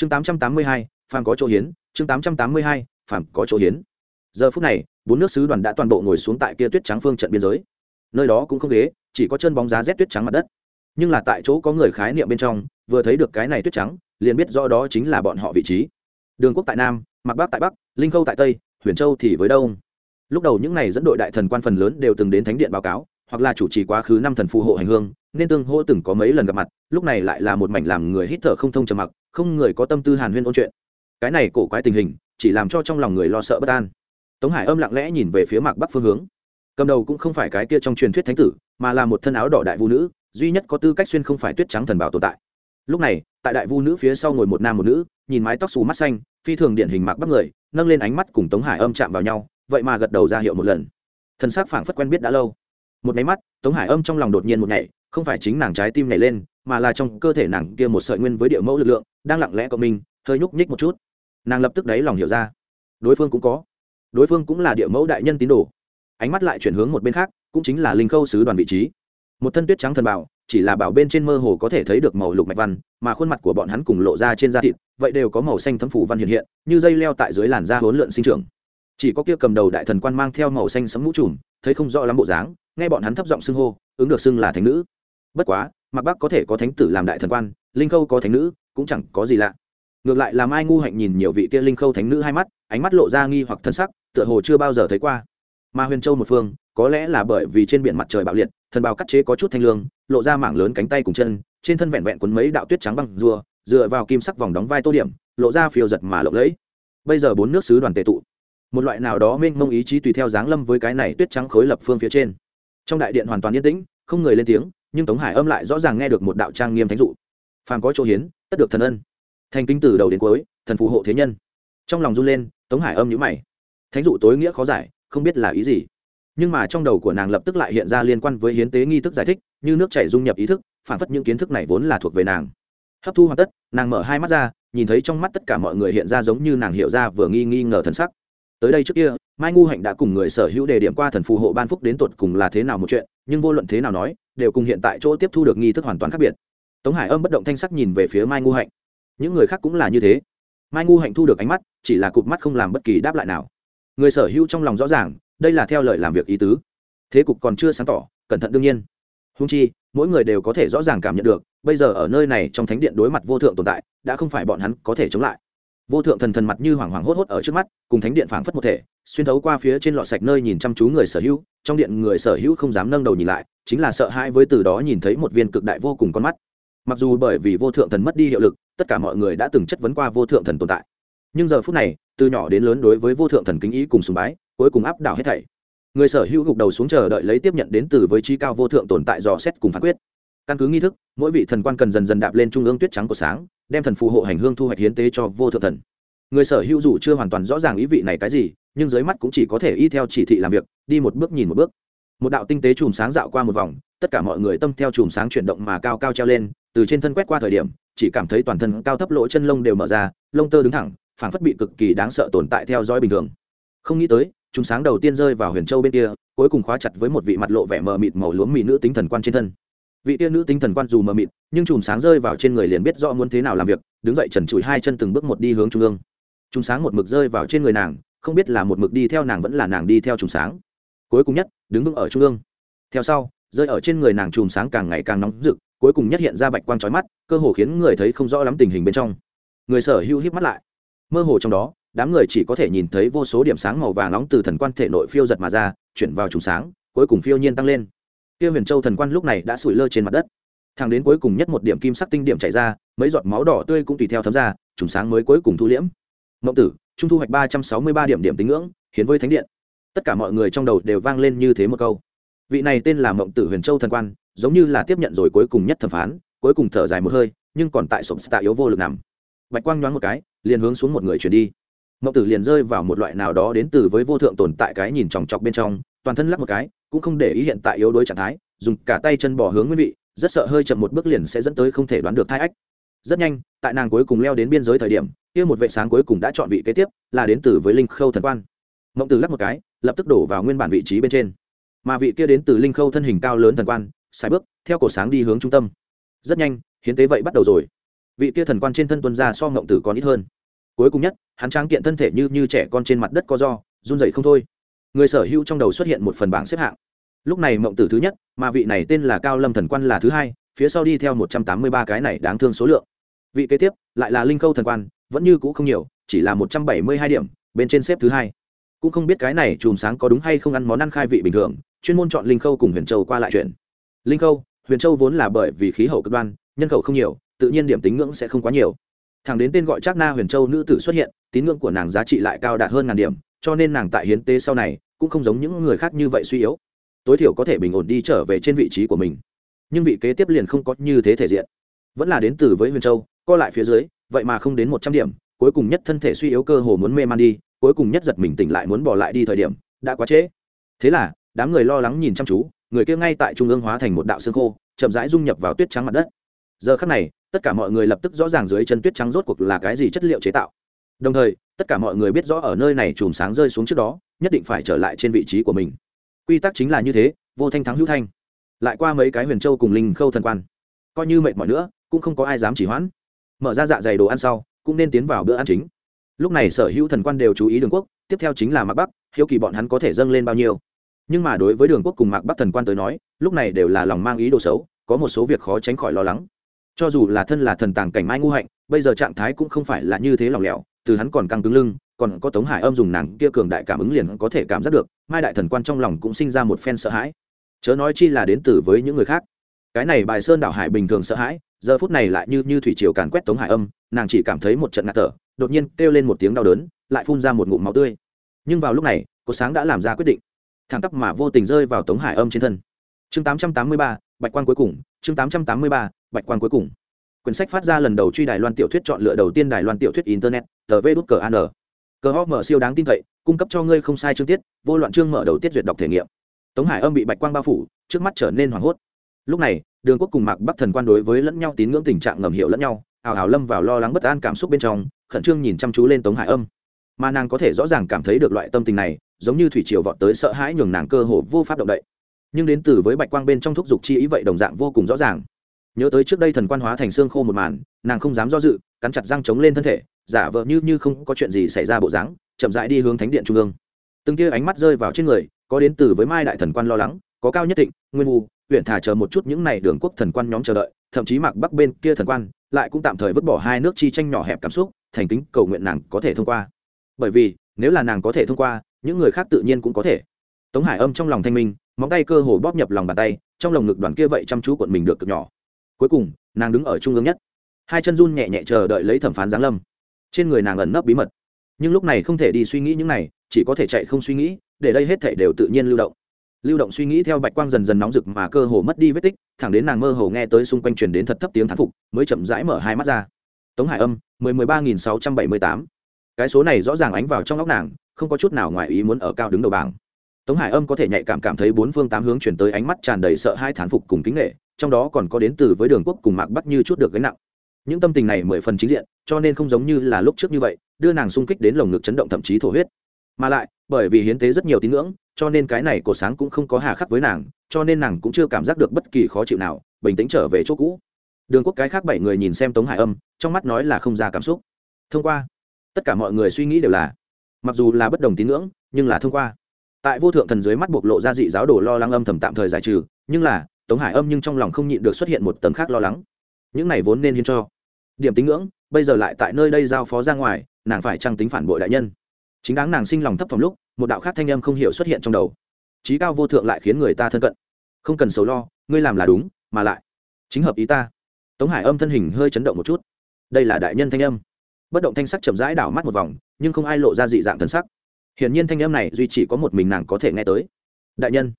chương tám trăm tám mươi hai, phàm có chỗ hiến. Chương tám trăm tám mươi hai, phàm có chỗ hiến. Giờ phút này, bốn nước sứ đoàn đã toàn bộ ngồi xuống tại kia tuyết trắng phương trận biên giới. Nơi đó cũng không ghế, chỉ có chân bóng giá rét tuyết trắng mặt đất. Nhưng là tại chỗ có người khái niệm bên trong, vừa thấy được cái này tuyết trắng, liền biết rõ đó chính là bọn họ vị trí. Đường quốc tại nam mặc bắc tại bắc, linh khâu tại tây, huyền châu thì với đông. Lúc đầu những n à y dẫn đội đại thần quan phần lớn đều từng đến thánh điện báo cáo, hoặc là chủ trì quá khứ năm thần phù hộ hành hương, nên tương hô từng có mấy lần gặp mặt lúc này lại là một mảnh làm người hít thở không thông trầm mặc, không người có tâm tư hàn huyên ôn chuyện. Cái này cổ quái tình hình, chỉ làm cho trong lòng người lo sợ bất an. Tống hải âm lặng lẽ nhìn về phía mạc bắc phương hướng. Cầm đầu cũng không phải cái kia trong truyền thuyết thánh tử, mà là một thân áo đỏ đại vũ nữ, duy nhất có tư cách xuyên không phải tuyết trắng thần bảo tồn tại. Lúc này, tại đại vu nữ phía sau ngồi một nam một nữ, nhìn mái tóc xù mắt xanh, phi thường điển hình mạc bắc người, nâng lên ánh mắt cùng tống hải âm chạm vào nhau, vậy mà gật đầu ra hiệu một lần. Thân xác phảng phất quen biết đã lâu. Một máy mắt, tống hải âm trong lòng đột nhiên một nhảy, không phải chính nàng trái tim nhảy lên mà là trong cơ thể nàng kia một sợi nguyên với địa mẫu lực lượng, đang lặng lẽ của mình, hơi nhúc nhích một chút. Nàng lập tức đấy lòng hiểu ra. Đối phương cũng có. Đối phương cũng là địa mẫu đại nhân tín đồ. Ánh mắt lại chuyển hướng một bên khác, cũng chính là linh khâu sứ đoàn vị trí. Một thân tuyết trắng thần bảo, chỉ là bảo bên trên mơ hồ có thể thấy được màu lục mạch văn, mà khuôn mặt của bọn hắn cùng lộ ra trên da thịt, vậy đều có màu xanh thấm phủ văn hiện hiện, như dây leo tại dưới làn da hỗn lượn sinh trưởng. Chỉ có kia cầm đầu đại thần quan mang theo màu xanh sấm mũ trùm, thấy không rõ lắm bộ dáng, nghe bọn hắn thấp giọng xưng hô, ứng được xưng là thánh nữ. Bất quá mặc bắc có thể có thánh tử làm đại thần quan, linh khâu có thánh nữ, cũng chẳng có gì lạ. Ngược lại là mai ngu hạnh nhìn nhiều vị kia linh khâu thánh nữ hai mắt, ánh mắt lộ ra nghi hoặc thân sắc, tựa hồ chưa bao giờ thấy qua. Mà huyền châu một phương, có lẽ là bởi vì trên biển mặt trời bạo liệt, thần bào cắt chế có chút thanh lương, lộ ra mảng lớn cánh tay cùng chân, trên thân vẹn vẹn quấn mấy đạo tuyết trắng băng rùa, dựa vào kim sắc vòng đóng vai tô điểm, lộ ra phiêu giật mà lộng lẫy. Bây giờ bốn nước sứ đoàn tệ tụ, một loại nào đó mênh mông ý chí tùy theo dáng lâm với cái này tuyết trắng khối lập phương phía trên. Trong đại điện hoàn toàn yên tĩnh, không người lên tiếng nhưng tống hải âm lại rõ ràng nghe được một đạo trang nghiêm thánh dụ. Phàm có chỗ hiến, tất được thần ân. Thành kính từ đầu đến cuối, thần phù hộ thế nhân. Trong lòng run lên, tống hải âm nhữ mày. Thánh dụ tối nghĩa khó giải, không biết là ý gì. Nhưng mà trong đầu của nàng lập tức lại hiện ra liên quan với hiến tế nghi thức giải thích, như nước chảy dung nhập ý thức, phản phất những kiến thức này vốn là thuộc về nàng. Hấp thu hoàn tất, nàng mở hai mắt ra, nhìn thấy trong mắt tất cả mọi người hiện ra giống như nàng hiểu ra vừa nghi nghi ngờ thần sắc. Tới đây trước kia, mai ngu hạnh đã cùng người sở hữu đề điểm qua thần phù hộ ban phúc đến tột cùng là thế nào một chuyện nhưng vô luận thế nào nói, đều cùng hiện tại chỗ tiếp thu được nghi thức hoàn toàn khác biệt. Tống hải âm bất động thanh sắc nhìn về phía mai ngu hạnh. Những người khác cũng là như thế. Mai ngu hạnh thu được ánh mắt, chỉ là cụp mắt không làm bất kỳ đáp lại nào. Người sở hữu trong lòng rõ ràng, đây là theo lời làm việc ý tứ. Thế cục còn chưa sáng tỏ, cẩn thận đương nhiên. Húng chi, mỗi người đều có thể rõ ràng cảm nhận được, bây giờ ở nơi này trong thánh điện đối mặt vô thượng tồn tại, đã không phải bọn hắn có thể chống lại. Vô thượng thần thần mặt như hoàng hoàng hốt hốt ở trước mắt, cùng thánh điện phảng phất một thể xuyên thấu qua phía trên lọ sạch nơi nhìn chăm chú người sở hữu, trong điện người sở hữu không dám nâng đầu nhìn lại, chính là sợ hãi với từ đó nhìn thấy một viên cực đại vô cùng con mắt. Mặc dù bởi vì vô thượng thần mất đi hiệu lực, tất cả mọi người đã từng chất vấn qua vô thượng thần tồn tại. Nhưng giờ phút này, từ nhỏ đến lớn đối với vô thượng thần kính ý cùng sùng bái, cuối cùng áp đảo hết thảy. Người sở hữu gục đầu xuống chờ đợi lấy tiếp nhận đến từ với trí cao vô thượng tồn tại dò xét cùng phán quyết. Căn cứ nghi thức, mỗi vị thần quan cần dần dần đạp lên trung ương tuyết trắng của sáng, đem thần phù hộ hành hương thu hoạch hiến tế cho vô thượng thần. Người sở hữu dù chưa hoàn toàn rõ ràng ý vị này cái gì nhưng dưới mắt cũng chỉ có thể y theo chỉ thị làm việc, đi một bước nhìn một bước. Một đạo tinh tế chùm sáng dạo qua một vòng, tất cả mọi người tâm theo chùm sáng chuyển động mà cao cao treo lên, từ trên thân quét qua thời điểm, chỉ cảm thấy toàn thân cao thấp lỗ chân lông đều mở ra, lông tơ đứng thẳng, phảng phất bị cực kỳ đáng sợ tồn tại theo dõi bình thường. Không nghĩ tới, chùm sáng đầu tiên rơi vào huyền châu bên kia, cuối cùng khóa chặt với một vị mặt lộ vẻ mờ mịt màu lúa mì nữ tính thần quan trên thân. Vị tiên nữ tính thần quan dù mờ mịt, nhưng chùm sáng rơi vào trên người liền biết rõ muốn thế nào làm việc, đứng dậy trần trụi hai chân từng bước một đi hướng trung ương. Chùm sáng một mực rơi vào trên người nàng không biết là một mực đi theo nàng vẫn là nàng đi theo chùm sáng. Cuối cùng nhất, đứng vững ở trung ương. Theo sau, rơi ở trên người nàng chùm sáng càng ngày càng nóng rực, cuối cùng nhất hiện ra bạch quang trói mắt, cơ hồ khiến người thấy không rõ lắm tình hình bên trong. Người sở hữu híp mắt lại. Mơ hồ trong đó, đám người chỉ có thể nhìn thấy vô số điểm sáng màu vàng nóng từ thần quan thể nội phiêu giật mà ra, chuyển vào trùng sáng, cuối cùng phiêu nhiên tăng lên. Tiêu huyền châu thần quan lúc này đã sủi lơ trên mặt đất. Thẳng đến cuối cùng nhất một điểm kim sắc tinh điểm chảy ra, mấy giọt máu đỏ tươi cũng tùy theo thấm ra trùng sáng mới cuối cùng thu liễm. Mộng tử trung thu hoạch ba trăm sáu mươi ba điểm điểm tính ngưỡng, hiến với thánh điện. Tất cả mọi người trong đầu đều vang lên như thế một câu. Vị này tên là mộng tử huyền châu thần quan, giống như là tiếp nhận rồi cuối cùng nhất thẩm phán, cuối cùng thở dài một hơi, nhưng còn tại sổng tạ yếu vô lực nằm. Bạch quang nhoáng một cái, liền hướng xuống một người chuyển đi. Mộng tử liền rơi vào một loại nào đó đến từ với vô thượng tồn tại cái nhìn chòng chọc bên trong, toàn thân lắc một cái, cũng không để ý hiện tại yếu đuối trạng thái, dùng cả tay chân bỏ hướng nguyên vị, rất sợ hơi chậm một bước liền sẽ dẫn tới không thể đoán được thai ách. Rất nhanh, tại nàng cuối cùng leo đến biên giới thời điểm kia một vệ sáng cuối cùng đã chọn vị kế tiếp, là đến từ với linh khâu thần quan. Mộng tử lắc một cái, lập tức đổ vào nguyên bản vị trí bên trên. Mà vị kia đến từ linh khâu thân hình cao lớn thần quan sai bước, theo cổ sáng đi hướng trung tâm. Rất nhanh, hiến tế vậy bắt đầu rồi. Vị kia thần quan trên thân tuân ra so ngộng tử còn ít hơn. Cuối cùng nhất, hắn tráng kiện thân thể như như trẻ con trên mặt đất có do, run dậy không thôi. Người sở hữu trong đầu xuất hiện một phần bảng xếp hạng. Lúc này mộng tử thứ nhất, mà vị này tên là cao lâm thần quan là thứ hai, phía sau đi theo một trăm tám mươi ba cái này đáng thương số lượng. Vị kế tiếp, lại là linh khâu thần quan vẫn như cũ không nhiều, chỉ là một trăm bảy mươi hai điểm, bên trên xếp thứ hai. Cũng không biết cái này chùm sáng có đúng hay không ăn món ăn khai vị bình thường, chuyên môn chọn linh khâu cùng huyền châu qua lại chuyện. Linh khâu, huyền châu vốn là bởi vì khí hậu cực đoan, nhân khẩu không nhiều, tự nhiên điểm tính ngưỡng sẽ không quá nhiều. Thẳng đến tên gọi trác na huyền châu nữ tử xuất hiện, tín ngưỡng của nàng giá trị lại cao đạt hơn ngàn điểm, cho nên nàng tại hiến tế sau này, cũng không giống những người khác như vậy suy yếu. Tối thiểu có thể bình ổn đi trở về trên vị trí của mình. Nhưng vị kế tiếp liền không có như thế thể diện. Vẫn là đến từ với huyền châu, co lại phía dưới vậy mà không đến một trăm điểm, cuối cùng nhất thân thể suy yếu cơ hồ muốn mê man đi, cuối cùng nhất giật mình tỉnh lại muốn bỏ lại đi thời điểm, đã quá trễ. Thế là, đám người lo lắng nhìn chăm chú, người kia ngay tại trung ương hóa thành một đạo xương khô, chậm rãi dung nhập vào tuyết trắng mặt đất. Giờ khắc này, tất cả mọi người lập tức rõ ràng dưới chân tuyết trắng rốt cuộc là cái gì chất liệu chế tạo. Đồng thời, tất cả mọi người biết rõ ở nơi này chùm sáng rơi xuống trước đó, nhất định phải trở lại trên vị trí của mình. Quy tắc chính là như thế, vô thanh thắng hữu thanh. Lại qua mấy cái huyền châu cùng linh khâu thần quan. Coi như mệt mỏi nữa, cũng không có ai dám chỉ hoãn mở ra dạ dày đồ ăn sau, cũng nên tiến vào bữa ăn chính. Lúc này sở hữu thần quan đều chú ý đường quốc, tiếp theo chính là mạc bắc, hiếu kỳ bọn hắn có thể dâng lên bao nhiêu. Nhưng mà đối với đường quốc cùng mạc bắc thần quan tới nói, lúc này đều là lòng mang ý đồ xấu, có một số việc khó tránh khỏi lo lắng. Cho dù là thân là thần tàng cảnh mai ngu hạnh, bây giờ trạng thái cũng không phải là như thế lòng lẻo, từ hắn còn căng cứng lưng, còn có tống hải âm dùng nàng kia cường đại cảm ứng liền có thể cảm giác được, mai đại thần quan trong lòng cũng sinh ra một phen sợ hãi. Chớ nói chi là đến từ với những người khác. Cái này bài sơn đảo hải bình thường sợ hãi giờ phút này lại như như thủy triều càn quét tống hải âm nàng chỉ cảm thấy một trận ngạt thở đột nhiên kêu lên một tiếng đau đớn lại phun ra một ngụm máu tươi. Nhưng vào lúc này cô sáng đã làm ra quyết định. Thẳng tắp mà vô tình rơi vào tống hải âm trên thân. Chương 883, bạch quan cuối cùng chương 883, bạch quan cuối cùng. Quyển sách phát ra lần đầu truy đài loan tiểu thuyết chọn lựa đầu tiên đài loan tiểu thuyết internet tờ vê đút cờ an cờ ho mở siêu đáng tin cậy cung cấp cho ngươi không sai chương tiết vô loạn chương mở đầu tiết duyệt đọc thể nghiệm. Tống hải âm bị bạch quang bao phủ trước mắt trở nên hoảng hốt. Lúc này đường quốc cùng mạc bắc thần quan đối với lẫn nhau tín ngưỡng tình trạng ngầm hiểu lẫn nhau, ào ào lâm vào lo lắng bất an cảm xúc bên trong, khẩn trương nhìn chăm chú lên tống hải âm. Mà nàng có thể rõ ràng cảm thấy được loại tâm tình này, giống như thủy triều vọt tới sợ hãi nhường nàng cơ hồ vô pháp động đậy. Nhưng đến từ với bạch quang bên trong thúc giục chi ý vậy đồng dạng vô cùng rõ ràng. Nhớ tới trước đây thần quan hóa thành xương khô một màn, nàng không dám do dự, cắn chặt răng chống lên thân thể, giả vờ như như không có chuyện gì xảy ra bộ dáng, chậm rãi đi hướng thánh điện trung ương. Từng tia ánh mắt rơi vào trên người, có đến từ với mai đại thần quan lo lắng, có cao nhất thịnh, nguyên vu huyện thả chờ một chút những này đường quốc thần quan nhóm chờ đợi, thậm chí mặc bắc bên kia thần quan lại cũng tạm thời vứt bỏ hai nước chi tranh nhỏ hẹp cảm xúc, thành kính cầu nguyện nàng có thể thông qua. Bởi vì, nếu là nàng có thể thông qua, những người khác tự nhiên cũng có thể. Tống hải âm trong lòng thanh minh, móng tay cơ hồ bóp nhập lòng bàn tay, trong lồng ngực đoàn kia vậy chăm chú cuộn mình được cực nhỏ. Cuối cùng, nàng đứng ở trung ương nhất. Hai chân run nhẹ nhẹ chờ đợi lấy thẩm phán giáng lâm. Trên người nàng ẩn nấp bí mật. Nhưng lúc này không thể đi suy nghĩ những này, chỉ có thể chạy không suy nghĩ, để đây hết thể đều tự nhiên lưu động lưu động suy nghĩ theo bạch quang dần dần nóng rực mà cơ hồ mất đi vết tích, thẳng đến nàng mơ hồ nghe tới xung quanh truyền đến thật thấp tiếng thán phục, mới chậm rãi mở hai mắt ra. Tống hải âm, mười mười ba nghìn sáu trăm bảy mươi tám. Cái số này rõ ràng ánh vào trong óc nàng, không có chút nào ngoài ý muốn ở cao đứng đầu bảng. Tống hải âm có thể nhạy cảm cảm thấy bốn phương tám hướng chuyển tới ánh mắt tràn đầy sợ hai thán phục cùng kính nghệ trong đó còn có đến từ với đường quốc cùng mạc bắc như chút được gánh nặng. Những tâm tình này mười phần chính diện, cho nên không giống như là lúc trước như vậy, đưa nàng sung kích đến lồng ngực chấn động thậm chí thổ huyết. Mà lại, bởi vì hiến tế rất nhiều tín ngưỡng cho nên cái này cổ sáng cũng không có hà khắc với nàng, cho nên nàng cũng chưa cảm giác được bất kỳ khó chịu nào, bình tĩnh trở về chỗ cũ. Đường quốc cái khác bảy người nhìn xem tống hải âm, trong mắt nói là không ra cảm xúc. Thông qua. Tất cả mọi người suy nghĩ đều là, mặc dù là bất đồng tín ngưỡng, nhưng là thông qua. Tại vô thượng thần dưới mắt bộc lộ ra dị giáo đồ lo lắng âm thầm tạm thời giải trừ, nhưng là, tống hải âm nhưng trong lòng không nhịn được xuất hiện một tầng khác lo lắng. Những này vốn nên hiến cho. Điểm tín ngưỡng, bây giờ lại tại nơi đây giao phó ra ngoài, nàng phải trăng tính phản bội đại nhân? Chính đáng nàng sinh lòng thấp phẩm lúc một đạo khác thanh âm không hiểu xuất hiện trong đầu. Trí cao vô thượng lại khiến người ta thân cận. Không cần sầu lo, ngươi làm là đúng, mà lại chính hợp ý ta. Tống hải âm thân hình hơi chấn động một chút. Đây là đại nhân thanh âm. Bất động thanh sắc chậm rãi đảo mắt một vòng, nhưng không ai lộ ra dị dạng thần sắc. Hiển nhiên thanh âm này duy chỉ có một mình nàng có thể nghe tới. Đại nhân,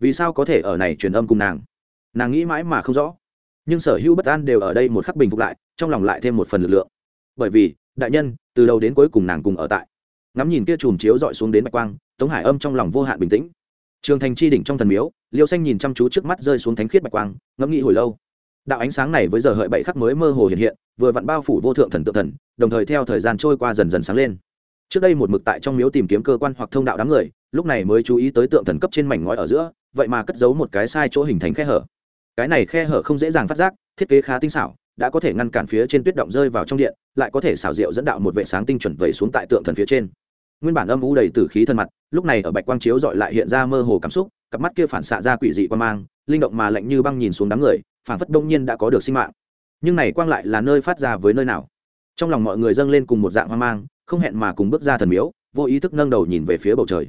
vì sao có thể ở này truyền âm cùng nàng? Nàng nghĩ mãi mà không rõ. Nhưng sở hữu bất an đều ở đây một khắc bình phục lại, trong lòng lại thêm một phần lực lượng. Bởi vì, đại nhân, từ đầu đến cuối cùng nàng cùng ở tại ngắm nhìn kia chùm chiếu dọi xuống đến bạch quang, tống hải âm trong lòng vô hạn bình tĩnh. Trường thành chi đỉnh trong thần miếu, liêu xanh nhìn chăm chú trước mắt rơi xuống thánh khiết bạch quang, ngẫm nghĩ hồi lâu. Đạo ánh sáng này với giờ hợi bảy khắc mới mơ hồ hiện hiện, vừa vặn bao phủ vô thượng thần tự thần, đồng thời theo thời gian trôi qua dần dần sáng lên. Trước đây một mực tại trong miếu tìm kiếm cơ quan hoặc thông đạo đám người, lúc này mới chú ý tới tượng thần cấp trên mảnh ngói ở giữa, vậy mà cất giấu một cái sai chỗ hình thành khe hở. Cái này khe hở không dễ dàng phát giác, thiết kế khá tinh xảo, đã có thể ngăn cản phía trên tuyết động rơi vào trong điện, lại có thể xảo diệu dẫn đạo một vệ sáng tinh chuẩn vẩy xuống tại tượng thần phía trên nguyên bản âm u đầy tử khí thân mặt, lúc này ở bạch quang chiếu dọi lại hiện ra mơ hồ cảm xúc, cặp mắt kia phản xạ ra quỷ dị quan mang, linh động mà lạnh như băng nhìn xuống đám người, phản phất đông nhiên đã có được sinh mạng. Nhưng này quang lại là nơi phát ra với nơi nào? Trong lòng mọi người dâng lên cùng một dạng hoang mang, không hẹn mà cùng bước ra thần miếu, vô ý thức nâng đầu nhìn về phía bầu trời.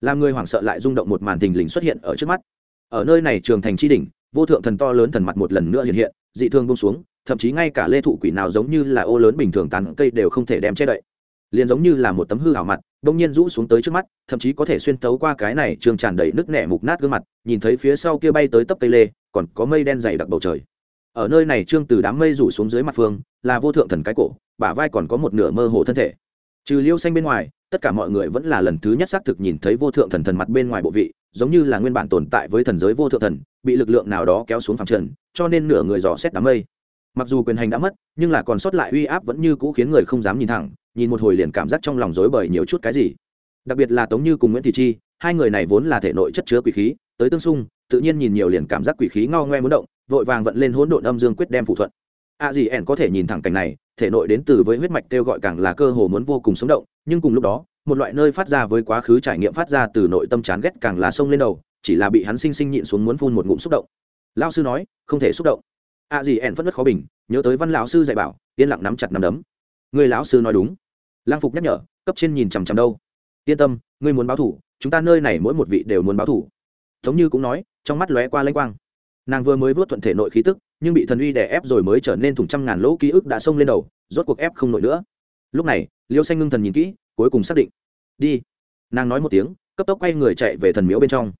Làm người hoảng sợ lại rung động một màn thình lình xuất hiện ở trước mắt. Ở nơi này trường thành tri đỉnh, vô thượng thần to lớn thần mặt một lần nữa hiện hiện, dị thương bông xuống, thậm chí ngay cả lê thụ quỷ nào giống như là ô lớn bình thường tàn cây đều không thể đem che đậy liền giống như là một tấm hư hảo mặt, bỗng nhiên rũ xuống tới trước mắt, thậm chí có thể xuyên tấu qua cái này trường tràn đầy nước nẻ mục nát gương mặt, nhìn thấy phía sau kia bay tới tấp cây lê, còn có mây đen dày đặc bầu trời. Ở nơi này trương từ đám mây rủ xuống dưới mặt phương, là vô thượng thần cái cổ, bả vai còn có một nửa mơ hồ thân thể. Trừ liêu xanh bên ngoài, tất cả mọi người vẫn là lần thứ nhất xác thực nhìn thấy vô thượng thần thần mặt bên ngoài bộ vị, giống như là nguyên bản tồn tại với thần giới vô thượng thần, bị lực lượng nào đó kéo xuống phẳng trần, cho nên nửa người dò xét đám mây. Mặc dù quyền hành đã mất, nhưng là còn sót lại uy áp vẫn như cũ khiến người không dám nhìn thẳng nhìn một hồi liền cảm giác trong lòng rối bời nhiều chút cái gì. Đặc biệt là tống như cùng nguyễn thị chi, hai người này vốn là thể nội chất chứa quỷ khí, tới tương xung, tự nhiên nhìn nhiều liền cảm giác quỷ khí ngao ngoe muốn động, vội vàng vận lên hỗn độn âm dương quyết đem phụ thuận. A dì gì ẻn có thể nhìn thẳng cảnh này, thể nội đến từ với huyết mạch kêu gọi càng là cơ hồ muốn vô cùng sống động, nhưng cùng lúc đó, một loại nơi phát ra với quá khứ trải nghiệm phát ra từ nội tâm chán ghét càng là sông lên đầu, chỉ là bị hắn sinh sinh nhịn xuống muốn phun một ngụm xúc động. Lao sư nói, không thể xúc động. A dì gì ẻn phất đất khó bình, nhớ tới văn lão sư dạy bảo, yên lặng nắm chặt nắm đấm. Người lão sư nói đúng lang phục nhắc nhở, cấp trên nhìn chằm chằm đâu? Yên tâm, ngươi muốn báo thủ, chúng ta nơi này mỗi một vị đều muốn báo thủ. Tống như cũng nói, trong mắt lóe qua lanh quang. Nàng vừa mới vớt thuận thể nội khí tức, nhưng bị thần uy đè ép rồi mới trở nên thủng trăm ngàn lỗ ký ức đã xông lên đầu, rốt cuộc ép không nổi nữa. Lúc này, liêu xanh ngưng thần nhìn kỹ, cuối cùng xác định. Đi. Nàng nói một tiếng, cấp tốc quay người chạy về thần miếu bên trong.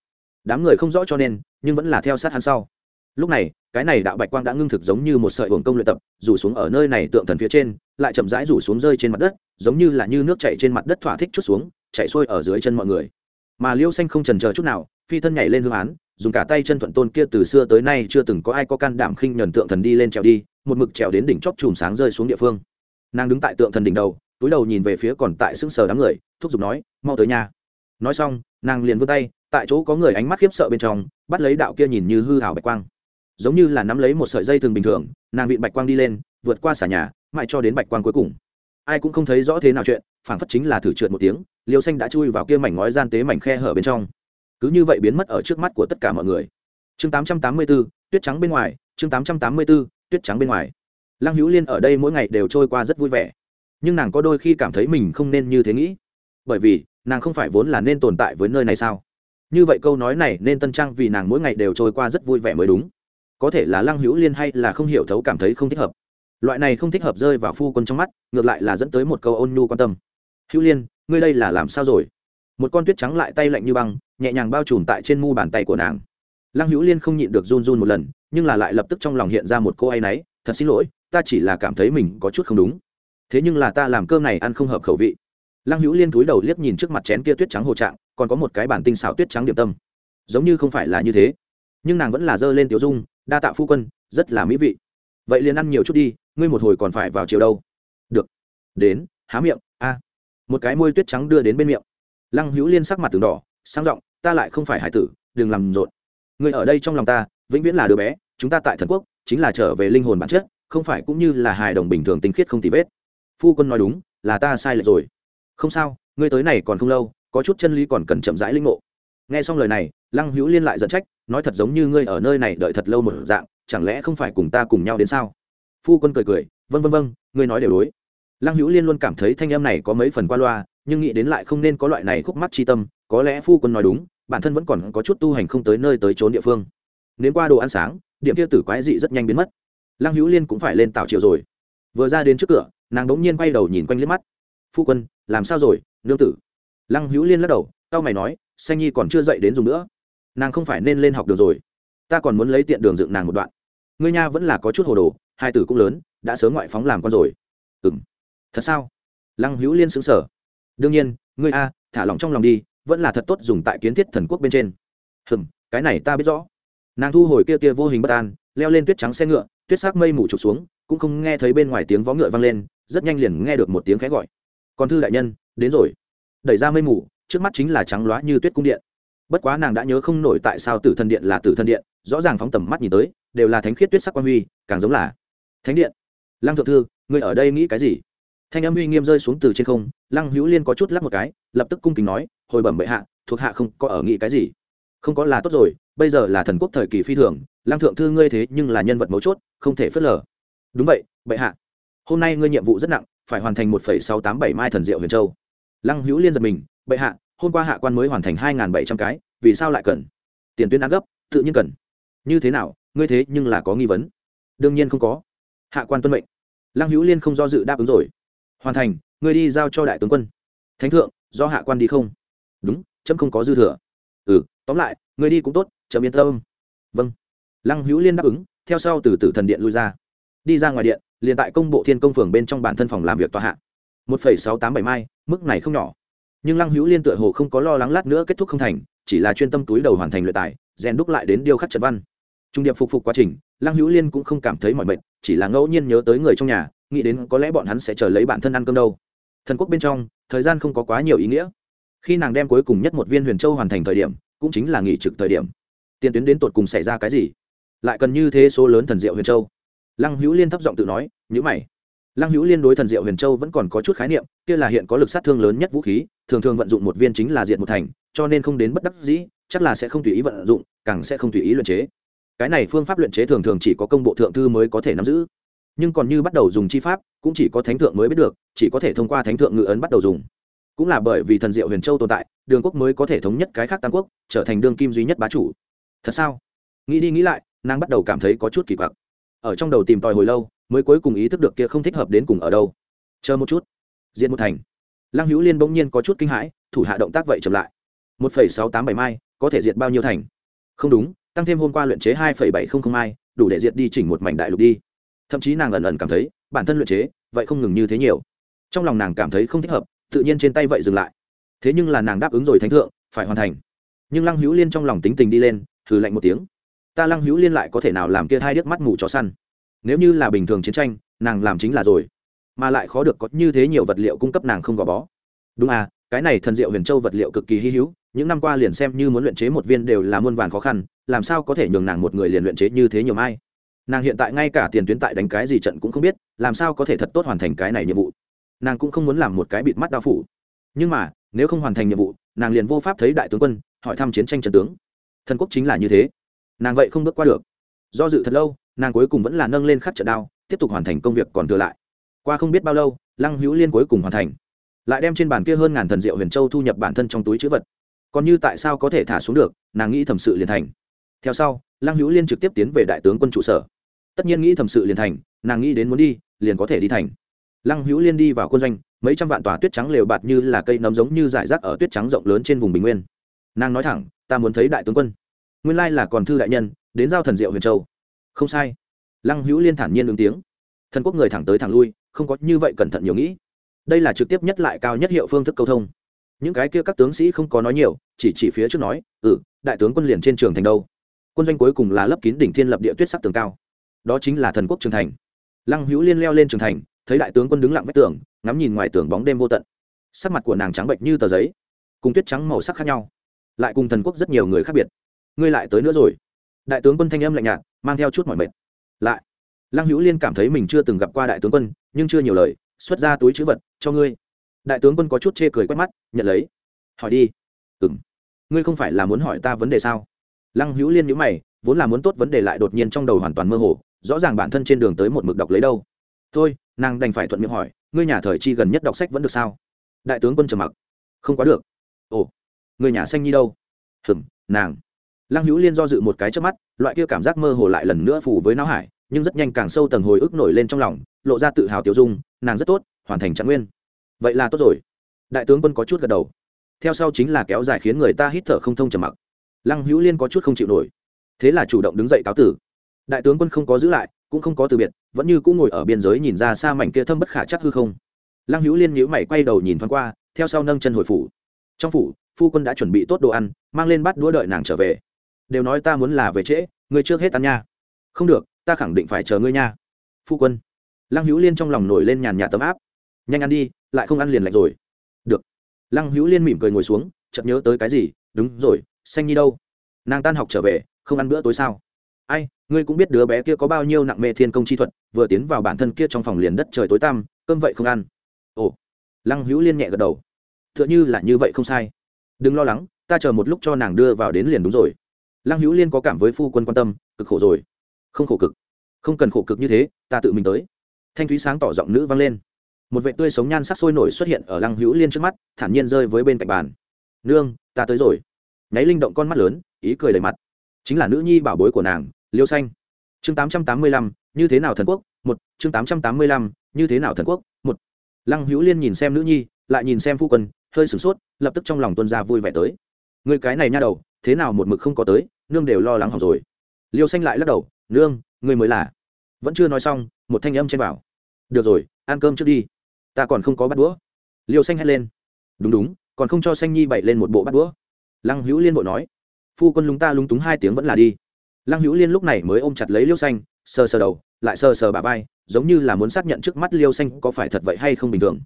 Đám người không rõ cho nên, nhưng vẫn là theo sát hắn sau. Lúc này, cái này đạo bạch quang đã ngưng thực giống như một sợi hồn công luyện tập, rủ xuống ở nơi này tượng thần phía trên lại chậm rãi rủ xuống rơi trên mặt đất, giống như là như nước chảy trên mặt đất thỏa thích chút xuống, chảy xuôi ở dưới chân mọi người. Mà liêu xanh không trần chờ chút nào, phi thân nhảy lên hương án dùng cả tay chân thuận tôn kia từ xưa tới nay chưa từng có ai có can đảm khinh nhẫn tượng thần đi lên trèo đi, một mực trèo đến đỉnh chóp chùm sáng rơi xuống địa phương. Nàng đứng tại tượng thần đỉnh đầu, túi đầu nhìn về phía còn tại sững sờ đám người, thúc giục nói, mau tới nhà. Nói xong, nàng liền vươn tay, tại chỗ có người ánh mắt khiếp sợ bên trong, bắt lấy đạo kia nhìn như hư hảo bạch quang. Giống như là nắm lấy một sợi dây thường bình thường, nàng vịn bạch quang đi lên, vượt qua xả nhà mãi cho đến bạch quang cuối cùng. Ai cũng không thấy rõ thế nào chuyện phản phất chính là thử trượt một tiếng liêu xanh đã chui vào kia mảnh ngói gian tế mảnh khe hở bên trong. Cứ như vậy biến mất ở trước mắt của tất cả mọi người. Chương 884, tuyết trắng bên ngoài chương 884, tuyết trắng bên ngoài. Lăng hữu liên ở đây mỗi ngày đều trôi qua rất vui vẻ. Nhưng nàng có đôi khi cảm thấy mình không nên như thế nghĩ. Bởi vì nàng không phải vốn là nên tồn tại với nơi này sao? Như vậy câu nói này nên tân trang vì nàng mỗi ngày đều trôi qua rất vui vẻ mới đúng. Có thể là lăng hữu liên hay là không hiểu thấu cảm thấy không thích hợp loại này không thích hợp rơi vào phu quân trong mắt, ngược lại là dẫn tới một câu ôn nhu quan tâm. Hữu liên, ngươi đây là làm sao rồi? Một con tuyết trắng lại tay lạnh như băng, nhẹ nhàng bao trùm tại trên mu bàn tay của nàng. Lăng hữu liên không nhịn được run run một lần, nhưng là lại lập tức trong lòng hiện ra một cô ấ y náy, thật xin lỗi, ta chỉ là cảm thấy mình có chút không đúng. Thế nhưng là ta làm cơm này ăn không hợp khẩu vị. Lăng hữu liên túi đầu liếc nhìn trước mặt chén kia tuyết trắng hồ trạng, còn có một cái bản tinh xảo tuyết trắng điểm tâm. Giống như không phải là như thế. Nhưng nàng vẫn là dơ lên tiểu dung, đa tạ phu quân, rất là mỹ vị. Vậy liền ăn nhiều chút đi ngươi một hồi còn phải vào chiều đâu? Được. Đến, há miệng, a. Một cái môi tuyết trắng đưa đến bên miệng. Lăng hữu liên sắc mặt từng đỏ, sang giọng, ta lại không phải hải tử, đừng làm rộn. Người ở đây trong lòng ta, vĩnh viễn là đứa bé, chúng ta tại thần quốc, chính là trở về linh hồn bản chất, không phải cũng như là hài đồng bình thường tinh khiết không tì vết. Phu quân nói đúng, là ta sai lệch rồi. Không sao, ngươi tới này còn không lâu, có chút chân lý còn cần chậm rãi linh ngộ. Nghe xong lời này, lăng hữu liên lại dẫn trách, nói thật giống như ngươi ở nơi này đợi thật lâu một dạng, chẳng lẽ không phải cùng ta cùng nhau đến sao? Phu quân cười cười vân vân vân ngươi nói đều đối. Lăng hữu liên luôn cảm thấy thanh em này có mấy phần qua loa, nhưng nghĩ đến lại không nên có loại này khúc mắt chi tâm, có lẽ phu quân nói đúng, bản thân vẫn còn có chút tu hành không tới nơi tới trốn địa phương. Nếu qua đồ ăn sáng, điểm kia tử quái dị rất nhanh biến mất. Lăng hữu liên cũng phải lên tảo triệu rồi. Vừa ra đến trước cửa, nàng đống nhiên quay đầu nhìn quanh liếc mắt. Phu quân, làm sao rồi, nương tử? Lăng hữu liên lắc đầu tao mày nói, xanh nhi còn chưa dậy đến dùng nữa. Nàng không phải nên lên học được rồi. Ta còn muốn lấy tiện đường dựng nàng một đoạn. Ngươi nha vẫn là có chút hồ đồ hai tử cũng lớn, đã sớm ngoại phóng làm con rồi. Ừ m thật sao? Lăng hữu liên xứng sở đương nhiên, ngươi a, thả lòng trong lòng đi, vẫn là thật tốt dùng tại kiến thiết thần quốc bên trên. Hừm, cái này ta biết rõ. Nàng thu hồi kia tia vô hình bất an, leo lên tuyết trắng xe ngựa, tuyết sắc mây mù trục xuống, cũng không nghe thấy bên ngoài tiếng vó ngựa vang lên, rất nhanh liền nghe được một tiếng khẽ gọi. Còn thư đại nhân, đến rồi. Đẩy ra mây mù, trước mắt chính là trắng loá như tuyết cung điện. Bất quá nàng đã nhớ không nổi tại sao tử thần điện là tử thần điện, rõ ràng phóng tầm mắt nhìn tới, đều là thánh khiết tuyết sắc quan huy, càng giống là thánh điện. Lăng thượng thư, ngươi ở đây nghĩ cái gì? Thanh âm uy nghiêm rơi xuống từ trên không, lăng hữu liên có chút lắc một cái, lập tức cung kính nói, hồi bẩm bệ hạ, thuộc hạ không có ở nghĩ cái gì. Không có là tốt rồi, bây giờ là thần quốc thời kỳ phi thường, lăng thượng thư ngươi thế nhưng là nhân vật mấu chốt, không thể phớt lờ. Đúng vậy, bệ hạ. Hôm nay ngươi nhiệm vụ rất nặng, phải hoàn thành một sáu tám bảy mai thần diệu huyền châu. Lăng hữu liên giật mình, bệ hạ, hôm qua hạ quan mới hoàn thành hai bảy trăm cái, vì sao lại cần? Tiền tuyến ăn gấp, tự nhiên cần. Như thế nào, ngươi thế nhưng là có nghi vấn. Đương nhiên không có hạ quan tuân mệnh. Lăng hữu liên không do dự đáp ứng rồi. Hoàn thành, ngươi đi giao cho đại tướng quân. Thánh thượng, do hạ quan đi không? Đúng, chấm không có dư thừa. Ừ tóm lại, ngươi đi cũng tốt, chấm yên tâm. Vâng. Lăng hữu liên đáp ứng, theo sau từ tử thần điện lui ra. Đi ra ngoài điện, liền tại công bộ thiên công phường bên trong bản thân phòng làm việc tòa hạ. một phẩy sáu tám bảy mai, mức này không nhỏ. Nhưng lăng hữu liên tựa hồ không có lo lắng lát nữa kết thúc không thành, chỉ là chuyên tâm túi đầu hoàn thành luyện tài, rèn đúc lại đến điêu khắc trận văn trung điệp phục phục quá trình, lăng hữu liên cũng không cảm thấy mọi mệt, chỉ là ngẫu nhiên nhớ tới người trong nhà, nghĩ đến có lẽ bọn hắn sẽ chờ lấy bản thân ăn cơm đâu. Thần quốc bên trong, thời gian không có quá nhiều ý nghĩa. Khi nàng đem cuối cùng nhất một viên huyền châu hoàn thành thời điểm, cũng chính là nghỉ trực thời điểm. Tiền tuyến đến tột cùng xảy ra cái gì? Lại cần như thế số lớn thần diệu huyền châu? Lăng hữu liên thấp giọng tự nói, nhữ mày. Lăng hữu liên đối thần diệu huyền châu vẫn còn có chút khái niệm, kia là hiện có lực sát thương lớn nhất vũ khí, thường thường vận dụng một viên chính là diện một thành, cho nên không đến bất đắc dĩ, chắc là sẽ không tùy ý vận dụng, càng sẽ không tùy ý luận chế cái này phương pháp luyện chế thường thường chỉ có công bộ thượng thư mới có thể nắm giữ. Nhưng còn như bắt đầu dùng chi pháp, cũng chỉ có thánh thượng mới biết được, chỉ có thể thông qua thánh thượng ngự ấn bắt đầu dùng. Cũng là bởi vì thần diệu huyền châu tồn tại, đường quốc mới có thể thống nhất cái khác tam quốc, trở thành đương kim duy nhất bá chủ. Thật sao? Nghĩ đi nghĩ lại, nàng bắt đầu cảm thấy có chút kỳ quặc. Ở trong đầu tìm tòi hồi lâu, mới cuối cùng ý thức được kia không thích hợp đến cùng ở đâu. Chờ một chút. Diện một thành. Lăng hữu liên bỗng nhiên có chút kinh hãi, thủ hạ động tác vậy chậm lại. Một phẩy sáu tám bảy mai, có thể diệt bao nhiêu thành? Không đúng tăng thêm hôm qua luyện chế hai phẩy bảy không không mai đủ để diệt đi chỉnh một mảnh đại lục đi. Thậm chí nàng ẩn ẩn cảm thấy, bản thân luyện chế, vậy không ngừng như thế nhiều. Trong lòng nàng cảm thấy không thích hợp, tự nhiên trên tay vậy dừng lại. Thế nhưng là nàng đáp ứng rồi thánh thượng, phải hoàn thành. Nhưng lăng hữu liên trong lòng tính tình đi lên thử lạnh một tiếng. Ta lăng hữu liên lại có thể nào làm kia hai điếc mắt mù chó săn? Nếu như là bình thường chiến tranh, nàng làm chính là rồi. Mà lại khó được có như thế nhiều vật liệu cung cấp nàng không gò bó. Đúng à cái này thần diệu huyền châu vật liệu cực kỳ hy hữu, những năm qua liền xem như muốn luyện chế một viên đều là muôn vàn khó khăn làm sao có thể nhường nàng một người liền luyện chế như thế nhiều mai? Nàng hiện tại ngay cả tiền tuyến tại đánh cái gì trận cũng không biết, làm sao có thể thật tốt hoàn thành cái này nhiệm vụ? Nàng cũng không muốn làm một cái bịt mắt đao phủ. Nhưng mà, nếu không hoàn thành nhiệm vụ, nàng liền vô pháp thấy đại tướng quân, hỏi thăm chiến tranh trận tướng. Thần quốc chính là như thế. Nàng vậy không bước qua được. Do dự thật lâu, nàng cuối cùng vẫn là nâng lên khắc trận đao, tiếp tục hoàn thành công việc còn thừa lại. Qua không biết bao lâu, lăng hữu liên cuối cùng hoàn thành. Lại đem trên bàn kia hơn ngàn thần diệu huyền châu thu nhập bản thân trong túi chữ vật. Còn như tại sao có thể thả xuống được, nàng nghĩ thẩm sự liền thành theo sau, lăng hữu liên trực tiếp tiến về đại tướng quân trụ sở. Tất nhiên nghĩ thầm sự liền thành, nàng nghĩ đến muốn đi, liền có thể đi thành. Lăng hữu liên đi vào quân doanh, mấy trăm vạn tòa tuyết trắng lều bạt như là cây nấm giống như giải rác ở tuyết trắng rộng lớn trên vùng bình nguyên. Nàng nói thẳng, ta muốn thấy đại tướng quân. Nguyên lai là còn thư đại nhân, đến giao thần diệu huyền châu. Không sai. Lăng hữu liên thản nhiên ứng tiếng. Thần quốc người thẳng tới thẳng lui, không có như vậy cẩn thận nhiều nghĩ. Đây là trực tiếp nhất lại cao nhất hiệu phương thức câu thông. Những cái kia các tướng sĩ không có nói nhiều, chỉ chỉ phía trước nói ừ đại tướng quân liền trên trường thành đâu quân doanh cuối cùng là lấp kín đỉnh thiên lập địa tuyết sắc tường cao. Đó chính là thần quốc trường thành. Lăng hữu liên leo lên trường thành, thấy đại tướng quân đứng lặng vách tường, ngắm nhìn ngoài tường bóng đêm vô tận. Sắc mặt của nàng trắng bệnh như tờ giấy, cùng tuyết trắng màu sắc khác nhau. Lại cùng thần quốc rất nhiều người khác biệt. Ngươi lại tới nữa rồi. Đại tướng quân thanh âm lạnh nhạt, mang theo chút mỏi mệt. Lại. Lăng hữu liên cảm thấy mình chưa từng gặp qua đại tướng quân, nhưng chưa nhiều lời, xuất ra túi chữ vật, cho ngươi. Đại tướng quân có chút chê cười quét mắt, nhận lấy. Hỏi đi. Ừ m ngươi không phải là muốn hỏi ta vấn đề sao? Lăng hữu liên nhữ mày, vốn là muốn tốt vấn đề lại đột nhiên trong đầu hoàn toàn mơ hồ, rõ ràng bản thân trên đường tới một mực đọc lấy đâu. Thôi, nàng đành phải thuận miệng hỏi, ngươi nhà thời chi gần nhất đọc sách vẫn được sao? Đại tướng quân trầm mặc. Không quá được. Ồ, người nhà xanh nhi đâu? Hừm, nàng. Lăng hữu liên do dự một cái trước mắt, loại kia cảm giác mơ hồ lại lần nữa phủ với não hải, nhưng rất nhanh càng sâu tầng hồi ức nổi lên trong lòng, lộ ra tự hào tiêu dung, nàng rất tốt, hoàn thành trạng nguyên. Vậy là tốt rồi. Đại tướng quân có chút gật đầu. Theo sau chính là kéo dài khiến người ta hít thở không thông trầm mặc lăng hữu liên có chút không chịu nổi. Thế là chủ động đứng dậy cáo tử. Đại tướng quân không có giữ lại, cũng không có từ biệt, vẫn như cũng ngồi ở biên giới nhìn ra xa mảnh kia thâm bất khả chắc hư không. Lăng hữu liên nhíu mày quay đầu nhìn thoáng qua, theo sau nâng chân hồi phủ. Trong phủ, phu quân đã chuẩn bị tốt đồ ăn, mang lên bát đũa đợi nàng trở về. Đều nói ta muốn là về trễ, ngươi trước hết ăn nha. Không được, ta khẳng định phải chờ ngươi nha. Phu quân. Lăng hữu liên trong lòng nổi lên nhàn nhạt tấm áp. Nhanh ăn đi, lại không ăn liền lạnh rồi. Được. Lăng hữu liên mỉm cười ngồi xuống, chợt nhớ tới cái gì, đúng rồi xanh nhi đâu? Nàng tan học trở về, không ăn bữa tối sao? Ai, ngươi cũng biết đứa bé kia có bao nhiêu nặng mê thiên công chi thuật, vừa tiến vào bản thân kia trong phòng liền đất trời tối tăm, cơm vậy không ăn. Ồ. Lăng hữu liên nhẹ gật đầu. T h ư ợ n h ư là như vậy không sai. Đừng lo lắng, ta chờ một lúc cho nàng đưa vào đến liền đúng rồi. Lăng hữu liên có cảm với phu quân quan tâm, cực khổ rồi. Không khổ cực. Không cần khổ cực như thế, ta tự mình tới. Thanh thúy sáng tỏ giọng nữ vang lên. Một vệ tươi sống nhan sắc sôi nổi xuất hiện ở lăng hữu liên trước mắt, thản nhiên rơi với bên cạnh bàn. Nương, ta tới rồi nháy linh động con mắt lớn, ý cười đầy mặt. Chính là nữ nhi bảo bối của nàng, liêu xanh. Chương tám trăm tám mươi lăm, như thế nào thần quốc? Một, chương tám trăm tám mươi lăm, như thế nào thần quốc? Một. Lăng hữu liên nhìn xem nữ nhi, lại nhìn xem phu quân, hơi sửng sốt, lập tức trong lòng tuân ra vui vẻ tới. Người cái này nha đầu, thế nào một mực không có tới, nương đều lo lắng hỏng rồi. Liêu xanh lại lắc đầu, nương, người mới là. Vẫn chưa nói xong, một thanh âm chen vào. Được rồi, ăn cơm trước đi. Ta còn không có bắt đũa. Liêu xanh hét lên. Đúng đúng, còn không cho xanh nhi bậy lên một bộ bắt đũa lăng hữu liên bộ nói, phu quân lúng ta lúng túng hai tiếng vẫn là đi. Lăng hữu liên lúc này mới ôm chặt lấy liêu xanh, sờ sờ đầu, lại sờ sờ bà vai, giống như là muốn xác nhận trước mắt liêu xanh có phải thật vậy hay không bình thường.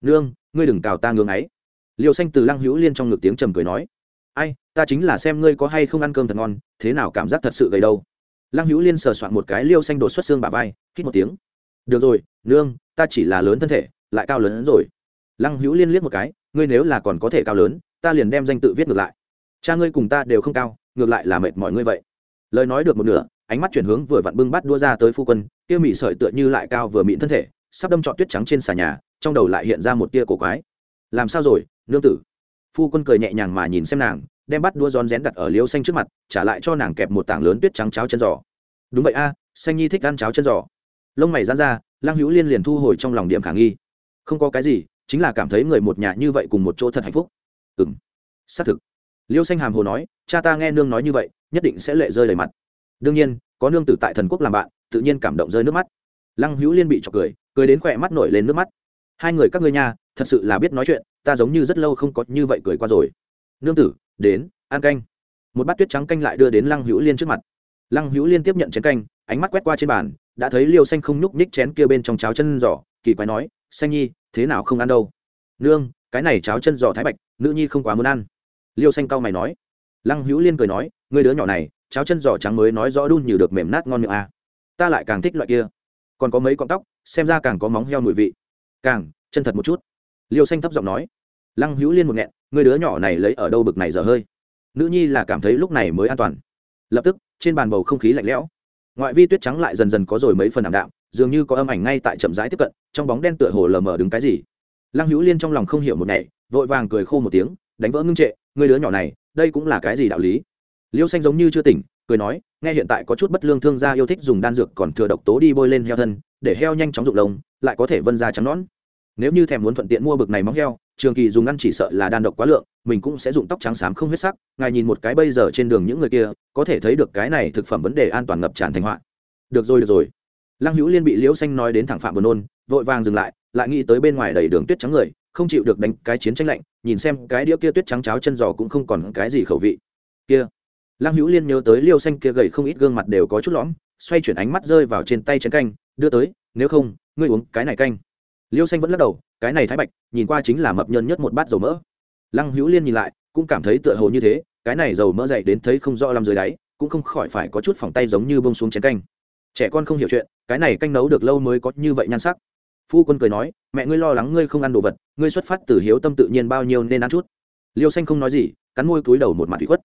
Nương, ngươi đừng cào ta ngưng ấy liêu xanh từ lăng hữu liên trong ngực tiếng trầm cười nói, ai, ta chính là xem ngươi có hay không ăn cơm thật ngon, thế nào cảm giác thật sự gầy đâu. Lăng hữu liên sờ soạn một cái liêu xanh đột xuất xương bà vai, hít một tiếng. Được rồi, nương, ta chỉ là lớn thân thể, lại cao lớn hơn rồi. Lăng hữu liên liếc một cái, ngươi nếu là còn có thể cao lớn, ta liền đem danh tự viết ngược lại cha ngươi cùng ta đều không cao, ngược lại là mệt mọi ngươi vậy. Lời nói được một nửa, ánh mắt chuyển hướng vừa vặn bưng bắt đua ra tới phu quân, kia mị sợi tựa như lại cao vừa mịn thân thể, sắp đâm trọn tuyết trắng trên xà nhà, trong đầu lại hiện ra một tia cổ quái. Làm sao rồi, nương tử? Phu quân cười nhẹ nhàng mà nhìn xem nàng, đem bắt đua rón rén đặt ở liêu xanh trước mặt, trả lại cho nàng kẹp một tảng lớn tuyết trắng cháo chân giò. Đúng vậy a, xanh nhi thích ăn cháo chân giò. Lông mày dán ra, lăng hữu liên liền thu hồi trong lòng điểm khả nghi. Không có cái gì, chính là cảm thấy người một nhà như vậy cùng một chỗ thật hạnh phúc. Ừ m xác thực liêu xanh hàm hồ nói, cha ta nghe nương nói như vậy, nhất định sẽ lệ rơi đầy mặt. Đương nhiên, có nương tử tại thần quốc làm bạn, tự nhiên cảm động rơi nước mắt. Lăng hữu liên bị trọc cười cười đến khỏe mắt nổi lên nước mắt. Hai người các ngươi nha, thật sự là biết nói chuyện, ta giống như rất lâu không có như vậy cười qua rồi. Nương tử, đến, ăn canh. Một bát tuyết trắng canh lại đưa đến lăng hữu liên trước mặt. Lăng hữu liên tiếp nhận chén canh, ánh mắt quét qua trên bàn, đã thấy liêu xanh không nhúc nhích chén kia bên trong cháo chân giỏ kỳ quái nói, xanh nhi, thế nào không ăn đâu? Nương, cái này cháo chân giò thái bạch, nữ nhi không quá muốn ăn liêu xanh cau mày nói. Lăng hữu liên cười nói người đứa nhỏ này, cháo chân giò trắng mới nói rõ đun nhiều được mềm nát ngon miệng à. ta lại càng thích loại kia. Còn có mấy con tóc, xem ra càng có móng heo mùi vị. Càng, chân thật một chút. Liêu xanh thấp giọng nói. Lăng hữu liên một nghẹn người đứa nhỏ này lấy ở đâu bực này dở hơi? Nữ nhi là cảm thấy lúc này mới an toàn. Lập tức, trên bàn bầu không khí lạnh lẽo. Ngoại vi tuyết trắng lại dần dần có rồi mấy phần ảm đạm, dường như có âm ảnh ngay tại chậm rãi tiếp cận, trong bóng đen tựa hồ lờ mờ đứng cái gì. Lăng hữu liên trong lòng không hiểu một ngày, vội vàng cười khô một tiếng, đánh vỡ ngưng trệ người đứa nhỏ này, đây cũng là cái gì đạo lý? Liêu xanh giống như chưa tỉnh, cười nói, nghe hiện tại có chút bất lương thương gia yêu thích dùng đan dược còn thừa độc tố đi bôi lên heo thân, để heo nhanh chóng rụng lông, lại có thể vân ra trắng nón nếu như thèm muốn thuận tiện mua bực này móng heo, trường kỳ dùng ăn chỉ sợ là đan độc quá lượng, mình cũng sẽ dùng tóc trắng xám không huyết sắc, ngài nhìn một cái bây giờ trên đường những người kia, có thể thấy được cái này thực phẩm vấn đề an toàn ngập tràn thành họa. Được rồi được rồi. Lăng hữu liên bị liễu xanh nói đến thẳng phạm buồn nôn, vội vàng dừng lại lại nghĩ tới bên ngoài đầy đường tuyết trắng người không chịu được đánh cái chiến tranh lạnh, nhìn xem cái đĩa kia tuyết trắng cháo chân giò cũng không còn cái gì khẩu vị. Kia. Lăng hữu liên nhớ tới liêu xanh kia gầy không ít gương mặt đều có chút lõm, xoay chuyển ánh mắt rơi vào trên tay chén canh, đưa tới, nếu không, ngươi uống cái này canh. Liêu xanh vẫn lắc đầu, cái này thái bạch, nhìn qua chính là mập nhân nhất một bát dầu mỡ. Lăng hữu liên nhìn lại, cũng cảm thấy tựa hồ như thế, cái này dầu mỡ dậy đến thấy không rõ làm dưới đáy, cũng không khỏi phải có chút phòng tay giống như bông xuống chén canh. Trẻ con không hiểu chuyện, cái này canh nấu được lâu mới có như vậy nhan sắc phu quân cười nói, mẹ ngươi lo lắng ngươi không ăn đồ vật, ngươi xuất phát từ hiếu tâm tự nhiên bao nhiêu nên ăn chút. Liêu xanh không nói gì, cắn môi cúi đầu một mặt bị khuất.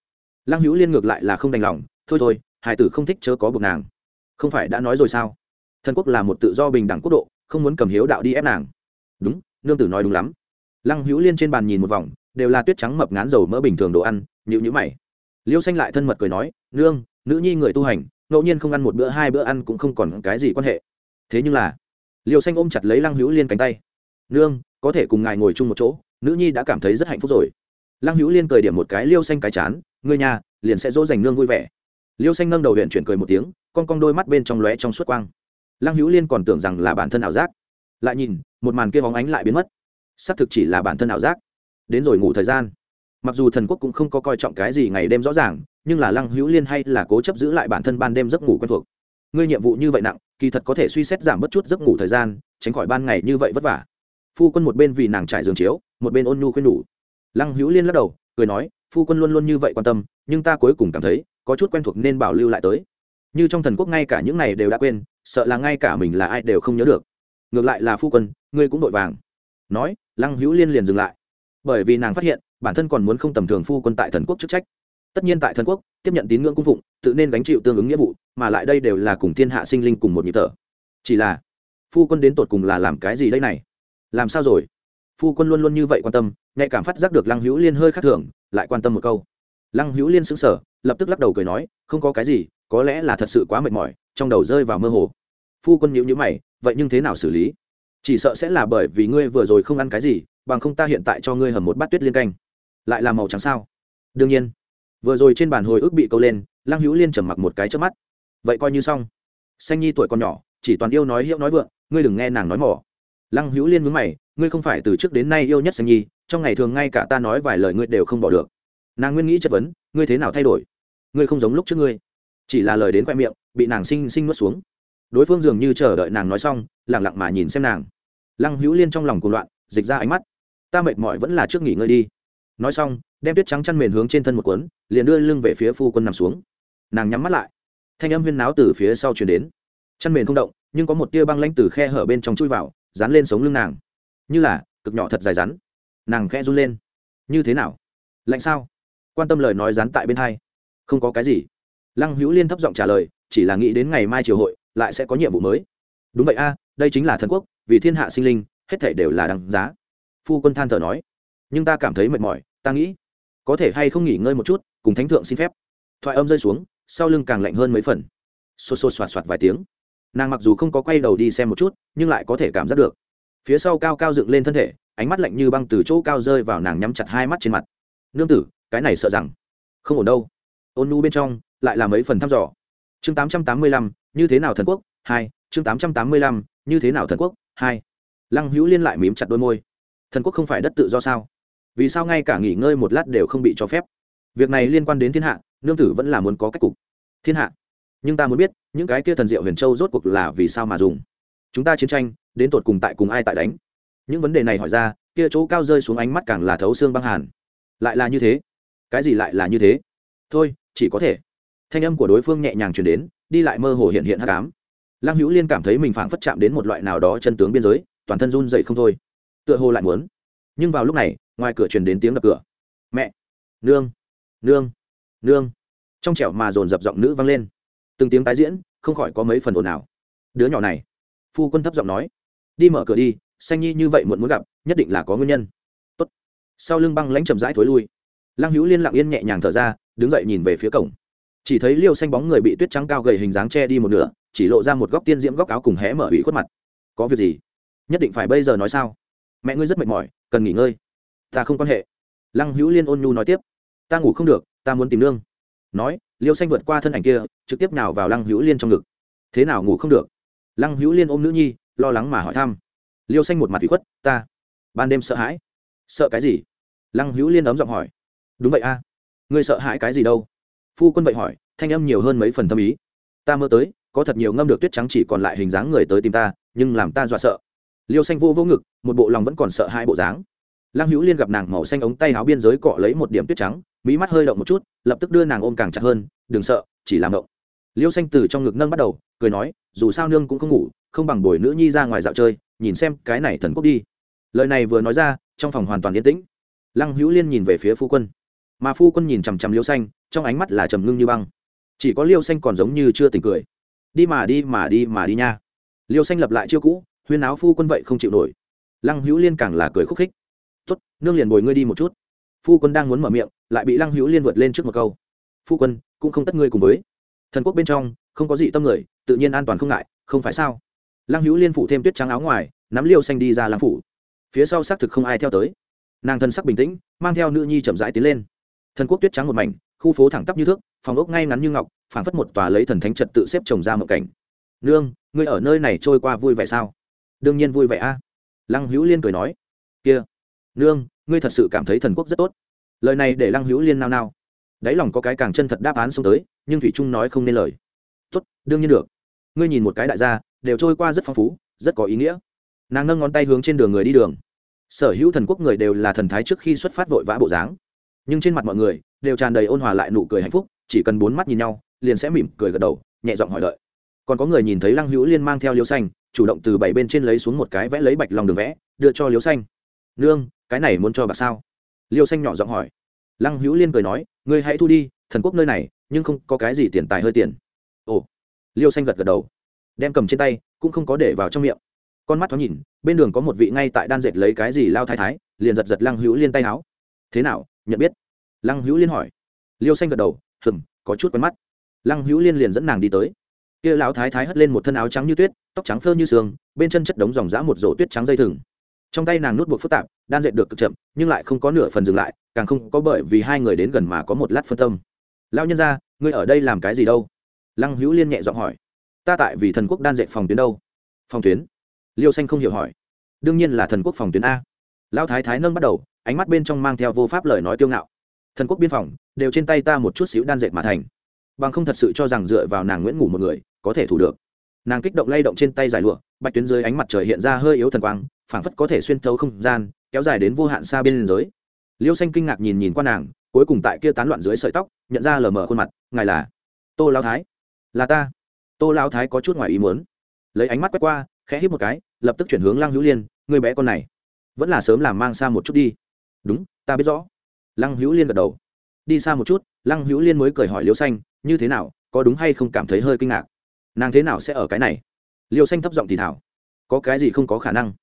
Lăng hữu liên ngược lại là không đành lòng, thôi thôi hải tử không thích chớ có buộc nàng. Không phải đã nói rồi sao? Thần quốc là một tự do bình đẳng quốc độ, không muốn cầm hiếu đạo đi ép nàng. Đúng, nương tử nói đúng lắm. Lăng hữu liên trên bàn nhìn một vòng, đều là tuyết trắng mập ngán dầu mỡ bình thường đồ ăn nhịu nhữ mày. Liêu xanh lại thân mật cười nói, nương, nữ nhi người tu hành, ngẫu nhiên không ăn một bữa hai bữa ăn cũng không còn cái gì quan hệ. Thế nhưng là liều xanh ôm chặt lấy lăng hữu liên cánh tay. Nương, có thể cùng ngài ngồi chung một chỗ, nữ nhi đã cảm thấy rất hạnh phúc rồi. Lăng hữu liên cười điểm một cái liêu xanh cái chán người nhà, liền sẽ dỗ dành nương vui vẻ. Liêu xanh nâng đầu huyện chuyển cười một tiếng, con con đôi mắt bên trong lóe trong suốt quang. Lăng hữu liên còn tưởng rằng là bản thân ảo giác. Lại nhìn, một màn kia bóng ánh lại biến mất. Xác thực chỉ là bản thân ảo giác. Đến rồi ngủ thời gian. Mặc dù thần quốc cũng không có coi trọng cái gì ngày đêm rõ ràng, nhưng là lăng hữu liên hay là cố chấp giữ lại bản thân ban đêm giấc ngủ quen thuộc. Ngươi nhiệm vụ như vậy nặng kỳ thật có thể suy xét giảm bớt chút giấc ngủ thời gian, tránh khỏi ban ngày như vậy vất vả. Phu quân một bên vì nàng trải giường chiếu, một bên ôn nhu khuyên nhủ. Lăng hữu liên lắc đầu, cười nói, phu quân luôn luôn như vậy quan tâm, nhưng ta cuối cùng cảm thấy, có chút quen thuộc nên bảo lưu lại tới. Như trong thần quốc ngay cả những này đều đã quên, sợ là ngay cả mình là ai đều không nhớ được. Ngược lại là phu quân, ngươi cũng vội vàng. Nói, lăng hữu liên liền dừng lại. Bởi vì nàng phát hiện, bản thân còn muốn không tầm thường phu quân tại thần quốc chức trách tất nhiên tại thần quốc, tiếp nhận tín ngưỡng cung phụng, tự nên gánh chịu tương ứng nghĩa vụ, mà lại đây đều là cùng thiên hạ sinh linh cùng một nhịp thở. Chỉ là, phu quân đến tột cùng là làm cái gì đây này? Làm sao rồi? Phu quân luôn luôn như vậy quan tâm, nhạy cảm phát giác được lăng hữu liên hơi khác thường, lại quan tâm một câu. Lăng hữu liên xứng sở lập tức lắc đầu cười nói, không có cái gì, có lẽ là thật sự quá mệt mỏi, trong đầu rơi vào mơ hồ. Phu quân nhữ nhữ mày, vậy nhưng thế nào xử lý? Chỉ sợ sẽ là bởi vì ngươi vừa rồi không ăn cái gì, bằng không ta hiện tại cho ngươi hầm một bát tuyết liên canh. Lại là màu trắng sao? Đương nhiên vừa rồi trên bàn hồi ức bị câu lên, lăng hữu liên trầm mặc một cái trước mắt. Vậy coi như xong. Xanh nhi tuổi còn nhỏ, chỉ toàn yêu nói hiệu nói vượng, ngươi đừng nghe nàng nói mỏ. Lăng hữu liên mướn mày, ngươi không phải từ trước đến nay yêu nhất xanh nhi, trong ngày thường ngay cả ta nói vài lời ngươi đều không bỏ được. Nàng nguyên nghĩ chất vấn, ngươi thế nào thay đổi? Ngươi không giống lúc trước ngươi. Chỉ là lời đến khoe miệng, bị nàng sinh sinh nuốt xuống. Đối phương dường như chờ đợi nàng nói xong lẳng lặng mà nhìn xem nàng. Lăng hữu liên trong lòng cuồng loạn, dịch ra ánh mắt. Ta mệt mỏi vẫn là trước nghỉ ngơi đi nói xong, đem tuyết trắng chăn mền hướng trên thân một cuốn, liền đưa lưng về phía phu quân nằm xuống. Nàng nhắm mắt lại. Thanh âm huyên náo từ phía sau chuyển đến. Chăn mền không động, nhưng có một tia băng lanh từ khe hở bên trong chui vào, dán lên sống lưng nàng. Như là, cực nhỏ thật dài rắn. Nàng khẽ run lên. Như thế nào? Lạnh sao? Quan tâm lời nói dán tại bên hai. Không có cái gì. Lăng hữu liên thấp giọng trả lời, chỉ là nghĩ đến ngày mai triều hội, lại sẽ có nhiệm vụ mới. Đúng vậy a, đây chính là thần quốc, vì thiên hạ sinh linh, hết thể đều là đằng giá. Phu quân than thở nói nhưng ta cảm thấy mệt mỏi, ta nghĩ, có thể hay không nghỉ ngơi một chút, cùng thánh thượng xin phép. Thoại âm rơi xuống, sau lưng càng lạnh hơn mấy phần. Xô xô xoạt xoạt vài tiếng. Nàng mặc dù không có quay đầu đi xem một chút, nhưng lại có thể cảm giác được. Phía sau cao cao dựng lên thân thể, ánh mắt lạnh như băng từ chỗ cao rơi vào nàng nhắm chặt hai mắt trên mặt. Nương tử, cái này sợ rằng không ổn đâu. Ôn nu bên trong, lại là mấy phần thăm dò. Chương tám trăm tám mươi lăm, như thế nào thần quốc? Hai, chương tám trăm tám mươi lăm, như thế nào thần quốc? Hai. Lăng hữu liên lại mím chặt đôi môi. Thần quốc không phải đất tự do sao? Vì sao ngay cả nghỉ ngơi một lát đều không bị cho phép? Việc này liên quan đến thiên hạ, nương tử vẫn là muốn có cách cục. Thiên hạ. Nhưng ta muốn biết, những cái kia thần diệu huyền châu rốt cuộc là vì sao mà dùng? Chúng ta chiến tranh, đến tột cùng tại cùng ai tại đánh? Những vấn đề này hỏi ra, kia chỗ cao rơi xuống ánh mắt càng là thấu xương băng hàn. Lại là như thế? Cái gì lại là như thế? Thôi, chỉ có thể. Thanh âm của đối phương nhẹ nhàng chuyển đến, đi lại mơ hồ hiện hiện hát cám lăng hữu liên cảm thấy mình phảng phất chạm đến một loại nào đó chân tướng biên giới, toàn thân run dậy không thôi. Tựa hồ lại muốn. Nhưng vào lúc này ngoài cửa truyền đến tiếng đập cửa. Mẹ! Nương! Nương! Nương! Trong trẻo mà dồn dập giọng nữ vang lên. Từng tiếng tái diễn, không khỏi có mấy phần ồn ào. Đứa nhỏ này! Phu quân thấp giọng nói. Đi mở cửa đi xanh nhi như vậy muộn muốn gặp, nhất định là có nguyên nhân. Tốt. sau lưng băng lãnh chậm rãi thối lui. Lăng hữu liên lặng yên nhẹ nhàng thở ra, đứng dậy nhìn về phía cổng. Chỉ thấy liêu xanh bóng người bị tuyết trắng cao gầy hình dáng che đi một nửa, chỉ lộ ra một góc tiên diễm góc áo cùng hé mở ủy khuất mặt. Có việc gì? Nhất định phải bây giờ nói sao? Mẹ ngươi rất mệt mỏi, cần nghỉ ngơi ta không quan hệ. Lăng hữu liên ôn nhu nói tiếp, ta ngủ không được, ta muốn tìm nương. Nói, liêu xanh vượt qua thân ảnh kia, trực tiếp nào vào lăng hữu liên trong ngực. Thế nào ngủ không được? Lăng hữu liên ôm nữ nhi, lo lắng mà hỏi thăm. Liêu xanh một mặt bị khuất, ta, ban đêm sợ hãi. Sợ cái gì? Lăng hữu liên ấm giọng hỏi. Đúng vậy a, ngươi sợ hãi cái gì đâu? Phu quân vậy hỏi, thanh âm nhiều hơn mấy phần tâm ý. Ta mơ tới, có thật nhiều ngâm được tuyết trắng chỉ còn lại hình dáng người tới tìm ta, nhưng làm ta dọa sợ. Liêu xanh vô vô ngực, một bộ lòng vẫn còn sợ hai bộ dáng lăng hữu liên gặp nàng màu xanh ống tay áo biên giới cọ lấy một điểm tuyết trắng mỹ mắt hơi động một chút, lập tức đưa nàng ôm càng chặt hơn, đừng sợ, chỉ làm động liêu xanh từ trong ngực nâng bắt đầu, cười nói, dù sao nương cũng không ngủ, không bằng bồi nữ nhi ra ngoài dạo chơi, nhìn xem cái này thần quốc đi. Lời này vừa nói ra, trong phòng hoàn toàn yên tĩnh. Lăng hữu liên nhìn về phía phu quân. Mà phu quân nhìn chằm chằm liêu xanh, trong ánh mắt là trầm ngưng như băng. Chỉ có liêu xanh còn giống như chưa tỉnh cười. Đi mà đi mà đi mà đi nha. Liêu xanh lập lại chiêu cũ, huyên áo phu quân vậy không chịu nổi. Lăng hữu liên càng là cười khúc khích nương liền bồi ngươi đi một chút. Phu quân đang muốn mở miệng, lại bị lăng hữu liên vượt lên trước một câu. Phu quân, cũng không tất ngươi cùng với. Thần quốc bên trong, không có gì tâm người, tự nhiên an toàn không ngại, không phải sao? Lăng hữu liên phủ thêm tuyết trắng áo ngoài, nắm liêu xanh đi ra lăng phủ. Phía sau xác thực không ai theo tới. Nàng thân sắc bình tĩnh, mang theo nữ nhi chậm rãi tiến lên. Thần quốc tuyết trắng một mảnh, khu phố thẳng tắp như thước, phòng ốc ngay ngắn như ngọc, phảng phất một tòa lấy thần thánh trật tự xếp trồng ra một cảnh. Nương, ngươi ở nơi này trôi qua vui vẻ sao? Đương nhiên vui vẻ a. Lăng hữu liên cười nói. Kia nương, ngươi thật sự cảm thấy thần quốc rất tốt. Lời này để lăng hữu liên nao nao. Đáy lòng có cái càng chân thật đáp án xông tới, nhưng thủy trung nói không nên lời. Tốt, đương nhiên được. Ngươi nhìn một cái đại gia, đều trôi qua rất phong phú, rất có ý nghĩa. Nàng nâng ngón tay hướng trên đường người đi đường. Sở hữu thần quốc người đều là thần thái trước khi xuất phát vội vã bộ dáng. Nhưng trên mặt mọi người, đều tràn đầy ôn hòa lại nụ cười hạnh phúc, chỉ cần bốn mắt nhìn nhau, liền sẽ mỉm cười gật đầu, nhẹ giọng hỏi đợi. Còn có người nhìn thấy lăng hữu liên mang theo liêu xanh, chủ động từ bảy bên trên lấy xuống một cái vẽ lấy bạch lòng đường vẽ, đưa cho liêu xanh nương, cái này muốn cho bạc sao? Liêu xanh nhỏ giọng hỏi. Lăng hữu liên cười nói, ngươi hãy thu đi, thần quốc nơi này, nhưng không có cái gì tiền tài hơi tiền. Ồ. Liêu xanh gật gật đầu. Đem cầm trên tay, cũng không có để vào trong miệng. Con mắt thoáng nhìn, bên đường có một vị ngay tại đan dệt lấy cái gì lao thái thái, liền giật giật lăng hữu liên tay áo thế nào, nhận biết? Lăng hữu liên hỏi. Liêu xanh gật đầu hừng có chút quen mắt. Lăng hữu liên liền dẫn nàng đi tới. Kia lão thái thái hất lên một thân áo trắng như tuyết, tóc trắng phơ như sương, bên chân chất đống dòng dã một rổ tuyết trắng dây thừng trong tay nàng nút buộc phức tạp, đan dệt được cực chậm, nhưng lại không có nửa phần dừng lại, càng không có bởi vì hai người đến gần mà có một lát phân tâm. Lao nhân ra ngươi ở đây làm cái gì đâu? Lăng hữu liên nhẹ giọng hỏi. Ta tại vì thần quốc đan dệt phòng tuyến đâu? Phòng tuyến? Liêu xanh không hiểu hỏi. Đương nhiên là thần quốc phòng tuyến a. Lao thái thái nâng bắt đầu, ánh mắt bên trong mang theo vô pháp lời nói tiêu ngạo. Thần quốc biên phòng, đều trên tay ta một chút xíu đan dệt mà thành. Bằng không thật sự cho rằng dựa vào nàng nguyễn ngủ một người, có thể thủ được. Nàng kích động lay động trên tay giải lụa, bạch tuyến dưới ánh mặt trời hiện ra hơi yếu thần quang phảng phất có thể xuyên thấu không gian, kéo dài đến vô hạn xa bên liên giới. Liêu xanh kinh ngạc nhìn nhìn qua nàng, cuối cùng tại kia tán loạn dưới sợi tóc, nhận ra lờ mờ khuôn mặt, ngài là tô lao thái. Là ta. Tô lao thái có chút ngoài ý muốn. Lấy ánh mắt quét qua, khẽ hít một cái, lập tức chuyển hướng lăng hữu liên người bé con này, vẫn là sớm làm mang xa một chút đi. Đúng, ta biết rõ. Lăng hữu liên gật đầu. Đi xa một chút. Lăng hữu liên mới cười hỏi liêu xanh, như thế nào, có đúng hay không cảm thấy hơi kinh ngạc? Nàng thế nào sẽ ở cái này? Liêu xanh thấp giọng thì thảo. Có cái gì không có khả năng?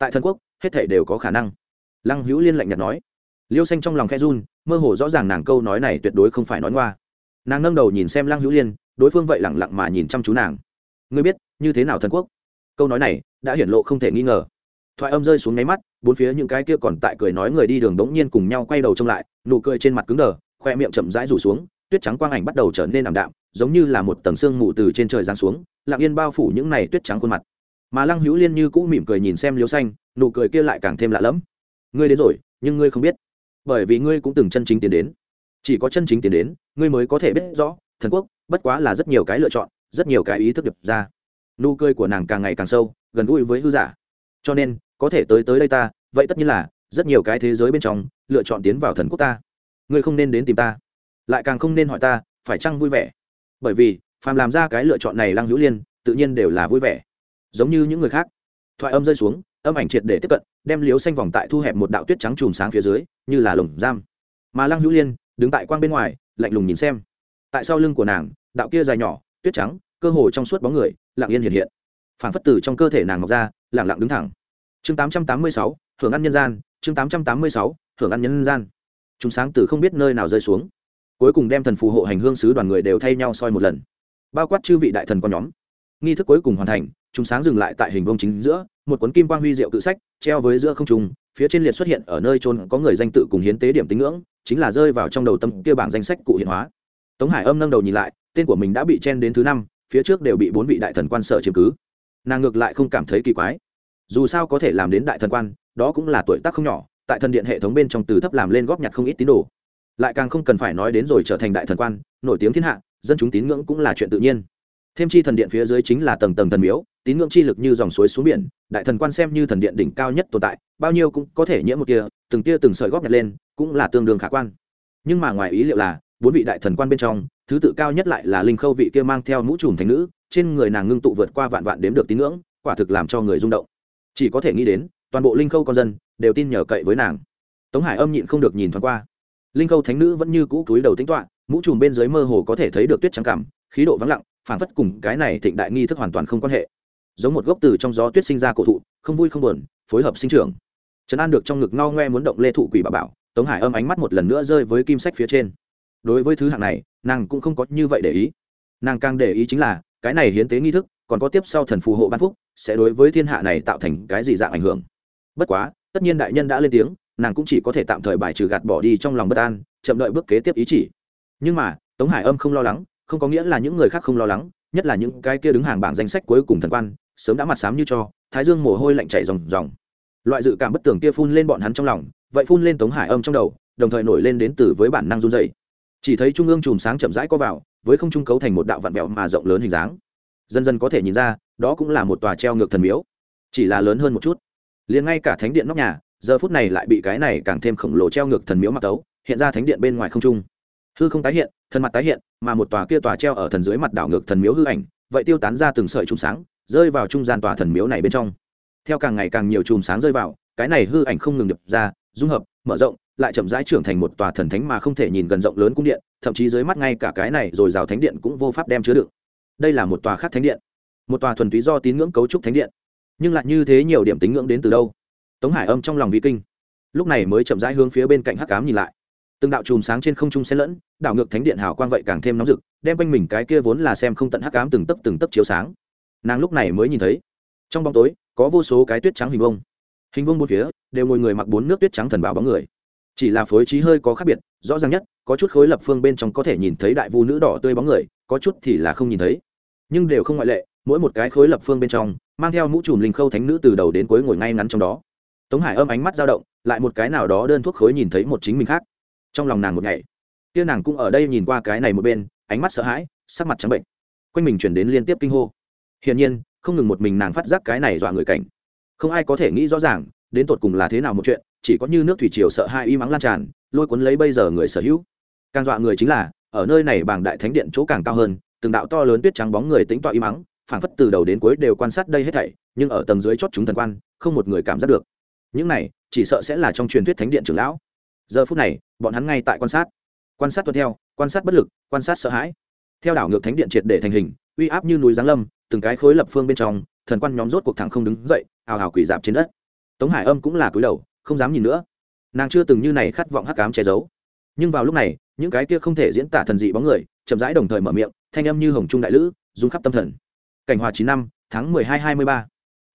Tại thần quốc, hết thể đều có khả năng. Lăng hữu liên lạnh nhạt nói. Liêu xanh trong lòng khe run, mơ hồ rõ ràng nàng câu nói này tuyệt đối không phải nói ngoa. Nàng nâng đầu nhìn xem lăng hữu liên, đối phương vậy lẳng lặng mà nhìn chăm chú nàng. Ngươi biết, như thế nào thần quốc? Câu nói này đã hiển lộ không thể nghi ngờ. Thoại âm rơi xuống nháy mắt, bốn phía những cái kia còn tại cười nói người đi đường đống nhiên cùng nhau quay đầu trông lại, nụ cười trên mặt cứng đờ, khoe miệng chậm rãi rủ xuống, tuyết trắng quang ảnh bắt đầu trở nên ảm đạm, giống như là một tầng sương mù từ trên trời giáng xuống, lặng yên bao phủ những này tuyết trắng khuôn mặt mà lăng hữu liên như cũ mỉm cười nhìn xem liêu xanh, nụ cười kia lại càng thêm lạ lẫm. Ngươi đến rồi, nhưng ngươi không biết. Bởi vì ngươi cũng từng chân chính tiến đến. Chỉ có chân chính tiến đến, ngươi mới có thể biết rõ, thần quốc, bất quá là rất nhiều cái lựa chọn, rất nhiều cái ý thức đập ra. Nụ cười của nàng càng ngày càng sâu, gần gũi với hư giả. Cho nên, có thể tới tới đây ta, vậy tất nhiên là, rất nhiều cái thế giới bên trong, lựa chọn tiến vào thần quốc ta. Ngươi không nên đến tìm ta. Lại càng không nên hỏi ta, phải chăng vui vẻ? Bởi vì, phàm làm ra cái lựa chọn này lăng hữu liên, tự nhiên đều là vui vẻ giống như những người khác. Thoại âm rơi xuống, âm ảnh triệt để tiếp cận, đem liếu xanh vòng tại thu hẹp một đạo tuyết trắng chùm sáng phía dưới, như là lồng giam. Mà lăng hữu liên, đứng tại quang bên ngoài, lạnh lùng nhìn xem. Tại sau lưng của nàng, đạo kia dài nhỏ, tuyết trắng, cơ hồ trong suốt bóng người, lặng yên hiện hiện. Phản phất từ trong cơ thể nàng ngọc ra lẳng lặng đứng thẳng. Chương tám trăm tám mươi sáu hưởng ăn nhân gian, chương tám trăm tám mươi sáu hưởng ăn nhân gian. Chúng sáng từ không biết nơi nào rơi xuống. Cuối cùng đem thần phù hộ hành hương sứ đoàn người đều thay nhau soi một lần. Bao quát chư vị đại thần con nhóm nghi thức cuối cùng hoàn thành, chúng sáng dừng lại tại hình vông chính giữa, một cuốn kim quang huy diệu cự sách, treo với giữa không trung, phía trên liệt xuất hiện ở nơi trôn có người danh tự cùng hiến tế điểm tín ngưỡng, chính là rơi vào trong đầu tâm kia bảng danh sách cụ hiện hóa. Tống hải âm nâng đầu nhìn lại, tên của mình đã bị chen đến thứ năm, phía trước đều bị bốn vị đại thần quan sợ chiếm cứ. Nàng ngược lại không cảm thấy kỳ quái. Dù sao có thể làm đến đại thần quan, đó cũng là tuổi tác không nhỏ, tại thần điện hệ thống bên trong từ thấp làm lên góp nhặt không ít tín đồ. Lại càng không cần phải nói đến rồi trở thành đại thần quan, nổi tiếng thiên hạ, dân chúng tín ngưỡng cũng là chuyện tự nhiên thêm chi thần điện phía dưới chính là tầng tầng thần miếu, tín ngưỡng chi lực như dòng suối xuống biển, đại thần quan xem như thần điện đỉnh cao nhất tồn tại, bao nhiêu cũng có thể nhiễm một kia từng tia từng sợi góp nhặt lên, cũng là tương đương khả quan. Nhưng mà ngoài ý liệu là, bốn vị đại thần quan bên trong, thứ tự cao nhất lại là linh khâu vị kia mang theo mũ trùm thành nữ, trên người nàng ngưng tụ vượt qua vạn vạn đếm được tín ngưỡng, quả thực làm cho người rung động. Chỉ có thể nghĩ đến, toàn bộ linh khâu con dân, đều tin nhờ cậy với nàng. Tống hải âm nhịn không được nhìn thoáng qua. Linh khâu thánh nữ vẫn như cũ cúi đầu tính toạ mũ trùm bên dưới mơ hồ có thể thấy được tuyết trắng cảm, khí độ vắng lặng phản phất cùng cái này thịnh đại nghi thức hoàn toàn không quan hệ. Giống một gốc từ trong gió tuyết sinh ra cổ thụ, không vui không buồn, phối hợp sinh trưởng. Trấn an được trong ngực ngao ngoe muốn động lê thụ quỷ bà bảo, tống hải âm ánh mắt một lần nữa rơi với kim sách phía trên. Đối với thứ hạng này, nàng cũng không có như vậy để ý. Nàng càng để ý chính là, cái này hiến tế nghi thức, còn có tiếp sau thần phù hộ ban phúc, sẽ đối với thiên hạ này tạo thành cái gì dạng ảnh hưởng. Bất quá, tất nhiên đại nhân đã lên tiếng, nàng cũng chỉ có thể tạm thời bài trừ gạt bỏ đi trong lòng bất an, chậm đợi bước kế tiếp ý chỉ. Nhưng mà, tống hải âm không lo lắng không có nghĩa là những người khác không lo lắng, nhất là những cái kia đứng hàng bảng danh sách cuối cùng thần quan, sớm đã mặt sám như cho, thái dương mồ hôi lạnh chảy ròng ròng. Loại dự cảm bất tường kia phun lên bọn hắn trong lòng, vậy phun lên tống hải âm trong đầu, đồng thời nổi lên đến từ với bản năng run dày chỉ thấy trung ương chùm sáng chậm rãi có vào, với không trung cấu thành một đạo vạn vẹo mà rộng lớn hình dáng. Dần dần có thể nhìn ra, đó cũng là một tòa treo ngược thần miếu. Chỉ là lớn hơn một chút. Liền ngay cả thánh điện nóc nhà, giờ phút này lại bị cái này càng thêm khổng lồ treo ngược thần miếu mặc tấu, hiện ra thánh điện bên ngoài không trung. Hư không tái hiện thần mặt tái hiện, mà một tòa kia tòa treo ở thần dưới mặt đảo ngược thần miếu hư ảnh, vậy tiêu tán ra từng sợi chùm sáng, rơi vào trung gian tòa thần miếu này bên trong. Theo càng ngày càng nhiều chùm sáng rơi vào, cái này hư ảnh không ngừng đập ra, dung hợp, mở rộng, lại chậm rãi trưởng thành một tòa thần thánh mà không thể nhìn gần rộng lớn cung điện, thậm chí dưới mắt ngay cả cái này rồi rào thánh điện cũng vô pháp đem chứa đựng. Đây là một tòa khác thánh điện, một tòa thuần túy do tín ngưỡng cấu trúc thánh điện. Nhưng lại như thế nhiều điểm tín ngưỡng đến từ đâu? Tống hải âm trong lòng vi kinh, lúc này mới chậm rãi hướng phía bên cạnh hắc cám nhìn lại từng đạo chùm sáng trên không trung xen lẫn, đảo ngược thánh điện hào quang vậy càng thêm nóng rực, đem quanh mình cái kia vốn là xem không tận hắc cám từng tấc từng tấc chiếu sáng. Nàng lúc này mới nhìn thấy, trong bóng tối, có vô số cái tuyết trắng hình vông hình vông bốn phía, đều ngồi người mặc bốn nước tuyết trắng thần bảo bóng người. Chỉ là phối trí hơi có khác biệt, rõ ràng nhất, có chút khối lập phương bên trong có thể nhìn thấy đại vu nữ đỏ tươi bóng người, có chút thì là không nhìn thấy. Nhưng đều không ngoại lệ, mỗi một cái khối lập phương bên trong, mang theo mũ trùm linh khâu thánh nữ từ đầu đến cuối ngồi ngay ngắn trong đó. Tống hải âm ánh mắt dao động, lại một cái nào đó đơn thuốc khối nhìn thấy một chính mình khác trong lòng nàng một ngày. Kia nàng cũng ở đây nhìn qua cái này một bên, ánh mắt sợ hãi, sắc mặt trắng bệnh. Quanh mình chuyển đến liên tiếp kinh hô. Hiển nhiên, không ngừng một mình nàng phát giác cái này dọa người cảnh. Không ai có thể nghĩ rõ ràng, đến tột cùng là thế nào một chuyện, chỉ có như nước thủy triều sợ hai y mắng lan tràn, lôi cuốn lấy bây giờ người sở hữu. Càng dọa người chính là, ở nơi này bảng đại thánh điện chỗ càng cao hơn, từng đạo to lớn tuyết trắng bóng người tính tọa y mắng, phảng phất từ đầu đến cuối đều quan sát đây hết thảy, nhưng ở tầng dưới chót chúng thần quan, không một người cảm giác được. Những này, chỉ sợ sẽ là trong truyền thuyết thánh điện trưởng lão giờ phút này, bọn hắn ngay tại quan sát. Quan sát tuân theo, quan sát bất lực, quan sát sợ hãi. Theo đảo ngược thánh điện triệt để thành hình, uy áp như núi giáng lâm, từng cái khối lập phương bên trong, thần quan nhóm rốt cuộc thẳng không đứng dậy hào hào quỷ dạp trên đất. Tống hải âm cũng là cúi đầu, không dám nhìn nữa. Nàng chưa từng như này khát vọng hắc cám che giấu. Nhưng vào lúc này, những cái kia không thể diễn tả thần dị bóng người, chậm rãi đồng thời mở miệng, thanh âm như hồng trung đại lữ, rung khắp tâm thần. Cảnh hòa chín năm, tháng mười hai hai mươi ba.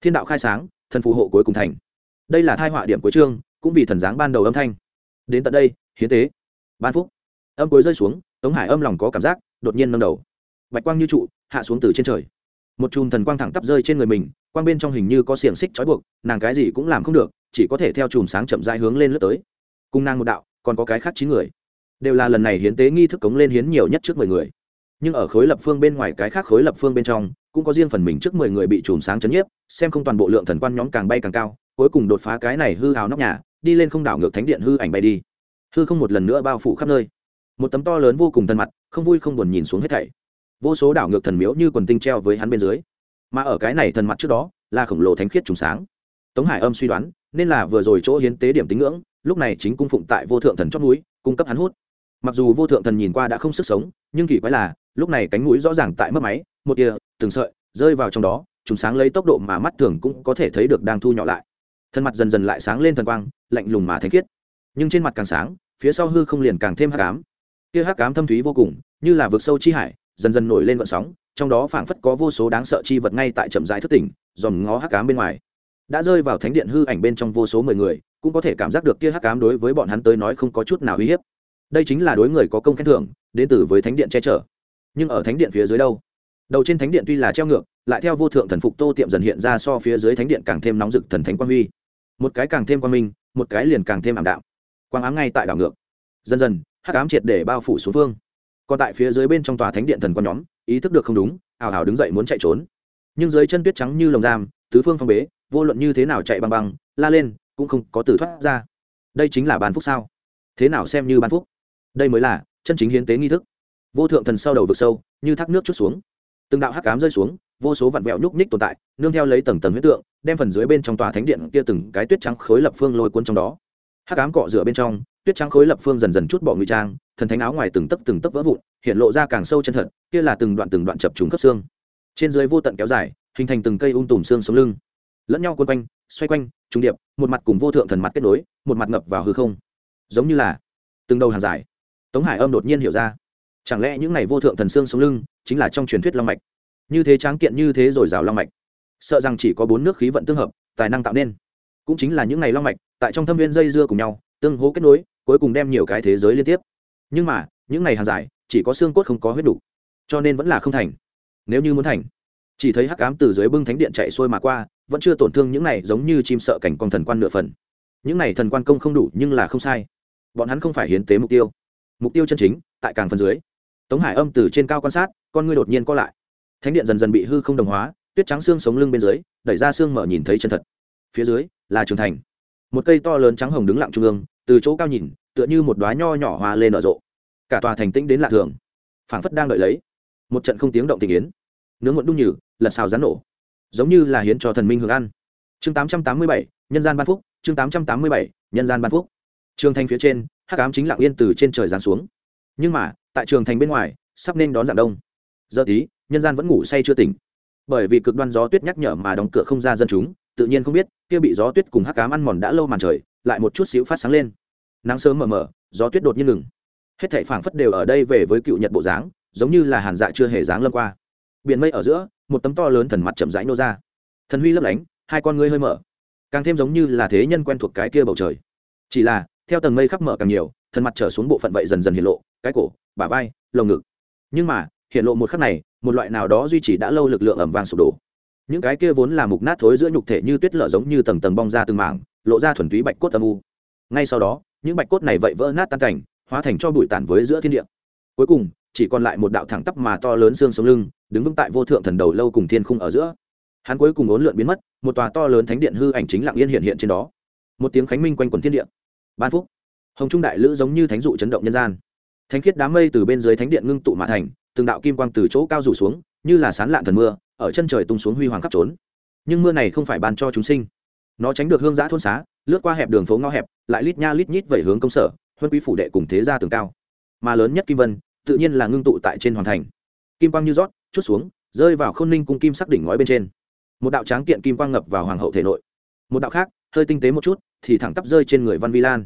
Thiên đạo khai sáng, thần phù hộ cuối cùng thành. Đây là thai họa điểm cuối chương, cũng vì thần dáng ban đầu âm thanh đến tận đây, hiến tế. Ban phúc. Âm cuối rơi xuống, tống hải âm lòng có cảm giác, đột nhiên nâng đầu. Bạch quang như trụ, hạ xuống từ trên trời. Một chùm thần quang thẳng tắp rơi trên người mình, quang bên trong hình như có xiềng xích trói buộc, nàng cái gì cũng làm không được, chỉ có thể theo chùm sáng chậm rãi hướng lên lướt tới. Cung nàng một đạo, còn có cái khác chín người. Đều là lần này hiến tế nghi thức cống lên hiến nhiều nhất trước mười người. Nhưng ở khối lập phương bên ngoài cái khác khối lập phương bên trong, cũng có riêng phần mình trước mười người bị chùm sáng chấn nhiếp, xem không toàn bộ lượng thần quan nhóm càng bay càng cao, cuối cùng đột phá cái này hư hào nóc nhà đi lên không đảo ngược thánh điện hư ảnh bay đi. Hư không một lần nữa bao phủ khắp nơi. Một tấm to lớn vô cùng thân mặt, không vui không buồn nhìn xuống hết thảy. Vô số đảo ngược thần miếu như quần tinh treo với hắn bên dưới. Mà ở cái này thần mặt trước đó, là khổng lồ thánh khiết trùng sáng. Tống hải âm suy đoán, nên là vừa rồi chỗ hiến tế điểm tín ngưỡng, lúc này chính cung phụng tại vô thượng thần chót núi, cung cấp hắn hút. Mặc dù vô thượng thần nhìn qua đã không sức sống, nhưng kỳ quái là, lúc này cánh mũi rõ ràng tại mất máy, một tia, từng sợi, rơi vào trong đó, trùng sáng lấy tốc độ mà mắt thường cũng có thể thấy được đang thu nhỏ lại. Thân mặt dần dần lại sáng lên thần quang lạnh lùng mà thanh khiết. Nhưng trên mặt càng sáng, phía sau hư không liền càng thêm hắc ám. Kia hắc ám thâm thúy vô cùng, như là vực sâu chi hải, dần dần nổi lên vận sóng, trong đó phảng phất có vô số đáng sợ chi vật ngay tại chậm rãi thức tỉnh, dòm ngó hắc ám bên ngoài. Đã rơi vào thánh điện hư ảnh bên trong vô số mười người, cũng có thể cảm giác được kia hắc ám đối với bọn hắn tới nói không có chút nào uy hiếp. Đây chính là đối người có công khen thưởng, đến từ với thánh điện che chở. Nhưng ở thánh điện phía dưới đâu? Đầu trên thánh điện tuy là treo ngược, lại theo vô thượng thần phục tô tiệm dần hiện ra so phía dưới thánh điện càng thêm nóng rực thần thánh quang huy. Một cái càng thêm quang minh một cái liền càng thêm ảm đạm. Quang ám ngay tại đảo ngược. Dần dần, hắc ám triệt để bao phủ xuống phương. Còn tại phía dưới bên trong tòa thánh điện thần quan nhóm, ý thức được không đúng ảo ảo đứng dậy muốn chạy trốn. Nhưng dưới chân tuyết trắng như lồng giam, tứ phương phong bế, vô luận như thế nào chạy băng băng, la lên, cũng không có từ thoát ra. Đây chính là ban phúc sao? Thế nào xem như ban phúc? Đây mới là chân chính hiến tế nghi thức. Vô thượng thần sau đầu vực sâu, như thác nước chút xuống. Từng đạo hắc cám rơi xuống vô số vặn vẹo nhúc nhích tồn tại, nương theo lấy tầng tầng huyết tượng, đem phần dưới bên trong tòa thánh điện kia từng cái tuyết trắng khối lập phương lôi cuốn trong đó. Hắc cám cọ rửa bên trong, tuyết trắng khối lập phương dần dần chút bỏ ngụy trang, thần thánh áo ngoài từng tấc từng tấc vỡ vụn, hiện lộ ra càng sâu chân thật, kia là từng đoạn từng đoạn chập trùng khớp xương. Trên dưới vô tận kéo dài, hình thành từng cây ung tùm xương sống lưng. Lẫn nhau quấn quanh, xoay quanh trung điệp, một mặt cùng vô thượng thần mặt kết nối, một mặt ngập vào hư không. Giống như là từng đầu hàng dài. Tống hải âm đột nhiên hiểu ra, chẳng lẽ những này vô thượng thần xương sống lưng chính là trong truyền thuyết long mạch? Như thế tráng kiện như thế rồi rào long mạch. Sợ rằng chỉ có bốn nước khí vận tương hợp, tài năng tạo nên. Cũng chính là những ngày long mạch, tại trong thâm viên dây dưa cùng nhau, tương hố kết nối, cuối cùng đem nhiều cái thế giới liên tiếp. Nhưng mà, những ngày hàng dài, chỉ có xương cốt không có huyết đủ. Cho nên vẫn là không thành. Nếu như muốn thành, chỉ thấy hắc cám từ dưới bưng thánh điện chạy xuôi mà qua, vẫn chưa tổn thương những này giống như chim sợ cảnh con thần quan nửa phần. Những này thần quan công không đủ, nhưng là không sai. Bọn hắn không phải hiến tế mục tiêu. Mục tiêu chân chính, tại càng phần dưới. Tống hải âm từ trên cao quan sát, con ngươi đột nhiên co lại thánh điện dần dần bị hư không đồng hóa, tuyết trắng xương sống lưng bên dưới, đẩy ra xương mở nhìn thấy chân thật. Phía dưới là trường thành. Một cây to lớn trắng hồng đứng lặng trung ương, từ chỗ cao nhìn, tựa như một đoá nho nhỏ hoa lên nở rộ. Cả tòa thành tĩnh đến lạ thường. Phảng phất đang đợi lấy một trận không tiếng động tình yến. Nướng muộn đung nhử lật xào rán nổ. Giống như là hiến cho thần minh hưởng ăn. Chương tám trăm tám mươi bảy, nhân gian ban phúc. Chương tám trăm tám mươi bảy, nhân gian ban phúc. Trường thành phía trên, hắc ám chính lặng yên từ trên trời giáng xuống. Nhưng mà, tại trường thành bên ngoài, sắp nên đón dạng đông. Giờ tí nhân gian vẫn ngủ say chưa tỉnh. Bởi vì cực đoan gió tuyết nhắc nhở mà đóng cửa không ra dân chúng, tự nhiên không biết, kia bị gió tuyết cùng hắc ám ăn mòn đã lâu màn trời, lại một chút xíu phát sáng lên. Nắng sớm mờ mờ, gió tuyết đột nhiên ngừng. Hết thảy phảng phất đều ở đây về với cựu nhật bộ dáng, giống như là hàn dạ chưa hề dáng lâm qua. Biển mây ở giữa, một tấm to lớn thần mặt chậm rãi nô ra. Thần huy lấp lánh, hai con ngươi hơi mở. Càng thêm giống như là thế nhân quen thuộc cái kia bầu trời. Chỉ là, theo tầng mây khắp mở càng nhiều, thần mặt trở xuống bộ phận vậy dần dần hiện lộ, cái cổ, bả vai, lồng ngực. Nhưng mà hiện lộ một khắc này, một loại nào đó duy trì đã lâu lực lượng ẩm vàng sụp đổ. Những cái kia vốn là mục nát thối giữa nhục thể như tuyết lở giống như tầng tầng bong ra từng mảng, lộ ra thuần túy bạch cốt âm u. Ngay sau đó, những bạch cốt này vậy vỡ nát tan cảnh, hóa thành cho bụi tản với giữa thiên địa. Cuối cùng, chỉ còn lại một đạo thẳng tắp mà to lớn xương sống lưng, đứng vững tại vô thượng thần đầu lâu cùng thiên khung ở giữa. Hắn cuối cùng ốn lượn biến mất, một tòa to lớn thánh điện hư ảnh chính lặng yên hiện hiện trên đó. Một tiếng khánh minh quanh quần thiên địa. Ban phúc. Hồng trung đại lữ giống như thánh dụ chấn động nhân gian. Thánh khiết đám mây từ bên dưới thánh điện ngưng tụ mà thành từng đạo kim quang từ chỗ cao rủ xuống, như là sán lạn thần mưa, ở chân trời tung xuống huy hoàng khắp trốn. Nhưng mưa này không phải ban cho chúng sinh. Nó tránh được hương giã thôn xá, lướt qua hẹp đường phố ngõ hẹp, lại lít nha lít nhít về hướng công sở, huân quý phủ đệ cùng thế gia tường cao. Mà lớn nhất kim vân, tự nhiên là ngưng tụ tại trên hoàn thành. Kim quang như rót, chút xuống, rơi vào khôn ninh cung kim sắc đỉnh ngói bên trên. Một đạo tráng kiện kim quang ngập vào hoàng hậu thể nội. Một đạo khác, hơi tinh tế một chút, thì thẳng tắp rơi trên người văn vi lan.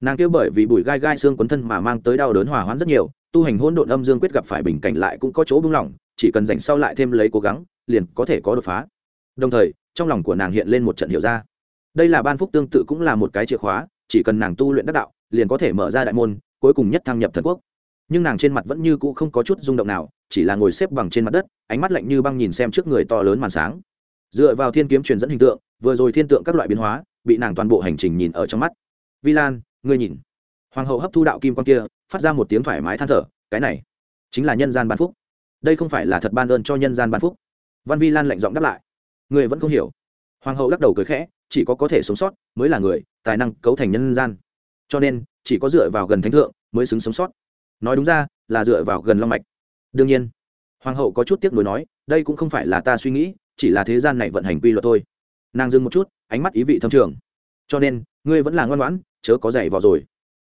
Nàng kêu bởi vì bụi gai gai xương quấn thân mà mang tới đau đớn hòa hoãn rất nhiều tu hành hôn độn âm dương quyết gặp phải bình cảnh lại cũng có chỗ buông lỏng, chỉ cần dành sau lại thêm lấy cố gắng, liền có thể có đột phá. Đồng thời, trong lòng của nàng hiện lên một trận hiểu ra. Đây là ban phúc tương tự cũng là một cái chìa khóa, chỉ cần nàng tu luyện đắc đạo, liền có thể mở ra đại môn, cuối cùng nhất thăng nhập thần quốc. Nhưng nàng trên mặt vẫn như cũ không có chút rung động nào, chỉ là ngồi xếp bằng trên mặt đất, ánh mắt lạnh như băng nhìn xem trước người to lớn màn sáng. Dựa vào thiên kiếm truyền dẫn hình tượng, vừa rồi thiên tượng các loại biến hóa, bị nàng toàn bộ hành trình nhìn ở trong mắt. Vi lan, ngươi nhìn hoàng hậu hấp thu đạo kim quan kia, phát ra một tiếng thoải mái than thở, cái này chính là nhân gian ban phúc. Đây không phải là thật ban ơn cho nhân gian ban phúc. Văn vi lan lạnh giọng đáp lại. Người vẫn không hiểu. Hoàng hậu lắc đầu cười khẽ, chỉ có có thể sống sót mới là người, tài năng cấu thành nhân gian. Cho nên, chỉ có dựa vào gần thánh thượng mới xứng sống sót. Nói đúng ra, là dựa vào gần long mạch. Đương nhiên, hoàng hậu có chút tiếc nuối nói, đây cũng không phải là ta suy nghĩ, chỉ là thế gian này vận hành quy luật thôi. Nàng dừng một chút, ánh mắt ý vị thâm trường. Cho nên, ngươi vẫn là ngoan ngoãn, chớ có dày vào rồi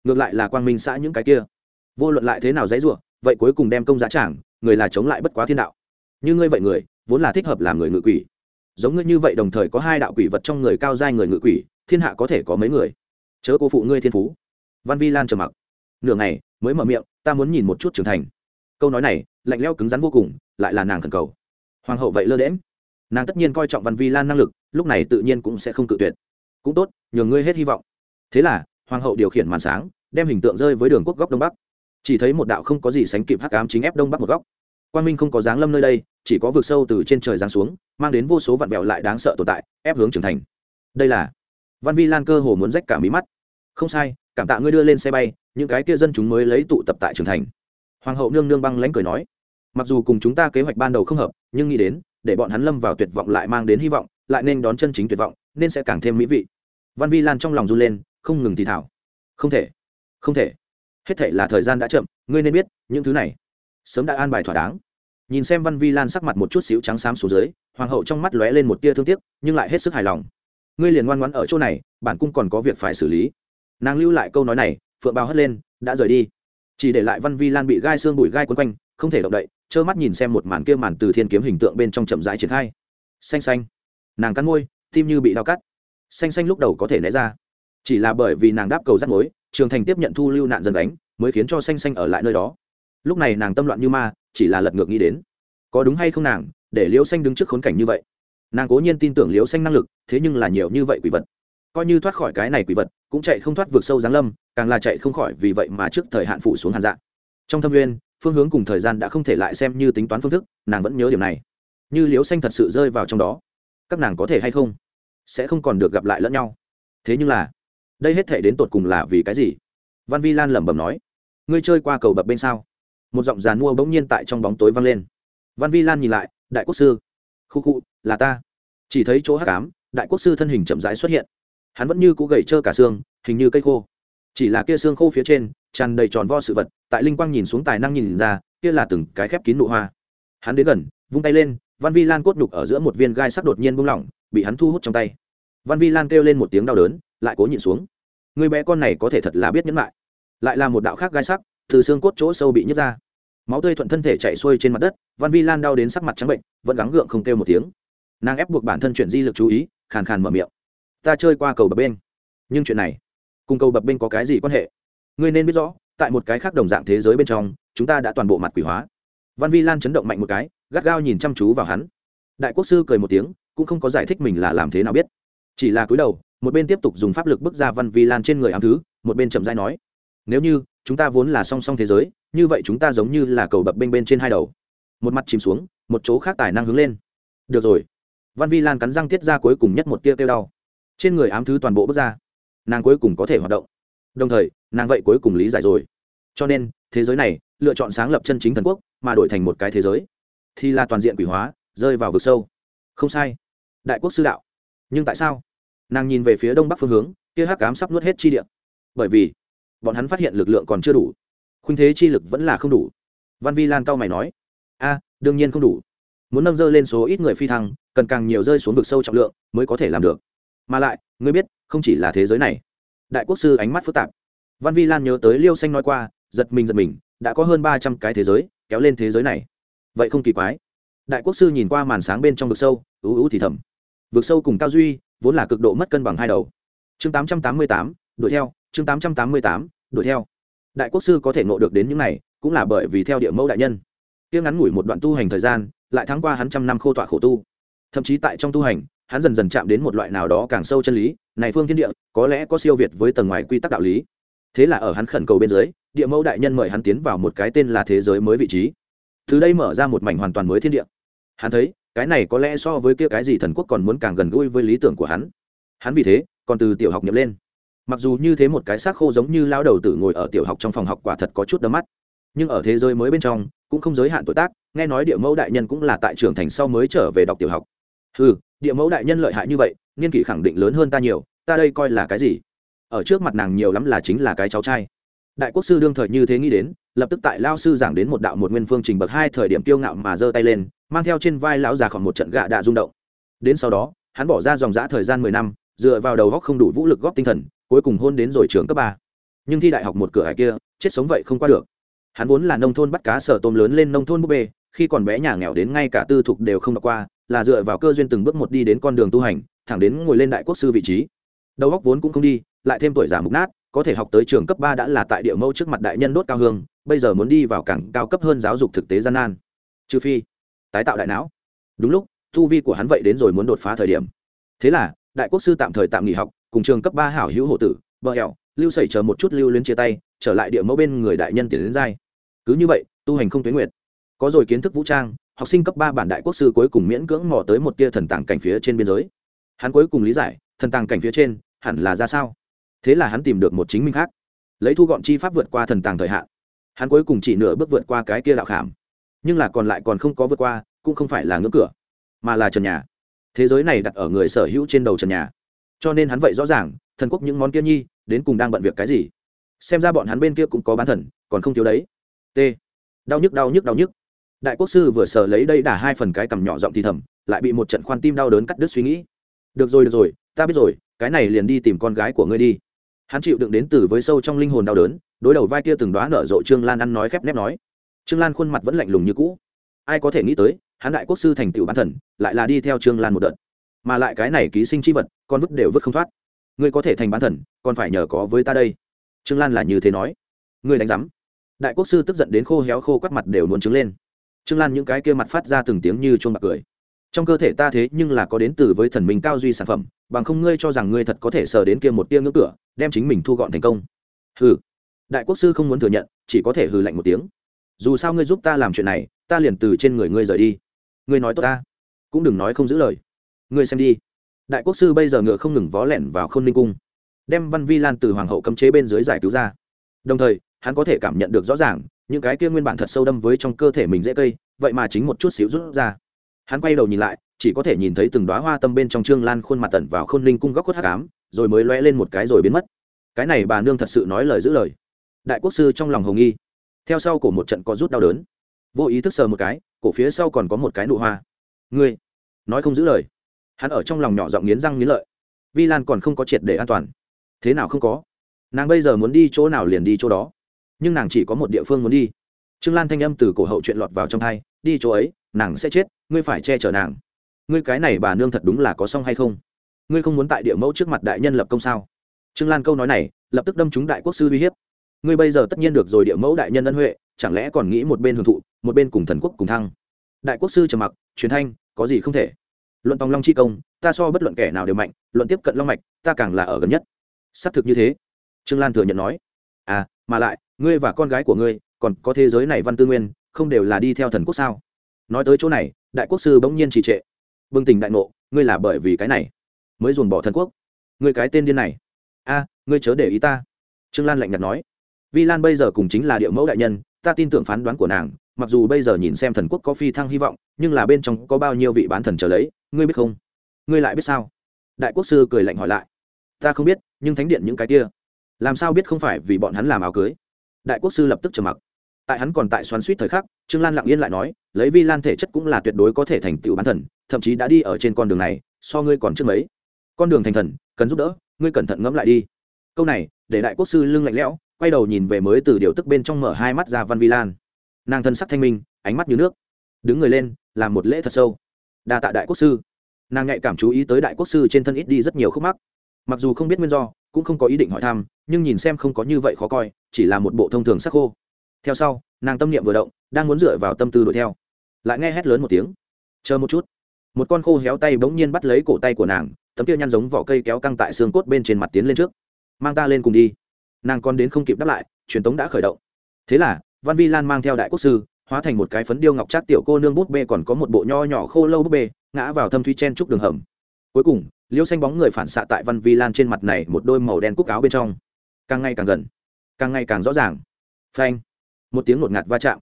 ngược lại là quang minh xã những cái kia. Vô luận lại thế nào dãy rủa, vậy cuối cùng đem công giá trảng, người là chống lại bất quá thiên đạo. Như ngươi vậy người, vốn là thích hợp làm người ngự quỷ. Giống ngươi như vậy đồng thời có hai đạo quỷ vật trong người cao giai người ngự quỷ, thiên hạ có thể có mấy người? Chớ cô phụ ngươi thiên phú. Văn vi lan trầm mặc. Nửa ngày, mới mở miệng, ta muốn nhìn một chút trưởng thành. Câu nói này, lạnh leo cứng rắn vô cùng, lại là nàng thần cầu. Hoàng hậu vậy lơ đễm nàng tất nhiên coi trọng văn vi lan năng lực, lúc này tự nhiên cũng sẽ không cự tuyệt. Cũng tốt, nhường ngươi hết hy vọng. Thế là hoàng hậu điều khiển màn sáng, đem hình tượng rơi với đường quốc góc đông bắc. Chỉ thấy một đạo không có gì sánh kịp hắc ám chính ép đông bắc một góc. Quan minh không có dáng lâm nơi đây, chỉ có vực sâu từ trên trời giáng xuống, mang đến vô số vạn vẹo lại đáng sợ tồn tại, ép hướng trưởng thành. Đây là văn vi lan cơ hồ muốn rách cả mí mắt. Không sai, cảm tạ ngươi đưa lên xe bay, những cái kia dân chúng mới lấy tụ tập tại trưởng thành. Hoàng hậu nương nương băng lãnh cười nói, mặc dù cùng chúng ta kế hoạch ban đầu không hợp, nhưng nghĩ đến, để bọn hắn lâm vào tuyệt vọng lại mang đến hy vọng, lại nên đón chân chính tuyệt vọng, nên sẽ càng thêm mỹ vị. Văn vi lan trong lòng run lên không ngừng thì thảo. Không thể không thể. Hết thể là thời gian đã chậm, ngươi nên biết, những thứ này sớm đã an bài thỏa đáng. Nhìn xem văn vi lan sắc mặt một chút xíu trắng xám xuống dưới, hoàng hậu trong mắt lóe lên một tia thương tiếc, nhưng lại hết sức hài lòng. Ngươi liền ngoan ngoãn ở chỗ này, bản cung còn có việc phải xử lý. Nàng lưu lại câu nói này, phượng bao hất lên, đã rời đi. Chỉ để lại văn vi lan bị gai xương bụi gai quấn quanh, không thể động đậy, trơ mắt nhìn xem một màn kia màn từ thiên kiếm hình tượng bên trong chậm rãi triển khai. Xanh xanh. Nàng cắn môi, tim như bị đau cắt. Xanh xanh lúc đầu có thể né ra chỉ là bởi vì nàng đáp cầu rắc mối, trường thành tiếp nhận thu lưu nạn dân đánh, mới khiến cho xanh xanh ở lại nơi đó. Lúc này nàng tâm loạn như ma, chỉ là lật ngược nghĩ đến. Có đúng hay không nàng, để liễu xanh đứng trước khốn cảnh như vậy? Nàng cố nhiên tin tưởng liễu xanh năng lực, thế nhưng là nhiều như vậy quỷ vật. Coi như thoát khỏi cái này quỷ vật, cũng chạy không thoát vượt sâu giáng lâm, càng là chạy không khỏi vì vậy mà trước thời hạn phụ xuống hàn dạng. Trong thâm nguyên phương hướng cùng thời gian đã không thể lại xem như tính toán phương thức, nàng vẫn nhớ điểm này. Như liễu xanh thật sự rơi vào trong đó, các nàng có thể hay không, sẽ không còn được gặp lại lẫn nhau. Thế nhưng là đây hết thể đến tột cùng là vì cái gì? Văn vi lan lẩm bẩm nói. Ngươi chơi qua cầu bập bên sao? Một giọng giàn mua bỗng nhiên tại trong bóng tối vang lên. Văn vi lan nhìn lại, đại quốc sư. Khu khu, là ta. Chỉ thấy chỗ hát cám đại quốc sư thân hình chậm rãi xuất hiện. Hắn vẫn như cũ gầy trơ cả xương, hình như cây khô. Chỉ là kia xương khô phía trên, tràn đầy tròn vo sự vật, tại linh quang nhìn xuống tài năng nhìn ra, kia là từng cái khép kín nụ hoa. Hắn đến gần, vung tay lên, văn vi lan cốt nhục ở giữa một viên gai sắc đột nhiên buông lỏng, bị hắn thu hút trong tay. Văn vi lan kêu lên một tiếng đau đớn lại cố nhịn xuống. Người bé con này có thể thật là biết nhẫn lại. Lại là một đạo khác gai sắc, từ xương cốt chỗ sâu bị nhức ra. Máu tươi thuận thân thể chạy xuôi trên mặt đất, văn vi lan đau đến sắc mặt trắng bệnh, vẫn gắng gượng không kêu một tiếng. Nàng ép buộc bản thân chuyển di lực chú ý, khàn khàn mở miệng. Ta chơi qua cầu bập bên. Nhưng chuyện này, cùng cầu bập bên có cái gì quan hệ? Ngươi nên biết rõ, tại một cái khác đồng dạng thế giới bên trong, chúng ta đã toàn bộ mặt quỷ hóa. Văn vi lan chấn động mạnh một cái, gắt gao nhìn chăm chú vào hắn. Đại quốc sư cười một tiếng, cũng không có giải thích mình là làm thế nào biết. Chỉ là cúi đầu một bên tiếp tục dùng pháp lực bước ra văn vi lan trên người ám thứ, một bên chậm dai nói, nếu như chúng ta vốn là song song thế giới, như vậy chúng ta giống như là cầu bập bênh bên trên hai đầu. Một mặt chìm xuống, một chỗ khác tài năng hướng lên. Được rồi. Văn vi lan cắn răng tiết ra cuối cùng nhất một tia kêu đau. Trên người ám thứ toàn bộ bước ra. Nàng cuối cùng có thể hoạt động. Đồng thời, nàng vậy cuối cùng lý giải rồi. Cho nên, thế giới này, lựa chọn sáng lập chân chính thần quốc, mà đổi thành một cái thế giới, thì là toàn diện quỷ hóa, rơi vào vực sâu. Không sai. Đại quốc sư đạo. Nhưng tại sao? Nàng nhìn về phía đông bắc phương hướng, kia hắc cám sắp nuốt hết chi địa. Bởi vì, bọn hắn phát hiện lực lượng còn chưa đủ. Khuynh thế chi lực vẫn là không đủ. Văn vi lan cao mày nói, a, đương nhiên không đủ. Muốn nâng dơ lên số ít người phi thăng, cần càng nhiều rơi xuống vực sâu trọng lượng mới có thể làm được. Mà lại, ngươi biết, không chỉ là thế giới này. Đại quốc sư ánh mắt phức tạp. Văn vi lan nhớ tới liêu xanh nói qua, giật mình giật mình, đã có hơn ba trăm cái thế giới, kéo lên thế giới này. Vậy không kỳ quái. Đại quốc sư nhìn qua màn sáng bên trong vực sâu ú ú thì thầm. Vực sâu cùng cao duy vốn là cực độ mất cân bằng hai đầu. Chương tám trăm tám mươi tám, đuổi theo, chương tám trăm tám mươi tám, đuổi theo. Đại quốc sư có thể ngộ được đến những này, cũng là bởi vì theo địa mẫu đại nhân. Tiếng ngắn ngủi một đoạn tu hành thời gian, lại thắng qua hắn trăm năm khô tọa khổ tu. Thậm chí tại trong tu hành, hắn dần dần chạm đến một loại nào đó càng sâu chân lý, này phương thiên địa, có lẽ có siêu việt với tầng ngoài quy tắc đạo lý. Thế là ở hắn khẩn cầu bên dưới, địa mẫu đại nhân mời hắn tiến vào một cái tên là thế giới mới vị trí. Từ đây mở ra một mảnh hoàn toàn mới thiên địa. Hắn thấy cái này có lẽ so với kia cái gì thần quốc còn muốn càng gần gũi với lý tưởng của hắn. Hắn vì thế, còn từ tiểu học nhập lên. Mặc dù như thế một cái xác khô giống như lao đầu tử ngồi ở tiểu học trong phòng học quả thật có chút đấm mắt. Nhưng ở thế giới mới bên trong, cũng không giới hạn tuổi tác, nghe nói địa mẫu đại nhân cũng là tại trưởng thành sau mới trở về đọc tiểu học. Ừ địa mẫu đại nhân lợi hại như vậy, nghiên kỷ khẳng định lớn hơn ta nhiều, ta đây coi là cái gì? Ở trước mặt nàng nhiều lắm là chính là cái cháu trai đại quốc sư đương thời như thế nghĩ đến, lập tức tại lao sư giảng đến một đạo một nguyên phương trình bậc hai thời điểm tiêu ngạo mà giơ tay lên, mang theo trên vai lão già khỏi một trận gạ đạ rung động. Đến sau đó, hắn bỏ ra dòng giã thời gian mười năm, dựa vào đầu góc không đủ vũ lực góp tinh thần, cuối cùng hôn đến rồi trường cấp ba. Nhưng thi đại học một cửa hải kia, chết sống vậy không qua được. Hắn vốn là nông thôn bắt cá sở tôm lớn lên nông thôn búp bê, khi còn bé nhà nghèo đến ngay cả tư thục đều không đọc qua, là dựa vào cơ duyên từng bước một đi đến con đường tu hành, thẳng đến ngồi lên đại quốc sư vị trí. Đầu góc vốn cũng không đi, lại thêm tuổi già mục nát có thể học tới trường cấp ba đã là tại địa mẫu trước mặt đại nhân đốt cao hương, bây giờ muốn đi vào cảng cao cấp hơn giáo dục thực tế gian nan. Trừ phi, tái tạo đại não. Đúng lúc thu vi của hắn vậy đến rồi muốn đột phá thời điểm. Thế là, đại quốc sư tạm thời tạm nghỉ học, cùng trường cấp ba hảo hữu hộ tử, bờ hẹo lưu sẩy chờ một chút lưu luyến chia tay, trở lại địa mẫu bên người đại nhân tiền đến giai. Cứ như vậy, tu hành không tuyến nguyệt. Có rồi kiến thức vũ trang, học sinh cấp ba bản đại quốc sư cuối cùng miễn cưỡng mò tới một tia thần tàng cảnh phía trên biên giới. Hắn cuối cùng lý giải, thần tàng cảnh phía trên, hẳn là ra sao? Thế là hắn tìm được một chính minh khác. Lấy thu gọn chi pháp vượt qua thần tàng thời hạn. Hắn cuối cùng chỉ nửa bước vượt qua cái kia đạo khảm. Nhưng là còn lại còn không có vượt qua, cũng không phải là ngưỡng cửa, mà là trần nhà. Thế giới này đặt ở người sở hữu trên đầu trần nhà. Cho nên hắn vậy rõ ràng, thần quốc những món kia nhi, đến cùng đang bận việc cái gì. Xem ra bọn hắn bên kia cũng có bán thần, còn không thiếu đấy. T. Đau nhức đau nhức đau nhức. Đại quốc sư vừa sờ lấy đây đả hai phần cái cằm nhỏ giọng thì thầm, lại bị một trận khoan tim đau đớn cắt đứt suy nghĩ. Được rồi được rồi, ta biết rồi, cái này liền đi tìm con gái của ngươi đi hắn chịu đựng đến từ với sâu trong linh hồn đau đớn, đối đầu vai kia từng đoá nở rộ trương lan ăn nói khép nép nói. Trương lan khuôn mặt vẫn lạnh lùng như cũ. Ai có thể nghĩ tới, hắn đại quốc sư thành tựu bán thần, lại là đi theo trương lan một đợt. Mà lại cái này ký sinh chi vật, con vứt đều vứt không thoát. Ngươi có thể thành bán thần, còn phải nhờ có với ta đây. Trương lan là như thế nói. Ngươi đánh giám. Đại quốc sư tức giận đến khô héo khô quắt mặt đều muốn trứng lên. Trương lan những cái kia mặt phát ra từng tiếng như chuông bạc cười trong cơ thể ta thế nhưng là có đến từ với thần minh cao duy sản phẩm, bằng không ngươi cho rằng ngươi thật có thể sờ đến kia một tia ngưỡng cửa, đem chính mình thu gọn thành công. Hừ. Đại quốc sư không muốn thừa nhận, chỉ có thể hừ lạnh một tiếng. Dù sao ngươi giúp ta làm chuyện này, ta liền từ trên người ngươi rời đi. Ngươi nói tốt ta, cũng đừng nói không giữ lời. Ngươi xem đi. Đại quốc sư bây giờ ngựa không ngừng vó lẻn vào không ninh cung, đem văn vi lan từ hoàng hậu cấm chế bên dưới giải cứu ra. Đồng thời, hắn có thể cảm nhận được rõ ràng, những cái kia nguyên bản thật sâu đâm với trong cơ thể mình dễ cây, vậy mà chính một chút xíu rút ra hắn quay đầu nhìn lại, chỉ có thể nhìn thấy từng đoá hoa tâm bên trong trương lan khuôn mặt tẩn vào khôn linh cung góc khuất hát cám rồi mới loe lên một cái rồi biến mất. Cái này bà nương thật sự nói lời giữ lời. Đại quốc sư trong lòng hồng nghi. Theo sau cổ một trận có rút đau đớn. Vô ý thức sờ một cái, cổ phía sau còn có một cái nụ hoa. Ngươi, nói không giữ lời. Hắn ở trong lòng nhỏ giọng nghiến răng nghiến lợi. Vi lan còn không có triệt để an toàn. Thế nào không có? Nàng bây giờ muốn đi chỗ nào liền đi chỗ đó. Nhưng nàng chỉ có một địa phương muốn đi. Trương lan thanh âm từ cổ hậu chuyện lọt vào trong thai đi chỗ ấy, nàng sẽ chết ngươi phải che chở nàng. Ngươi cái này bà nương thật đúng là có xong hay không? Ngươi không muốn tại địa mẫu trước mặt đại nhân lập công sao? Trương lan câu nói này, lập tức đâm trúng đại quốc sư uy hiếp. Ngươi bây giờ tất nhiên được rồi địa mẫu đại nhân ân huệ, chẳng lẽ còn nghĩ một bên hưởng thụ, một bên cùng thần quốc cùng thăng? Đại quốc sư trầm mặc, truyền thanh, có gì không thể? Luận tòng long chi công, ta so bất luận kẻ nào đều mạnh, luận tiếp cận long mạch, ta càng là ở gần nhất. Xác thực như thế. Trương lan thừa nhận nói. À mà lại, ngươi và con gái của ngươi, còn có thế giới này văn tư nguyên, không đều là đi theo thần quốc sao? Nói tới chỗ này đại quốc sư bỗng nhiên trì trệ. Bừng tỉnh đại ngộ, ngươi là bởi vì cái này, mới dồn bỏ thần quốc. Ngươi cái tên điên này. A, ngươi chớ để ý ta. Trương lan lạnh nhạt nói. Vi lan bây giờ cùng chính là địa mẫu đại nhân, ta tin tưởng phán đoán của nàng, mặc dù bây giờ nhìn xem thần quốc có phi thăng hy vọng, nhưng là bên trong có bao nhiêu vị bán thần trở lấy, ngươi biết không? Ngươi lại biết sao? Đại quốc sư cười lạnh hỏi lại. Ta không biết, nhưng thánh điện những cái kia, làm sao biết không phải vì bọn hắn làm áo cưới? Đại quốc sư lập tức trầm mặc. Tại hắn còn tại xoắn suýt thời khắc trương lan lặng yên lại nói, lấy vi lan thể chất cũng là tuyệt đối có thể thành tựu bán thần, thậm chí đã đi ở trên con đường này, so ngươi còn trước mấy. Con đường thành thần, cần giúp đỡ, ngươi cẩn thận ngẫm lại đi. Câu này, để đại quốc sư lưng lạnh lẽo, quay đầu nhìn về mới từ điều tức bên trong mở hai mắt ra văn vi lan. Nàng thân sắc thanh minh, ánh mắt như nước. Đứng người lên, làm một lễ thật sâu. Đa tạ đại quốc sư. Nàng nhạy cảm chú ý tới đại quốc sư trên thân ít đi rất nhiều khúc mắc. Mặc dù không biết nguyên do, cũng không có ý định hỏi thăm, nhưng nhìn xem không có như vậy khó coi, chỉ là một bộ thông thường sắc khô. Theo sau, nàng tâm niệm vừa động đang muốn dựa vào tâm tư đuổi theo. Lại nghe hét lớn một tiếng. Chờ một chút. Một con khô héo tay bỗng nhiên bắt lấy cổ tay của nàng, tấm kia nhăn giống vỏ cây kéo căng tại xương cốt bên trên mặt tiến lên trước. Mang ta lên cùng đi. Nàng còn đến không kịp đáp lại, truyền tống đã khởi động. Thế là, văn vi lan mang theo đại quốc sư, hóa thành một cái phấn điêu ngọc trác tiểu cô nương bút bê còn có một bộ nho nhỏ khô lâu bút bê, ngã vào thâm thuy chen trúc đường hầm. Cuối cùng, liêu xanh bóng người phản xạ tại văn vi lan trên mặt này một đôi màu đen cúc áo bên trong. Càng ngày càng gần, càng ngày càng rõ ràng. Phanh! Một tiếng ngột ngạt va chạm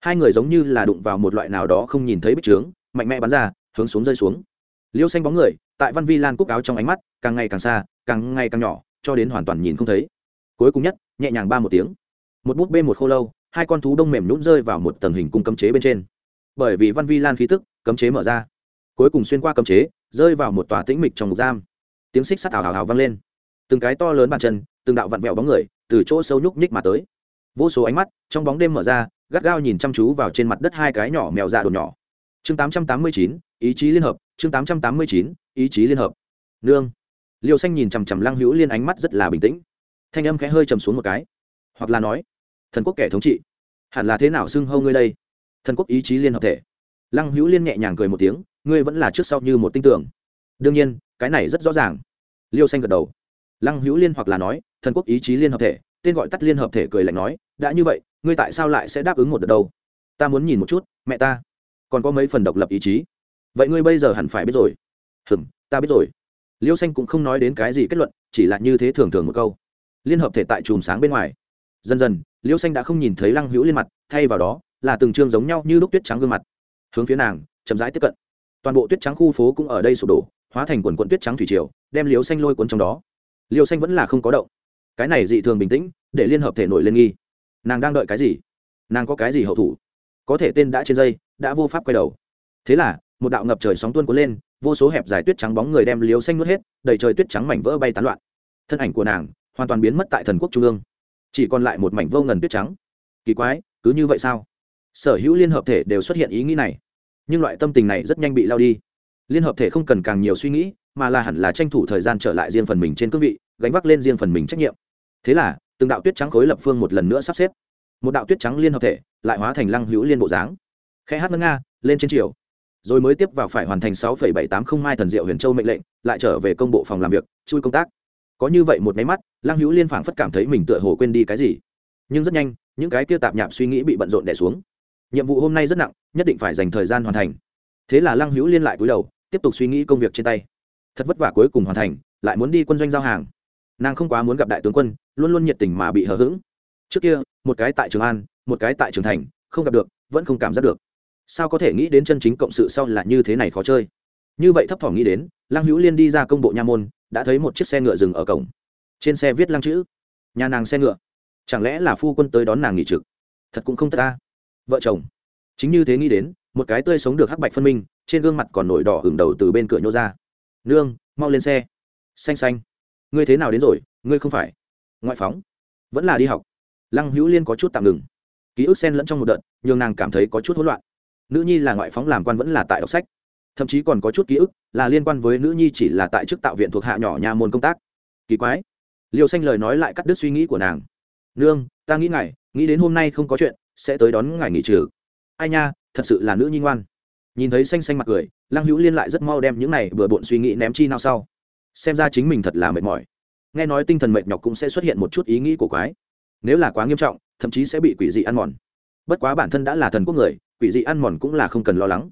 hai người giống như là đụng vào một loại nào đó không nhìn thấy bích trướng, mạnh mẽ bắn ra, hướng xuống rơi xuống. Liêu xanh bóng người, tại văn vi lan cúc áo trong ánh mắt, càng ngày càng xa, càng ngày càng nhỏ, cho đến hoàn toàn nhìn không thấy. Cuối cùng nhất, nhẹ nhàng ba một tiếng. Một bút bê một khô lâu, hai con thú đông mềm nhún rơi vào một tầng hình cung cấm chế bên trên. Bởi vì văn vi lan khí tức, cấm chế mở ra. Cuối cùng xuyên qua cấm chế, rơi vào một tòa tĩnh mịch trong ngục giam. Tiếng xích sắt ảo ảo ảo vang lên. Từng cái to lớn bàn chân, từng đạo vặn vẹo bóng người, từ chỗ sâu nhúc nhích mà tới. Vô số ánh mắt, trong bóng đêm mở ra gắt gao nhìn chăm chú vào trên mặt đất hai cái nhỏ mèo dạ đồn nhỏ. Chương tám trăm tám mươi chín, ý chí liên hợp. Chương tám trăm tám mươi chín, ý chí liên hợp. Nương. Liêu xanh nhìn chằm chằm lăng hữu liên ánh mắt rất là bình tĩnh. Thanh âm khẽ hơi trầm xuống một cái. Hoặc là nói, thần quốc kẻ thống trị. Hẳn là thế nào xưng hâu ngươi đây? Thần quốc ý chí liên hợp thể. Lăng hữu liên nhẹ nhàng cười một tiếng, ngươi vẫn là trước sau như một tinh tưởng đương nhiên, cái này rất rõ ràng. Liêu xanh gật đầu. Lăng hữu liên hoặc là nói, thần quốc ý chí liên hợp thể tên gọi tắt liên hợp thể cười lạnh nói, đã như vậy, ngươi tại sao lại sẽ đáp ứng một đợt đâu? Ta muốn nhìn một chút, mẹ ta. Còn có mấy phần độc lập ý chí. Vậy ngươi bây giờ hẳn phải biết rồi. Hừm, ta biết rồi. Liêu xanh cũng không nói đến cái gì kết luận, chỉ là như thế thường thường một câu. Liên hợp thể tại chùm sáng bên ngoài. Dần dần, liêu xanh đã không nhìn thấy lăng hữu liên mặt, thay vào đó là từng chương giống nhau như lúc tuyết trắng gương mặt. Hướng phía nàng, chậm rãi tiếp cận. Toàn bộ tuyết trắng khu phố cũng ở đây sụp đổ, hóa thành quần quận tuyết trắng thủy triều, đem liêu xanh lôi cuốn trong đó. Liêu xanh vẫn là không có động cái này dị thường bình tĩnh, để liên hợp thể nổi lên nghi. Nàng đang đợi cái gì? Nàng có cái gì hậu thủ? Có thể tên đã trên dây, đã vô pháp quay đầu. Thế là, một đạo ngập trời sóng tuôn cuốn lên, vô số hẹp dài tuyết trắng bóng người đem liếu xanh nuốt hết, đầy trời tuyết trắng mảnh vỡ bay tán loạn. Thân ảnh của nàng hoàn toàn biến mất tại thần quốc trung ương. Chỉ còn lại một mảnh vô ngần tuyết trắng. Kỳ quái, cứ như vậy sao? Sở hữu liên hợp thể đều xuất hiện ý nghĩ này. Nhưng loại tâm tình này rất nhanh bị lao đi. Liên hợp thể không cần càng nhiều suy nghĩ, mà là hẳn là tranh thủ thời gian trở lại riêng phần mình trên cương vị, gánh vác lên riêng phần mình trách nhiệm thế là, từng đạo tuyết trắng khối lập phương một lần nữa sắp xếp. Một đạo tuyết trắng liên hợp thể, lại hóa thành lăng hữu liên bộ dáng. Khẽ hát ngân nga, lên trên triều. Rồi mới tiếp vào phải hoàn thành sáu bảy tám không hai thần diệu huyền châu mệnh lệnh, lại trở về công bộ phòng làm việc, chui công tác. Có như vậy một máy mắt, lăng hữu liên phảng phất cảm thấy mình tựa hồ quên đi cái gì. Nhưng rất nhanh, những cái kia tạp nhạp suy nghĩ bị bận rộn đẻ xuống. Nhiệm vụ hôm nay rất nặng, nhất định phải dành thời gian hoàn thành. Thế là lăng hữu liên lại cúi đầu, tiếp tục suy nghĩ công việc trên tay. Thật vất vả cuối cùng hoàn thành, lại muốn đi quân doanh giao hàng. Nàng không quá muốn gặp đại tướng quân luôn luôn nhiệt tình mà bị hờ hững. Trước kia, một cái tại trường an, một cái tại trường thành, không gặp được, vẫn không cảm giác được. Sao có thể nghĩ đến chân chính cộng sự sau là như thế này khó chơi? Như vậy thấp thỏm nghĩ đến, lăng hữu liên đi ra công bộ nha môn, đã thấy một chiếc xe ngựa dừng ở cổng. Trên xe viết lăng chữ, nhà nàng xe ngựa. Chẳng lẽ là phu quân tới đón nàng nghỉ trực? Thật cũng không thật ta. Vợ chồng. Chính như thế nghĩ đến, một cái tươi sống được hắc bạch phân minh, trên gương mặt còn nổi đỏ hưởng đầu từ bên cửa nhô ra. Nương, mau lên xe. Xanh xanh. Ngươi thế nào đến rồi? Ngươi không phải ngoại phóng. Vẫn là đi học. Lăng hữu liên có chút tạm ngừng. Ký ức xen lẫn trong một đợt nhưng nàng cảm thấy có chút hỗn loạn. Nữ nhi là ngoại phóng làm quan vẫn là tại đọc sách. Thậm chí còn có chút ký ức là liên quan với nữ nhi chỉ là tại chức tạo viện thuộc hạ nhỏ nhà môn công tác. Kỳ quái. Liều xanh lời nói lại cắt đứt suy nghĩ của nàng. Nương, ta nghĩ ngài, nghĩ đến hôm nay không có chuyện, sẽ tới đón ngài nghỉ trừ. Ai nha, thật sự là nữ nhi ngoan. Nhìn thấy xanh xanh mặt cười, lăng hữu liên lại rất mau đem những này vừa bộn suy nghĩ ném chi nào sau. Xem ra chính mình thật là mệt mỏi nghe nói tinh thần mệt nhọc cũng sẽ xuất hiện một chút ý nghĩ của quái. Nếu là quá nghiêm trọng, thậm chí sẽ bị quỷ dị ăn mòn. Bất quá bản thân đã là thần quốc người, quỷ dị ăn mòn cũng là không cần lo lắng.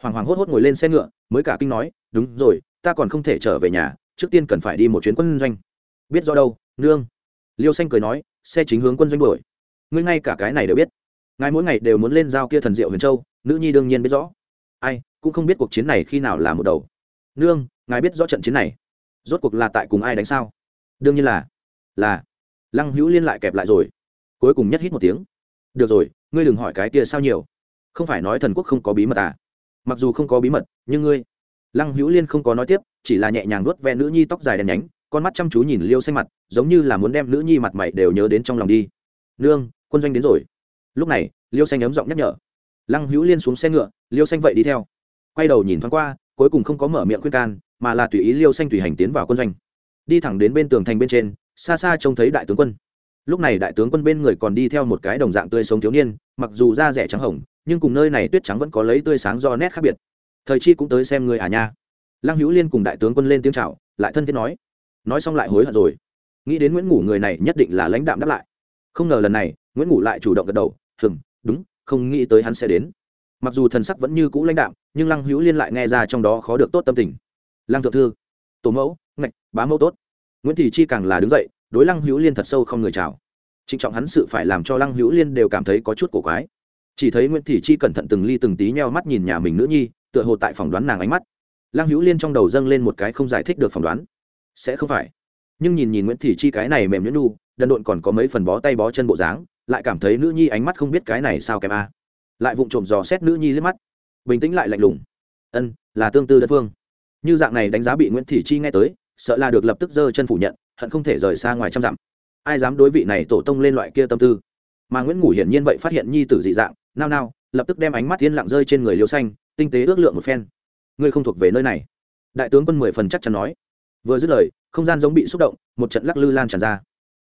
Hoàng hoàng hốt hốt ngồi lên xe ngựa, mới cả kinh nói, đúng rồi, ta còn không thể trở về nhà, trước tiên cần phải đi một chuyến quân doanh. Biết do đâu, nương. Liêu xanh cười nói, xe chính hướng quân doanh đuổi. Ngươi ngay cả cái này đều biết. Ngài mỗi ngày đều muốn lên giao kia thần diệu huyền châu, nữ nhi đương nhiên biết rõ. Ai, cũng không biết cuộc chiến này khi nào là một đầu. Nương, ngài biết rõ trận chiến này. Rốt cuộc là tại cùng ai đánh sao? Đương nhiên là là, lăng hữu liên lại kẹp lại rồi. Cuối cùng nhất hít một tiếng. Được rồi, ngươi đừng hỏi cái kia sao nhiều. Không phải nói thần quốc không có bí mật à? Mặc dù không có bí mật, nhưng ngươi, lăng hữu liên không có nói tiếp, chỉ là nhẹ nhàng nuốt ve nữ nhi tóc dài đen nhánh, con mắt chăm chú nhìn liêu xanh mặt, giống như là muốn đem nữ nhi mặt mày đều nhớ đến trong lòng đi. Nương, quân doanh đến rồi. Lúc này, liêu xanh ấm giọng nhắc nhở. Lăng hữu liên xuống xe ngựa, liêu xanh vậy đi theo. Quay đầu nhìn thoáng qua, cuối cùng không có mở miệng khuyên can, mà là tùy ý liêu xanh tùy hành tiến vào quân doanh đi thẳng đến bên tường thành bên trên, xa xa trông thấy đại tướng quân. Lúc này đại tướng quân bên người còn đi theo một cái đồng dạng tươi sống thiếu niên, mặc dù da rẻ trắng hồng, nhưng cùng nơi này tuyết trắng vẫn có lấy tươi sáng do nét khác biệt. Thời chi cũng tới xem người à nha. Lăng hữu liên cùng đại tướng quân lên tiếng c h à o lại thân thiết nói. Nói xong lại hối hận rồi. Nghĩ đến nguyễn ngủ người này nhất định là lãnh đạm đáp lại. Không ngờ lần này, nguyễn ngủ lại chủ động gật đầu hừng đúng, không nghĩ tới hắn sẽ đến. Mặc dù thần sắc vẫn như cũ lãnh đạm, nhưng lăng hữu liên lại nghe ra trong đó khó được tốt tâm tình. Lăng thượng thư, tổ mẫu ngạch, bá mẫu tốt. Nguyễn thị chi càng là đứng dậy, đối lăng hữu liên thật sâu không người chào. Trịnh trọng hắn sự phải làm cho lăng hữu liên đều cảm thấy có chút cổ quái. Chỉ thấy nguyễn thị chi cẩn thận từng ly từng tí nheo mắt nhìn nhà mình nữ nhi, tựa hồ tại phỏng đoán nàng ánh mắt. Lăng hữu liên trong đầu dâng lên một cái không giải thích được phỏng đoán. Sẽ không phải. Nhưng nhìn nhìn nguyễn thị chi cái này mềm nhẫn nu, đần độn còn có mấy phần bó tay bó chân bộ dáng, lại cảm thấy nữ nhi ánh mắt không biết cái này sao kém a. Lại vụng trộm dò xét nữ nhi liếc mắt. Bình tĩnh lại lạnh lùng. Ân, là tương tư đất phương. Như dạng này đánh giá bị nguyễn thị chi nghe tới sợ là được lập tức giơ chân phủ nhận, hận không thể rời xa ngoài trăm dặm. Ai dám đối vị này tổ tông lên loại kia tâm tư? Mà nguyễn ngủ hiển nhiên vậy phát hiện nhi tử dị dạng, nao nao, lập tức đem ánh mắt yên lặng rơi trên người liêu xanh, tinh tế ước lượng một phen. Ngươi không thuộc về nơi này. Đại tướng quân mười phần chắc chắn nói. Vừa dứt lời, không gian giống bị xúc động, một trận lắc lư lan tràn ra.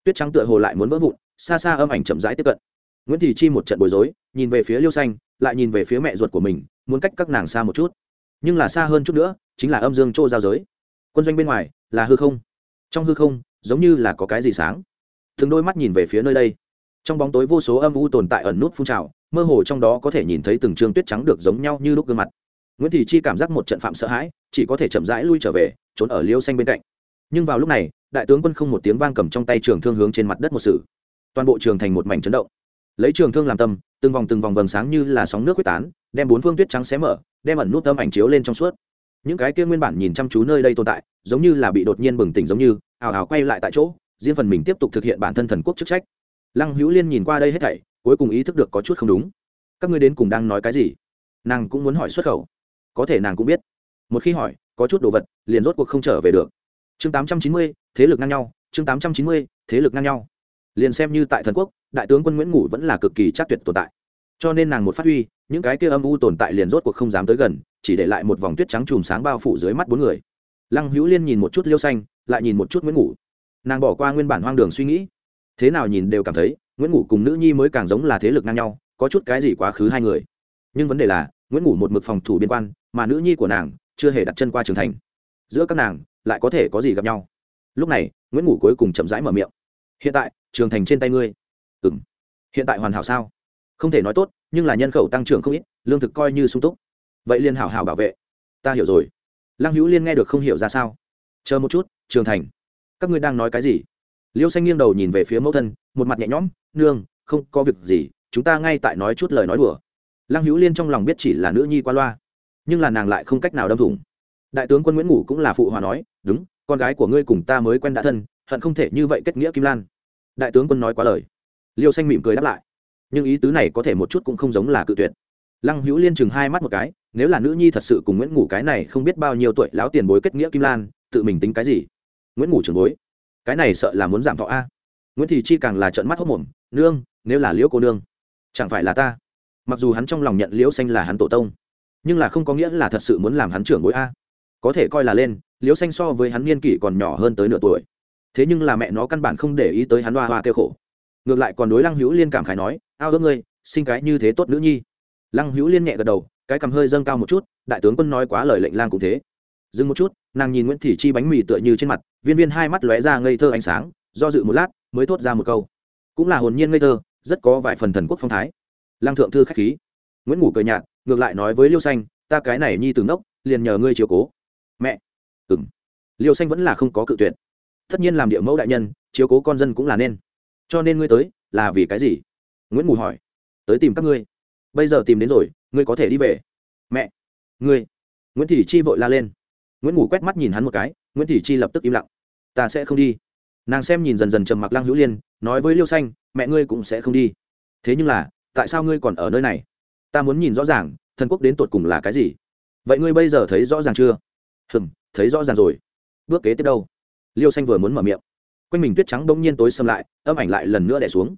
Tuyết trắng tựa hồ lại muốn vỡ vụn, xa xa âm ảnh chậm rãi tiếp cận. Nguyễn thị chi một trận bối rối, nhìn về phía liêu xanh, lại nhìn về phía mẹ ruột của mình, muốn cách các nàng xa một chút. Nhưng là xa hơn chút nữa, chính là âm dương chỗ giao giới quân doanh bên ngoài là hư không. Trong hư không giống như là có cái gì sáng. Thường đôi mắt nhìn về phía nơi đây. Trong bóng tối vô số âm u tồn tại ẩn nút phun trào mơ hồ trong đó có thể nhìn thấy từng trường tuyết trắng được giống nhau như lúc gương mặt. Nguyễn thị chi cảm giác một trận phạm sợ hãi chỉ có thể chậm rãi lui trở về trốn ở liêu xanh bên cạnh. Nhưng vào lúc này đại tướng quân không một tiếng vang cầm trong tay trường thương hướng trên mặt đất một sự, toàn bộ trường thành một mảnh chấn động. Lấy trường thương làm tâm từng vòng từng vòng vầng sáng như là sóng nước quyết tán đem bốn phương tuyết trắng xé mở đem ẩn nút tâm ảnh chiếu lên trong suốt những cái kia nguyên bản nhìn chăm chú nơi đây tồn tại, giống như là bị đột nhiên bừng tỉnh giống như, ào ào quay lại tại chỗ, riêng phần mình tiếp tục thực hiện bản thân thần quốc chức trách. Lăng hữu liên nhìn qua đây hết thảy, cuối cùng ý thức được có chút không đúng. Các ngươi đến cùng đang nói cái gì? Nàng cũng muốn hỏi xuất khẩu. Có thể nàng cũng biết. Một khi hỏi, có chút đồ vật, liền rốt cuộc không trở về được. Chương tám trăm chín mươi, thế lực ngang nhau. Chương tám trăm chín mươi, thế lực ngang nhau. Liền xem như tại thần quốc, đại tướng quân nguyễn ngủ vẫn là cực kỳ chắc tuyệt tồn tại. Cho nên nàng một phát huy, những cái kia âm u tồn tại liền rốt cuộc không dám tới gần chỉ để lại một vòng tuyết trắng chùm sáng bao phủ dưới mắt bốn người. Lăng hữu liên nhìn một chút liêu xanh, lại nhìn một chút nguyễn ngủ. Nàng bỏ qua nguyên bản hoang đường suy nghĩ. Thế nào nhìn đều cảm thấy, nguyễn ngủ cùng nữ nhi mới càng giống là thế lực ngang nhau, có chút cái gì quá khứ hai người. Nhưng vấn đề là, nguyễn ngủ một mực phòng thủ biên quan, mà nữ nhi của nàng chưa hề đặt chân qua trường thành. Giữa các nàng lại có thể có gì gặp nhau? Lúc này, nguyễn ngủ cuối cùng chậm rãi mở miệng. Hiện tại, trường thành trên tay ngươi. Ừ m hiện tại hoàn hảo sao? Không thể nói tốt, nhưng là nhân khẩu tăng trưởng không ít, lương thực coi như sung túc vậy liên hảo hảo bảo vệ. Ta hiểu rồi. Lăng hữu liên nghe được không hiểu ra sao. Chờ một chút, trường thành. Các ngươi đang nói cái gì? Liêu xanh nghiêng đầu nhìn về phía mẫu thân, một mặt nhẹ nhõm, nương, không có việc gì, chúng ta ngay tại nói chút lời nói đùa. Lăng hữu liên trong lòng biết chỉ là nữ nhi qua loa, nhưng là nàng lại không cách nào đâm thủng. Đại tướng quân nguyễn ngủ cũng là phụ hòa nói, đúng, con gái của ngươi cùng ta mới quen đã thân, hận không thể như vậy kết nghĩa kim lan. Đại tướng quân nói quá lời. Liêu xanh mỉm cười đáp lại, nhưng ý tứ này có thể một chút cũng không giống là cự tuyệt. Lăng hữu liên chừng hai mắt một cái nếu là nữ nhi thật sự cùng nguyễn ngủ cái này không biết bao nhiêu tuổi lão tiền bối kết nghĩa kim lan, tự mình tính cái gì? Nguyễn ngủ trường bối, cái này sợ là muốn giảm thọ a. Nguyễn thị chi càng là trợn mắt hốc mồm, nương, nếu là liễu cô nương, chẳng phải là ta? Mặc dù hắn trong lòng nhận liễu xanh là hắn tổ tông, nhưng là không có nghĩa là thật sự muốn làm hắn trưởng bối a. Có thể coi là lên, liễu xanh so với hắn niên kỷ còn nhỏ hơn tới nửa tuổi. Thế nhưng là mẹ nó căn bản không để ý tới hắn hoa hoa kêu khổ. Ngược lại còn đối lăng hữu liên cảm khải nói, ao ước ngươi, sinh cái như thế tốt nữ nhi. Lăng hữu liên nhẹ gật đầu cái cầm hơi dâng cao một chút, đại tướng quân nói quá lời lệnh lang cũng thế. Dừng một chút, nàng nhìn nguyễn thị chi bánh mì tựa như trên mặt, viên viên hai mắt lóe ra ngây thơ ánh sáng, do dự một lát, mới thốt ra một câu. Cũng là hồn nhiên ngây thơ, rất có vài phần thần quốc phong thái. Lang thượng thư khách khí. Nguyễn ngủ cười nhạt, ngược lại nói với liêu xanh, ta cái này nhi từ ngốc, liền nhờ ngươi chiều cố. Mẹ. Ừng liêu xanh vẫn là không có cự tuyệt. Tất nhiên làm địa mẫu đại nhân, chiếu cố con dân cũng là nên. Cho nên ngươi tới, là vì cái gì? Nguyễn ngủ hỏi. Tới tìm các ngươi. Bây giờ tìm đến rồi ngươi có thể đi về. Mẹ. Ngươi. Nguyễn thị chi vội la lên. Nguyễn ngủ quét mắt nhìn hắn một cái, nguyễn thị chi lập tức im lặng. Ta sẽ không đi. Nàng xem nhìn dần dần trầm mặc lăng hữu liên, nói với liêu xanh, mẹ ngươi cũng sẽ không đi. Thế nhưng là, tại sao ngươi còn ở nơi này? Ta muốn nhìn rõ ràng, thần quốc đến tột cùng là cái gì? Vậy ngươi bây giờ thấy rõ ràng chưa? Hừm, thấy rõ ràng rồi. Bước kế tiếp đâu? Liêu xanh vừa muốn mở miệng. Quanh mình tuyết trắng bỗng nhiên tối xâm lại, âm ảnh lại lần nữa đẻ xuống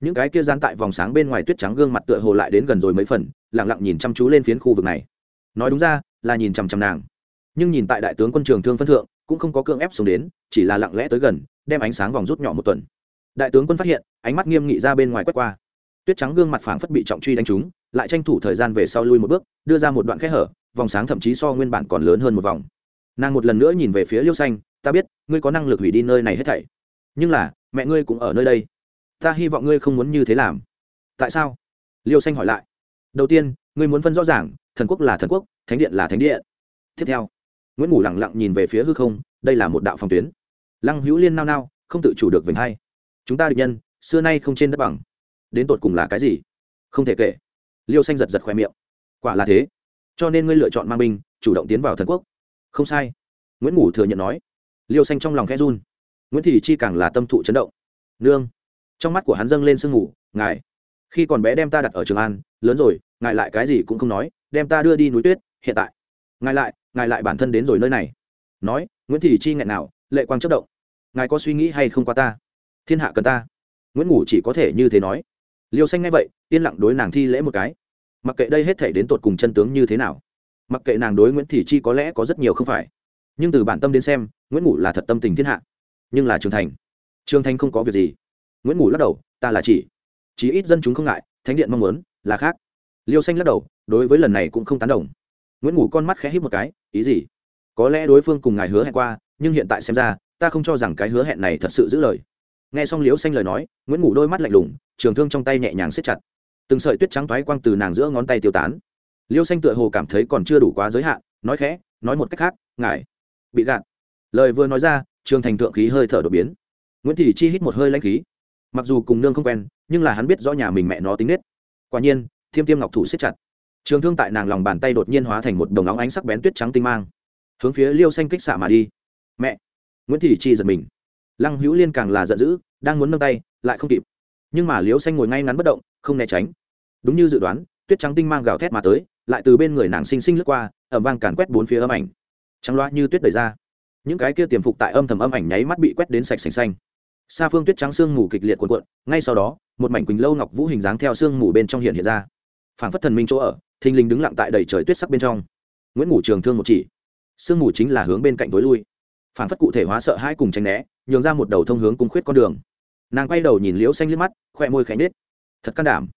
những cái kia gian tại vòng sáng bên ngoài tuyết trắng gương mặt tựa hồ lại đến gần rồi mấy phần lẳng lặng nhìn chăm chú lên phiến khu vực này. Nói đúng ra, là nhìn chằm chằm nàng. Nhưng nhìn tại đại tướng quân trường thương phân thượng, cũng không có cưỡng ép xuống đến, chỉ là lặng lẽ tới gần, đem ánh sáng vòng rút nhỏ một tuần. Đại tướng quân phát hiện, ánh mắt nghiêm nghị ra bên ngoài quét qua. Tuyết trắng gương mặt phảng phất bị trọng truy đánh trúng, lại tranh thủ thời gian về sau lui một bước, đưa ra một đoạn kẽ hở, vòng sáng thậm chí so nguyên bản còn lớn hơn một vòng. Nàng một lần nữa nhìn về phía liêu xanh, ta biết, ngươi có năng lực hủy đi nơi này hết thảy. Nhưng là, mẹ ngươi cũng ở nơi đây ta hy vọng ngươi không muốn như thế làm. Tại sao? Liêu xanh hỏi lại. Đầu tiên, ngươi muốn phân rõ ràng, thần quốc là thần quốc, thánh điện là thánh điện. Tiếp theo, nguyễn ngủ lẳng lặng nhìn về phía hư không, đây là một đạo phòng tuyến. Lăng hữu liên nao nao, không tự chủ được vành hay chúng ta định nhân, xưa nay không trên đất bằng. Đến tột cùng là cái gì? Không thể kể. Liêu xanh giật giật khoe miệng. Quả là thế. Cho nên ngươi lựa chọn mang binh, chủ động tiến vào thần quốc. Không sai. Nguyễn ngủ thừa nhận nói. Liêu xanh trong lòng khẽ run. Nguyễn thị chi càng là tâm thụ chấn động. Nương trong mắt của hắn dâng lên sương ngủ ngài, khi còn bé đem ta đặt ở trường an, lớn rồi, ngài lại cái gì cũng không nói, đem ta đưa đi núi tuyết, hiện tại. Ngài lại ngài lại bản thân đến rồi nơi này. Nói, nguyễn thị chi nghẹn nào, lệ quang chất động. Ngài có suy nghĩ hay không qua ta? Thiên hạ cần ta. Nguyễn ngủ chỉ có thể như thế nói. Liêu xanh nghe vậy, yên lặng đối nàng thi lễ một cái. Mặc kệ đây hết thể đến tột cùng chân tướng như thế nào, mặc kệ nàng đối nguyễn thị chi có lẽ có rất nhiều không phải, nhưng từ bản tâm đến xem, nguyễn ngủ là thật tâm tình thiên hạ, nhưng là trường thành. Trường thành không có việc gì nguyễn ngủ lắc đầu ta là chỉ chỉ ít dân chúng không ngại thánh điện mong muốn là khác liêu xanh lắc đầu đối với lần này cũng không tán đồng nguyễn ngủ con mắt khẽ hít một cái ý gì có lẽ đối phương cùng ngài hứa hẹn qua nhưng hiện tại xem ra ta không cho rằng cái hứa hẹn này thật sự giữ lời nghe xong liêu xanh lời nói nguyễn ngủ đôi mắt lạnh lùng trường thương trong tay nhẹ nhàng siết chặt từng sợi tuyết trắng thoái quang từ nàng giữa ngón tay tiêu tán liêu xanh tựa hồ cảm thấy còn chưa đủ quá giới hạn nói khẽ nói một cách khác ngài bị gạt lời vừa nói ra trường thành thượng khí hơi thở đột biến nguyễn thị chi hít một hơi lãnh khí mặc dù cùng nương không quen, nhưng là hắn biết rõ nhà mình mẹ nó tính nết. Quả nhiên, thiêm tiêm ngọc thủ siết chặt. Trường thương tại nàng lòng bàn tay đột nhiên hóa thành một đồng óng ánh sắc bén tuyết trắng tinh mang, hướng phía liêu xanh kích xạ mà đi. Mẹ! Nguyễn thị chi giật mình. Lăng hữu liên càng là giận dữ, đang muốn nâng tay, lại không kịp. Nhưng mà liêu xanh ngồi ngay ngắn bất động, không né tránh. Đúng như dự đoán, tuyết trắng tinh mang gào thét mà tới, lại từ bên người nàng xinh xinh lướt qua ẩm vang càn quét bốn phía âm ảnh. Trắng loa như tuyết đầy ra. Những cái kia tiềm phục tại âm thầm âm ảnh nháy mắt bị quét đến sạch sành xanh xa phương tuyết trắng sương mù kịch liệt cuộn cuộn, ngay sau đó, một mảnh quỳnh lâu ngọc vũ hình dáng theo sương mù bên trong hiện hiện ra. Phảng phất thần minh chỗ ở, thình lình đứng lặng tại đầy trời tuyết sắc bên trong. Nguyễn ngủ trường thương một chỉ. Sương mù chính là hướng bên cạnh tối lui. Phảng phất cụ thể hóa sợ hãi cùng tránh né, nhường ra một đầu thông hướng cung khuyết con đường. Nàng quay đầu nhìn liễu xanh liếc mắt khoe môi khánh nết thật can đảm.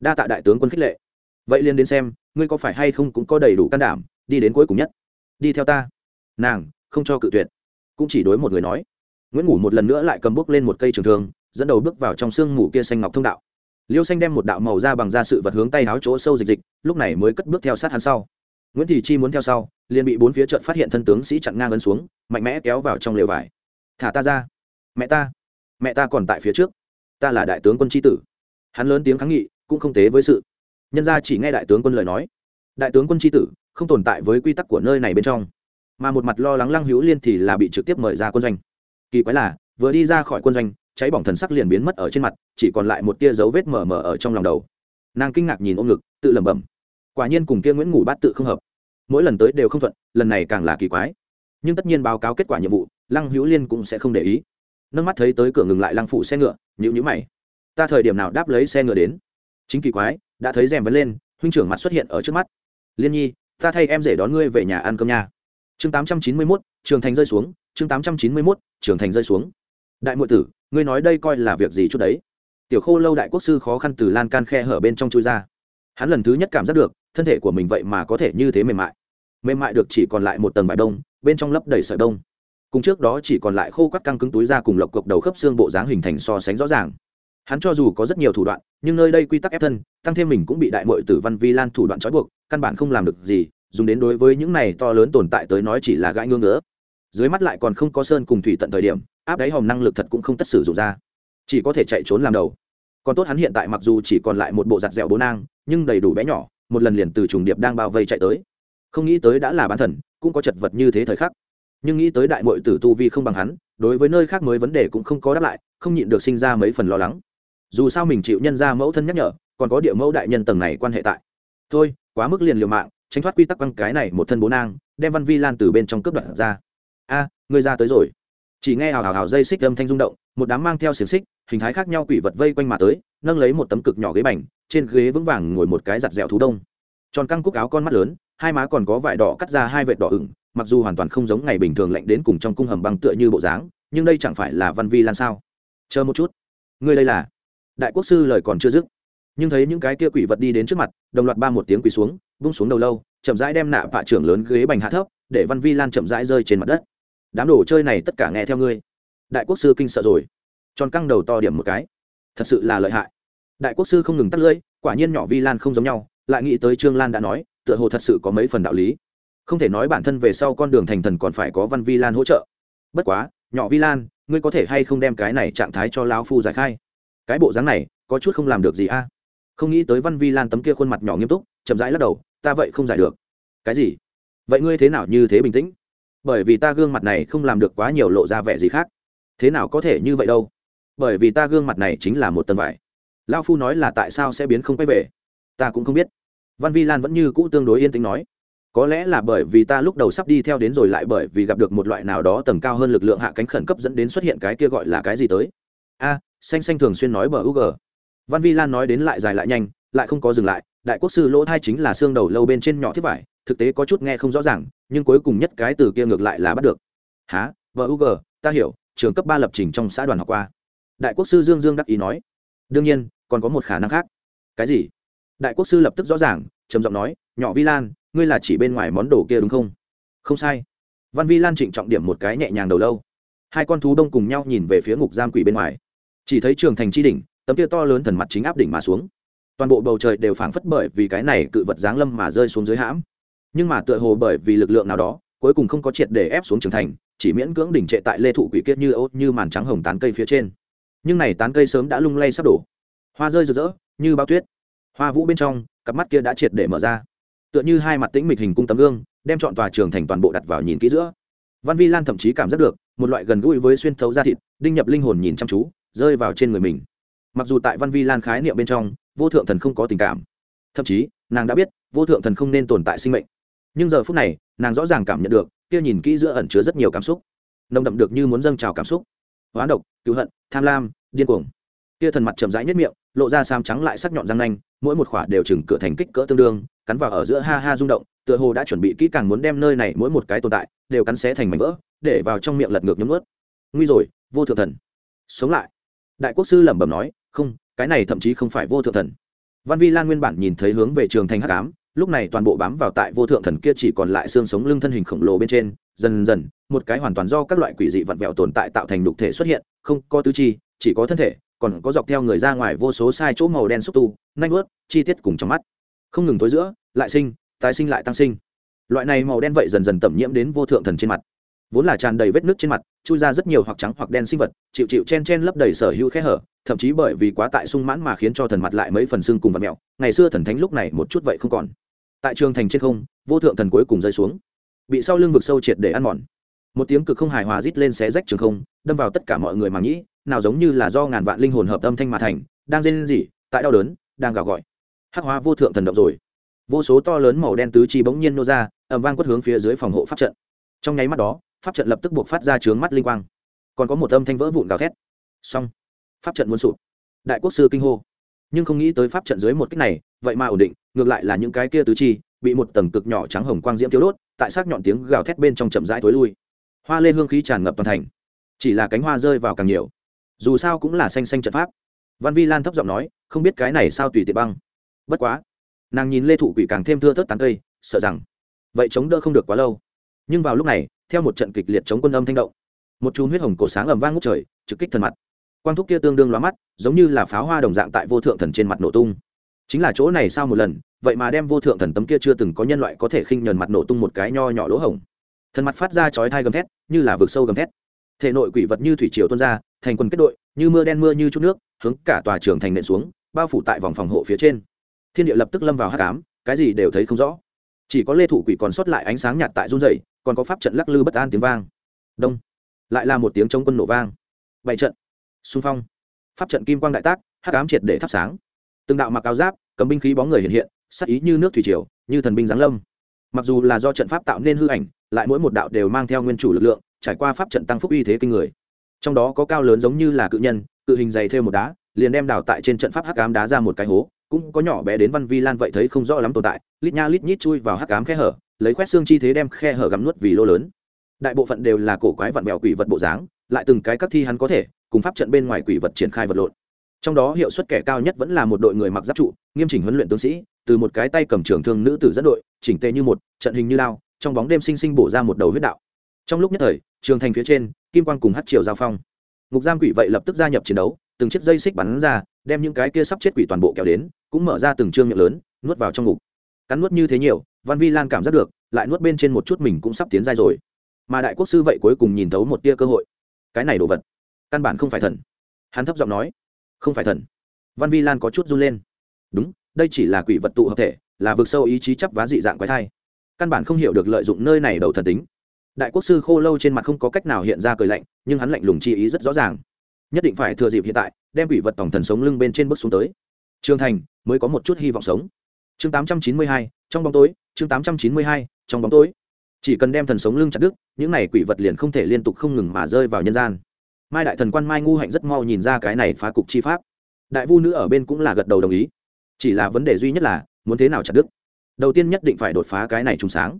Đa tạ đại tướng quân khích lệ. Vậy liền đến xem, ngươi có phải hay không cũng có đầy đủ can đảm, đi đến cuối cùng nhất. Đi theo ta. Nàng, không cho cự tuyệt. Cũng chỉ đối một người nói nguyễn ngủ một lần nữa lại cầm bước lên một cây trường thương dẫn đầu bước vào trong sương mù kia xanh ngọc thông đạo liêu xanh đem một đạo màu ra bằng da sự vật hướng tay áo chỗ sâu dịch dịch lúc này mới cất bước theo sát hắn sau nguyễn thị chi muốn theo sau liền bị bốn phía trận phát hiện thân tướng sĩ chặn ngang ấn xuống mạnh mẽ kéo vào trong lều vải thả ta ra mẹ ta mẹ ta còn tại phía trước ta là đại tướng quân tri tử hắn lớn tiếng kháng nghị cũng không tế với sự nhân ra chỉ nghe đại tướng quân lời nói đại tướng quân tri tử không tồn tại với quy tắc của nơi này bên trong mà một mặt lo lắng lăng hữu liên thì là bị trực tiếp mời ra quân doanh kỳ quái là, vừa đi ra khỏi quân doanh, cháy bỏng thần sắc liền biến mất ở trên mặt, chỉ còn lại một tia dấu vết mờ mờ ở trong lòng đầu. Nàng kinh ngạc nhìn ôm ngực, tự lẩm bẩm. Quả nhiên cùng kia nguyễn ngủ bát tự không hợp. Mỗi lần tới đều không thuận, lần này càng là kỳ quái. Nhưng tất nhiên báo cáo kết quả nhiệm vụ, lăng hữu liên cũng sẽ không để ý. Nâng mắt thấy tới cửa ngừng lại lăng phụ xe ngựa nhữ nhữ mày. Ta thời điểm nào đáp lấy xe ngựa đến? Chính kỳ quái, đã thấy rèm vấn lên, huynh trưởng mặt xuất hiện ở trước mắt. Liên nhi, ta thay em rể đón ngươi về nhà ăn cơm nha. Chương tám trăm chín mươi mốt, trường thành rơi xuống chương tám trăm chín mươi mốt trường thành rơi xuống. Đại muội tử, ngươi nói đây coi là việc gì chút đấy? Tiểu khô lâu đại quốc sư khó khăn từ lan can khe hở bên trong chui ra. Hắn lần thứ nhất cảm giác được, thân thể của mình vậy mà có thể như thế mềm mại. Mềm mại được chỉ còn lại một tầng vải đông, bên trong lấp đầy sợi đông cùng trước đó chỉ còn lại khô quắt căng cứng túi ra cùng lộc cộc đầu khớp xương bộ dáng hình thành so sánh rõ ràng. Hắn cho dù có rất nhiều thủ đoạn, nhưng nơi đây quy tắc ép thân, tăng thêm mình cũng bị đại mội tử văn vi lan thủ đoạn trói buộc, căn bản không làm được gì, dùng đến đối với những này to lớn tồn tại tới nói chỉ là gãi ngưỡng nữa dưới mắt lại còn không có sơn cùng thủy tận thời điểm, áp đáy hòm năng lực thật cũng không tất sử dụng ra. Chỉ có thể chạy trốn làm đầu. Còn tốt hắn hiện tại mặc dù chỉ còn lại một bộ giặt dẻo bố nang, nhưng đầy đủ bé nhỏ, một lần liền từ trùng điệp đang bao vây chạy tới. Không nghĩ tới đã là bán thần, cũng có chật vật như thế thời khắc. Nhưng nghĩ tới đại mội tử tu vi không bằng hắn, đối với nơi khác mới vấn đề cũng không có đáp lại, không nhịn được sinh ra mấy phần lo lắng. Dù sao mình chịu nhân ra mẫu thân nhắc nhở, còn có địa mẫu đại nhân tầng này quan hệ tại. Thôi, quá mức liền liều mạng, tránh thoát quy tắc quăng cái này một thân bố nang, đem văn vi lan từ bên trong cướp đoạn ra a người ra tới rồi. Chỉ nghe hào hào hào dây xích âm thanh rung động, một đám mang theo xiềng xích, hình thái khác nhau quỷ vật vây quanh mà tới, nâng lấy một tấm cực nhỏ ghế bành, trên ghế vững vàng ngồi một cái giặt dẻo thú đông. Tròn căng cúc áo con mắt lớn, hai má còn có vải đỏ cắt ra hai vệt đỏ ửng, mặc dù hoàn toàn không giống ngày bình thường lạnh đến cùng trong cung hầm băng tựa như bộ dáng, nhưng đây chẳng phải là văn vi lan sao? Chờ một chút. Ngươi đây là? Đại quốc sư lời còn chưa dứt. Nhưng thấy những cái kia quỷ vật đi đến trước mặt, đồng loạt ba một tiếng quỳ xuống, vung xuống đầu lâu, chậm rãi đem nạ vạ trưởng lớn ghế bành hạ thấp, để văn vi lan chậm rãi rơi trên mặt đất đám đồ chơi này tất cả nghe theo ngươi. Đại quốc sư kinh sợ rồi. Tròn căng đầu to điểm một cái. Thật sự là lợi hại. Đại quốc sư không ngừng tắt lưỡi, quả nhiên nhỏ vi lan không giống nhau, lại nghĩ tới trương lan đã nói, tựa hồ thật sự có mấy phần đạo lý. Không thể nói bản thân về sau con đường thành thần còn phải có văn vi lan hỗ trợ. Bất quá, nhỏ vi lan, ngươi có thể hay không đem cái này trạng thái cho lão phu giải khai? Cái bộ dáng này, có chút không làm được gì a. Không nghĩ tới văn vi lan tấm kia khuôn mặt nhỏ nghiêm túc, chậm rãi lắc đầu, ta vậy không giải được. Cái gì? Vậy ngươi thế nào như thế bình tĩnh? Bởi vì ta gương mặt này không làm được quá nhiều lộ ra vẻ gì khác. Thế nào có thể như vậy đâu? Bởi vì ta gương mặt này chính là một tầng vải. Lao phu nói là tại sao sẽ biến không quay về? Ta cũng không biết. Văn vi lan vẫn như cũ tương đối yên tĩnh nói. Có lẽ là bởi vì ta lúc đầu sắp đi theo đến rồi lại bởi vì gặp được một loại nào đó tầng cao hơn lực lượng hạ cánh khẩn cấp dẫn đến xuất hiện cái kia gọi là cái gì tới. A, xanh xanh thường xuyên nói bờ u g văn vi lan nói đến lại dài lại nhanh, lại không có dừng lại. Đại quốc sư lỗ thai chính là xương đầu lâu bên trên nhỏ thiết vải thực tế có chút nghe không rõ ràng, nhưng cuối cùng nhất cái từ kia ngược lại là bắt được. Há vợ u g ta hiểu, trường cấp ba lập trình trong xã đoàn học qua. Đại quốc sư dương dương đắc ý nói. Đương nhiên, còn có một khả năng khác. Cái gì? Đại quốc sư lập tức rõ ràng, trầm giọng nói, nhỏ vi lan, ngươi là chỉ bên ngoài món đồ kia đúng không? Không sai. Văn vi lan trịnh trọng điểm một cái nhẹ nhàng đầu lâu. Hai con thú đông cùng nhau nhìn về phía ngục giam quỷ bên ngoài. Chỉ thấy trường thành tri đỉnh, tấm kia to lớn thần mặt chính áp đỉnh mà xuống. Toàn bộ bầu trời đều phảng phất bởi vì cái này cự vật giáng lâm mà rơi xuống dưới hãm nhưng mà tựa hồ bởi vì lực lượng nào đó, cuối cùng không có triệt để ép xuống trường thành, chỉ miễn cưỡng đỉnh trệ tại lê thụ quỷ kiết như ô, như màn trắng hồng tán cây phía trên. Nhưng này tán cây sớm đã lung lay sắp đổ. Hoa rơi rực rỡ, như bao tuyết. Hoa vũ bên trong, cặp mắt kia đã triệt để mở ra. Tựa như hai mặt tĩnh mịch hình cung tấm gương, đem chọn tòa trường thành toàn bộ đặt vào nhìn kỹ giữa. Văn vi lan thậm chí cảm giác được, một loại gần gũi với xuyên thấu da thịt, đinh nhập linh hồn nhìn chăm chú, rơi vào trên người mình. Mặc dù tại văn vi lan khái niệm bên trong, vô thượng thần không có tình cảm. Thậm chí, nàng đã biết, vô thượng thần không nên tồn tại sinh mệnh nhưng giờ phút này, nàng rõ ràng cảm nhận được, kia nhìn kỹ giữa ẩn chứa rất nhiều cảm xúc. Nồng đậm được như muốn dâng trào cảm xúc. Hoán độc, cứu hận, tham lam, điên cuồng. Kia thần mặt chậm rãi nhất miệng, lộ ra sam trắng lại sắc nhọn răng nanh, mỗi một khỏa đều chừng cửa thành kích cỡ tương đương, cắn vào ở giữa ha ha rung động, tựa hồ đã chuẩn bị kỹ càng muốn đem nơi này mỗi một cái tồn tại, đều cắn xé thành mảnh vỡ, để vào trong miệng lật ngược nhấm ướt nguy rồi, vô thượng thần. Sống lại. Đại quốc sư lẩm bẩm nói, không, cái này thậm chí không phải vô thượng thần. Văn vi lan nguyên bản nhìn thấy hướng về trường thành hắc ám lúc này toàn bộ bám vào tại vô thượng thần kia chỉ còn lại xương sống lưng thân hình khổng lồ bên trên, dần dần, một cái hoàn toàn do các loại quỷ dị vặn vẹo tồn tại tạo thành đục thể xuất hiện, không có tứ chi, chỉ có thân thể, còn có dọc theo người ra ngoài vô số sai chỗ màu đen xúc tu nanh ướt chi tiết cùng trong mắt. Không ngừng tối giữa, lại sinh, tái sinh lại tăng sinh. Loại này màu đen vậy dần dần tẩm nhiễm đến vô thượng thần trên mặt. Vốn là tràn đầy vết nước trên mặt, chui ra rất nhiều hoặc trắng hoặc đen sinh vật, chịu chịu chen chen lấp đầy sở hữu khe hở, thậm chí bởi vì quá tại sung mãn mà khiến cho thần mặt lại mấy phần xương cùng vật mẹo. Ngày xưa thần thánh lúc này một chút vậy không còn tại trường thành trên không, vô thượng thần cuối cùng rơi xuống. Bị sau lưng vực sâu triệt để ăn mòn. Một tiếng cực không hài hòa rít lên xé rách trường không, đâm vào tất cả mọi người mà nghĩ, nào giống như là do ngàn vạn linh hồn hợp âm thanh mà thành, đang rên rỉ, tại đau đớn, đang gào gọi. Hắc hóa vô thượng thần động rồi. Vô số to lớn màu đen tứ chi bỗng nhiên nô ra ẩm vang quất hướng phía dưới phòng hộ pháp trận. Trong nháy mắt đó, pháp trận lập tức buộc phát ra trướng mắt linh quang. Còn có một âm thanh vỡ vụn gào thét. Xong. Pháp trận muốn sụp. Đại quốc sư kinh hô nhưng không nghĩ tới pháp trận dưới một cách này, vậy mà ổn định, ngược lại là những cái kia tứ chi, bị một tầng cực nhỏ trắng hồng quang diễm thiếu đốt, tại xác nhọn tiếng gào thét bên trong chậm rãi thối lui. Hoa lê hương khí tràn ngập toàn thành. Chỉ là cánh hoa rơi vào càng nhiều. Dù sao cũng là xanh xanh trận pháp. Văn vi lan thấp giọng nói, không biết cái này sao tùy tiện băng. Bất quá, nàng nhìn lê thụ quỷ càng thêm thưa thớt tán cây, sợ rằng, vậy chống đỡ không được quá lâu. Nhưng vào lúc này, theo một trận kịch liệt chống quân âm thanh động, một chùm huyết hồng cổ sáng ầm vang ngút trời, trực kích thần mặt quang thúc kia tương đương lóa mắt, giống như là pháo hoa đồng dạng tại vô thượng thần trên mặt nổ tung. Chính là chỗ này sao một lần, vậy mà đem vô thượng thần tấm kia chưa từng có nhân loại có thể khinh nhờn mặt nổ tung một cái nho nhỏ lỗ hổng. Thần mặt phát ra chói thai gầm thét, như là vực sâu gầm thét. Thể nội quỷ vật như thủy triều tuôn ra, thành quần kết đội, như mưa đen mưa như chút nước, hướng cả tòa trường thành nện xuống, bao phủ tại vòng phòng hộ phía trên. Thiên địa lập tức lâm vào hát cám cái gì đều thấy không rõ. Chỉ có lê thủ quỷ còn sót lại ánh sáng nhạt tại run dày còn có pháp trận lắc lư bất an tiếng vang. Đông. Lại là một tiếng chống quân nổ vang. Bảy trận xung phong. Pháp trận kim quang đại tác hát cám triệt để thắp sáng. Từng đạo mặc áo giáp, cầm binh khí bóng người hiện hiện, sắc ý như nước thủy triều, như thần binh giáng lâm. Mặc dù là do trận pháp tạo nên hư ảnh, lại mỗi một đạo đều mang theo nguyên chủ lực lượng, trải qua pháp trận tăng phúc uy thế kinh người. Trong đó có cao lớn giống như là cự nhân, cự hình dày thêm một đá, liền đem đào tại trên trận pháp hắc ám đá ra một cái hố, cũng có nhỏ bé đến văn vi lan vậy thấy không rõ lắm tồn tại, lít nha lít nhít chui vào hắc ám khe hở, lấy khoét xương chi thế đem khe hở gắm nuốt vì lô lớn. Đại bộ phận đều là cổ quái vặn vẹo quỷ vật bộ dáng lại từng cái các thi hắn có thể, cùng pháp trận bên ngoài quỷ vật triển khai vật lộn. Trong đó hiệu suất kẻ cao nhất vẫn là một đội người mặc giáp trụ, nghiêm chỉnh huấn luyện tướng sĩ, từ một cái tay cầm trường thương nữ tử dẫn đội, chỉnh tề như một, trận hình như lao trong bóng đêm sinh sinh bổ ra một đầu huyết đạo. Trong lúc nhất thời, trường thành phía trên, kim quang cùng hát triều giao phong. Ngục giam quỷ vậy lập tức gia nhập chiến đấu, từng chiếc dây xích bắn ra, đem những cái kia sắp chết quỷ toàn bộ kéo đến, cũng mở ra từng trương miệng lớn, nuốt vào trong ngục. Cắn nuốt như thế nhiều, văn vi lan cảm giác được, lại nuốt bên trên một chút mình cũng sắp tiến ra rồi. Mà đại quốc sư vậy cuối cùng nhìn thấu một tia cơ hội cái này đồ vật. Căn bản không phải thần. Hắn thấp giọng nói. Không phải thần. Văn vi lan có chút run lên. Đúng đây chỉ là quỷ vật tụ hợp thể là vực sâu ý chí chấp vá dị dạng quái thai. Căn bản không hiểu được lợi dụng nơi này đầu thần tính. Đại quốc sư khô lâu trên mặt không có cách nào hiện ra cười lạnh nhưng hắn lạnh lùng chi ý rất rõ ràng. Nhất định phải thừa dịp hiện tại đem quỷ vật tổng thần sống lưng bên trên bước xuống tới. Trương thành mới có một chút hy vọng sống. Chương 892, trong bóng tối chương 892, trong bóng tối chỉ cần đem thần sống lưng chặt đứt, những này quỷ vật liền không thể liên tục không ngừng mà rơi vào nhân gian. Mai đại thần quan mai ngu hạnh rất mau nhìn ra cái này phá cục chi pháp. Đại vu nữ ở bên cũng là gật đầu đồng ý. Chỉ là vấn đề duy nhất là, muốn thế nào chặt đứt? Đầu tiên nhất định phải đột phá cái này trùng sáng.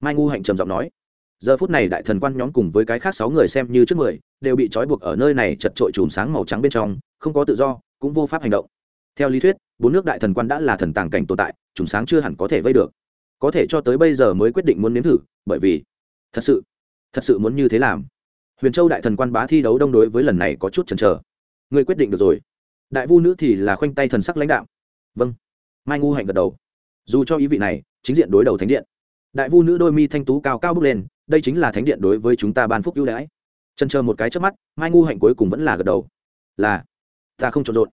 Mai ngu hạnh trầm giọng nói. Giờ phút này đại thần quan nhóm cùng với cái khác sáu người xem như trước mười, đều bị trói buộc ở nơi này chật trội chùm sáng màu trắng bên trong, không có tự do, cũng vô pháp hành động. Theo lý thuyết, bốn nước đại thần quan đã là thần tàng cảnh tồn tại chùm sáng chưa hẳn có thể vây được có thể cho tới bây giờ mới quyết định muốn nếm thử, bởi vì thật sự thật sự muốn như thế làm. Huyền châu đại thần quan bá thi đấu đông đối với lần này có chút chần chờ. Người quyết định được rồi. Đại vu nữ thì là khoanh tay thần sắc lãnh đạo. Vâng. Mai ngu hạnh gật đầu. Dù cho ý vị này, chính diện đối đầu thánh điện. Đại vu nữ đôi mi thanh tú cao cao bước lên, đây chính là thánh điện đối với chúng ta ban phúc ưu đãi. Chân chờ một cái trước mắt, mai ngu hạnh cuối cùng vẫn là gật đầu. Là, ta không trộn rộn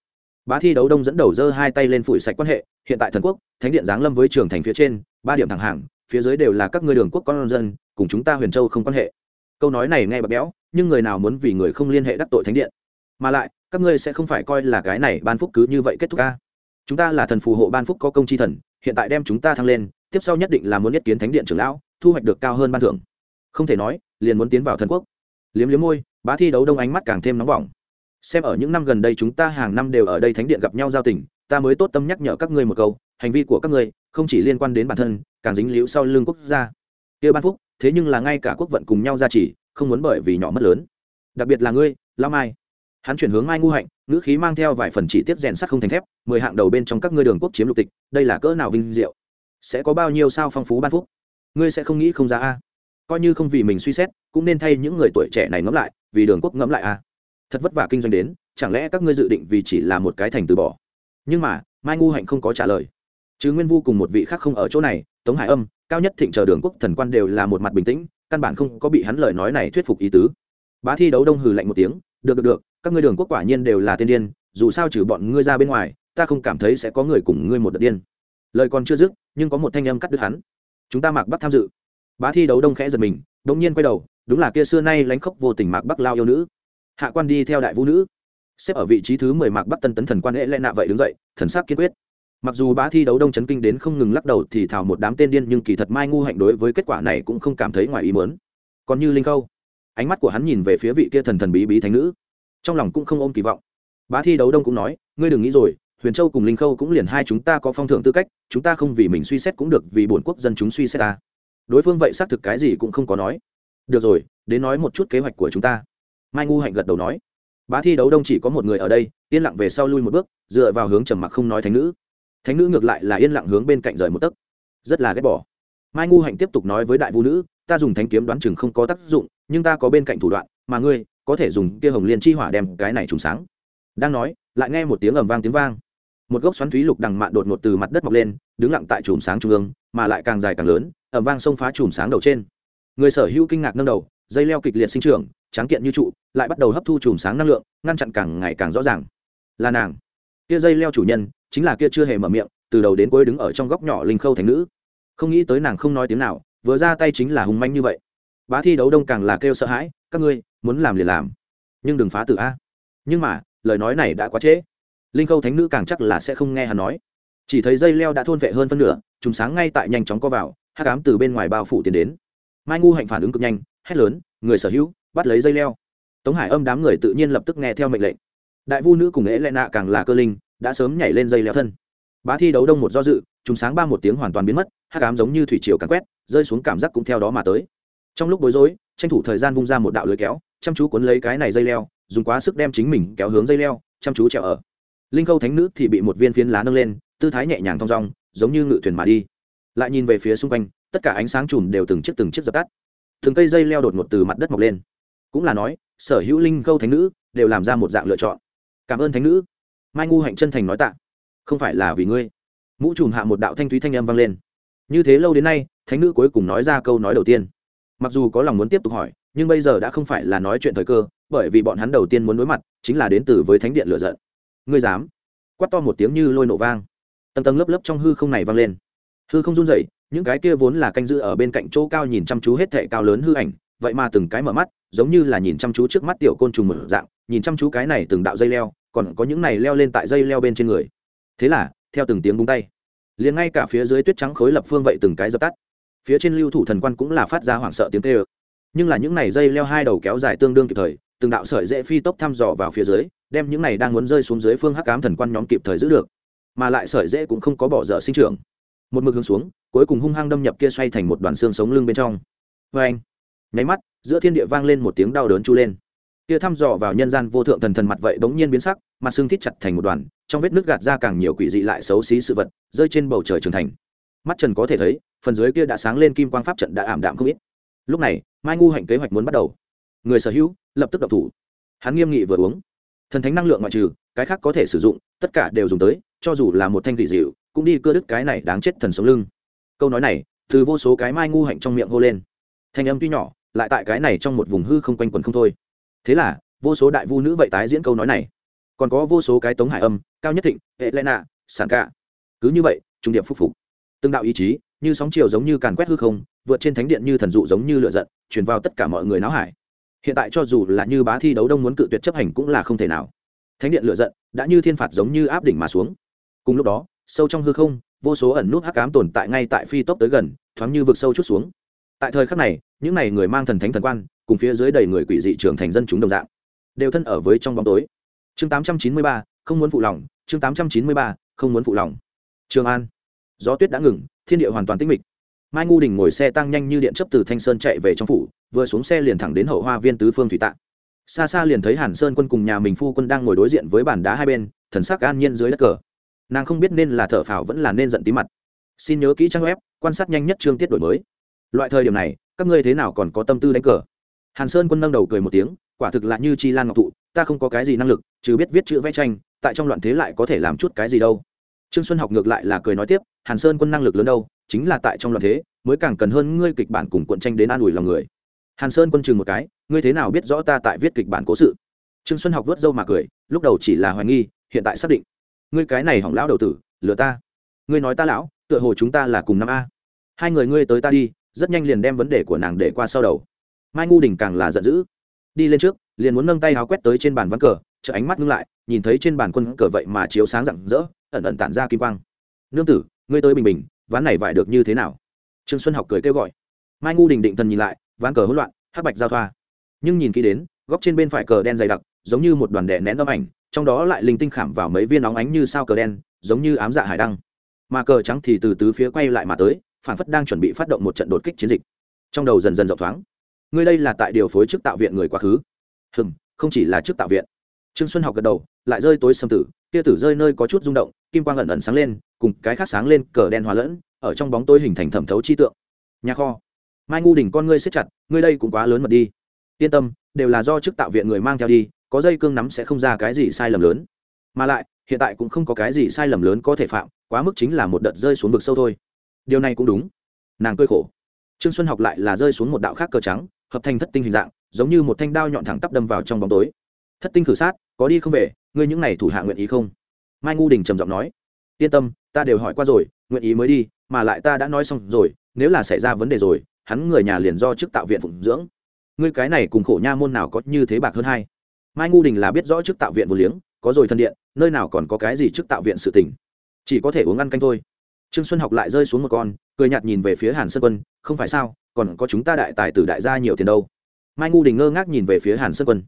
bá thi đấu đông dẫn đầu giơ hai tay lên phủi sạch quan hệ, hiện tại thần quốc, thánh điện giáng lâm với trường thành phía trên ba điểm thẳng hàng, phía dưới đều là các ngươi đường quốc con dân, cùng chúng ta huyền châu không quan hệ. Câu nói này nghe bạc béo, nhưng người nào muốn vì người không liên hệ đắc tội thánh điện? Mà lại, các ngươi sẽ không phải coi là cái này ban phúc cứ như vậy kết thúc ca. Chúng ta là thần phù hộ ban phúc có công chi thần, hiện tại đem chúng ta thăng lên, tiếp sau nhất định là muốn nhất kiến thánh điện trưởng lão, thu hoạch được cao hơn ban thưởng. Không thể nói, liền muốn tiến vào thần quốc. Liếm liếm môi, bá thi đấu đông ánh mắt càng thêm nóng bỏng. Xem ở những năm gần đây chúng ta hàng năm đều ở đây thánh điện gặp nhau giao tình, ta mới tốt tâm nhắc nhở các ngươi một câu hành vi của các ngươi không chỉ liên quan đến bản thân, càng dính líu sau lưng quốc gia. Kia ban phúc, thế nhưng là ngay cả quốc vận cùng nhau ra chỉ không muốn bởi vì nhỏ mất lớn. Đặc biệt là ngươi lao mai. Hắn chuyển hướng mai ngu hạnh, ngữ khí mang theo vài phần chỉ tiết rèn sắt không thành thép, mười hạng đầu bên trong các ngươi đường quốc chiếm lục tịch, đây là cỡ nào vinh diệu? Sẽ có bao nhiêu sao phong phú ban phúc? Ngươi sẽ không nghĩ không ra a. Coi như không vì mình suy xét, cũng nên thay những người tuổi trẻ này ngẫm lại, vì đường quốc ngẫm lại a. Thật vất vả kinh doanh đến, chẳng lẽ các ngươi dự định vì chỉ là một cái thành từ bỏ? Nhưng mà, mai ngu hạnh không có trả lời chứ nguyên vu cùng một vị khác không ở chỗ này, tống hải âm, cao nhất thịnh chờ đường quốc thần quan đều là một mặt bình tĩnh, căn bản không có bị hắn lời nói này thuyết phục ý tứ. Bá thi đấu đông hừ lạnh một tiếng, được được được, các ngươi đường quốc quả nhiên đều là tiên điên, dù sao trừ bọn ngươi ra bên ngoài, ta không cảm thấy sẽ có người cùng ngươi một đợt điên. Lời còn chưa dứt, nhưng có một thanh âm cắt đứt hắn. Chúng ta mạc bắc tham dự. Bá thi đấu đông khẽ giật mình đống nhiên quay đầu, đúng là kia xưa nay lánh khóc vô tình mạc bắc lao yêu nữ. Hạ quan đi theo đại vũ nữ. Xếp ở vị trí thứ mười mạc bắc tân tấn thần quan lễ lẽ nạ vậy đứng dậy, thần sắc kiên quyết mặc dù bá thi đấu đông chấn kinh đến không ngừng lắc đầu thì thảo một đám tên điên nhưng kỳ thật mai ngu hạnh đối với kết quả này cũng không cảm thấy ngoài ý mớn còn như linh khâu, ánh mắt của hắn nhìn về phía vị kia thần thần bí bí thánh nữ, trong lòng cũng không ôm kỳ vọng. Bá thi đấu đông cũng nói, ngươi đừng nghĩ rồi, huyền châu cùng linh khâu cũng liền hai chúng ta có phong thưởng tư cách, chúng ta không vì mình suy xét cũng được, vì bổn quốc dân chúng suy xét ta. Đối phương vậy xác thực cái gì cũng không có nói. Được rồi, đến nói một chút kế hoạch của chúng ta. Mai ngu hạnh gật đầu nói. Bá thi đấu đông chỉ có một người ở đây, yên lặng về sau lui một bước, dựa vào hướng trầm mặc không nói thánh nữ thánh nữ ngược lại là yên lặng hướng bên cạnh rời một tấc. Rất là ghét bỏ. Mai ngu hạnh tiếp tục nói với đại vũ nữ, ta dùng thánh kiếm đoán chừng không có tác dụng, nhưng ta có bên cạnh thủ đoạn, mà ngươi có thể dùng kia hồng liên chi hỏa đem cái này trùng sáng. Đang nói, lại nghe một tiếng ầm vang tiếng vang. Một gốc xoắn thúy lục đằng mạn đột ngột từ mặt đất mọc lên, đứng lặng tại chùm sáng trung ương, mà lại càng dài càng lớn, ầm vang xông phá chùm sáng đầu trên. Người sở hữu kinh ngạc nâng đầu, dây leo kịch liệt sinh trưởng, tráng kiện như trụ, lại bắt đầu hấp thu chùm sáng năng lượng, ngăn chặn càng ngày càng rõ ràng. Là nàng. Kia dây leo chủ nhân chính là kia chưa hề mở miệng, từ đầu đến cuối đứng ở trong góc nhỏ linh khâu thành nữ. Không nghĩ tới nàng không nói tiếng nào, vừa ra tay chính là hùng manh như vậy. Bá thi đấu đông càng là kêu sợ hãi, các ngươi, muốn làm liền làm, nhưng đừng phá tử a. Nhưng mà, lời nói này đã quá trễ. Linh khâu thánh nữ càng chắc là sẽ không nghe hắn nói. Chỉ thấy dây leo đã thôn vệ hơn phân nửa chúng sáng ngay tại nhanh chóng co vào hát cám từ bên ngoài bao phủ tiến đến. Mai ngu hạnh phản ứng cực nhanh, hét lớn, người sở hữu, bắt lấy dây leo. Tống hải âm đám người tự nhiên lập tức nghe theo mệnh lệnh. Đại vu nữ cùng lễ lệ nạ càng là cơ linh đã sớm nhảy lên dây leo thân. Bá thi đấu đông một do dự chúng sáng ba một tiếng hoàn toàn biến mất hát cám giống như thủy triều cắn quét, rơi xuống cảm giác cũng theo đó mà tới. Trong lúc bối rối, tranh thủ thời gian vung ra một đạo lưới kéo, chăm chú cuốn lấy cái này dây leo, dùng quá sức đem chính mình kéo hướng dây leo, chăm chú treo ở. Linh khâu thánh nữ thì bị một viên phiến lá nâng lên, tư thái nhẹ nhàng thong dong, giống như ngự thuyền mà đi. Lại nhìn về phía xung quanh, tất cả ánh sáng chùm đều từng chiếc từng chiếc dập tắt. Từng cây dây leo đột ngột từ mặt đất mọc lên. Cũng là nói, sở hữu linh khâu thánh nữ đều làm ra một dạng lựa chọn. Cảm ơn thánh nữ mai ngu hạnh chân thành nói tạ. Không phải là vì ngươi. Mũ chùm hạ một đạo thanh thúy thanh âm vang lên. Như thế lâu đến nay, thánh nữ cuối cùng nói ra câu nói đầu tiên. Mặc dù có lòng muốn tiếp tục hỏi, nhưng bây giờ đã không phải là nói chuyện thời cơ, bởi vì bọn hắn đầu tiên muốn đối mặt, chính là đến từ với thánh điện lựa giận. Ngươi dám? Quắt to một tiếng như lôi nổ vang. Tầng tầng lớp lớp trong hư không này vang lên. Hư không run rẩy, những cái kia vốn là canh giữ ở bên cạnh chỗ cao nhìn chăm chú hết thệ cao lớn hư ảnh, vậy mà từng cái mở mắt, giống như là nhìn chăm chú trước mắt tiểu côn trùng mở dạng, nhìn chăm chú cái này từng đạo dây leo còn có những này leo lên tại dây leo bên trên người. Thế là, theo từng tiếng búng tay, liền ngay cả phía dưới tuyết trắng khối lập phương vậy từng cái dập tắt. Phía trên lưu thủ thần quan cũng là phát ra hoảng sợ tiếng tê ơ nhưng là những này dây leo hai đầu kéo dài tương đương kịp thời, từng đạo sợi dễ phi tốc thăm dò vào phía dưới, đem những này đang muốn rơi xuống dưới phương hắc cám thần quan nhóm kịp thời giữ được. Mà lại sợi dễ cũng không có bỏ dở sinh trưởng. Một mực hướng xuống, cuối cùng hung hăng đâm nhập kia xoay thành một đoàn xương sống lưng bên trong. Vê anh nháy mắt, giữa thiên địa vang lên một tiếng đau đớn chu lên kia thăm dò vào nhân gian vô thượng thần thần mặt vậy bỗng nhiên biến sắc, mặt xương thít chặt thành một đoàn, trong vết nước gạt ra càng nhiều quỷ dị lại xấu xí sự vật, rơi trên bầu trời trường thành. Mắt trần có thể thấy, phần dưới kia đã sáng lên kim quang pháp trận đã ảm đạm không ít. Lúc này, mai ngu hạnh kế hoạch muốn bắt đầu. Người sở hữu, lập tức độc thủ. Hắn nghiêm nghị vừa uống. Thần thánh năng lượng ngoại trừ, cái khác có thể sử dụng, tất cả đều dùng tới, cho dù là một thanh vị dịu, cũng đi cưa đứt cái này đáng chết thần sống lưng. Câu nói này, từ vô số cái mai ngu hạnh trong miệng hô lên. Thanh âm tuy nhỏ, lại tại cái này trong một vùng hư không quanh quần không thôi thế là, vô số đại vu nữ vậy tái diễn câu nói này. Còn có vô số cái tống hải âm, cao nhất thịnh hệ lẽ nạ sản cả cứ như vậy, trung điểm phúc phục. Từng đạo ý chí, như sóng chiều giống như càn quét hư không, vượt trên thánh điện như thần dụ giống như lựa giận, truyền vào tất cả mọi người náo hải. Hiện tại cho dù là như bá thi đấu đông muốn cự tuyệt chấp hành cũng là không thể nào. Thánh điện lựa giận đã như thiên phạt giống như áp đỉnh mà xuống. Cùng lúc đó, sâu trong hư không, vô số ẩn nút hắc ám tồn tại ngay tại phi tốc tới gần, thoáng như vực sâu chút xuống. Tại thời khắc này, những n à y người mang thần thánh thần quan cùng phía dưới đầy người quỷ dị trưởng thành dân chúng đồng dạng, đều thân ở với trong bóng tối. Chương tám trăm chín mươi ba, không muốn phụ lòng. Chương tám trăm chín mươi ba, không muốn phụ lòng. Trường an. Gió tuyết đã ngừng, thiên địa hoàn toàn tĩnh mịch. Mai ngu đình ngồi xe tăng nhanh như điện chấp từ thanh sơn chạy về trong phủ, vừa xuống xe liền thẳng đến hậu hoa viên tứ phương thủy tạng xa xa liền thấy hàn sơn quân cùng nhà mình phu quân đang ngồi đối diện với bàn đá hai bên, thần sắc an nhiên dưới đất cờ. Nàng không biết nên là thở phào vẫn là nên giận tí mặt. Xin nhớ kỹ trang web, quan sát nhanh nhất chương tiết đổi mới. Loại thời điểm này, các ngươi thế nào còn có tâm tư đánh cờ? Hàn sơn quân nâng đầu cười một tiếng, quả thực là như chi lan ngọc thụ, ta không có cái gì năng lực chứ biết viết chữ vẽ tranh, tại trong loạn thế lại có thể làm chút cái gì đâu. Trương xuân học ngược lại là cười nói tiếp, hàn sơn quân năng lực lớn đâu, chính là tại trong loạn thế, mới càng cần hơn ngươi kịch bản cùng cuộn tranh đến an ủi lòng người. Hàn sơn quân chừng một cái, ngươi thế nào biết rõ ta tại viết kịch bản cố sự? Trương xuân học vớt dâu mà cười, lúc đầu chỉ là hoài nghi, hiện tại xác định. Ngươi cái này hỏng lão đầu tử, lừa ta. Ngươi nói ta lão, tựa hồ chúng ta là cùng năm a. Hai người ngươi tới ta đi, rất nhanh liền đem vấn đề của nàng để qua sau đầu mai ngu đình càng là giận dữ. Đi lên trước, liền muốn nâng tay háo quét tới trên bàn ván cờ chợ ánh mắt ngưng lại, nhìn thấy trên bàn quân cờ vậy mà chiếu sáng rạng rỡ, ẩn ẩn tản ra kim quang. Nương tử, ngươi tới bình bình, ván này vải được như thế nào? Trương xuân học cười kêu gọi. Mai ngu đình định thần nhìn lại, ván cờ hỗn loạn, hắc bạch giao thoa. Nhưng nhìn kỹ đến, góc trên bên phải cờ đen dày đặc, giống như một đoàn đẻ nén âm ảnh, trong đó lại linh tinh khảm vào mấy viên óng ánh như sao cờ đen, giống như ám dạ hải đăng. Mà cờ trắng thì từ tứ phía quay lại mà tới, phản phất đang chuẩn bị phát động một trận đột kích chiến dịch. Trong đầu dần dần rộng thoáng ngươi đây là tại điều phối chức tạo viện người quá khứ. Hừng không chỉ là chức tạo viện. Trương xuân học gật đầu, lại rơi tối sầm tử, kia tử rơi nơi có chút rung động, kim quang ẩn ẩn sáng lên, cùng cái khác sáng lên cờ đen hòa lẫn, ở trong bóng tối hình thành thẩm thấu chi tượng. Nhà kho. Mai ngu đỉnh con ngươi xếp chặt, ngươi đây cũng quá lớn mật đi. Yên tâm, đều là do chức tạo viện người mang theo đi, có dây cương nắm sẽ không ra cái gì sai lầm lớn. Mà lại, hiện tại cũng không có cái gì sai lầm lớn có thể phạm, quá mức chính là một đợt rơi xuống vực sâu thôi. Điều này cũng đúng. Nàng cơi khổ trương xuân học lại là rơi xuống một đạo khác cờ trắng, hợp thành thất tinh hình dạng, giống như một thanh đao nhọn thẳng tắp đâm vào trong bóng tối. Thất tinh khử sát, có đi không về, ngươi những n à y thủ hạ nguyện ý không? Mai ngu đình trầm giọng nói. Yên tâm, ta đều hỏi qua rồi, nguyện ý mới đi, mà lại ta đã nói xong rồi, nếu là xảy ra vấn đề rồi, hắn người nhà liền do chức tạo viện phụng dưỡng. Ngươi cái này cùng khổ nha môn nào có như thế bạc hơn hai? Mai ngu đình là biết rõ chức tạo viện vô liếng, có rồi thân điện, nơi nào còn có cái gì chức tạo viện sự tỉnh chỉ có thể uống ăn canh thôi trương xuân học lại rơi xuống một con, cười nhạt nhìn về phía hàn sơn quân, không phải sao, còn có chúng ta đại tài tử đại gia nhiều tiền đâu. Mai ngu đình ngơ ngác nhìn về phía hàn sơn quân.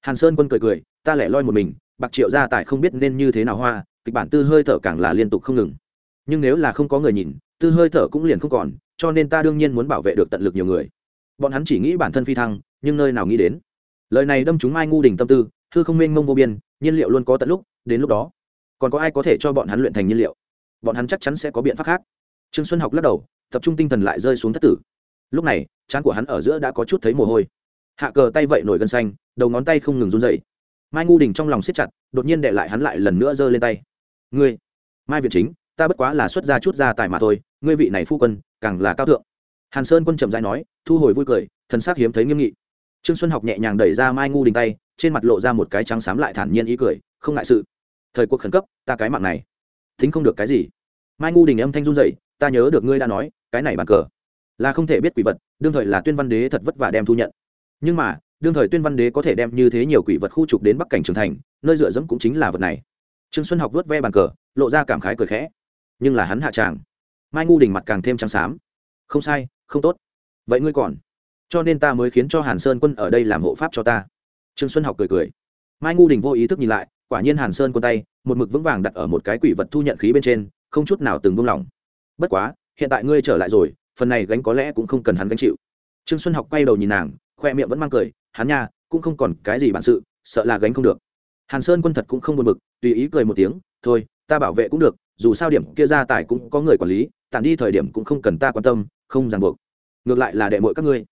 Hàn sơn quân cười cười, ta lẻ loi một mình, bạc triệu gia tài không biết nên như thế nào hoa, kịch bản tư hơi thở càng là liên tục không ngừng. Nhưng nếu là không có người nhìn, tư hơi thở cũng liền không còn, cho nên ta đương nhiên muốn bảo vệ được tận lực nhiều người. Bọn hắn chỉ nghĩ bản thân phi thăng, nhưng nơi nào nghĩ đến. Lời này đâm chúng mai ngu đình tâm tư, hư không mênh mông vô biên, nhiên liệu luôn có tận lúc, đến lúc đó, còn có ai có thể cho bọn hắn luyện thành nhiên liệu? Bọn hắn chắc chắn sẽ có biện pháp khác. Trương xuân học lắc đầu, tập trung tinh thần lại rơi xuống thất tử. Lúc này, trán của hắn ở giữa đã có chút thấy mồ hôi. Hạ cờ tay vậy nổi gân xanh, đầu ngón tay không ngừng run dậy mai ngu đình trong lòng siết chặt, đột nhiên đệ lại hắn lại lần nữa giơ lên tay. Ngươi, mai việt chính, ta bất quá là xuất ra chút ra tài mà thôi, ngươi vị này phu quân, càng là cao thượng. Hàn sơn quân trầm dai nói, thu hồi vui cười, thần s ắ c hiếm thấy nghiêm nghị. Trương xuân học nhẹ nhàng đẩy ra mai ngu đình tay, trên mặt lộ ra một cái trắng xám lại thản nhiên ý cười, không ngại sự. Thời cuộc khẩn cấp, ta cái mạng này thính không được cái gì. Mai ngu đình âm thanh run dậy ta nhớ được ngươi đã nói, cái này bàn cờ là không thể biết quỷ vật, đương thời là tuyên văn đế thật vất vả đem thu nhận. Nhưng mà, đương thời tuyên văn đế có thể đem như thế nhiều quỷ vật khu trục đến bắc cảnh trường thành, nơi dựa dẫm cũng chính là vật này. Trương xuân học vớt ve bàn cờ, lộ ra cảm khái cười khẽ. Nhưng là hắn hạ tràng. Mai ngu đình mặt càng thêm trắng xám. Không sai, không tốt. Vậy ngươi còn. Cho nên ta mới khiến cho hàn sơn quân ở đây làm hộ pháp cho ta. Trương xuân học cười cười. Mai ngu đình vô ý thức nhìn lại quả nhiên hàn sơn quân tay, một mực vững vàng đặt ở một cái quỷ vật thu nhận khí bên trên, không chút nào từng buông lỏng. Bất quá, hiện tại ngươi trở lại rồi, phần này gánh có lẽ cũng không cần hắn gánh chịu. Trương xuân học quay đầu nhìn nàng, khoe miệng vẫn mang cười, hắn nha, cũng không còn cái gì bản sự, sợ là gánh không được. Hàn sơn quân thật cũng không buồn bực, tùy ý cười một tiếng, thôi, ta bảo vệ cũng được, dù sao điểm kia ra tài cũng có người quản lý, tản đi thời điểm cũng không cần ta quan tâm, không ràng buộc. Ngược lại là đệ mội các ngươi.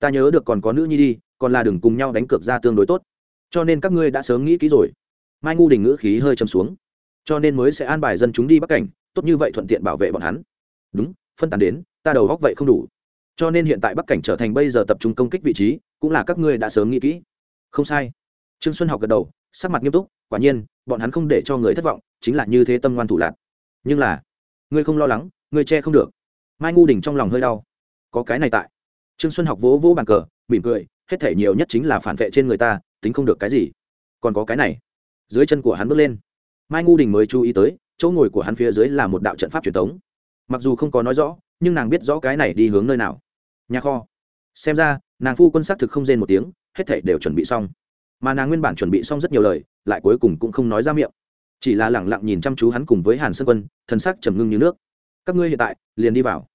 Ta nhớ được còn có nữ nhi đi, còn là đừng cùng nhau đánh cược ra tương đối tốt. Cho nên các ngươi đã sớm nghĩ kỹ rồi mai ngu đình ngữ khí hơi châm xuống. Cho nên mới sẽ an bài dân chúng đi bắc cảnh, tốt như vậy thuận tiện bảo vệ bọn hắn. Đúng, phân tán đến, ta đầu góc vậy không đủ. Cho nên hiện tại bắc cảnh trở thành bây giờ tập trung công kích vị trí, cũng là các ngươi đã sớm nghĩ kỹ. Không sai. Trương xuân học gật đầu, sắc mặt nghiêm túc, quả nhiên, bọn hắn không để cho người thất vọng, chính là như thế tâm ngoan thủ lạc. Nhưng là, ngươi không lo lắng, ngươi che không được. Mai ngu đình trong lòng hơi đau. Có cái này tại. Trương xuân học vỗ vỗ bàn cờ, mỉm cười, hết thể nhiều nhất chính là phản vệ trên người ta, tính không được cái gì. Còn có cái này dưới chân của hắn bước lên. Mai ngu đình mới chú ý tới, chỗ ngồi của hắn phía dưới là một đạo trận pháp truyền thống. Mặc dù không có nói rõ, nhưng nàng biết rõ cái này đi hướng nơi nào. Nhà kho. Xem ra, nàng phu quân xác thực không rên một tiếng, hết thể đều chuẩn bị xong. Mà nàng nguyên bản chuẩn bị xong rất nhiều lời, lại cuối cùng cũng không nói ra miệng. Chỉ là lẳng lặng nhìn chăm chú hắn cùng với hàn sơn quân, thần sắc trầm ngưng như nước. Các ngươi hiện tại, liền đi vào.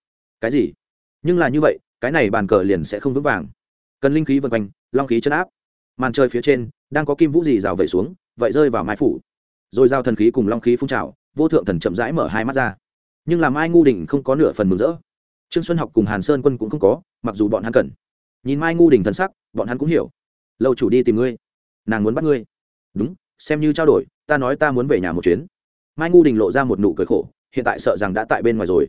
Cái gì? Nhưng là như vậy, cái này bàn cờ liền sẽ không vững vàng. Cần linh khí vân quanh, long khí chấn áp. Màn trời phía trên, đang có kim vũ gì rào vẩy xuống vậy rơi vào mái phủ. Rồi giao thần khí cùng long khí phun trào, vô thượng thần chậm rãi mở hai mắt ra. Nhưng làm ai ngu đình không có nửa phần mừng rỡ. Trương xuân học cùng hàn sơn quân cũng không có, mặc dù bọn hắn cần. Nhìn mai ngu đình thần sắc, bọn hắn cũng hiểu. Lâu chủ đi tìm ngươi. Nàng muốn bắt ngươi. Đúng, xem như trao đổi, ta nói ta muốn về nhà một chuyến. Mai ngu đình lộ ra một nụ cười khổ, hiện tại sợ rằng đã tại bên ngoài rồi.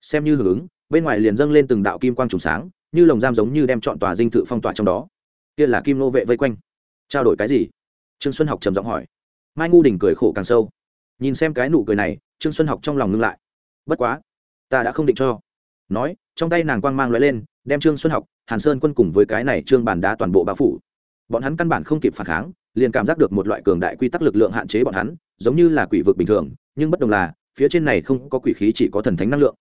Xem như hưởng ứng, bên ngoài liền dâng lên từng đạo kim quang trùng sáng, như lồng giam giống như đem chọn tòa dinh thự phong tỏa trong đó. Kia là kim nô vệ vây quanh. Trao đổi cái gì? Trương xuân học trầm giọng hỏi. Mai ngu đình cười khổ càng sâu. Nhìn xem cái nụ cười này, trương xuân học trong lòng ngưng lại. Bất quá, ta đã không định cho. Nói, trong tay nàng quang mang loại lên, đem trương xuân học, hàn sơn quân cùng với cái này trương bàn đá toàn bộ bao phủ. Bọn hắn căn bản không kịp phản kháng, liền cảm giác được một loại cường đại quy tắc lực lượng hạn chế bọn hắn, giống như là quỷ vực bình thường, nhưng bất đồng là, phía trên này không có quỷ khí chỉ có thần thánh năng lượng.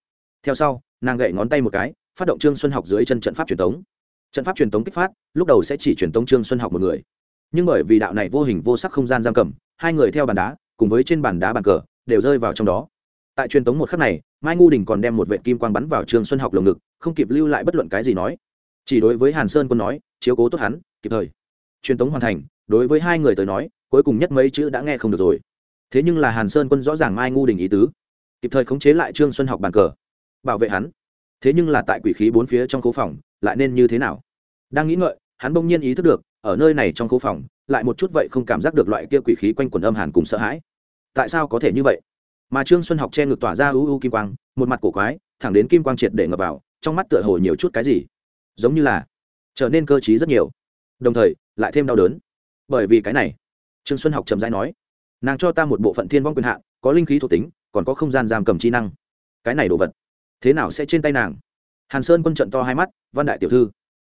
Theo sau, nàng gậy ngón tay một cái, phát động trương xuân học dưới chân trận pháp truyền tống. Trận pháp truyền tống kích phát, lúc đầu sẽ chỉ truyền tống trương xuân học một người nhưng bởi vì đạo này vô hình vô sắc không gian giam cầm, hai người theo bàn đá, cùng với trên bàn đá bàn cờ, đều rơi vào trong đó. Tại truyền tống một khắc này, mai ngu đình còn đem một vệ kim quang bắn vào trương xuân học lồng ngực, không kịp lưu lại bất luận cái gì nói. Chỉ đối với hàn sơn quân nói, chiếu cố tốt hắn, kịp thời. Truyền tống hoàn thành, đối với hai người tới nói, cuối cùng nhất mấy chữ đã nghe không được rồi. Thế nhưng là hàn sơn quân rõ ràng mai ngu đình ý tứ. Kịp thời khống chế lại trương xuân học bàn cờ. Bảo vệ hắn. Thế nhưng là tại quỷ khí bốn phía trong cố phòng, lại nên như thế nào? Đang nghĩ ngợi, hắn bỗng nhiên ý thức được ở nơi này trong khu phòng, lại một chút vậy không cảm giác được loại kia quỷ khí quanh quần âm hàn cùng sợ hãi. Tại sao có thể như vậy? Mà trương xuân học che ngực tỏa ra u u kim quang, một mặt cổ quái, thẳng đến kim quang triệt để ngập vào, trong mắt tựa hồ nhiều chút cái gì. Giống như là trở nên cơ t rất nhiều. Đồng thời, lại thêm đau đớn. Bởi vì cái này, trương xuân học chậm rãi nói, nàng cho ta một bộ phận thiên vong quyền hạn, có linh khí thuộc tính, còn có không gian giam cầm chi năng. Cái này đồ vật, thế nào sẽ trên tay nàng? Hàn sơn quân trận to hai mắt, văn đại tiểu thư,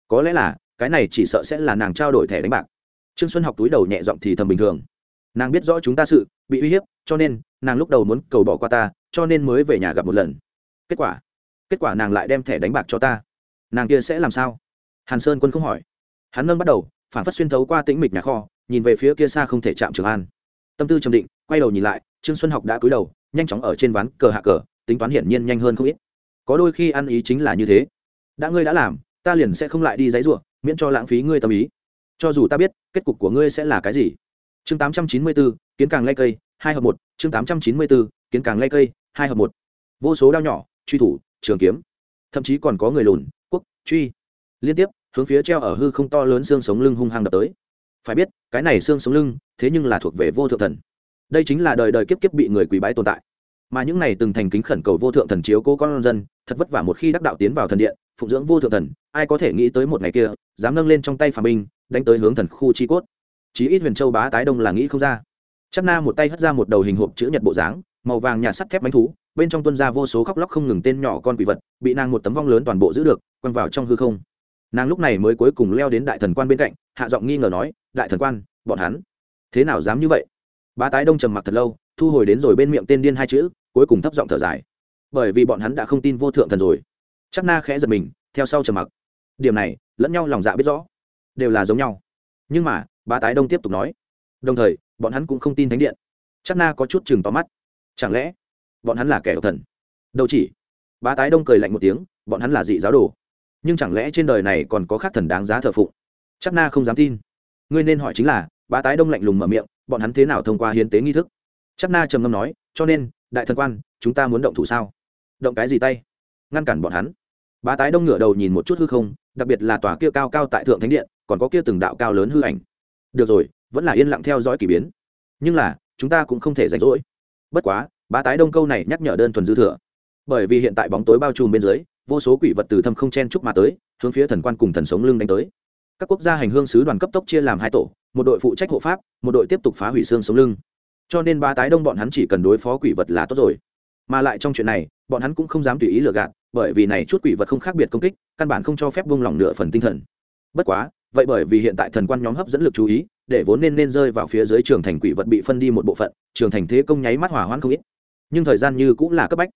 có lẽ là cái này chỉ sợ sẽ là nàng trao đổi thẻ đánh bạc. Trương xuân học túi đầu nhẹ giọng thì thầm bình thường. Nàng biết rõ chúng ta sự, bị uy hiếp, cho nên nàng lúc đầu muốn cầu bỏ qua ta, cho nên mới về nhà gặp một lần. Kết quả kết quả nàng lại đem thẻ đánh bạc cho ta. Nàng kia sẽ làm sao? Hàn sơn quân không hỏi. Hắn nâng bắt đầu, phản phất xuyên thấu qua tĩnh mịch nhà kho, nhìn về phía kia xa không thể chạm trường an. Tâm tư trầm định, quay đầu nhìn lại, trương xuân học đã cúi đầu, nhanh chóng ở trên ván cờ hạ cờ, tính toán hiển nhiên nhanh hơn không ít. Có đôi khi ăn ý chính là như thế. Đã ngươi đã làm ta liền sẽ không lại đi giấy rủa, miễn cho lãng phí ngươi tâm ý. Cho dù ta biết, kết cục của ngươi sẽ là cái gì. Chương tám trăm chín mươi bốn kiến càng lay cây, hai hợp một. Chương tám trăm chín mươi bốn kiến càng lay cây, hai hợp một. Vô số đao nhỏ, truy thủ, trường kiếm. Thậm chí còn có người lùn, quốc, truy. Liên tiếp, hướng phía treo ở hư không to lớn xương sống lưng hung hăng đập tới. Phải biết, cái này xương sống lưng, thế nhưng là thuộc về vô thượng thần. Đây chính là đời đời kiếp kiếp bị người quý bái tồn tại. Mà những này từng thành kính khẩn cầu vô thượng thần chiếu cố con dân thật vất vả một khi đắc đạo tiến vào thần điện, phụng dưỡng vô thượng thần, ai có thể nghĩ tới một ngày kia, dám nâng lên trong tay phà binh, đánh tới hướng thần khu chi cốt. Chí ít huyền châu bá tái đông là nghĩ không ra. Chắc na một tay hất ra một đầu hình hộp chữ nhật bộ dáng, màu vàng nhà sắt thép bánh thú, bên trong tuân ra vô số khóc lóc không ngừng tên nhỏ con quỷ vật, bị nàng một tấm vong lớn toàn bộ giữ được, quăng vào trong hư không. Nàng lúc này mới cuối cùng leo đến đại thần quan bên cạnh, hạ giọng nghi ngờ nói, đại thần quan, bọn hắn thế nào dám như vậy? Bá tái đông trầm mặc thật lâu, thu hồi đến rồi bên miệng tên điên hai chữ, cuối cùng thấp giọng thở dài bởi vì bọn hắn đã không tin vô thượng thần rồi. Chắc na khẽ giật mình, theo sau trầm mặc. Điểm này, lẫn nhau lòng dạ biết rõ, đều là giống nhau. Nhưng mà, bá tái đông tiếp tục nói. Đồng thời, bọn hắn cũng không tin thánh điện. Chắc na có chút chừng tóm mắt. Chẳng lẽ, bọn hắn là kẻ độc thần? Đâu chỉ. Bá tái đông cười lạnh một tiếng, bọn hắn là dị giáo đồ. Nhưng chẳng lẽ trên đời này còn có khác thần đáng giá thờ phụng? Chắc na không dám tin. Ngươi nên hỏi chính là, bá tái đông lạnh lùng mở miệng, bọn hắn thế nào thông qua hiến tế nghi thức? Chắc na trầm ngâm nói, cho nên, đại thần quan, chúng ta muốn động thủ sao? Động cái gì tay? Ngăn cản bọn hắn. Bá tái đông ngửa đầu nhìn một chút hư không, đặc biệt là tòa kia cao cao tại thượng thánh điện, còn có kia từng đạo cao lớn hư ảnh. Được rồi, vẫn là yên lặng theo dõi k ỳ biến. Nhưng là, chúng ta cũng không thể rảnh rỗi. Bất quá, bá tái đông câu này nhắc nhở đơn thuần dư thừa. Bởi vì hiện tại bóng tối bao trùm bên dưới, vô số quỷ vật từ thâm không chen chúc mà tới, hướng phía thần quan cùng thần sống lưng đánh tới. Các quốc gia hành hương sứ đoàn cấp tốc chia làm hai tổ, một đội phụ trách hộ pháp, một đội tiếp tục phá hủy xương sống lưng. Cho nên ba tái đông bọn hắn chỉ cần đối phó quỷ vật là tốt rồi mà lại trong chuyện này, bọn hắn cũng không dám tùy ý lừa gạt, bởi vì này chút quỷ vật không khác biệt công kích, căn bản không cho phép buông lỏng nửa phần tinh thần. Bất quá, vậy bởi vì hiện tại thần quan nhóm hấp dẫn lực chú ý, để vốn nên nên rơi vào phía dưới trường thành quỷ vật bị phân đi một bộ phận, trường thành thế công nháy mắt hỏa hoãn không ít. Nhưng thời gian như cũng là cấp bách.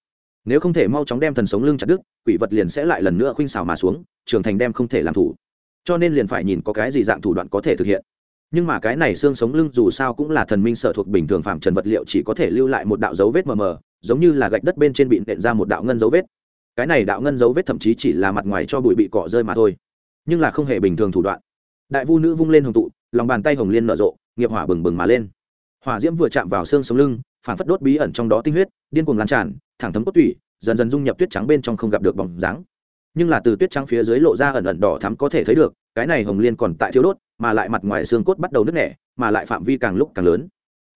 Nếu không thể mau chóng đem thần sống lưng chặt đứt, quỷ vật liền sẽ lại lần nữa khuynh xào mà xuống, trường thành đem không thể làm thủ. Cho nên liền phải nhìn có cái gì dạng thủ đoạn có thể thực hiện nhưng mà cái này xương sống lưng dù sao cũng là thần minh sở thuộc bình thường phạm trần vật liệu chỉ có thể lưu lại một đạo dấu vết mờ mờ, giống như là gạch đất bên trên bị nện ra một đạo ngân dấu vết. Cái này đạo ngân dấu vết thậm chí chỉ là mặt ngoài cho bụi bị cỏ rơi mà thôi, nhưng là không hề bình thường thủ đoạn. Đại vu nữ vung lên hồng tụ, lòng bàn tay hồng liên nở rộ, nghiệp hỏa bừng bừng mà lên. Hỏa diễm vừa chạm vào xương sống lưng, phản phất đốt bí ẩn trong đó tinh huyết, điên cuồng lan tràn, thẳng thấm cốt tủy, dần dần dung nhập tuyết trắng bên trong không gặp được bóng dáng. Nhưng là từ tuyết trắng phía dưới lộ ra ẩn ẩn đỏ thắm có thể thấy được, cái này hồng liên còn tại thiếu đốt mà lại mặt ngoài xương cốt bắt đầu nứt nẻ, mà lại phạm vi càng lúc càng lớn.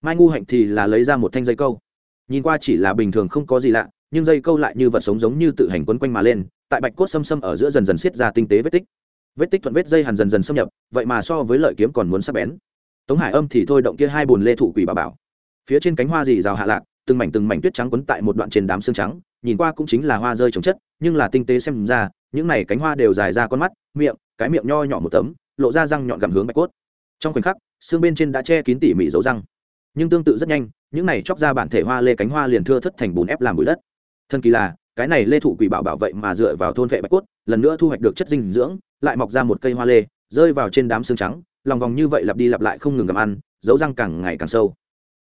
Mai ngu hạnh thì là lấy ra một thanh dây câu. Nhìn qua chỉ là bình thường không có gì lạ, nhưng dây câu lại như vật sống giống như tự hành quấn quanh mà lên, tại bạch cốt xâm xâm ở giữa dần dần xiết ra tinh tế vết tích. Vết tích thuận vết dây hàn dần dần xâm nhập, vậy mà so với lợi kiếm còn muốn sắp bén. Tống hải âm thì thôi động kia hai bùn lê thụ quỷ bà bảo. Phía trên cánh hoa dì rào hạ lạc, từng mảnh từng mảnh tuyết trắng quấn tại một đoạn trên đám xương trắng, nhìn qua cũng chính là hoa rơi trồng chất, nhưng là tinh tế xem ra, những này cánh hoa đều dài ra con mắt, miệng, cái miệng nho nhỏ một tấm lộ ra răng nhọn gặm hướng bạch cốt. Trong khoảnh khắc, xương bên trên đã che kín tỉ mỉ dấu răng. Nhưng tương tự rất nhanh, những này chóc ra bản thể hoa lê cánh hoa liền thưa thất thành bùn ép làm bụi đất. Thân kỳ là, cái này lê thụ quỷ bảo bảo vệ mà dựa vào thôn vệ bạch cốt, lần nữa thu hoạch được chất dinh dưỡng, lại mọc ra một cây hoa lê, rơi vào trên đám xương trắng, lòng vòng như vậy lặp đi lặp lại không ngừng gặm ăn, dấu răng càng ngày càng sâu.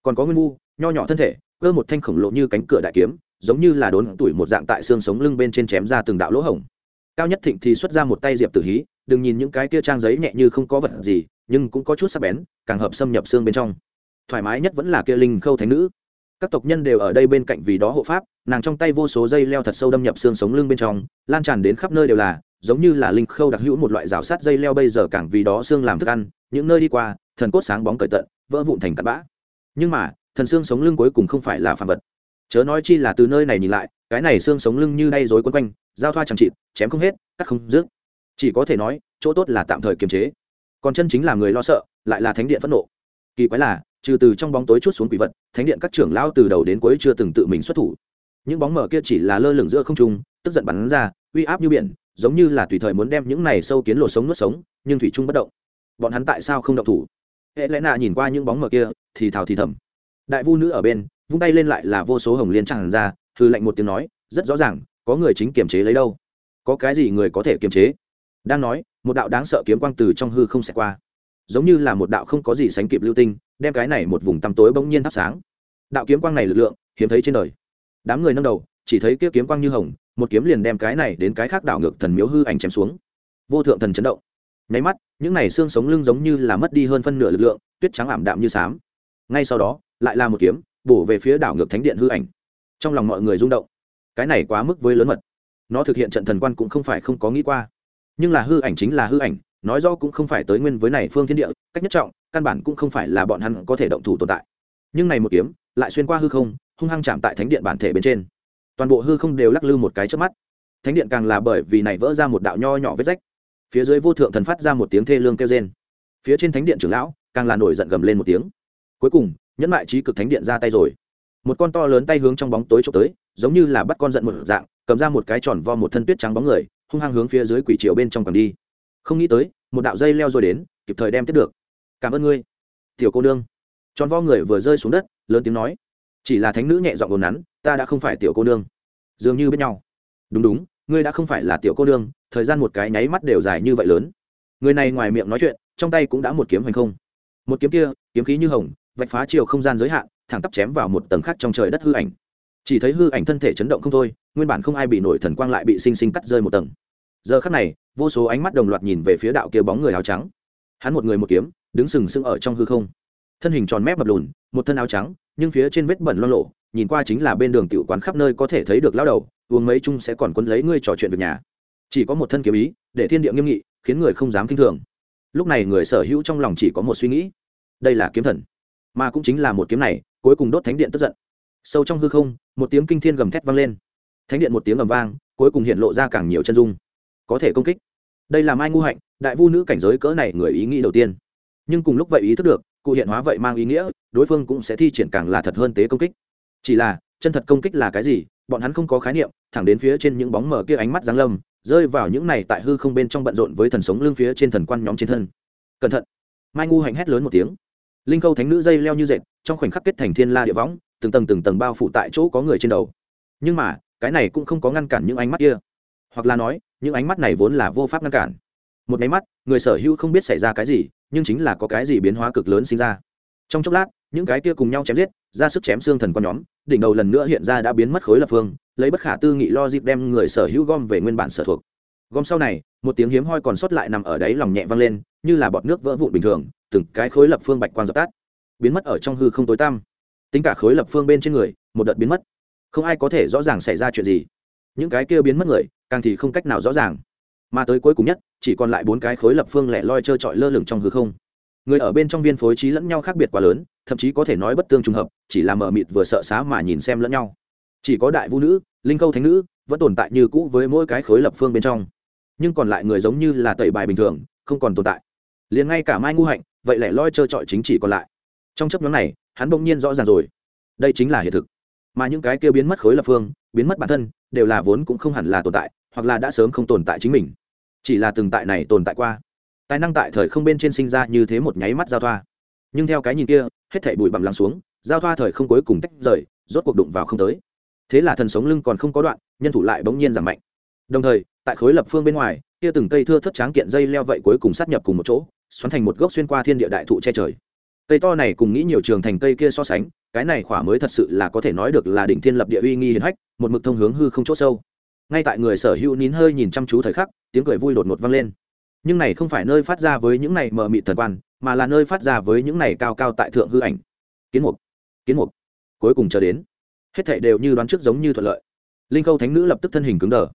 Còn có nguyên vu, nho nhỏ thân thể, cơ một thanh khổng lồ như cánh cửa đại kiếm, giống như là đốn tuổi một dạng tại xương sống lưng bên trên chém ra từng đạo lỗ hổng. Cao nhất thịnh thì xuất ra một tay diệp tử hí đừng nhìn những cái kia trang giấy nhẹ như không có vật gì, nhưng cũng có chút sắc bén, càng hợp xâm nhập xương bên trong. Thoải mái nhất vẫn là kia linh khâu thánh nữ. Các tộc nhân đều ở đây bên cạnh vì đó hộ pháp, nàng trong tay vô số dây leo thật sâu đâm nhập xương sống lưng bên trong, lan tràn đến khắp nơi đều là, giống như là linh khâu đặc hữu một loại rào sát dây leo bây giờ càng vì đó xương làm thức ăn, những nơi đi qua, thần cốt sáng bóng cởi tận, vỡ vụn thành tạt bã. Nhưng mà, thần xương sống lưng cuối cùng không phải là phàm vật. Chớ nói chi là từ nơi này nhìn lại, cái này xương sống lưng như đay rối quấn quanh, giao thoa chẳng chịt, chém không hết, cắt không dứt chỉ có thể nói, chỗ tốt là tạm thời kiềm chế. Còn chân chính là người lo sợ, lại là thánh điện phẫn nộ. Kỳ quái là, trừ từ trong bóng tối chút xuống quỷ vật, thánh điện các trưởng lão từ đầu đến cuối chưa từng tự mình xuất thủ. Những bóng mở kia chỉ là lơ lửng giữa không trung, tức giận bắn ra, uy áp như biển, giống như là tùy thời muốn đem những này sâu kiến lột sống nuốt sống, nhưng thủy trung bất động. Bọn hắn tại sao không động thủ? Hệ lẽ nạ nhìn qua những bóng mở kia, thì thào thì thầm. Đại vu nữ ở bên, vung tay lên lại là vô số hồng liên tràn ra hư lệnh một tiếng nói, rất rõ ràng, có người chính kiềm chế lấy đâu? Có cái gì người có thể kiềm chế? Đang nói, một đạo đáng sợ kiếm quang từ trong hư không xẹt qua. Giống như là một đạo không có gì sánh kịp lưu tinh, đem cái này một vùng tăm tối bỗng nhiên thắp sáng. Đạo kiếm quang này lực lượng, hiếm thấy trên đời. Đám người nâng đầu, chỉ thấy kia kiếm quang như hồng, một kiếm liền đem cái này đến cái khác đảo ngược thần miếu hư ảnh chém xuống. Vô thượng thần chấn động. Nháy mắt, những này xương sống lưng giống như là mất đi hơn phân nửa lực lượng, tuyết trắng ảm đạm như xám ngay sau đó, lại là một kiếm, bổ về phía đảo ngược thánh điện hư ảnh. Trong lòng mọi người rung động. Cái này quá mức với lớn mật. Nó thực hiện trận thần quan cũng không phải không có nghĩ qua nhưng là hư ảnh chính là hư ảnh, nói rõ cũng không phải tới nguyên với này phương thiên địa, cách nhất trọng, căn bản cũng không phải là bọn hắn có thể động thủ tồn tại. Nhưng này một kiếm, lại xuyên qua hư không, hung hăng chạm tại thánh điện bản thể bên trên. Toàn bộ hư không đều lắc lư một cái trước mắt. Thánh điện càng là bởi vì này vỡ ra một đạo nho nhỏ vết rách. Phía dưới vô thượng thần phát ra một tiếng thê lương kêu rên. Phía trên thánh điện trưởng lão, càng là nổi giận gầm lên một tiếng. Cuối cùng, nhẫn mại trí cực thánh điện ra tay rồi. Một con to lớn tay hướng trong bóng tối trộm tới, giống như là bắt con giận một dạng, cầm ra một cái tròn vo một thân tuyết trắng bóng người hung hăng hướng phía dưới quỷ triều bên trong cầm đi. Không nghĩ tới, một đạo dây leo rồi đến, kịp thời đem tiếp được. Cảm ơn ngươi, tiểu cô nương. Tròn vo người vừa rơi xuống đất, lớn tiếng nói. Chỉ là thánh nữ nhẹ dọn ồn nắn, ta đã không phải tiểu cô nương. Dường như biết nhau. Đúng đúng, ngươi đã không phải là tiểu cô nương, thời gian một cái nháy mắt đều dài như vậy lớn. Người này ngoài miệng nói chuyện, trong tay cũng đã một kiếm hành không. Một kiếm kia, kiếm khí như hồng, vạch phá chiều không gian giới hạn, thẳng tắp chém vào một tầng khác trong trời đất hư ảnh chỉ thấy hư ảnh thân thể chấn động không thôi, nguyên bản không ai bị nổi thần quang lại bị sinh sinh cắt rơi một tầng. Giờ khắc này, vô số ánh mắt đồng loạt nhìn về phía đạo kia bóng người áo trắng. Hắn một người một kiếm, đứng sừng sững ở trong hư không. Thân hình tròn mép mập lùn, một thân áo trắng, nhưng phía trên vết bẩn lo lộ, nhìn qua chính là bên đường tiểu quán khắp nơi có thể thấy được lao đầu, uống mấy chung sẽ còn quấn lấy ngươi trò chuyện việc nhà. Chỉ có một thân kiếm ý, để thiên địa nghiêm nghị, khiến người không dám kinh thường. Lúc này người sở hữu trong lòng chỉ có một suy nghĩ. Đây là kiếm thần. Mà cũng chính là một kiếm này, cuối cùng đốt thánh điện tức giận sâu trong hư không, một tiếng kinh thiên gầm thét vang lên. Thánh điện một tiếng ầm vang, cuối cùng hiện lộ ra càng nhiều chân dung. Có thể công kích. Đây là mai ngu hạnh, đại vu nữ cảnh giới cỡ này người ý nghĩ đầu tiên. Nhưng cùng lúc vậy ý thức được, cụ hiện hóa vậy mang ý nghĩa, đối phương cũng sẽ thi triển càng là thật hơn tế công kích. Chỉ là, chân thật công kích là cái gì, bọn hắn không có khái niệm, thẳng đến phía trên những bóng mở kia ánh mắt giáng lâm, rơi vào những này tại hư không bên trong bận rộn với thần sống lưng phía trên thần quan nhóm trên thân. Cẩn thận. Mai ngu hạnh hét lớn một tiếng. Linh câu thánh nữ dây leo như dệt, trong khoảnh khắc kết thành thiên la địa võng từng tầng từng tầng bao phủ tại chỗ có người trên đầu. Nhưng mà, cái này cũng không có ngăn cản những ánh mắt kia. Hoặc là nói, những ánh mắt này vốn là vô pháp ngăn cản. Một máy mắt, người sở hữu không biết xảy ra cái gì, nhưng chính là có cái gì biến hóa cực lớn sinh ra. Trong chốc lát, những cái kia cùng nhau chém giết, ra sức chém xương thần con nhóm, đỉnh đầu lần nữa hiện ra đã biến mất khối lập phương, lấy bất khả tư nghị lo dịp đem người sở hữu gom về nguyên bản sở thuộc. Gom sau này, một tiếng hiếm hoi còn sót lại nằm ở đáy lòng nhẹ vang lên, như là bọt nước vỡ vụn bình thường, từng cái khối lập phương bạch quang dập tắt, biến mất ở trong hư không tối tăm tính cả khối lập phương bên trên người, một đợt biến mất. Không ai có thể rõ ràng xảy ra chuyện gì. Những cái kia biến mất người, càng thì không cách nào rõ ràng. Mà tới cuối cùng nhất, chỉ còn lại bốn cái khối lập phương lẻ loi trơ trọi lơ lửng trong hư không. Người ở bên trong viên phối trí lẫn nhau khác biệt quá lớn, thậm chí có thể nói bất tương trùng hợp, chỉ là mờ mịt vừa sợ xá mà nhìn xem lẫn nhau. Chỉ có đại vũ nữ, linh câu thánh nữ, vẫn tồn tại như cũ với mỗi cái khối lập phương bên trong. Nhưng còn lại người giống như là tẩy bài bình thường, không còn tồn tại. Liền ngay cả mai ngu hạnh, vậy lẻ loi trơ trọi chính chỉ còn lại trong chấp nhóm này, hắn bỗng nhiên rõ ràng rồi. Đây chính là hiện thực. Mà những cái kia biến mất khối lập phương, biến mất bản thân, đều là vốn cũng không hẳn là tồn tại, hoặc là đã sớm không tồn tại chính mình. Chỉ là từng tại này tồn tại qua. Tài năng tại thời không bên trên sinh ra như thế một nháy mắt giao thoa. Nhưng theo cái nhìn kia, hết thảy bụi bặm lắng xuống, giao thoa thời không cuối cùng tách rời, rốt cuộc đụng vào không tới. Thế là thần sống lưng còn không có đoạn, nhân thủ lại bỗng nhiên giảm mạnh. Đồng thời, tại khối lập phương bên ngoài, kia từng cây thưa thất tráng kiện dây leo vậy cuối cùng sát nhập cùng một chỗ, xoắn thành một gốc xuyên qua thiên địa đại thụ che trời cây to này cùng nghĩ nhiều trường thành cây kia so sánh, cái này khỏa mới thật sự là có thể nói được là đỉnh thiên lập địa uy nghi hiển hách, một mực thông hướng hư không chỗ sâu. Ngay tại người sở hữu nín hơi nhìn chăm chú thời khắc, tiếng cười vui đột ngột vang lên. Nhưng này không phải nơi phát ra với những này mờ mịt thần quan, mà là nơi phát ra với những này cao cao tại thượng hư ảnh. Kiến mục kiến mục. Cuối cùng chờ đến. Hết thảy đều như đoán trước giống như thuận lợi. Linh khâu thánh nữ lập tức thân hình cứng đờ.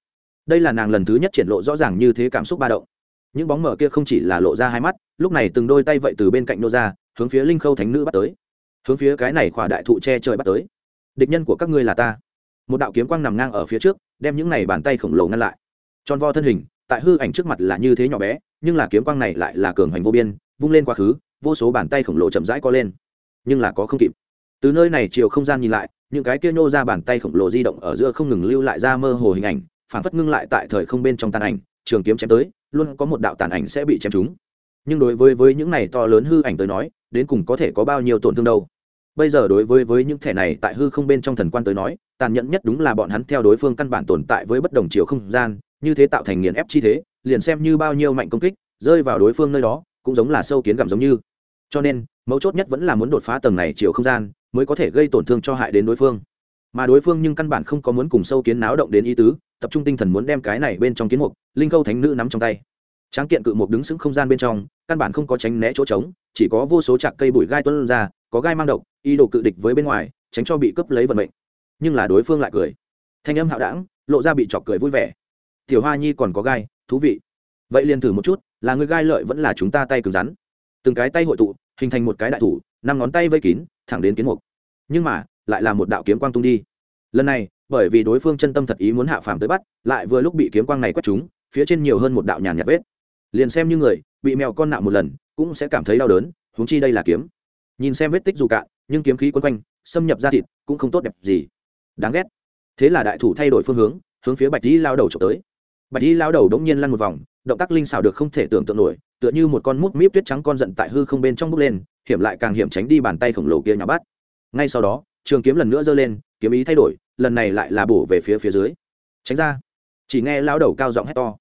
Đây là nàng lần thứ nhất triển lộ rõ ràng như thế cảm xúc ba động. Những bóng mở kia không chỉ là lộ ra hai mắt, lúc này từng đôi tay vậy từ bên cạnh nô ra hướng phía linh khâu thánh nữ bắt tới. Hướng phía cái này khỏa đại thụ che trời bắt tới. Địch nhân của các ngươi là ta. Một đạo kiếm quang nằm ngang ở phía trước, đem những này bàn tay khổng lồ ngăn lại. Tròn vo thân hình, tại hư ảnh trước mặt là như thế nhỏ bé, nhưng là kiếm quang này lại là cường hành vô biên, vung lên quá khứ, vô số bàn tay khổng lồ chậm rãi co lên. Nhưng là có không kịp. Từ nơi này chiều không gian nhìn lại, những cái kia nhô ra bàn tay khổng lồ di động ở giữa không ngừng lưu lại ra mơ hồ hình ảnh phản phất ngưng lại tại thời không bên trong tàn ảnh, trường kiếm chém tới, luôn có một đạo tàn ảnh sẽ bị chém trúng. Nhưng đối với với những này to lớn hư ảnh tới nói đến cùng có thể có bao nhiêu tổn thương đâu. Bây giờ đối với với những thẻ này tại hư không bên trong thần quan tới nói, tàn nhẫn nhất đúng là bọn hắn theo đối phương căn bản tồn tại với bất đồng chiều không gian, như thế tạo thành nghiền ép chi thế, liền xem như bao nhiêu mạnh công kích, rơi vào đối phương nơi đó, cũng giống là sâu kiến gặm giống như. Cho nên, mấu chốt nhất vẫn là muốn đột phá tầng này chiều không gian, mới có thể gây tổn thương cho hại đến đối phương. Mà đối phương nhưng căn bản không có muốn cùng sâu kiến náo động đến ý tứ, tập trung tinh thần muốn đem cái này bên trong kiến mục, linh câu thánh nữ nắm trong tay tráng kiện cự mục đứng sững không gian bên trong căn bản không có tránh né chỗ trống chỉ có vô số chạc cây bụi gai tuân ra có gai mang độc ý đồ cự địch với bên ngoài tránh cho bị cướp lấy vận mệnh. Nhưng là đối phương lại cười. Thanh âm hạo đảng lộ ra bị chọc cười vui vẻ. Tiểu hoa nhi còn có gai thú vị. Vậy liền thử một chút là người gai lợi vẫn là chúng ta tay cứng rắn. Từng cái tay hội tụ hình thành một cái đại thủ năm ngón tay vây kín thẳng đến kiến mục. Nhưng mà lại là một đạo kiếm quang tung đi. Lần này bởi vì đối phương chân tâm thật ý muốn hạ phàm tới bắt lại vừa lúc bị kiếm quang này quét chúng, phía trên nhiều hơn một đạo nhàn nhạt vết liền xem như người, bị mèo con nạo một lần, cũng sẽ cảm thấy đau đớn, huống chi đây là kiếm. Nhìn xem vết tích dù cạn, nhưng kiếm khí quấn quanh, xâm nhập ra thịt, cũng không tốt đẹp gì. Đáng ghét. Thế là đại thủ thay đổi phương hướng hướng phía bạch dĩ lao đầu trộm tới. Bạch dĩ lao đầu đống nhiên lăn một vòng, động tác linh xảo được không thể tưởng tượng nổi, tựa như một con mút míp tuyết trắng con giận tại hư không bên trong bước lên, hiểm lại càng hiểm tránh đi bàn tay khổng lồ kia nhỏ bắt ngay sau đó, trường kiếm lần nữa giơ lên, kiếm ý thay đổi, lần này lại là bổ về phía phía dưới. Tránh ra. Chỉ nghe lao đầu cao giọng hét to.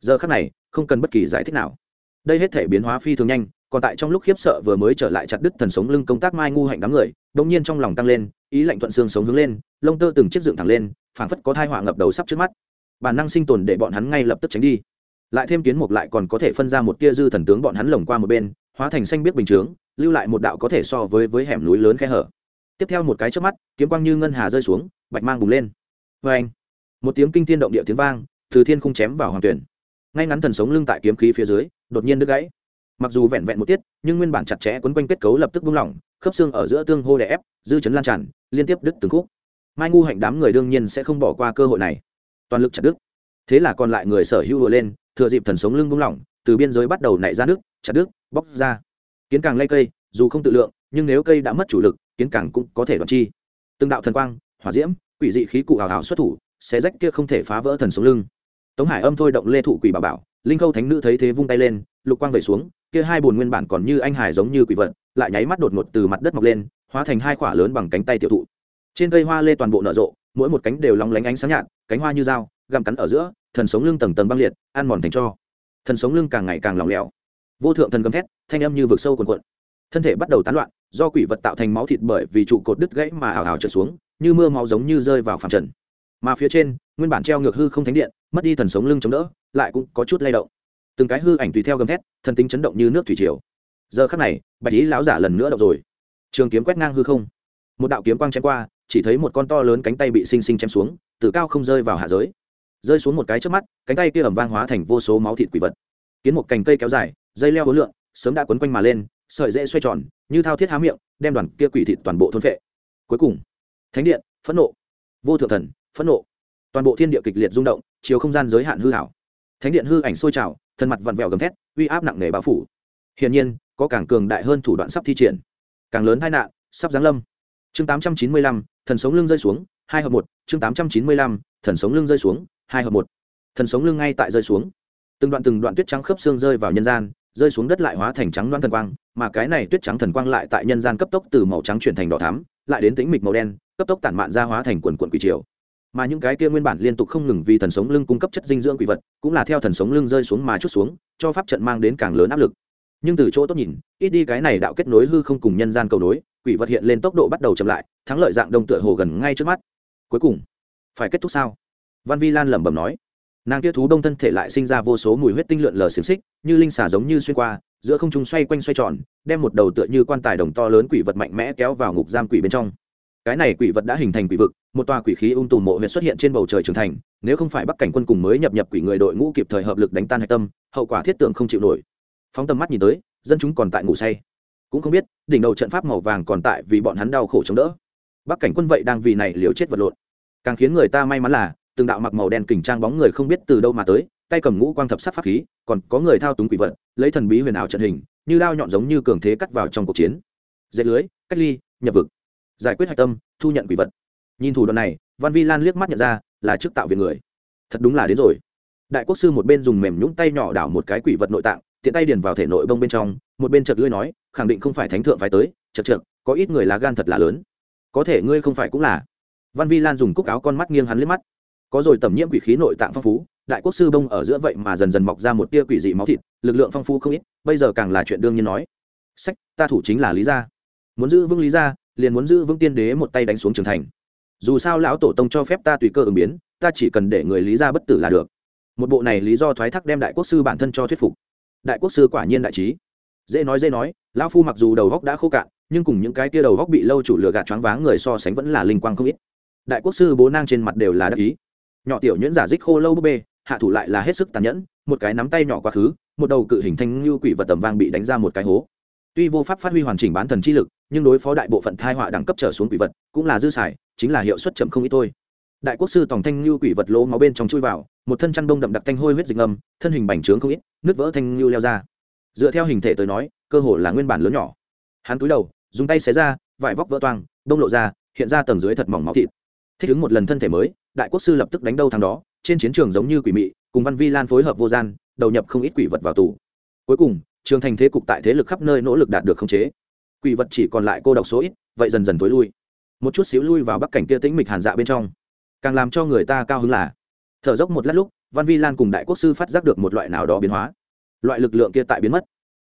Giờ khắc này không cần bất kỳ giải thích nào. Đây hết thể biến hóa phi thường nhanh, còn tại trong lúc khiếp sợ vừa mới trở lại chặt đứt thần sống lưng công tác mai ngu hạnh đám người đông nhiên trong lòng tăng lên, ý lạnh thuận xương sống hướng lên, lông tơ từng chiếc dựng thẳng lên, phảng phất có thai họa ngập đầu sắp trước mắt. Bản năng sinh tồn để bọn hắn ngay lập tức tránh đi. Lại thêm kiến mục lại còn có thể phân ra một tia dư thần tướng bọn hắn lồng qua một bên, hóa thành xanh biết bình chướng, lưu lại một đạo có thể so với với hẻm núi lớn khe hở. Tiếp theo một cái trước mắt, kiếm quang như ngân hà rơi xuống, bạch mang bùng lên. Vê anh một tiếng kinh thiên động địa tiếng vang, từ thiên không chém vào hoàng tuyển ngay ngắn thần sống lưng tại kiếm khí phía dưới, đột nhiên đứt gãy. Mặc dù vẹn vẹn một tiết, nhưng nguyên bản chặt chẽ quấn quanh kết cấu lập tức buông lỏng, khớp xương ở giữa tương hô đè ép, dư chấn lan tràn, liên tiếp đứt từng khúc. Mai ngu hạnh đám người đương nhiên sẽ không bỏ qua cơ hội này. Toàn lực chặt đứt. Thế là còn lại người sở hữu vừa lên, thừa dịp thần sống lưng buông lỏng, từ biên giới bắt đầu nảy ra nước, chặt đứt, bóc ra. Kiến càng lây cây, dù không tự lượng, nhưng nếu cây đã mất chủ lực, kiến càng cũng có thể đoạt chi. Từng đạo thần quang, hỏa diễm, quỷ dị khí cụ hào hào xuất thủ, xé rách kia không thể phá vỡ thần sống lưng tống hải âm thôi động lê thụ quỷ bảo bảo, linh khâu thánh nữ thấy thế vung tay lên, lục quang về xuống, kia hai bồn nguyên bản còn như anh hải giống như quỷ vật, lại nháy mắt đột ngột từ mặt đất mọc lên, hóa thành hai quả lớn bằng cánh tay tiểu thụ. Trên cây hoa lê toàn bộ nở rộ, mỗi một cánh đều lóng lánh ánh sáng nhạt, cánh hoa như dao găm cắn ở giữa, thần sống lưng tầng tầng băng liệt, ăn mòn thành cho. Thần sống lưng càng ngày càng lỏng lẻo. Vô thượng thần gầm thét, thanh âm như vực sâu cuồn cuộn. Thân thể bắt đầu tán loạn, do quỷ vật tạo thành máu thịt bởi vì trụ cột đứt gãy mà ảo ảo trượt xuống, như mưa máu giống như rơi vào phàm trần. Mà phía trên, nguyên bản treo ngược hư không thánh điện mất đi thần sống lưng chống đỡ, lại cũng có chút lay động. Từng cái hư ảnh tùy theo gầm thét, thần tính chấn động như nước thủy triều. Giờ khắc này, bạch lý lão giả lần nữa động rồi. Trường kiếm quét ngang hư không. Một đạo kiếm quang chém qua, chỉ thấy một con to lớn cánh tay bị xinh xinh chém xuống, từ cao không rơi vào hạ giới. Rơi xuống một cái trước mắt, cánh tay kia ẩm vang hóa thành vô số máu thịt quỷ vật. Kiến một cành cây kéo dài, dây leo hối lượng sớm đã quấn quanh mà lên, sợi dễ xoay tròn, như thao thiết há miệng, đem đoàn kia quỷ thịt toàn bộ thôn phệ. Cuối cùng, thánh điện, phẫn nộ. Vô thượng thần, phẫn nộ toàn bộ thiên địa kịch liệt rung động chiều không gian giới hạn hư hảo. Thánh điện hư ảnh sôi trào, thân mặt vặn vẹo gầm thét, uy áp nặng nề bao phủ. Hiển nhiên, có càng cường đại hơn thủ đoạn sắp thi triển. Càng lớn tai nạn, sắp giáng lâm. Chương tám trăm chín mươi lăm, thần sống lưng rơi xuống, hai hợp một. Chương tám trăm chín mươi lăm, thần sống lưng rơi xuống, hai hợp một. Thần sống lưng ngay tại rơi xuống. Từng đoạn từng đoạn tuyết trắng khớp xương rơi vào nhân gian, rơi xuống đất lại hóa thành trắng loan thần quang, mà cái này tuyết trắng thần quang lại tại nhân gian cấp tốc từ màu trắng chuyển thành đỏ thắm, lại đến tĩnh mịch màu đen, cấp tốc tản mạn ra hóa thành quần quần quỷ triều mà những cái kia nguyên bản liên tục không ngừng vì thần sống lưng cung cấp chất dinh dưỡng quỷ vật, cũng là theo thần sống lưng rơi xuống mà chút xuống, cho pháp trận mang đến càng lớn áp lực. Nhưng từ chỗ tốt nhìn, ít đi cái này đạo kết nối hư không cùng nhân gian cầu nối, quỷ vật hiện lên tốc độ bắt đầu chậm lại, thắng lợi dạng đông tựa hồ gần ngay trước mắt. Cuối cùng, phải kết thúc sao? Văn vi lan lẩm bẩm nói. Nàng kia thú đông thân thể lại sinh ra vô số mùi huyết tinh lượn lờ xiềng xích, như linh xả giống như xuyên qua, giữa không trung xoay quanh xoay tròn, đem một đầu tựa như quan tài đồng to lớn quỷ vật mạnh mẽ kéo vào ngục giam quỷ bên trong cái này quỷ vật đã hình thành quỷ vực, một tòa quỷ khí ung tùm mộ huyện xuất hiện trên bầu trời trưởng thành, nếu không phải bắc cảnh quân cùng mới nhập nhập quỷ người đội ngũ kịp thời hợp lực đánh tan hạch tâm, hậu quả thiết tượng không chịu nổi. Phóng tầm mắt nhìn tới, dân chúng còn tại ngủ say. Cũng không biết, đỉnh đầu trận pháp màu vàng còn tại vì bọn hắn đau khổ chống đỡ. Bắc cảnh quân vậy đang vì này liều chết vật lộn. Càng khiến người ta may mắn là, từng đạo mặc màu đen kình trang bóng người không biết từ đâu mà tới, tay cầm ngũ quang thập sắc pháp khí, còn có người thao túng quỷ vật, lấy thần bí huyền ảo trận hình, như lao nhọn giống như cường thế cắt vào trong cuộc chiến. Dễ lưới, cách ly, nhập vực giải quyết hạch tâm, thu nhận quỷ vật. Nhìn thủ đoạn này, văn vi lan liếc mắt nhận ra là chức tạo viện người. Thật đúng là đến rồi. Đại quốc sư một bên dùng mềm nhũng tay nhỏ đảo một cái quỷ vật nội tạng, tiện tay điền vào thể nội bông bên trong, một bên chợt lưỡi nói, khẳng định không phải thánh thượng phải tới, chật trượt có ít người lá gan thật là lớn. Có thể ngươi không phải cũng là. Văn vi lan dùng cúc áo con mắt nghiêng hắn liếc mắt. Có rồi tẩm nhiễm quỷ khí nội tạng phong phú, đại quốc sư bông ở giữa vậy mà dần dần mọc ra một tia quỷ dị máu thịt, lực lượng phong phú không ít, bây giờ càng là chuyện đương nhiên nói. Sách, ta thủ chính là lý gia. Muốn giữ vững lý gia liền muốn giữ vững tiên đế một tay đánh xuống trường thành. Dù sao lão tổ tông cho phép ta tùy cơ ứng biến, ta chỉ cần để người lý ra bất tử là được. Một bộ này lý do thoái thác đem đại quốc sư bản thân cho thuyết phục. Đại quốc sư quả nhiên đại trí. Dễ nói dễ nói, lão phu mặc dù đầu góc đã khô cạn, nhưng cùng những cái tia đầu góc bị lâu chủ lừa gạt choáng váng người so sánh vẫn là linh quang không ít. Đại quốc sư bố nang trên mặt đều là đắc ý. Nhỏ tiểu nhuyễn giả dích khô lâu búp bê, hạ thủ lại là hết sức tàn nhẫn, một cái nắm tay nhỏ quá khứ, một đầu cự hình thanh như quỷ vật tầm vang bị đánh ra một cái hố tuy vô pháp phát huy hoàn chỉnh bán thần chi lực, nhưng đối phó đại bộ phận thai họa đẳng cấp trở xuống quỷ vật, cũng là dư xài, chính là hiệu suất chậm không ít thôi. Đại quốc sư tòng thanh như quỷ vật lỗ máu bên trong chui vào, một thân chăn đông đậm đặc thanh hôi huyết dịch ngâm, thân hình bành trướng không ít, nước vỡ thanh như leo ra. Dựa theo hình thể tới nói, cơ hồ là nguyên bản lớn nhỏ. Hắn cúi đầu, dùng tay xé ra, vải vóc vỡ toang, đông lộ ra, hiện ra tầng dưới thật mỏng máu thịt. Thích ứng một lần thân thể mới, đại quốc sư lập tức đánh đâu thằng đó, trên chiến trường giống như quỷ mị, cùng văn vi lan phối hợp vô gian, đầu nhập không ít quỷ vật vào tù. Cuối cùng trường thành thế cục tại thế lực khắp nơi nỗ lực đạt được khống chế. Quỷ vật chỉ còn lại cô độc số ít vậy dần dần tối lui. Một chút xíu lui vào bắc cảnh kia tĩnh mịch hàn dạ bên trong. Càng làm cho người ta cao hứng là thở dốc một lát lúc văn vi lan cùng đại quốc sư phát giác được một loại nào đó biến hóa. Loại lực lượng kia tại biến mất.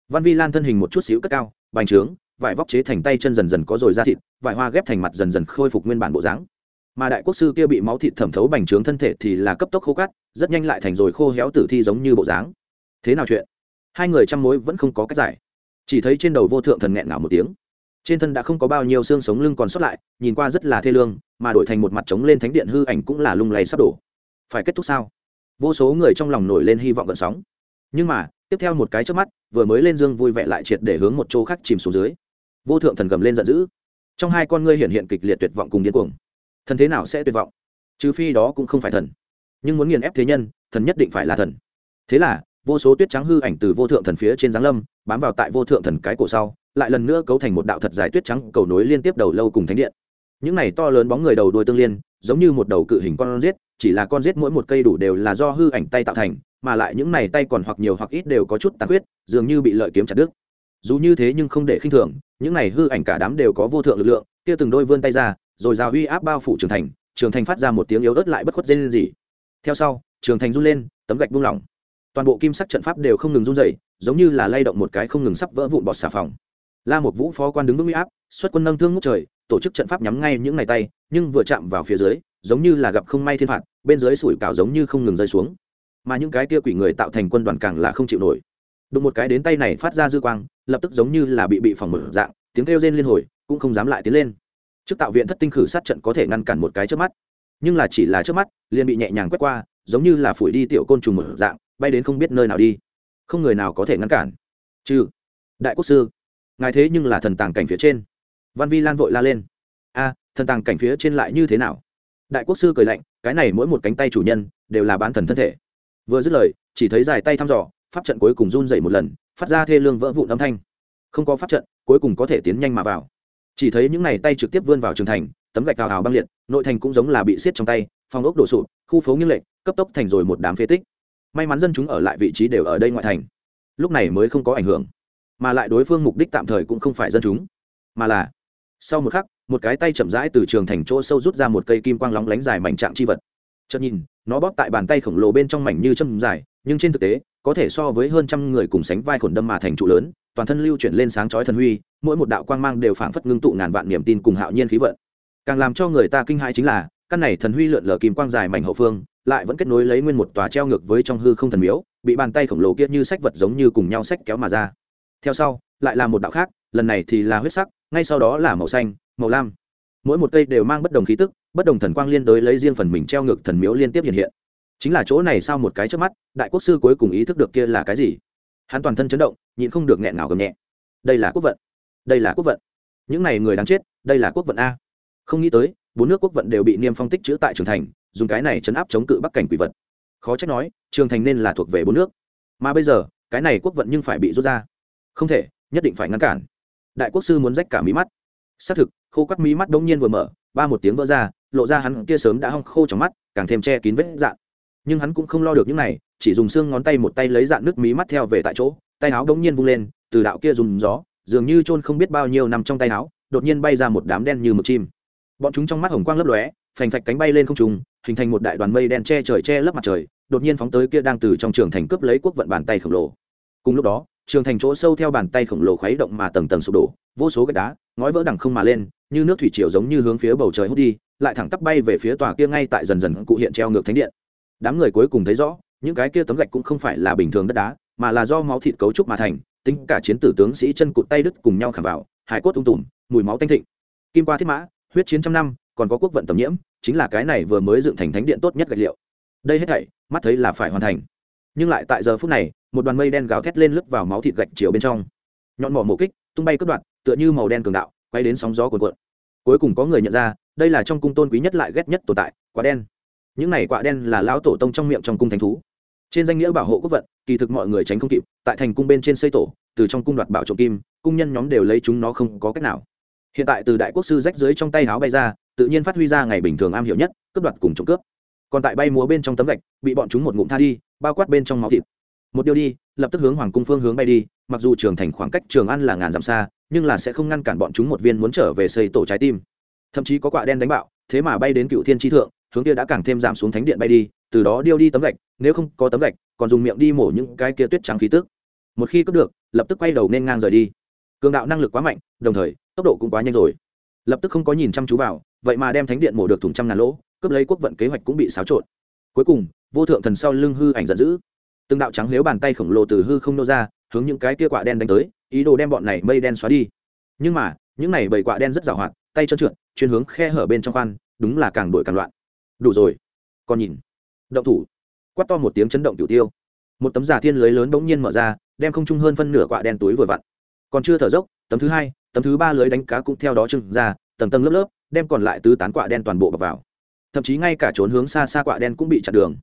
Văn vi lan thân hình một chút xíu cất cao bành trướng vải vóc chế thành tay chân dần dần có rồi da thịt vải hoa ghép thành mặt dần dần khôi phục nguyên bản bộ dáng. Mà đại quốc sư kia bị máu thịt thẩm thấu bành trướng thân thể thì là cấp tốc khô cắt, rất nhanh lại thành rồi khô héo tử thi giống như bộ dáng. Thế nào chuyện? Hai người chăm mối vẫn không có cách giải. Chỉ thấy trên đầu vô thượng thần nghẹn ngào một tiếng. Trên thân đã không có bao nhiêu xương sống lưng còn sót lại, nhìn qua rất là thê lương, mà đổi thành một mặt trống lên thánh điện hư ảnh cũng là lung lay sắp đổ. Phải kết thúc sao? Vô số người trong lòng nổi lên hy vọng gợn sóng. Nhưng mà, tiếp theo một cái trước mắt, vừa mới lên dương vui vẻ lại triệt để hướng một chỗ khác chìm xuống dưới. Vô thượng thần gầm lên giận dữ. Trong hai con ngươi hiện hiện kịch liệt tuyệt vọng cùng điên cuồng. Thần thế nào sẽ tuyệt vọng? Trừ phi đó cũng không phải thần. Nhưng muốn nghiền ép thế nhân, thần nhất định phải là thần. Thế là vô số tuyết trắng hư ảnh từ vô thượng thần phía trên giáng lâm, bám vào tại vô thượng thần cái cổ sau, lại lần nữa cấu thành một đạo thật dài tuyết trắng cầu nối liên tiếp đầu lâu cùng thánh điện. Những này to lớn bóng người đầu đuôi tương liên, giống như một đầu cự hình con rết chỉ là con rết mỗi một cây đủ đều là do hư ảnh tay tạo thành, mà lại những này tay còn hoặc nhiều hoặc ít đều có chút tàn huyết dường như bị lợi kiếm chặt đứt. Dù như thế nhưng không để khinh thường, những này hư ảnh cả đám đều có vô thượng lực lượng, kia từng đôi vươn tay ra, rồi ra uy áp bao phủ trường thành trường thành phát ra một tiếng yếu ớt lại bất khuất dây lên gì theo sau, trường thành run lên, tấm gạch buông lỏng toàn bộ kim sắc trận pháp đều không ngừng run dậy giống như là lay động một cái không ngừng sắp vỡ vụn bọt xà phòng. La một vũ phó quan đứng vững uy áp, xuất quân nâng thương ngút trời, tổ chức trận pháp nhắm ngay những ngày tay, nhưng vừa chạm vào phía dưới, giống như là gặp không may thiên phạt, bên dưới sủi cảo giống như không ngừng rơi xuống. Mà những cái kia quỷ người tạo thành quân đoàn càng là không chịu nổi. Đụng một cái đến tay này phát ra dư quang, lập tức giống như là bị bị phòng mở dạng, tiếng kêu rên liên hồi, cũng không dám lại tiến lên. Trước tạo viện thất tinh khử sát trận có thể ngăn cản một cái trước mắt, nhưng là chỉ là trước mắt, liền bị nhẹ nhàng quét qua, giống như là phủi đi tiểu côn trùng mở dạng bay đến không biết nơi nào đi. Không người nào có thể ngăn cản. Trừ đại quốc sư. Ngài thế nhưng là thần tàng cảnh phía trên. Văn vi lan vội la lên. A, thần tàng cảnh phía trên lại như thế nào? Đại quốc sư cười lạnh, cái này mỗi một cánh tay chủ nhân đều là bán thần thân thể. Vừa dứt lời, chỉ thấy dài tay thăm dò, pháp trận cuối cùng run dậy một lần, phát ra thê lương vỡ vụn âm thanh. Không có pháp trận, cuối cùng có thể tiến nhanh mà vào. Chỉ thấy những này tay trực tiếp vươn vào trường thành, tấm gạch cao hào băng liệt, nội thành cũng giống là bị xiết trong tay, phòng ốc đổ sụp, khu phố nghiêng lệch, cấp tốc thành rồi một đám phế tích may mắn dân chúng ở lại vị trí đều ở đây ngoại thành. Lúc này mới không có ảnh hưởng, mà lại đối phương mục đích tạm thời cũng không phải dân chúng, mà là sau một khắc, một cái tay chậm rãi từ trường thành chỗ sâu rút ra một cây kim quang lóng lánh dài mảnh trạng chi vật. Chợt nhìn, nó bóp tại bàn tay khổng lồ bên trong mảnh như châm dài, nhưng trên thực tế, có thể so với hơn trăm người cùng sánh vai khổn đâm mà thành trụ lớn, toàn thân lưu chuyển lên sáng chói thần huy, mỗi một đạo quang mang đều phảng phất ngưng tụ ngàn vạn niềm tin cùng hạo nhiên khí vận. Càng làm cho người ta kinh hãi chính là, căn này thần huy lượn lờ kim quang dài mảnh hậu phương lại vẫn kết nối lấy nguyên một tòa treo ngược với trong hư không thần miếu, bị bàn tay khổng lồ kia như sách vật giống như cùng nhau sách kéo mà ra. Theo sau, lại là một đạo khác, lần này thì là huyết sắc, ngay sau đó là màu xanh, màu lam. Mỗi một cây đều mang bất đồng khí tức, bất đồng thần quang liên đối lấy riêng phần mình treo ngược thần miếu liên tiếp hiện hiện. Chính là chỗ này sau một cái trước mắt, đại quốc sư cuối cùng ý thức được kia là cái gì. Hắn toàn thân chấn động, nhịn không được nghẹn ngào gầm nhẹ. Đây là quốc vận. Đây là quốc vận. Những này người đáng chết, đây là quốc vận a. Không nghĩ tới, bốn nước quốc vận đều bị niêm phong tích chữ tại trường thành dùng cái này chấn áp chống cự bắc cảnh quỷ vật. Khó trách nói, trường thành nên là thuộc về bốn nước. Mà bây giờ, cái này quốc vận nhưng phải bị rút ra. Không thể, nhất định phải ngăn cản. Đại quốc sư muốn rách cả mí mắt. Xác thực, khô quắt mí mắt đông nhiên vừa mở, ba một tiếng vỡ ra, lộ ra hắn kia sớm đã hong khô trong mắt, càng thêm che kín vết dạn. Nhưng hắn cũng không lo được những này, chỉ dùng xương ngón tay một tay lấy dạn nước mí mắt theo về tại chỗ, tay áo đông nhiên vung lên, từ đạo kia dùng gió, dường như trôn không biết bao nhiêu nằm trong tay áo, đột nhiên bay ra một đám đen như mực chim. Bọn chúng trong mắt hồng quang lấp lóe, phành phạch cánh bay lên không trùng hình thành một đại đoàn mây đen che trời che lấp mặt trời, đột nhiên phóng tới kia đang từ trong trường thành cướp lấy quốc vận bàn tay khổng lồ. Cùng lúc đó, trường thành chỗ sâu theo bàn tay khổng lồ khuấy động mà tầng tầng sụp đổ, vô số gạch đá, ngói vỡ đằng không mà lên, như nước thủy triều giống như hướng phía bầu trời hút đi, lại thẳng tắp bay về phía tòa kia ngay tại dần dần cụ hiện treo ngược thánh điện. Đám người cuối cùng thấy rõ, những cái kia tấm gạch cũng không phải là bình thường đất đá, mà là do máu thịt cấu trúc mà thành, tính cả chiến tử tướng sĩ chân cụt tay đứt cùng nhau khảm vào, hải cốt tung tùm, mùi máu tanh thịnh. Kim qua thiết mã, huyết chiến trăm năm còn có quốc vận tầm nhiễm, chính là cái này vừa mới dựng thành thánh điện tốt nhất gạch liệu. Đây hết thảy, mắt thấy là phải hoàn thành. Nhưng lại tại giờ phút này, một đoàn mây đen gào thét lên lướt vào máu thịt gạch chiều bên trong. Nhọn mỏ mổ kích, tung bay cất đoạn tựa như màu đen cường đạo, quay đến sóng gió cuồn cuộn. Cuối cùng có người nhận ra, đây là trong cung tôn quý nhất lại ghét nhất tồn tại, quả đen. Những này quả đen là lão tổ tông trong miệng trong cung thánh thú. Trên danh nghĩa bảo hộ quốc vận, kỳ thực mọi người tránh không kịp, tại thành cung bên trên xây tổ, từ trong cung đoạt bảo trộm kim, cung nhân nhóm đều lấy chúng nó không có cách nào. Hiện tại từ đại quốc sư rách dưới trong tay áo bay ra tự nhiên phát huy ra ngày bình thường am hiểu nhất, cướp đoạt cùng trộm cướp. Còn tại bay múa bên trong tấm gạch, bị bọn chúng một ngụm tha đi, bao quát bên trong máu thịt. Một điều đi, lập tức hướng hoàng cung phương hướng bay đi, mặc dù trường thành khoảng cách trường ăn là ngàn dặm xa, nhưng là sẽ không ngăn cản bọn chúng một viên muốn trở về xây tổ trái tim. Thậm chí có quả đen đánh bạo, thế mà bay đến cựu thiên tri thượng, hướng kia đã càng thêm giảm xuống thánh điện bay đi, từ đó điêu đi tấm gạch, nếu không có tấm gạch, còn dùng miệng đi mổ những cái kia tuyết trắng khí tức. Một khi cướp được, lập tức quay đầu nên ngang rời đi. Cường đạo năng lực quá mạnh, đồng thời, tốc độ cũng quá nhanh rồi. Lập tức không có nhìn chăm chú vào vậy mà đem thánh điện mổ được thùng trăm ngàn lỗ, cướp lấy quốc vận kế hoạch cũng bị xáo trộn. Cuối cùng, vô thượng thần sau lưng hư ảnh giận dữ. Từng đạo trắng nếu bàn tay khổng lồ từ hư không nô ra, hướng những cái kia quạ đen đánh tới, ý đồ đem bọn này mây đen xóa đi. Nhưng mà, những này bầy quạ đen rất giàu hoạt, tay trơn trượt, chuyên hướng khe hở bên trong khoan, đúng là càng đổi càng loạn. Đủ rồi. Còn nhìn. Động thủ. Quắt to một tiếng chấn động tiểu tiêu. Một tấm giả thiên lưới lớn bỗng nhiên mở ra, đem không trung hơn phân nửa quạ đen túi vừa vặn. Còn chưa thở dốc, tấm thứ hai, tấm thứ ba lưới đánh cá cũng theo đó trưng ra, tầng tầng lớp lớp đem còn lại tứ tán quạ đen toàn bộ bọc vào. Thậm chí ngay cả trốn hướng xa xa quạ đen cũng bị chặn đường.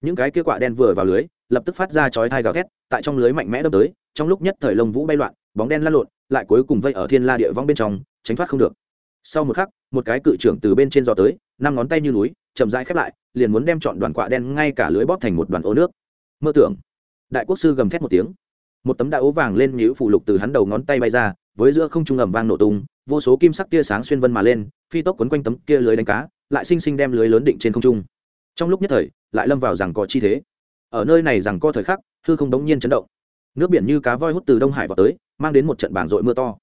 Những cái kia quạ đen vừa vào lưới, lập tức phát ra chói thai gào thét, tại trong lưới mạnh mẽ đâm tới, trong lúc nhất thời lông vũ bay loạn, bóng đen lăn lộn, lại cuối cùng vây ở thiên la địa vong bên trong, tránh thoát không được. Sau một khắc, một cái cự trưởng từ bên trên giò tới, năm ngón tay như núi, chậm rãi khép lại, liền muốn đem chọn đoàn quạ đen ngay cả lưới bóp thành một đoàn ô nước. Mơ tưởng, đại quốc sư gầm thét một tiếng. Một tấm đại ố vàng lên nhũ phụ lục từ hắn đầu ngón tay bay ra, với giữa không trung ầm vang nổ tung vô số kim sắc tia sáng xuyên vân mà lên, phi tốc quấn quanh tấm kia lưới đánh cá, lại sinh sinh đem lưới lớn định trên không trung. Trong lúc nhất thời, lại lâm vào rằng có chi thế. Ở nơi này rằng co thời khắc, hư không đống nhiên chấn động. Nước biển như cá voi hút từ đông hải vào tới, mang đến một trận bảng rội mưa to.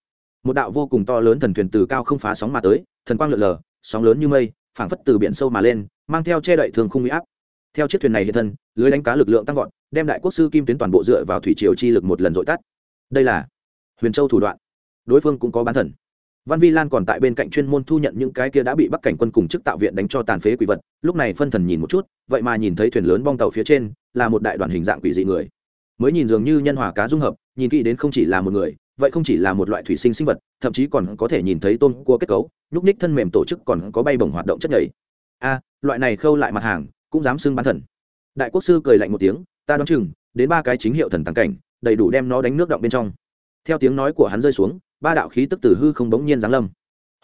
Một đạo vô cùng to lớn thần thuyền từ cao không phá sóng mà tới, thần quang lượn lờ, sóng lớn như mây, phảng phất từ biển sâu mà lên, mang theo che đậy thường không bị áp. Theo chiếc thuyền này hiện thân, lưới đánh cá lực lượng tăng vọt, đem đại quốc sư kim tuyến toàn bộ dựa vào thủy triều chi lực một lần dội tắt. Đây là huyền châu thủ đoạn. Đối phương cũng có bán thần văn vi lan còn tại bên cạnh chuyên môn thu nhận những cái kia đã bị bắc cảnh quân cùng chức tạo viện đánh cho tàn phế quỷ vật, lúc này phân thần nhìn một chút, vậy mà nhìn thấy thuyền lớn bong tàu phía trên, là một đại đoàn hình dạng quỷ dị người. Mới nhìn dường như nhân hòa cá dung hợp, nhìn kỹ đến không chỉ là một người, vậy không chỉ là một loại thủy sinh sinh vật, thậm chí còn có thể nhìn thấy tôn cua kết cấu, nhúc ních thân mềm tổ chức còn có bay bổng hoạt động chất nhảy. A, loại này khâu lại mặt hàng, cũng dám xưng bán thần. Đại quốc sư cười lạnh một tiếng, ta đoán chừng, đến ba cái chính hiệu thần tăng cảnh, đầy đủ đem nó đánh nước động bên trong. Theo tiếng nói của hắn rơi xuống ba đạo khí tức từ hư không bỗng nhiên giáng lâm.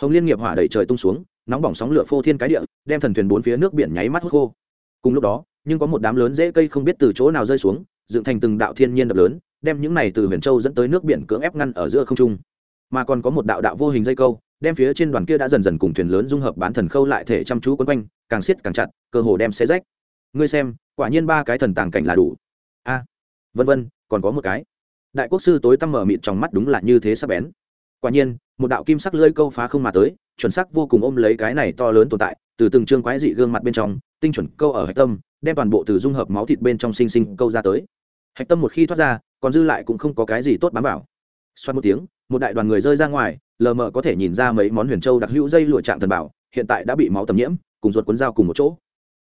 Hồng liên nghiệp hỏa đẩy trời tung xuống, nóng bỏng sóng lửa phô thiên cái địa, đem thần thuyền bốn phía nước biển nháy mắt hút khô. Cùng lúc đó, nhưng có một đám lớn rễ cây không biết từ chỗ nào rơi xuống, dựng thành từng đạo thiên nhiên đập lớn, đem những này từ huyền châu dẫn tới nước biển cưỡng ép ngăn ở giữa không trung. Mà còn có một đạo đạo vô hình dây câu, đem phía trên đoàn kia đã dần dần cùng thuyền lớn dung hợp bán thần khâu lại thể chăm chú quấn quanh, càng siết càng chặt, cơ hồ đem xe rách. Ngươi xem, quả nhiên ba cái thần tàng cảnh là đủ. A, vân vân, còn có một cái. Đại quốc sư tối tăm mở mịt trong mắt đúng là như thế sắp bén quả nhiên, một đạo kim sắc lưỡi câu phá không mà tới, chuẩn sắc vô cùng ôm lấy cái này to lớn tồn tại, từ từng chương quái dị gương mặt bên trong, tinh chuẩn câu ở hạch tâm, đem toàn bộ từ dung hợp máu thịt bên trong sinh sinh câu ra tới. Hạch tâm một khi thoát ra, còn dư lại cũng không có cái gì tốt bám vào. Xoát một tiếng, một đại đoàn người rơi ra ngoài, lờ mờ có thể nhìn ra mấy món huyền châu đặc hữu dây lụa trạng thần bảo, hiện tại đã bị máu tầm nhiễm, cùng ruột cuốn dao cùng một chỗ.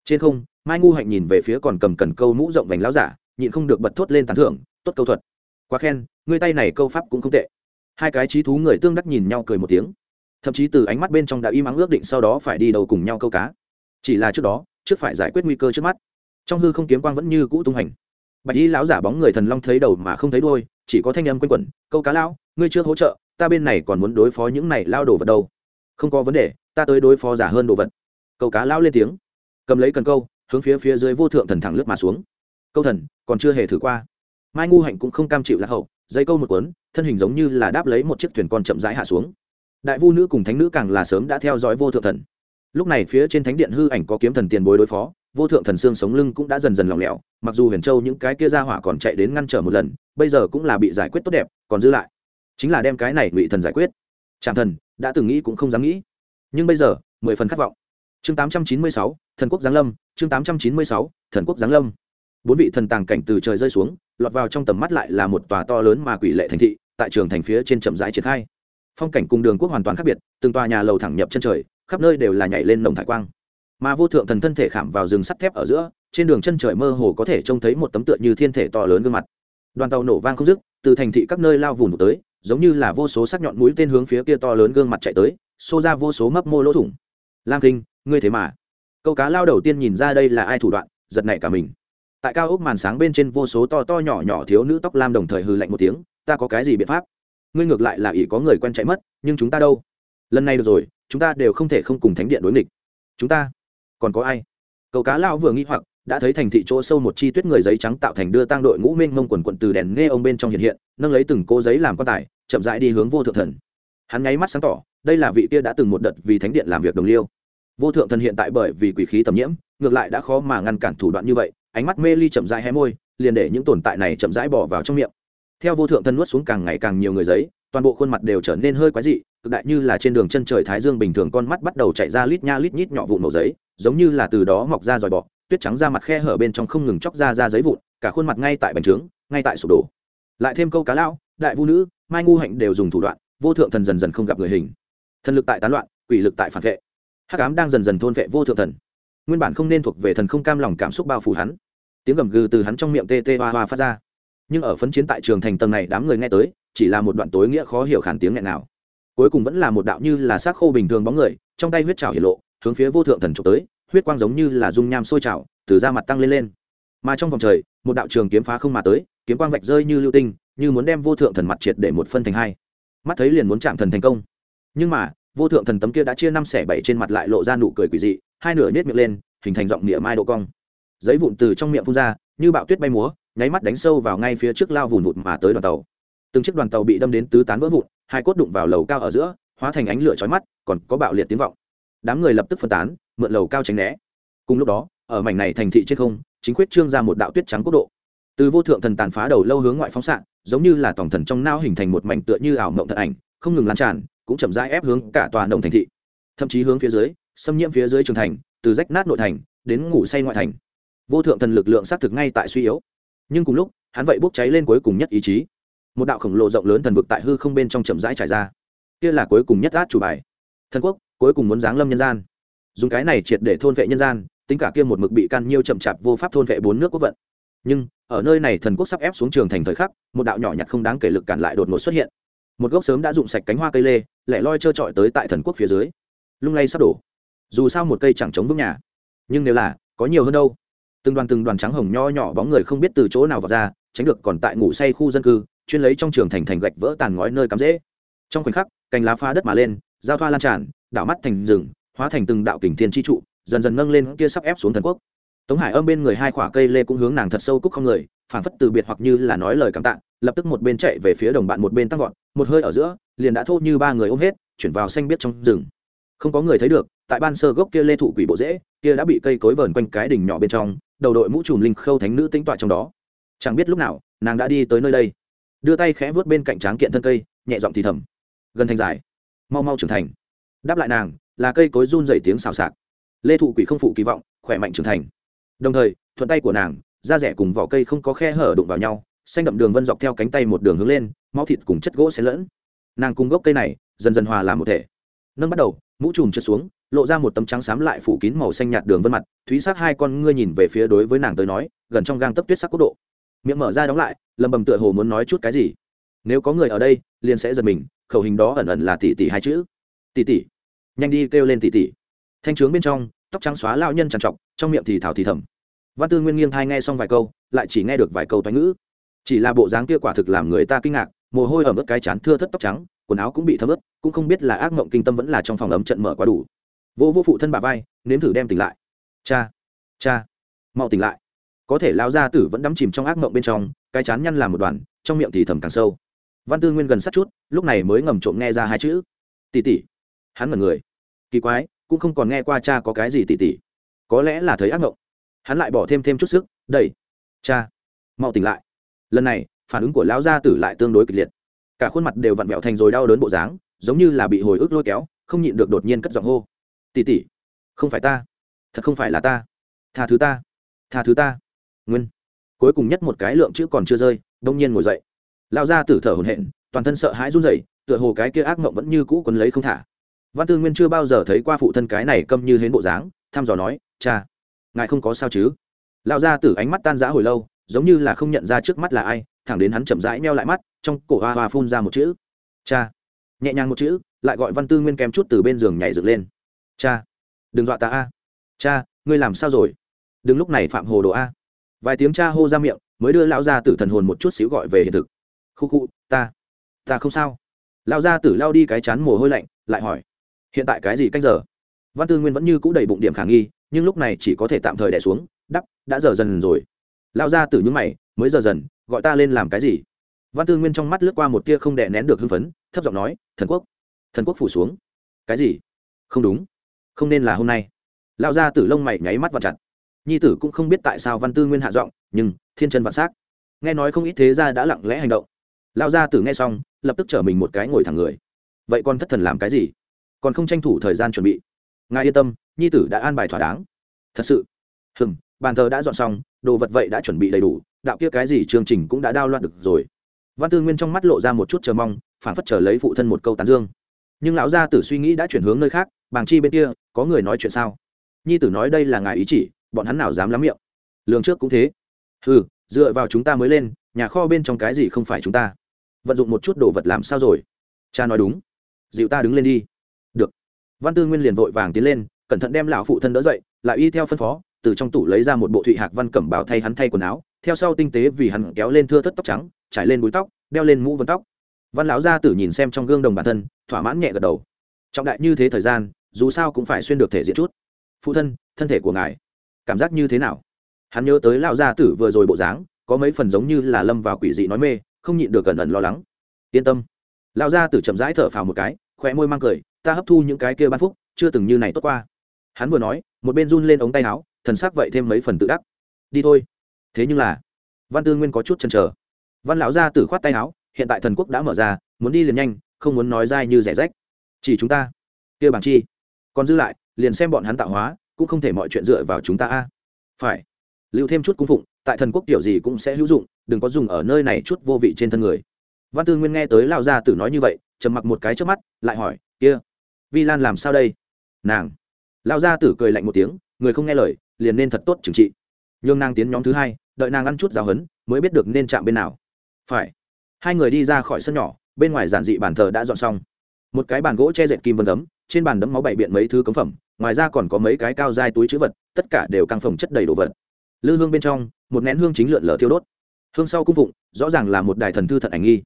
Trên không, mai ngu hạnh nhìn về phía còn cầm cần câu mũ rộng vành láo giả, nhịn không được bật thốt lên tán thưởng, tốt câu thuật. Quá khen, ngươi tay này câu pháp cũng không tệ hai cái trí thú người tương đắc nhìn nhau cười một tiếng. Thậm chí từ ánh mắt bên trong đã im ắng ước định sau đó phải đi đầu cùng nhau câu cá. Chỉ là trước đó, trước phải giải quyết nguy cơ trước mắt. Trong hư không kiếm quang vẫn như cũ tung hành. Bạch y lão giả bóng người thần long thấy đầu mà không thấy đôi chỉ có thanh âm quanh quẩn, câu cá lão, ngươi chưa hỗ trợ, ta bên này còn muốn đối phó những này lao đồ vật đâu. Không có vấn đề, ta tới đối phó giả hơn đồ vật. Câu cá lão lên tiếng. Cầm lấy cần câu, hướng phía phía dưới vô thượng thần thẳng lướt mà xuống. Câu thần, còn chưa hề thử qua mai ngu hạnh cũng không cam chịu lạc hậu, dây câu một cuốn, thân hình giống như là đáp lấy một chiếc thuyền con chậm rãi hạ xuống. Đại vu nữ cùng thánh nữ càng là sớm đã theo dõi vô thượng thần. Lúc này phía trên thánh điện hư ảnh có kiếm thần tiền bối đối phó, vô thượng thần xương sống lưng cũng đã dần dần lỏng lẻo, mặc dù huyền châu những cái kia ra hỏa còn chạy đến ngăn trở một lần, bây giờ cũng là bị giải quyết tốt đẹp, còn giữ lại. Chính là đem cái này ngụy thần giải quyết. Trạm thần, đã từng nghĩ cũng không dám nghĩ. Nhưng bây giờ, mười phần khát vọng. Chương tám trăm chín mươi sáu, thần quốc giáng lâm, chương tám trăm chín mươi sáu, thần quốc giáng lâm bốn vị thần tàng cảnh từ trời rơi xuống, lọt vào trong tầm mắt lại là một tòa to lớn mà quỷ lệ thành thị, tại trường thành phía trên chậm rãi triển khai. Phong cảnh cùng đường quốc hoàn toàn khác biệt, từng tòa nhà lầu thẳng nhập chân trời, khắp nơi đều là nhảy lên nồng thải quang. Mà vô thượng thần thân thể khảm vào rừng sắt thép ở giữa, trên đường chân trời mơ hồ có thể trông thấy một tấm tượng như thiên thể to lớn gương mặt. Đoàn tàu nổ vang không dứt, từ thành thị các nơi lao vùng tới, giống như là vô số sắc nhọn mũi tên hướng phía kia to lớn gương mặt chạy tới, xô ra vô số mấp mô lỗ thủng. Lam kinh, ngươi thế mà. Câu cá lao đầu tiên nhìn ra đây là ai thủ đoạn, giật nảy cả mình tại cao ốc màn sáng bên trên vô số to to nhỏ nhỏ thiếu nữ tóc lam đồng thời hư lạnh một tiếng, ta có cái gì biện pháp? Ngươi ngược lại là ỷ có người quen chạy mất, nhưng chúng ta đâu? Lần này được rồi, chúng ta đều không thể không cùng thánh điện đối nghịch. Chúng ta còn có ai? Cậu cá lao vừa nghĩ hoặc, đã thấy thành thị chỗ sâu một chi tuyết người giấy trắng tạo thành đưa tang đội ngũ mênh mông quần quận từ đèn nghe ông bên trong hiện hiện, nâng lấy từng cô giấy làm quan tài, chậm rãi đi hướng vô thượng thần. Hắn nháy mắt sáng tỏ, đây là vị kia đã từng một đợt vì thánh điện làm việc đồng liêu. Vô thượng thần hiện tại bởi vì quỷ khí tầm nhiễm, ngược lại đã khó mà ngăn cản thủ đoạn như vậy ánh mắt mê ly chậm rãi hé môi, liền để những tồn tại này chậm rãi bỏ vào trong miệng. Theo vô thượng thần nuốt xuống càng ngày càng nhiều người giấy, toàn bộ khuôn mặt đều trở nên hơi quái dị, cực đại như là trên đường chân trời thái dương bình thường con mắt bắt đầu chạy ra lít nha lít nhít nhỏ vụn màu giấy, giống như là từ đó mọc ra dòi bọ, tuyết trắng ra mặt khe hở bên trong không ngừng chóc ra ra giấy vụn, cả khuôn mặt ngay tại bành trướng, ngay tại sụp đổ. Lại thêm câu cá lão, đại vu nữ, mai ngu hạnh đều dùng thủ đoạn, vô thượng thần dần dần không gặp người hình. Thần lực tại tán loạn, quỷ lực tại phản vệ. Hắc ám đang dần dần thôn vệ vô thượng thần. Nguyên bản không nên thuộc về thần không cam lòng cảm xúc bao phủ hắn tiếng gầm gừ từ hắn trong miệng tê tê hoa hoa phát ra. Nhưng ở phấn chiến tại trường thành tầng này, đám người nghe tới, chỉ là một đoạn tối nghĩa khó hiểu khản tiếng nghẹn nào cuối cùng vẫn là một đạo như là xác khô bình thường bóng người, trong tay huyết trào hiển lộ, hướng phía vô thượng thần trục tới, huyết quang giống như là dung nham sôi trào, từ da mặt tăng lên lên. Mà trong vòng trời, một đạo trường kiếm phá không mà tới, kiếm quang vạch rơi như lưu tinh, như muốn đem vô thượng thần mặt triệt để một phân thành hai. Mắt thấy liền muốn chạm thần thành công. Nhưng mà, vô thượng thần tấm kia đã chia năm xẻ bảy trên mặt lại lộ ra nụ cười quỷ dị, hai nửa nhét miệng lên, hình thành giọng địa mai độ cong giấy vụn từ trong miệng phun ra, như bạo tuyết bay múa, nháy mắt đánh sâu vào ngay phía trước lao vùn vụt mà tới đoàn tàu. Từng chiếc đoàn tàu bị đâm đến tứ tán vỡ vụn, hai cốt đụng vào lầu cao ở giữa, hóa thành ánh lửa chói mắt, còn có bạo liệt tiếng vọng. Đám người lập tức phân tán, mượn lầu cao tránh né. Cùng lúc đó, ở mảnh này thành thị trên không, chính quyết trương ra một đạo tuyết trắng quốc độ. Từ vô thượng thần tàn phá đầu lâu hướng ngoại phóng xạ, giống như là tổng thần trong nao hình thành một mảnh tựa như ảo mộng thật ảnh, không ngừng lan tràn, cũng chậm rãi ép hướng cả tòa đồng thành thị. Thậm chí hướng phía dưới, xâm nhiễm phía dưới trường thành, từ rách nát nội thành, đến ngủ say ngoại thành vô thượng thần lực lượng xác thực ngay tại suy yếu. Nhưng cùng lúc, hắn vậy bốc cháy lên cuối cùng nhất ý chí. Một đạo khổng lồ rộng lớn thần vực tại hư không bên trong chậm rãi trải ra. Kia là cuối cùng nhất át chủ bài. Thần quốc, cuối cùng muốn giáng lâm nhân gian. Dùng cái này triệt để thôn vệ nhân gian, tính cả kia một mực bị can nhiêu chậm chạp vô pháp thôn vệ bốn nước quốc vận. Nhưng, ở nơi này thần quốc sắp ép xuống trường thành thời khắc, một đạo nhỏ nhặt không đáng kể lực cản lại đột ngột xuất hiện. Một gốc sớm đã rụng sạch cánh hoa cây lê, lẻ loi trơ trọi tới tại thần quốc phía dưới. Lung lay sắp đổ. Dù sao một cây chẳng chống vững nhà. Nhưng nếu là, có nhiều hơn đâu từng đoàn từng đoàn trắng hồng nho nhỏ bóng người không biết từ chỗ nào vào ra, tránh được còn tại ngủ say khu dân cư, chuyên lấy trong trường thành thành gạch vỡ tàn ngói nơi cắm rễ. Trong khoảnh khắc, cành lá phá đất mà lên, giao thoa lan tràn, đảo mắt thành rừng, hóa thành từng đạo kình thiên chi trụ, dần dần nâng lên kia sắp ép xuống thần quốc. Tống hải âm bên người hai khoả cây lê cũng hướng nàng thật sâu cúc không người phản phất từ biệt hoặc như là nói lời cảm tạ, lập tức một bên chạy về phía đồng bạn một bên tăng vọt, một hơi ở giữa, liền đã thô như ba người ôm hết, chuyển vào xanh biết trong rừng. Không có người thấy được tại ban sơ gốc kia lê thụ quỷ bộ dễ kia đã bị cây cối vờn quanh cái đỉnh nhỏ bên trong, đầu đội mũ trùm linh khâu thánh nữ tính tọa trong đó. Chẳng biết lúc nào, nàng đã đi tới nơi đây. Đưa tay khẽ vớt bên cạnh tráng kiện thân cây, nhẹ giọng thì thầm. Gần thành dài. Mau mau trưởng thành. Đáp lại nàng, là cây cối run dày tiếng xào xạc. Lê thụ quỷ không phụ kỳ vọng, khỏe mạnh trưởng thành. Đồng thời, thuận tay của nàng, da rẻ cùng vỏ cây không có khe hở đụng vào nhau, xanh đậm đường vân dọc theo cánh tay một đường hướng lên, máu thịt cùng chất gỗ xen lẫn. Nàng cùng gốc cây này, dần dần hòa làm một thể. Nâng bắt đầu, mũ trùm trượt xuống lộ ra một tấm trắng xám lại phủ kín màu xanh nhạt đường vân mặt, thúy sắc hai con ngươi nhìn về phía đối với nàng tới nói, gần trong gang tấp tuyết sắc quốc độ. Miệng mở ra đóng lại lầm bầm tựa hồ muốn nói chút cái gì. Nếu có người ở đây, liền sẽ giật mình, khẩu hình đó ẩn ẩn là tỷ tỷ hai chữ. Tỷ tỷ. Nhanh đi kêu lên tỷ tỷ. Thanh trướng bên trong, tóc trắng xóa lao nhân trằn trọc, trong miệng thì thảo thì thầm. Văn tư nguyên nghiêng thai nghe xong vài câu, lại chỉ nghe được vài câu toán ngữ. Chỉ là bộ dáng kia quả thực làm người ta kinh ngạc, mồ hôi ở mức cái chán thưa thất tóc trắng, quần áo cũng bị thấm ướt, cũng không biết là ác mộng kinh tâm vẫn là trong phòng ấm trận mở quá đủ vô vô phụ thân bà vai, nếm thử đem tỉnh lại. Cha cha, mau tỉnh lại. Có thể lao gia tử vẫn đắm chìm trong ác mộng bên trong, cái chán nhăn làm một đoàn, trong miệng thì thầm càng sâu. Văn tư nguyên gần sát chút, lúc này mới ngầm trộm nghe ra hai chữ. Tỉ tỉ hắn ngẩn người. Kỳ quái, cũng không còn nghe qua cha có cái gì tỉ tỉ có lẽ là thấy ác mộng. Hắn lại bỏ thêm thêm chút sức đẩy cha, mau tỉnh lại. Lần này, phản ứng của lão gia tử lại tương đối kịch liệt. Cả khuôn mặt đều vặn vẹo thành rồi đau đớn bộ dáng, giống như là bị hồi ức lôi kéo, không nhịn được đột nhiên cất giọng hô tỷ tỉ không phải ta. Thật không phải là ta. Tha thứ ta. Tha thứ ta. Nguyên. Cuối cùng nhất một cái lượng chữ còn chưa rơi, đông nhiên ngồi dậy. Lao ra tử thở hồn hện toàn thân sợ hãi run rẩy, tựa hồ cái kia ác mộng vẫn như cũ quấn lấy không thả. Văn tư nguyên chưa bao giờ thấy qua phụ thân cái này câm như hến bộ dáng, thăm dò nói, cha, ngài không có sao chứ? Lao ra tử ánh mắt tan rã hồi lâu, giống như là không nhận ra trước mắt là ai, thẳng đến hắn chậm rãi meo lại mắt, trong cổ hoa hoa phun ra một chữ. Cha. Nhẹ nhàng một chữ, lại gọi văn tư nguyên kèm chút từ bên giường nhảy dựng lên cha, đừng dọa ta a. Cha, ngươi làm sao rồi? Đừng lúc này phạm hồ đồ a. Vài tiếng cha hô ra miệng, mới đưa lão gia tử thần hồn một chút xíu gọi về hiện thực. Khu khu, ta ta không sao. Lão gia tử lao đi cái chán mồ hôi lạnh, lại hỏi, hiện tại cái gì cách giờ? Văn tư nguyên vẫn như c ũ đầy bụng điểm khả nghi, nhưng lúc này chỉ có thể tạm thời đẻ xuống, đắp, đã giờ dần rồi. Lão gia tử nhúng mày, mới giờ dần, gọi ta lên làm cái gì? Văn tư nguyên trong mắt lướt qua một tia không đè nén được hưng phấn, thấp giọng nói, thần quốc thần quốc phủ xuống. Cái gì? Không đúng không nên là hôm nay. Lão gia tử lông mày nháy mắt và chặt. Nhi tử cũng không biết tại sao văn tư nguyên hạ giọng, nhưng, thiên chân vạn s á c nghe nói không ít thế gia đã lặng lẽ hành động. Lão gia tử nghe xong, lập tức chở mình một cái ngồi thẳng người. Vậy con thất thần làm cái gì? Còn không tranh thủ thời gian chuẩn bị. Ngài yên tâm, nhi tử đã an bài thỏa đáng. Thật sự. Hừm, bàn thờ đã dọn xong, đồ vật vậy đã chuẩn bị đầy đủ, đạo kia cái gì chương trình cũng đã đao loạn được rồi. Văn tư nguyên trong mắt lộ ra một chút chờ mong phản phất chờ lấy phụ thân một câu tán dương. Nhưng lão gia tử suy nghĩ đã chuyển hướng nơi khác bàng chi bên kia, có người nói chuyện sao? Nhi tử nói đây là ngài ý chỉ, bọn hắn nào dám lắm miệng? Lường trước cũng thế. Ừ dựa vào chúng ta mới lên, nhà kho bên trong cái gì không phải chúng ta? Vận dụng một chút đồ vật làm sao rồi? Cha nói đúng. Dịu ta đứng lên đi. Được. Văn tư nguyên liền vội vàng tiến lên, cẩn thận đem lão phụ thân đỡ dậy, lại y theo phân phó, từ trong tủ lấy ra một bộ thụy hạc văn cẩm bảo thay hắn thay quần áo, theo sau tinh tế vì hắn kéo lên thưa thất tóc trắng, trải lên búi tóc, đeo lên mũ vân tóc. Văn lão gia tử nhìn xem trong gương đồng bản thân, thỏa mãn nhẹ gật đầu. Trọng đại như thế thời gian dù sao cũng phải xuyên được thể diện chút. Phụ thân thân thể của ngài, cảm giác như thế nào? Hắn nhớ tới lão gia tử vừa rồi bộ dáng, có mấy phần giống như là lâm vào quỷ dị nói mê, không nhịn được gần ẩn lo lắng. Yên tâm. Lão gia tử chậm rãi thở phào một cái khỏe môi mang cười, ta hấp thu những cái kia ban phúc, chưa từng như này tốt qua. Hắn vừa nói, một bên run lên ống tay áo, thần sắc vậy thêm mấy phần tự đắc. Đi thôi. Thế nhưng là, văn tư nguyên có chút chần chờ. Văn lão gia tử khoát tay áo, hiện tại thần quốc đã mở ra, muốn đi liền nhanh, không muốn nói dai như rẻ rách. Chỉ chúng ta. Kia bằng chi còn dư lại, liền xem bọn hắn tạo hóa, cũng không thể mọi chuyện dựa vào chúng ta a. Phải. Lưu thêm chút cung phụng, tại thần quốc tiểu gì cũng sẽ hữu dụng, đừng có dùng ở nơi này chút vô vị trên thân người. Văn tư nguyên nghe tới lao gia tử nói như vậy, trầm mặc một cái trước mắt, lại hỏi, kia, vi lan làm sao đây? Nàng. Lao gia tử cười lạnh một tiếng, người không nghe lời, liền nên thật tốt trừng trị. Nhường nàng tiến nhóm thứ hai, đợi nàng ăn chút giáo hấn mới biết được nên chạm bên nào. Phải. Hai người đi ra khỏi sân nhỏ, bên ngoài giản dị bàn thờ đã dọn xong một cái bàn gỗ che dệt kim vân đấm trên bàn đấm máu bày biện mấy thứ cấm phẩm, ngoài ra còn có mấy cái cao dai túi chữ vật, tất cả đều căng phẩm chất đầy đồ vật. Lư hương bên trong, một nén hương chính lượn lờ thiêu đốt. Hương sau cung vụng rõ ràng là một đài thần thư thật ảnh nghi.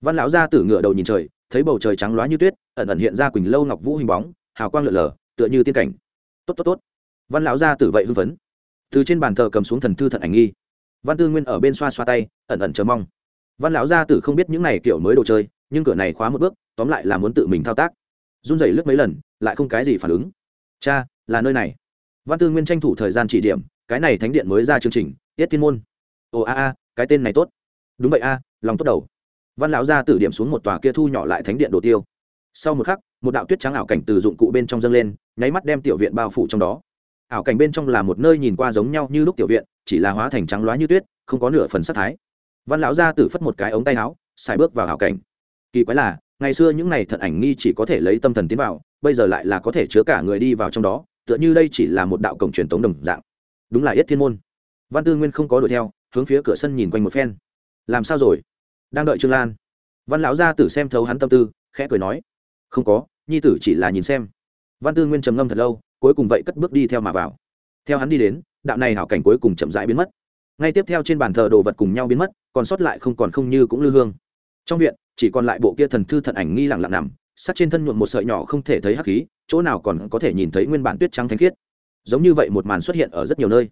Văn lão gia tử ngựa đầu nhìn trời, thấy bầu trời trắng loá như tuyết, ẩn ẩn hiện ra quỳnh lâu ngọc vũ hình bóng, hào quang lượn lờ, tựa như tiên cảnh. Tốt tốt tốt. Văn lão gia tử vậy hưng phấn. Từ trên bàn thờ cầm xuống thần thư thật ảnh nghi. Văn tư nguyên ở bên xoa xoa tay, ẩn ẩn chờ mong. Văn lão gia tử không biết những này kiểu mới đồ chơi nhưng cửa này khóa một bước, tóm lại là muốn tự mình thao tác. Run rẩy lướt mấy lần, lại không cái gì phản ứng. Cha, là nơi này. Văn tư nguyên tranh thủ thời gian chỉ điểm, cái này thánh điện mới ra chương trình tiết thiên môn. Ồ, a a, cái tên này tốt. Đúng vậy, a, lòng tốt đầu. Văn lão gia tử điểm xuống một tòa kia thu nhỏ lại thánh điện đồ tiêu. Sau một khắc, một đạo tuyết trắng ảo cảnh từ dụng cụ bên trong dâng lên, nháy mắt đem tiểu viện bao phủ trong đó. Ảo cảnh bên trong là một nơi nhìn qua giống nhau như lúc tiểu viện, chỉ là hóa thành trắng loá như tuyết, không có nửa phần sắc thái. Văn lão gia tử phất một cái ống tay áo xài bước vào ảo cảnh kỳ quái là, ngày xưa những này thận ảnh nghi chỉ có thể lấy tâm thần tiến vào, bây giờ lại là có thể chứa cả người đi vào trong đó, tựa như đây chỉ là một đạo cổng truyền tống đồng dạng. Đúng là yết thiên môn. Văn tư nguyên không có đuổi theo, hướng phía cửa sân nhìn quanh một phen. Làm sao rồi? Đang đợi trương lan. Văn lão gia tử xem thấu hắn tâm tư, khẽ cười nói. Không có, nhi tử chỉ là nhìn xem. Văn tư nguyên trầm ngâm thật lâu, cuối cùng vậy cất bước đi theo mà vào. Theo hắn đi đến, đạo này hảo cảnh cuối cùng chậm rãi biến mất. Ngay tiếp theo trên bàn thờ đồ vật cùng nhau biến mất, còn sót lại không còn không như cũng lư hương. Trong viện chỉ còn lại bộ kia thần thư thận ảnh nghi lặng lặng nằm, sát trên thân nhuộm một sợi nhỏ không thể thấy hắc khí, chỗ nào còn có thể nhìn thấy nguyên bản tuyết trắng thanh khiết. Giống như vậy một màn xuất hiện ở rất nhiều nơi.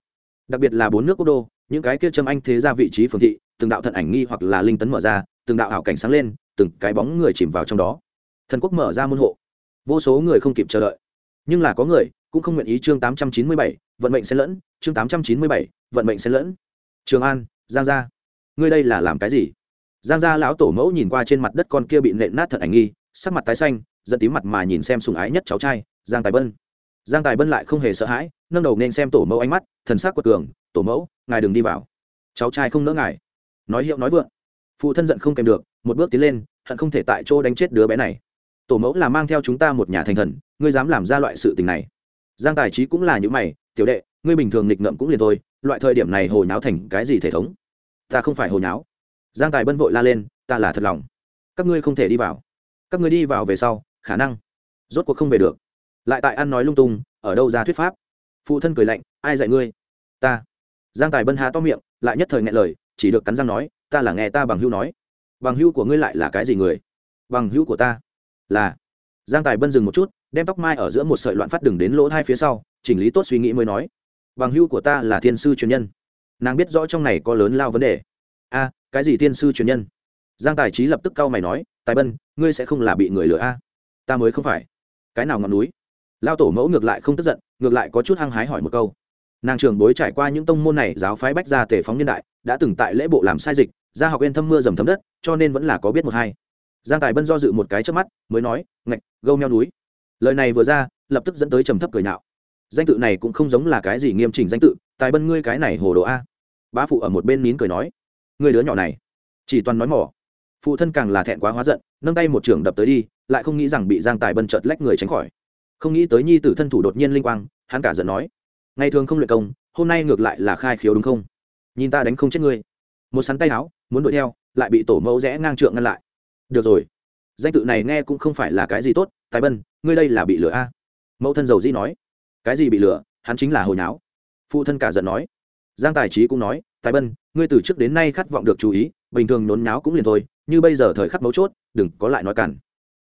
Đặc biệt là bốn nước quốc đô, những cái kia châm anh thế ra vị trí phương thị, từng đạo thận ảnh nghi hoặc là linh tấn mở ra, từng đạo ảo cảnh sáng lên, từng cái bóng người chìm vào trong đó. Thần quốc mở ra môn hộ. Vô số người không kịp chờ đợi. Nhưng là có người cũng không nguyện ý chương tám trăm chín mươi bảy, vận mệnh xen lẫn, chương tám trăm chín mươi bảy, vận mệnh xen lẫn. Trường an, giang gia, ngươi đây là làm cái gì? Giang gia lão tổ mẫu nhìn qua trên mặt đất con kia bị nện nát thật ảnh nghi, sắc mặt tái xanh dẫn tím mặt mà nhìn xem sùng ái nhất cháu trai, giang tài bân. Giang tài bân lại không hề sợ hãi, nâng đầu nên xem tổ mẫu ánh mắt, thần sắc quật cường, tổ mẫu, ngài đừng đi vào. Cháu trai không nỡ ngài. Nói hiệu nói vượng. Phụ thân giận không kèm được, một bước tiến lên, hận không thể tại chỗ đánh chết đứa bé này. Tổ mẫu là mang theo chúng ta một nhà thành thần, ngươi dám làm ra loại sự tình này. Giang tài trí cũng là những mày, tiểu đệ, ngươi bình thường nghịch ngợm cũng liền thôi, loại thời điểm này hồi nháo thành cái gì thể thống? Ta không phải hồi nháo giang tài bân vội la lên, ta là thật lòng. Các ngươi không thể đi vào. Các ngươi đi vào về sau, khả năng, rốt cuộc không về được. Lại tại ăn nói lung tung, ở đâu ra thuyết pháp? Phụ thân cười lạnh, ai dạy ngươi? Ta. Giang tài bân há to miệng, lại nhất thời nghe lời, chỉ được cắn răng nói, ta là nghe ta bằng hưu nói. Bằng hưu của ngươi lại là cái gì người? Bằng hưu của ta là giang tài bân dừng một chút, đem tóc mai ở giữa một sợi loạn phát đừng đến lỗ hai phía sau, chỉnh lý tốt suy nghĩ mới nói, bằng hưu của ta là thiên sư truyền nhân. Nàng biết rõ trong này có lớn lao vấn đề. A cái gì tiên sư truyền nhân? Giang tài trí lập tức cau mày nói, tài bân, ngươi sẽ không là bị người lừa a? Ta mới không phải. Cái nào ngọn núi? Lao tổ mẫu ngược lại không tức giận, ngược lại có chút hăng hái hỏi một câu. Nàng trường bối trải qua những tông môn này giáo phái bách gia tề phóng niên đại, đã từng tại lễ bộ làm sai dịch ra học yên thâm mưa dầm thấm đất, cho nên vẫn là có biết một hai. Giang tài bân do dự một cái trước mắt, mới nói, ngạch, gâu meo núi. Lời này vừa ra, lập tức dẫn tới trầm thấp cười nhạo. Danh tự này cũng không giống là cái gì nghiêm chỉnh danh tự, tài bân ngươi cái này hồ đồ a. Bá phụ ở một bên nín cười nói người đứa nhỏ này. Chỉ toàn nói mỏ phụ thân càng là thẹn quá hóa giận, nâng tay một trường đập tới đi, lại không nghĩ rằng bị giang tài bân chợt lách người tránh khỏi. Không nghĩ tới nhi tử thân thủ đột nhiên linh quang, hắn cả giận nói, ngày thường không luyện công, hôm nay ngược lại là khai khiếu đúng không? Nhìn ta đánh không chết ngươi. Một sắn tay áo, muốn đuổi theo, lại bị tổ mẫu rẽ ngang trượng ngăn lại. Được rồi. Danh tự này nghe cũng không phải là cái gì tốt, tài bân, ngươi đây là bị lừa a? Mẫu thân dầu di nói. Cái gì bị lừa? Hắn chính là hồi náo. Phụ thân cả giận nói. Giang tài trí cũng nói tài bân, ngươi từ trước đến nay khát vọng được chú ý, bình thường nhốn nháo cũng liền thôi, như bây giờ thời khắc mấu chốt, đừng có lại nói cản.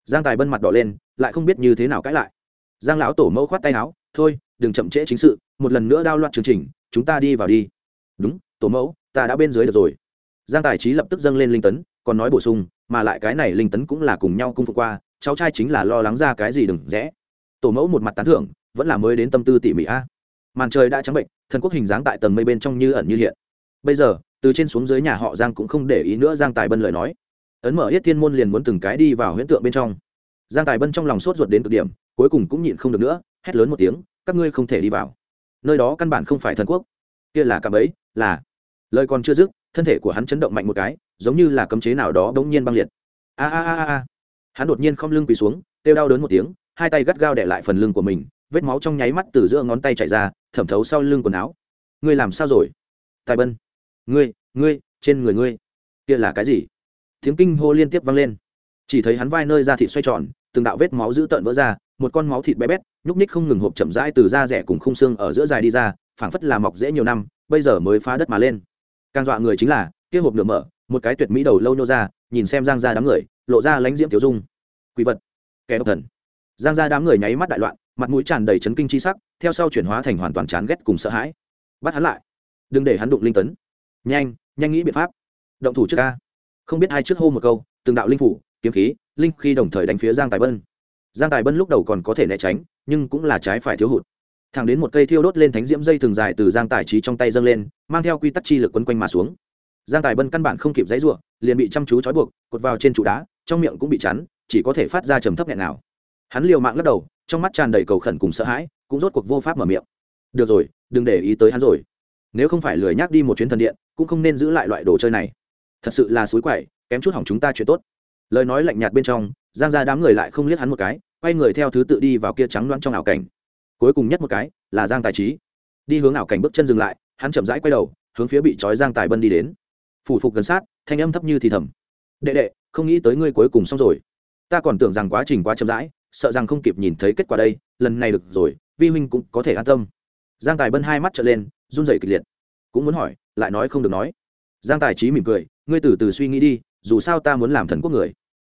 Giang tài bân mặt đỏ lên, lại không biết như thế nào cãi lại. Giang lão tổ mẫu khoát tay áo, thôi, đừng chậm trễ chính sự, một lần nữa đao loạn chương trình, chúng ta đi vào đi. Đúng, tổ mẫu, ta đã bên dưới được rồi. Giang tài trí lập tức dâng lên linh tấn, còn nói bổ sung, mà lại cái này linh tấn cũng là cùng nhau cung phục qua, cháu trai chính là lo lắng ra cái gì đừng rẽ. Tổ mẫu một mặt tán thưởng, vẫn là mới đến tâm tư tỉ mỉ a. Màn trời đã trắng bệnh, thần quốc hình dáng tại tầng mây bên trong như ẩn như hiện bây giờ, từ trên xuống dưới nhà họ giang cũng không để ý nữa giang tài bân lời nói. Ấn mở yết thiên môn liền muốn từng cái đi vào huyễn tượng bên trong. Giang tài bân trong lòng sốt ruột đến cực điểm, cuối cùng cũng nhịn không được nữa, hét lớn một tiếng, các ngươi không thể đi vào. Nơi đó căn bản không phải thần quốc. Kia là cạm ấy là lời còn chưa dứt, thân thể của hắn chấn động mạnh một cái, giống như là cấm chế nào đó bỗng nhiên băng liệt. A a a a hắn đột nhiên không lưng quỳ xuống, kêu đau đớn một tiếng, hai tay gắt gao để lại phần lưng của mình, vết máu trong nháy mắt từ giữa ngón tay chảy ra, thẩm thấu sau lưng quần áo. Ngươi làm sao rồi? Tài bân ngươi ngươi, trên người ngươi. Kia là cái gì? Tiếng kinh hô liên tiếp vang lên. Chỉ thấy hắn vai nơi da thịt xoay tròn, từng đạo vết máu dữ tợn vỡ ra, một con máu thịt bé bét, nhúc ních không ngừng hộp chậm rãi từ da rẻ cùng khung xương ở giữa dài đi ra, phảng phất là mọc dễ nhiều năm, bây giờ mới phá đất mà lên. Càng dọa người chính là, kia hộp nửa mở, một cái tuyệt mỹ đầu lâu nhô ra, nhìn xem giang ra đám người, lộ ra lãnh diễm tiểu dung. Quỷ vật, kẻ độc thần. Giang ra đám người nháy mắt đại loạn, mặt mũi tràn đầy chấn kinh chi sắc, theo sau chuyển hóa thành hoàn toàn chán ghét cùng sợ hãi. Bắt hắn lại. Đừng để hắn đụng linh tấn nhanh nhanh nghĩ biện pháp. Động thủ trước ca. Không biết hai trước hô một câu, từng đạo linh phủ, kiếm khí, linh khi đồng thời đánh phía giang tài bân. Giang tài bân lúc đầu còn có thể né tránh, nhưng cũng là trái phải thiếu hụt. Thẳng đến một cây thiêu đốt lên thánh diễm dây thường dài từ giang tài trí trong tay dâng lên, mang theo quy tắc chi lực quấn quanh mà xuống. Giang tài bân căn bản không kịp dãy ruộng liền bị chăm chú trói buộc, cột vào trên trụ đá, trong miệng cũng bị chắn, chỉ có thể phát ra trầm thấp nghẹn nào hắn liều mạng lắc đầu, trong mắt tràn đầy cầu khẩn cùng sợ hãi, cũng rốt cuộc vô pháp mở miệng. Được rồi, đừng để ý tới hắn rồi. Nếu không phải lười nhắc đi một chuyến thần điện cũng không nên giữ lại loại đồ chơi này. Thật sự là suối quậy, kém chút hỏng chúng ta chuyện tốt. Lời nói lạnh nhạt bên trong, giang ra đám người lại không liếc hắn một cái, quay người theo thứ tự đi vào kia trắng loãng trong ảo cảnh. Cuối cùng nhất một cái, là giang tài trí. Đi hướng ảo cảnh bước chân dừng lại, hắn chậm rãi quay đầu, hướng phía bị trói giang tài bân đi đến. Phủ phục gần sát, thanh âm thấp như thì thầm. Đệ đệ, không nghĩ tới ngươi cuối cùng xong rồi. Ta còn tưởng rằng quá trình quá chậm rãi, sợ rằng không kịp nhìn thấy kết quả đây, lần này được rồi, vi huynh cũng có thể an tâm. Giang tài bân hai mắt trở lên, run rẩy kịch liệt cũng muốn hỏi, lại nói không được nói. Giang tài trí mỉm cười, ngươi từ từ suy nghĩ đi, dù sao ta muốn làm thần quốc người.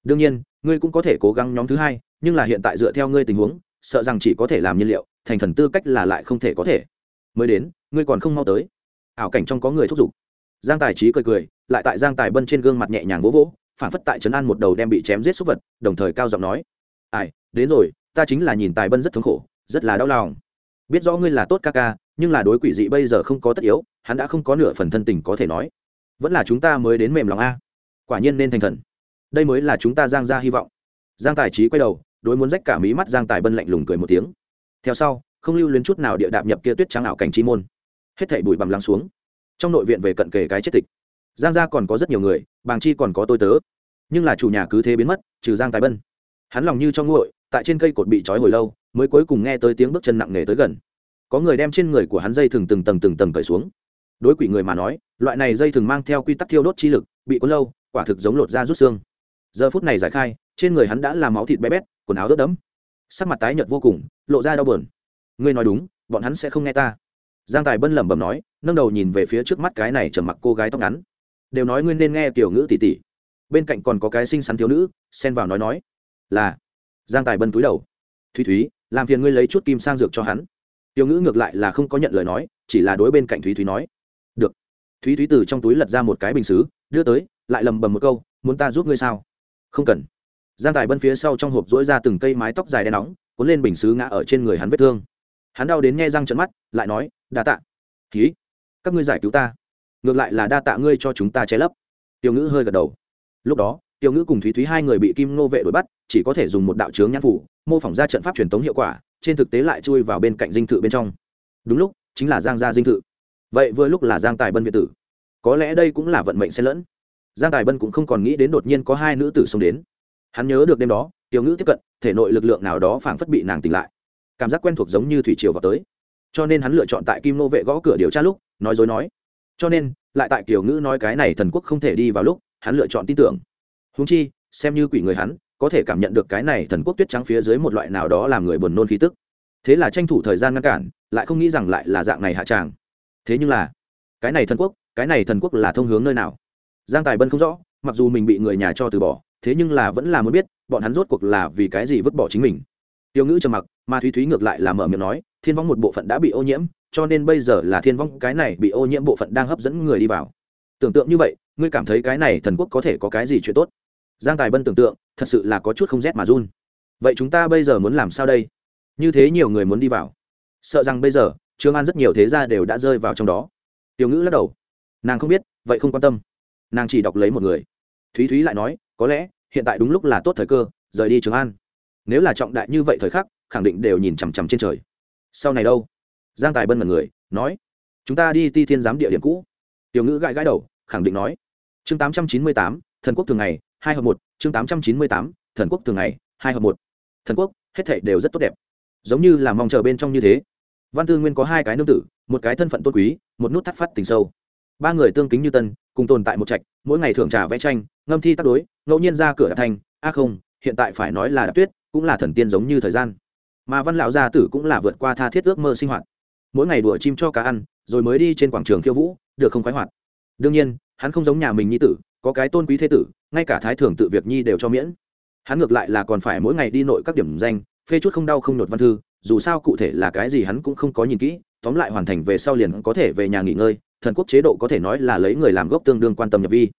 Đương nhiên, ngươi cũng có thể cố gắng nhóm thứ hai, nhưng là hiện tại dựa theo ngươi tình huống, sợ rằng chỉ có thể làm nhiên liệu, thành thần tư cách là lại không thể có thể. Mới đến, ngươi còn không mau tới. Ảo cảnh trong có người thúc giục. Giang tài trí cười cười, lại tại giang tài bân trên gương mặt nhẹ nhàng vỗ vỗ, phản phất tại trấn an một đầu đem bị chém giết súc vật, đồng thời cao giọng nói, ai, đến rồi, ta chính là nhìn tài bân rất thống khổ, rất là đau lòng. Biết rõ ngươi là tốt ca ca nhưng là đối quỷ dị bây giờ không có tất yếu, hắn đã không có nửa phần thân tình có thể nói. Vẫn là chúng ta mới đến mềm lòng a. Quả nhiên nên thành thần. Đây mới là chúng ta giang ra hy vọng. Giang tài trí quay đầu, đối muốn rách cả mí mắt giang tài bân lạnh lùng cười một tiếng. Theo sau, không lưu luyến chút nào địa đạp nhập kia tuyết trắng ảo cảnh chi môn. Hết thảy bụi bằm lắng xuống. Trong nội viện về cận kề cái chết tịch. Giang gia còn có rất nhiều người, bàng chi còn có tôi tớ. Nhưng là chủ nhà cứ thế biến mất, trừ giang tài bân. Hắn lòng như cho nguội, tại trên cây cột bị trói hồi lâu, mới cuối cùng nghe tới tiếng bước chân nặng nề tới gần có người đem trên người của hắn dây thừng từng tầng từng tầng cởi xuống. Đối quỷ người mà nói, loại này dây thừng mang theo quy tắc thiêu đốt chi lực, bị cuốn lâu, quả thực giống lột da rút xương. Giờ phút này giải khai, trên người hắn đã làm máu thịt bé bét, quần áo ướt đẫm. Sắc mặt tái nhợt vô cùng, lộ ra đau bờn ngươi nói đúng, bọn hắn sẽ không nghe ta. Giang tài bân lẩm bẩm nói, nâng đầu nhìn về phía trước mắt cái này trầm mặc cô gái tóc ngắn. Đều nói ngươi nên nghe tiểu ngữ tỷ tỷ bên cạnh còn có cái xinh xắn thiếu nữ, xen vào nói nói, là. Giang tài bân túi đầu. Thúy thúy, làm phiền ngươi lấy chút kim sang dược cho hắn tiểu ngữ ngược lại là không có nhận lời nói, chỉ là đối bên cạnh thúy thúy nói. Được. Thúy thúy từ trong túi lật ra một cái bình xứ, đưa tới, lại lầm bầm một câu, muốn ta giúp ngươi sao? Không cần. Giang tài bân phía sau trong hộp dỗi ra từng cây mái tóc dài đen nóng, cuốn lên bình xứ ngã ở trên người hắn vết thương. Hắn đau đến nghe răng trận mắt, lại nói, đa tạ. Ký, các ngươi giải cứu ta. Ngược lại là, đa tạ ngươi cho chúng ta che lấp. Tiểu ngữ hơi gật đầu. Lúc đó tiểu ngữ cùng thúy thúy hai người bị kim nô vệ đuổi bắt, chỉ có thể dùng một đạo chướng nhãn phủ, mô phỏng ra trận pháp truyền tống hiệu quả trên thực tế lại chui vào bên cạnh dinh thự bên trong. Đúng lúc, chính là giang gia dinh thự. Vậy vừa lúc là giang tài bân việt tử. Có lẽ đây cũng là vận mệnh xen lẫn. Giang tài bân cũng không còn nghĩ đến đột nhiên có hai nữ tử xông đến. Hắn nhớ được đêm đó, tiểu ngữ tiếp cận, thể nội lực lượng nào đó phảng phất bị nàng tỉnh lại. Cảm giác quen thuộc giống như thủy triều vào tới. Cho nên hắn lựa chọn tại kim nô vệ gõ cửa điều tra lúc, nói dối nói. Cho nên, lại tại kiểu ngữ nói cái này thần quốc không thể đi vào lúc, hắn lựa chọn tin tưởng. Húng chi, xem như quỷ người hắn có thể cảm nhận được cái này thần quốc tuyết trắng phía dưới một loại nào đó làm người buồn nôn khí tức. Thế là tranh thủ thời gian ngăn cản, lại không nghĩ rằng lại là dạng này hạ tràng. Thế nhưng là, cái này thần quốc, cái này thần quốc là thông hướng nơi nào? Giang tài bân không rõ, mặc dù mình bị người nhà cho từ bỏ, thế nhưng là vẫn là muốn biết, bọn hắn rốt cuộc là vì cái gì vứt bỏ chính mình. Tiêu ngữ trầm mặc mà thúy thúy ngược lại là mở miệng nói, thiên vong một bộ phận đã bị ô nhiễm, cho nên bây giờ là thiên vong cái này bị ô nhiễm bộ phận đang hấp dẫn người đi vào. Tưởng tượng như vậy, ngươi cảm thấy cái này thần quốc có thể có cái gì chuyện tốt? Giang tài bân tưởng tượng, thật sự là có chút không rét mà run. Vậy chúng ta bây giờ muốn làm sao đây? Như thế nhiều người muốn đi vào. Sợ rằng bây giờ, trương an rất nhiều thế gia đều đã rơi vào trong đó. Tiểu ngữ lắc đầu. Nàng không biết, vậy không quan tâm. Nàng chỉ đọc lấy một người. Thúy thúy lại nói, có lẽ, hiện tại đúng lúc là tốt thời cơ, rời đi trường an. Nếu là trọng đại như vậy thời khắc, khẳng định đều nhìn chằm chằm trên trời. Sau này đâu? Giang tài bân mật người, nói, chúng ta đi ti thiên giám địa điểm cũ. Tiểu ngữ gãi gãi đầu, khẳng định nói, chương tám trăm chín mươi tám, thần quốc thường ngày hai hợp một, chương tám trăm chín mươi tám, thần quốc thường ngày, hai hợp một. Thần quốc, hết thể đều rất tốt đẹp. Giống như là mong chờ bên trong như thế. Văn tư nguyên có hai cái nương tử, một cái thân phận tôn quý, một nút thắt phát tình sâu. Ba người tương kính như tân, cùng tồn tại một trạch, mỗi ngày thưởng trà vẽ tranh, ngâm thi tác đối, ngẫu nhiên ra cửa đạp thanh a không, hiện tại phải nói là đạp tuyết, cũng là thần tiên giống như thời gian. Mà văn lão gia tử cũng là vượt qua tha thiết ước mơ sinh hoạt. Mỗi ngày đùa chim cho cá ăn, rồi mới đi trên quảng trường khiêu vũ, được không khoái hoạt. Đương nhiên, hắn không giống nhà mình như tử có cái tôn quý thế tử, ngay cả thái thường tự việc nhi đều cho miễn. Hắn ngược lại là còn phải mỗi ngày đi nội các điểm danh, phê chút không đau không nhột văn thư, dù sao cụ thể là cái gì hắn cũng không có nhìn kỹ, tóm lại hoàn thành về sau liền có thể về nhà nghỉ ngơi, thần quốc chế độ có thể nói là lấy người làm gốc tương đương quan tâm nhập vi.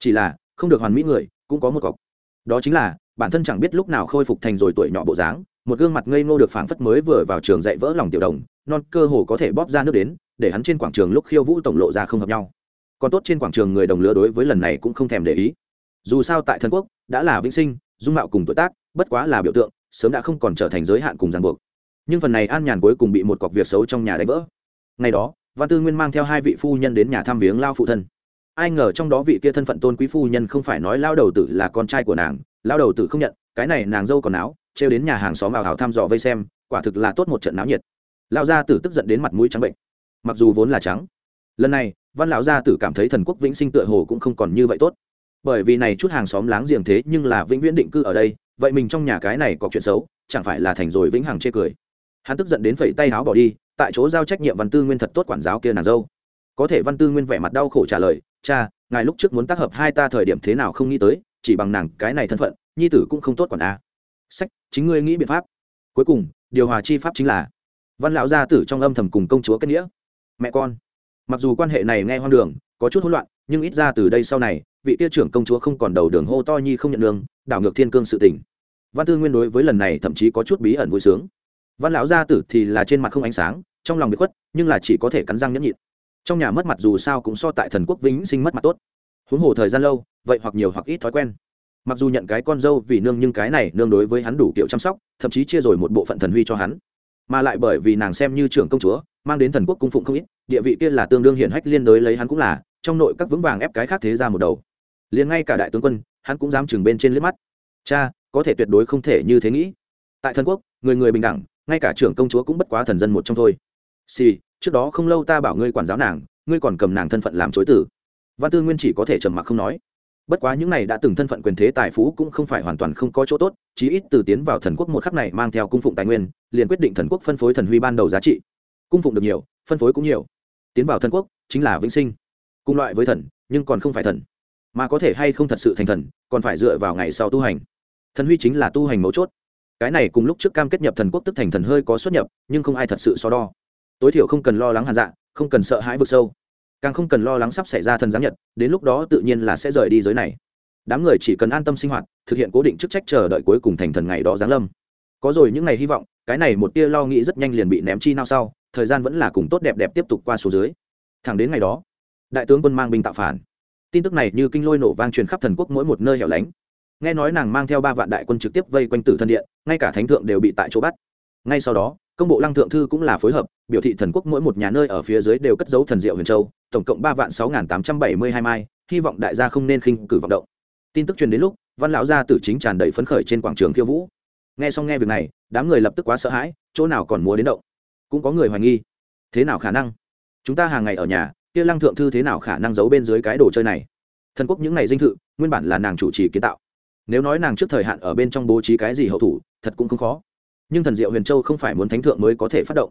Chỉ là, không được hoàn mỹ người, cũng có một cọc. Đó chính là, bản thân chẳng biết lúc nào khôi phục thành rồi tuổi nhỏ bộ dáng, một gương mặt ngây ngô được phảng phất mới vừa vào trường dạy vỡ lòng tiểu đồng, non cơ hồ có thể bóp ra nước đến, để hắn trên quảng trường lúc khiêu vũ tổng lộ ra không hợp nhau còn tốt trên quảng trường người đồng lứa đối với lần này cũng không thèm để ý. Dù sao tại thần quốc, đã là vĩnh sinh, dung mạo cùng tuổi tác, bất quá là biểu tượng, sớm đã không còn trở thành giới hạn cùng ràng buộc. Nhưng phần này an nhàn cuối cùng bị một cọc việc xấu trong nhà đánh vỡ. Ngày đó, văn tư nguyên mang theo hai vị phu nhân đến nhà thăm viếng lao phụ thân. Ai ngờ trong đó vị kia thân phận tôn quý phu nhân không phải nói lao đầu tử là con trai của nàng, lao đầu tử không nhận, cái này nàng dâu còn áo trêu đến nhà hàng xóm vào hào thăm dò vây xem, quả thực là tốt một trận náo nhiệt. Lao gia tử tức giận đến mặt mũi trắng bệnh. Mặc dù vốn là trắng lần này, văn lão gia tử cảm thấy thần quốc vĩnh sinh tựa hồ cũng không còn như vậy tốt. Bởi vì này chút hàng xóm láng giềng thế nhưng là vĩnh viễn định cư ở đây, vậy mình trong nhà cái này có chuyện xấu, chẳng phải là thành rồi vĩnh hằng chê cười. Hắn tức giận đến phẩy tay áo bỏ đi, tại chỗ giao trách nhiệm văn tư nguyên thật tốt quản giáo kia nàng dâu. Có thể văn tư nguyên vẻ mặt đau khổ trả lời, cha, ngài lúc trước muốn tác hợp hai ta thời điểm thế nào không nghĩ tới, chỉ bằng nàng cái này thân phận, nhi tử cũng không tốt quản a. Sách, chính ngươi nghĩ biện pháp. Cuối cùng, điều hòa chi pháp chính là, văn lão gia tử trong âm thầm cùng công chúa kết nghĩa. Mẹ con mặc dù quan hệ này nghe hoang đường, có chút hỗn loạn, nhưng ít ra từ đây sau này, vị tiêu trưởng công chúa không còn đầu đường hô to nhi không nhận đường, đảo ngược thiên cương sự tình. văn tư nguyên đối với lần này thậm chí có chút bí ẩn vui sướng. Văn lão gia tử thì là trên mặt không ánh sáng, trong lòng bị khuất, nhưng là chỉ có thể cắn răng nhẫn nhịn. Trong nhà mất mặt dù sao cũng so tại thần quốc vĩnh sinh mất mặt tốt. Huống hồ thời gian lâu, vậy hoặc nhiều hoặc ít thói quen. Mặc dù nhận cái con dâu vì nương nhưng cái này nương đối với hắn đủ kiểu chăm sóc, thậm chí chia rồi một bộ phận thần huy cho hắn. Mà lại bởi vì nàng xem như trưởng công chúa mang đến thần quốc cung phụng không ít địa vị kia là tương đương hiển hách liên đối lấy hắn cũng là trong nội các vững vàng ép cái khác thế ra một đầu. Liền ngay cả đại tướng quân hắn cũng dám chừng bên trên liếc mắt. Cha có thể tuyệt đối không thể như thế nghĩ. Tại thần quốc người người bình đẳng ngay cả trưởng công chúa cũng bất quá thần dân một trong thôi. Xì、sì, trước đó không lâu ta bảo ngươi quản giáo nàng ngươi còn cầm nàng thân phận làm chối tử. Văn tư nguyên chỉ có thể trầm mặc không nói. Bất quá những này đã từng thân phận quyền thế tài phú cũng không phải hoàn toàn không có chỗ tốt chí ít từ tiến vào thần quốc một khắc này mang theo cung phụng tài nguyên liền quyết định thần quốc phân phối thần huy ban đầu giá trị cung phụng được nhiều, phân phối cũng nhiều. Tiến vào thần quốc, chính là vĩnh sinh. Cùng loại với thần, nhưng còn không phải thần. Mà có thể hay không thật sự thành thần, còn phải dựa vào ngày sau tu hành. Thần huy chính là tu hành mấu chốt. Cái này cùng lúc trước cam kết nhập thần quốc tức thành thần hơi có xuất nhập, nhưng không ai thật sự so đo. Tối thiểu không cần lo lắng hàn dạ không cần sợ hãi vực sâu. Càng không cần lo lắng sắp xảy ra thần giáng nhật, đến lúc đó tự nhiên là sẽ rời đi giới này. Đám người chỉ cần an tâm sinh hoạt, thực hiện cố định chức trách chờ đợi cuối cùng thành thần ngày đó giáng lâm. Có rồi những ngày hy vọng, cái này một tia lo nghĩ rất nhanh liền bị ném chi nao sau thời gian vẫn là cùng tốt đẹp đẹp tiếp tục qua số dưới. Thẳng đến ngày đó, đại tướng quân mang binh tạo phản. Tin tức này như kinh lôi nổ vang truyền khắp thần quốc mỗi một nơi hẻo lánh. Nghe nói nàng mang theo ba vạn đại quân trực tiếp vây quanh tử thân điện, ngay cả thánh thượng đều bị tại chỗ bắt. Ngay sau đó, công bộ lăng thượng thư cũng là phối hợp, biểu thị thần quốc mỗi một nhà nơi ở phía dưới đều cất giấu thần diệu huyền châu, tổng cộng ba vạn sáu tám trăm bảy mươi hai mai, hy vọng đại gia không nên khinh cử vọng động. Tin tức truyền đến lúc, văn lão gia tử chính tràn đầy phấn khởi trên quảng trường khiêu vũ. Nghe xong nghe việc này, đám người lập tức quá sợ hãi, chỗ nào còn múa đến động cũng có người hoài nghi. Thế nào khả năng? Chúng ta hàng ngày ở nhà, kia lăng thượng thư thế nào khả năng giấu bên dưới cái đồ chơi này? Thần quốc những ngày dinh thự, nguyên bản là nàng chủ trì kiến tạo. Nếu nói nàng trước thời hạn ở bên trong bố trí cái gì hậu thủ, thật cũng không khó. Nhưng thần diệu huyền châu không phải muốn thánh thượng mới có thể phát động.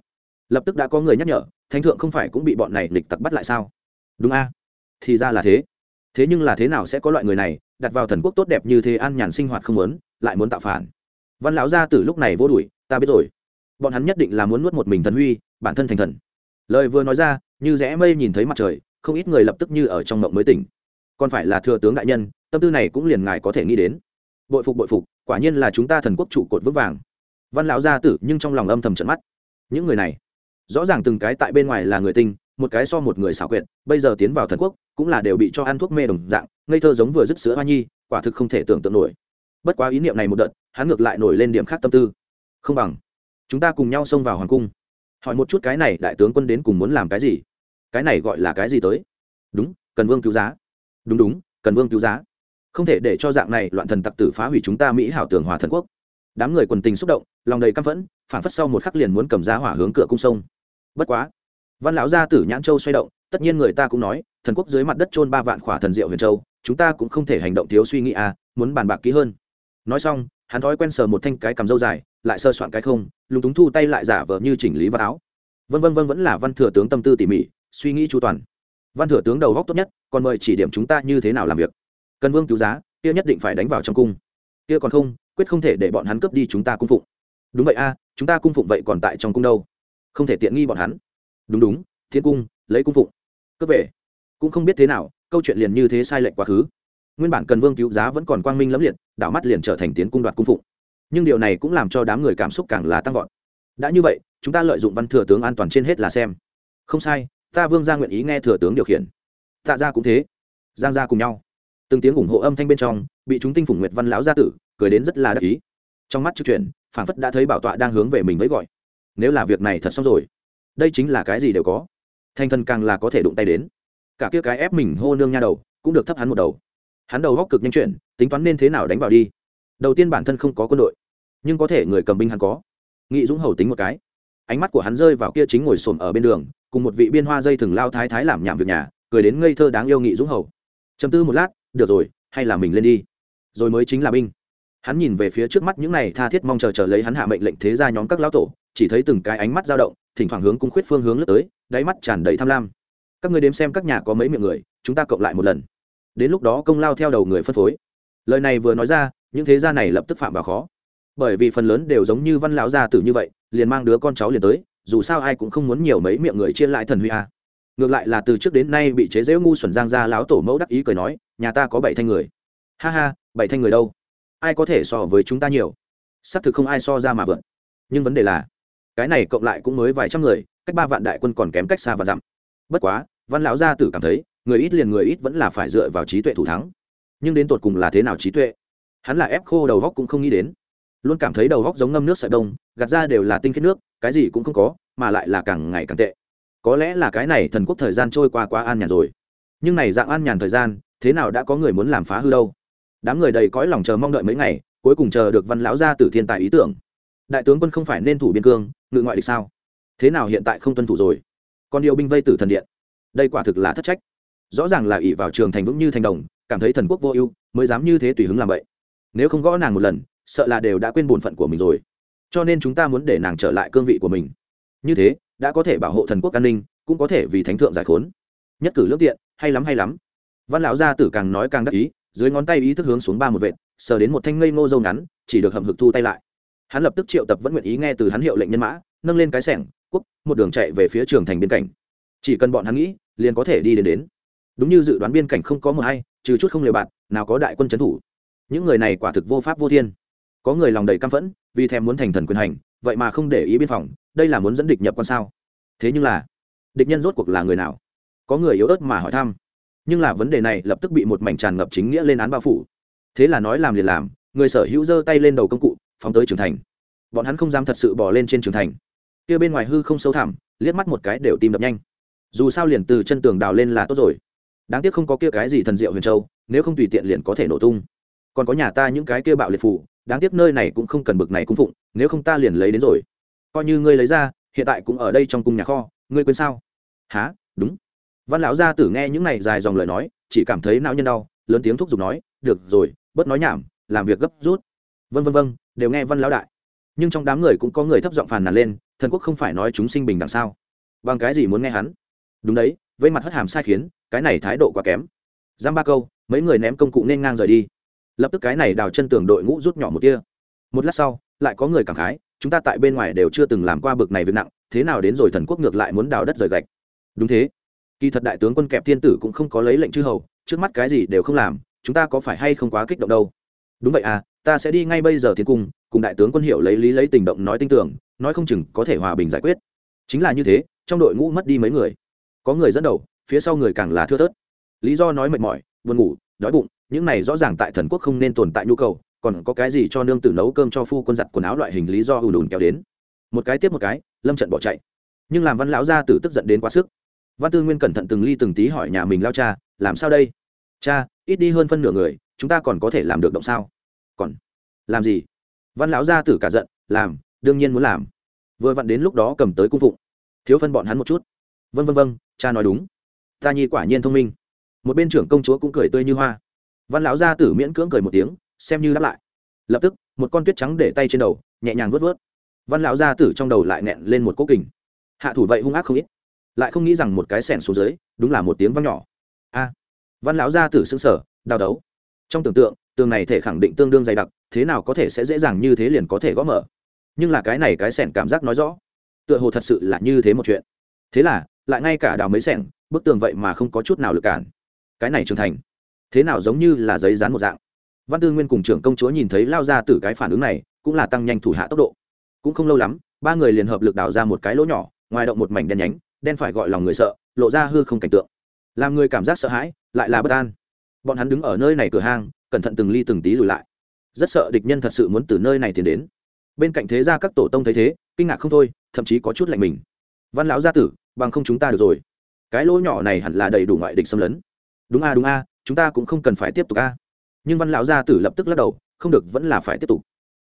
Lập tức đã có người nhắc nhở, thánh thượng không phải cũng bị bọn này lịch tặc bắt lại sao? Đúng a. Thì ra là thế. Thế nhưng là thế nào sẽ có loại người này, đặt vào thần quốc tốt đẹp như thế an nhàn sinh hoạt không muốn, lại muốn tạo phản? Văn lão gia tử lúc này vô đuổi, ta biết rồi bọn hắn nhất định là muốn nuốt một mình thần huy, bản thân thành thần. Lời vừa nói ra, như rẽ mây nhìn thấy mặt trời, không ít người lập tức như ở trong mộng mới tỉnh. Còn phải là thừa tướng đại nhân, tâm tư này cũng liền ngài có thể nghĩ đến. Bội phục bội phục, quả nhiên là chúng ta thần quốc trụ cột vững vàng. Văn lão gia tử nhưng trong lòng âm thầm trận mắt. Những người này, rõ ràng từng cái tại bên ngoài là người tinh, một cái so một người xảo quyệt, bây giờ tiến vào thần quốc, cũng là đều bị cho ăn thuốc mê đồng dạng, ngây thơ giống vừa dứt sữa hoa nhi, quả thực không thể tưởng tượng nổi. Bất quá ý niệm này một đợt, hắn ngược lại nổi lên điểm khác tâm tư. Không bằng chúng ta cùng nhau xông vào hoàng cung. Hỏi một chút cái này đại tướng quân đến cùng muốn làm cái gì? Cái này gọi là cái gì tới? Đúng, cần vương cứu giá. Đúng đúng, cần vương cứu giá. Không thể để cho dạng này loạn thần tặc tử phá hủy chúng ta mỹ hảo tường hòa thần quốc. Đám người quần tình xúc động, lòng đầy căm phẫn phản phất sau một khắc liền muốn cầm giá hỏa hướng cửa cung sông. Bất quá, văn lão gia tử nhãn châu xoay động, tất nhiên người ta cũng nói, thần quốc dưới mặt đất trôn ba vạn khỏa thần diệu huyền châu, chúng ta cũng không thể hành động thiếu suy nghĩ à muốn bàn bạc kỹ hơn. Nói xong, hắn thói quen sờ một thanh cái cầm dâu dài lại sơ soạn cái không, lúng túng thu tay lại giả vờ như chỉnh lý vào áo. Vân vân vân vẫn là văn thừa tướng tâm tư tỉ mỉ, suy nghĩ chu toàn. Văn thừa tướng đầu góc tốt nhất, còn mời chỉ điểm chúng ta như thế nào làm việc. Cần vương cứu giá, kia nhất định phải đánh vào trong cung. Kia còn không, quyết không thể để bọn hắn cướp đi chúng ta cung phụng. Đúng vậy a, chúng ta cung phụng vậy còn tại trong cung đâu? Không thể tiện nghi bọn hắn. Đúng đúng, thiên cung, lấy cung phụng. Cướp về. Cũng không biết thế nào, câu chuyện liền như thế sai lệch quá khứ. Nguyên bản cần vương cứu giá vẫn còn quang minh lẫm liệt, đảo mắt liền trở thành tiến cung đoạt cung phụng nhưng điều này cũng làm cho đám người cảm xúc càng là tăng vọt. Đã như vậy, chúng ta lợi dụng văn thừa tướng an toàn trên hết là xem. Không sai, ta vương ra nguyện ý nghe thừa tướng điều khiển. Tạ ra cũng thế. Giang ra cùng nhau. Từng tiếng ủng hộ âm thanh bên trong, bị chúng tinh phủng nguyệt văn lão gia tử, cười đến rất là đắc ý. Trong mắt trực chuyển phản phất đã thấy bảo tọa đang hướng về mình với gọi. Nếu là việc này thật xong rồi, đây chính là cái gì đều có. Thanh thân càng là có thể đụng tay đến. Cả kia cái ép mình hô nương nha đầu, cũng được thấp hắn một đầu. Hắn đầu góc cực nhanh chuyển, tính toán nên thế nào đánh vào đi đầu tiên bản thân không có quân đội, nhưng có thể người cầm binh hắn có. Nghị dũng hầu tính một cái. Ánh mắt của hắn rơi vào kia chính ngồi xổm ở bên đường, cùng một vị biên hoa dây thừng lao thái thái làm nhảm việc nhà, cười đến ngây thơ đáng yêu nghị dũng hầu. Chầm tư một lát, được rồi, hay là mình lên đi. Rồi mới chính là binh. Hắn nhìn về phía trước mắt những này tha thiết mong chờ chờ lấy hắn hạ mệnh lệnh thế ra nhóm các lão tổ, chỉ thấy từng cái ánh mắt dao động, thỉnh thoảng hướng cung khuyết phương hướng lướt tới, đáy mắt tràn đầy tham lam. Các người đếm xem các nhà có mấy miệng người, chúng ta cộng lại một lần. Đến lúc đó công lao theo đầu người phân phối. Lời này vừa nói ra những thế gia này lập tức phạm vào khó. Bởi vì phần lớn đều giống như văn lão gia tử như vậy, liền mang đứa con cháu liền tới, dù sao ai cũng không muốn nhiều mấy miệng người chia lại thần huy a. Ngược lại là từ trước đến nay bị chế dễu ngu xuẩn giang gia lão tổ mẫu đắc ý cười nói, nhà ta có bảy thanh người. Ha ha, bảy thanh người đâu? Ai có thể so với chúng ta nhiều? Xác thực không ai so ra mà vượt nhưng vấn đề là, cái này cộng lại cũng mới vài trăm người, cách ba vạn đại quân còn kém cách xa và dặm. Bất quá, văn lão gia tử cảm thấy, người ít liền người ít vẫn là phải dựa vào trí tuệ thủ thắng. Nhưng đến tột cùng là thế nào trí tuệ? Hắn là ép khô đầu góc cũng không nghĩ đến. Luôn cảm thấy đầu góc giống ngâm nước sợi đông, gạt ra đều là tinh khiết nước, cái gì cũng không có, mà lại là càng ngày càng tệ. Có lẽ là cái này thần quốc thời gian trôi qua quá an nhàn rồi. Nhưng này dạng an nhàn thời gian, thế nào đã có người muốn làm phá hư đâu? Đám người đầy cõi lòng chờ mong đợi mấy ngày, cuối cùng chờ được văn lão gia tử thiên tài ý tưởng. Đại tướng quân không phải nên thủ biên cương, ngự ngoại địch sao? Thế nào hiện tại không tuân thủ rồi? Còn điều binh vây tử thần điện. Đây quả thực là thất trách. Rõ ràng là ỷ vào trường thành vững như thành đồng, cảm thấy thần quốc vô ưu, mới dám như thế tùy hứng làm vậy nếu không gõ nàng một lần, sợ là đều đã quên bổn phận của mình rồi. Cho nên chúng ta muốn để nàng trở lại cương vị của mình. Như thế, đã có thể bảo hộ thần quốc an ninh, cũng có thể vì thánh thượng giải khốn. Nhất cử lương tiện, hay lắm hay lắm. Văn lão gia tử càng nói càng đắc ý, dưới ngón tay ý thức hướng xuống ba một vệt, sờ đến một thanh ngây ngô dâu ngắn, chỉ được hầm hực thu tay lại. Hắn lập tức triệu tập vẫn nguyện ý nghe từ hắn hiệu lệnh nhân mã, nâng lên cái sẻng, quốc, một đường chạy về phía trường thành biên cảnh chỉ cần bọn hắn nghĩ, liền có thể đi đến đến. Đúng như dự đoán biên cảnh không có mờ hay, trừ chút không lều bạn, nào có đại quân trấn thủ những người này quả thực vô pháp vô thiên. Có người lòng đầy căm phẫn, vì thèm muốn thành thần quyền hành, vậy mà không để ý biên phòng, đây là muốn dẫn địch nhập quan sao? Thế nhưng là, địch nhân rốt cuộc là người nào? Có người yếu ớt mà hỏi thăm. Nhưng là vấn đề này lập tức bị một mảnh tràn ngập chính nghĩa lên án bao phủ. Thế là nói làm liền làm, người sở hữu giơ tay lên đầu công cụ, phóng tới trường thành. Bọn hắn không dám thật sự bỏ lên trên trường thành. Kia bên ngoài hư không sâu thẳm, liếc mắt một cái đều tìm đập nhanh. Dù sao liền từ chân tường đào lên là tốt rồi. Đáng tiếc không có kia cái gì thần diệu huyền châu, nếu không tùy tiện liền có thể nổ tung còn có nhà ta những cái kia bạo liệt phủ đáng tiếc nơi này cũng không cần bực này cung phụng, nếu không ta liền lấy đến rồi. Coi như ngươi lấy ra, hiện tại cũng ở đây trong cung nhà kho, ngươi quên sao? Há đúng. Văn lão gia tử nghe những này dài dòng lời nói, chỉ cảm thấy não nhân đau, lớn tiếng thúc giục nói, được rồi, bớt nói nhảm, làm việc gấp rút. Vân vân vân đều nghe văn lão đại. Nhưng trong đám người cũng có người thấp giọng phàn nàn lên, thần quốc không phải nói chúng sinh bình đẳng sao? Bằng cái gì muốn nghe hắn? Đúng đấy với mặt hất hàm sai khiến, cái này thái độ quá kém. Giam ba câu, mấy người ném công cụ nên ngang rời đi lập tức cái này đào chân tường đội ngũ rút nhỏ một kia một lát sau, lại có người cảm khái, chúng ta tại bên ngoài đều chưa từng làm qua bực này việc nặng, thế nào đến rồi thần quốc ngược lại muốn đào đất rời gạch. Đúng thế. Kỳ thật đại tướng quân kẹp thiên tử cũng không có lấy lệnh chư hầu, trước mắt cái gì đều không làm, chúng ta có phải hay không quá kích động đâu? Đúng vậy à ta sẽ đi ngay bây giờ tiến cung, cùng đại tướng quân hiệu lấy lý lấy tình động nói tin tưởng, nói không chừng có thể hòa bình giải quyết. Chính là như thế, trong đội ngũ mất đi mấy người. Có người dẫn đầu, phía sau người càng là thưa thớt. Lý do nói mệt mỏi, buồn ngủ, đói bụng những này rõ ràng tại thần quốc không nên tồn tại nhu cầu, còn có cái gì cho nương tử nấu cơm cho phu quân giặt quần áo loại hình lý do ùn ùn kéo đến? Một cái tiếp một cái, lâm trận bỏ chạy. Nhưng làm văn lão gia tử tức giận đến quá sức. Văn tư nguyên cẩn thận từng ly từng tí hỏi nhà mình lao cha, làm sao đây? Cha, ít đi hơn phân nửa người, chúng ta còn có thể làm được động sao? Còn làm gì? Văn lão gia tử cả giận, làm, đương nhiên muốn làm. Vừa vặn đến lúc đó cầm tới cung phụng. Thiếu phân bọn hắn một chút. Vân vân vân cha nói đúng. Ta nhi quả nhiên thông minh. Một bên trưởng công chúa cũng cười tươi như hoa văn lão gia tử miễn cưỡng cười một tiếng, xem như đáp lại. Lập tức, một con tuyết trắng để tay trên đầu, nhẹ nhàng vớt vớt văn lão gia tử trong đầu lại nghẹn lên một cố kình. Hạ thủ vậy hung ác không ít. Lại không nghĩ rằng một cái sẻn xuống dưới, đúng là một tiếng văng nhỏ. A! Văn lão gia tử xứng sở đào đấu. Trong tưởng tượng, tường này thể khẳng định tương đương dày đặc, thế nào có thể sẽ dễ dàng như thế liền có thể gõ mở. Nhưng là cái này cái sẻn cảm giác nói rõ, tựa hồ thật sự là như thế một chuyện. Thế là, lại ngay cả đào mấy sẻn bức tường vậy mà không có chút nào lực cản. Cái này trưởng thành thế nào giống như là giấy dán một dạng. Văn tư nguyên cùng trưởng công chúa nhìn thấy lao ra từ cái phản ứng này, cũng là tăng nhanh thủ hạ tốc độ. Cũng không lâu lắm, ba người liền hợp lực đào ra một cái lỗ nhỏ, ngoài động một mảnh đen nhánh, đen phải gọi lòng người sợ, lộ ra hư không cảnh tượng. Làm người cảm giác sợ hãi, lại là bất an. Bọn hắn đứng ở nơi này cửa hang, cẩn thận từng ly từng tí lùi lại. Rất sợ địch nhân thật sự muốn từ nơi này tiến đến. Bên cạnh thế gia các tổ tông thấy thế, kinh ngạc không thôi, thậm chí có chút lạnh mình. Văn lão gia tử, bằng không chúng ta được rồi. Cái lỗ nhỏ này hẳn là đầy đủ ngoại địch xâm lấn. Đúng a đúng a chúng ta cũng không cần phải tiếp tục a. Nhưng văn lão gia tử lập tức lắc đầu, không được, vẫn là phải tiếp tục.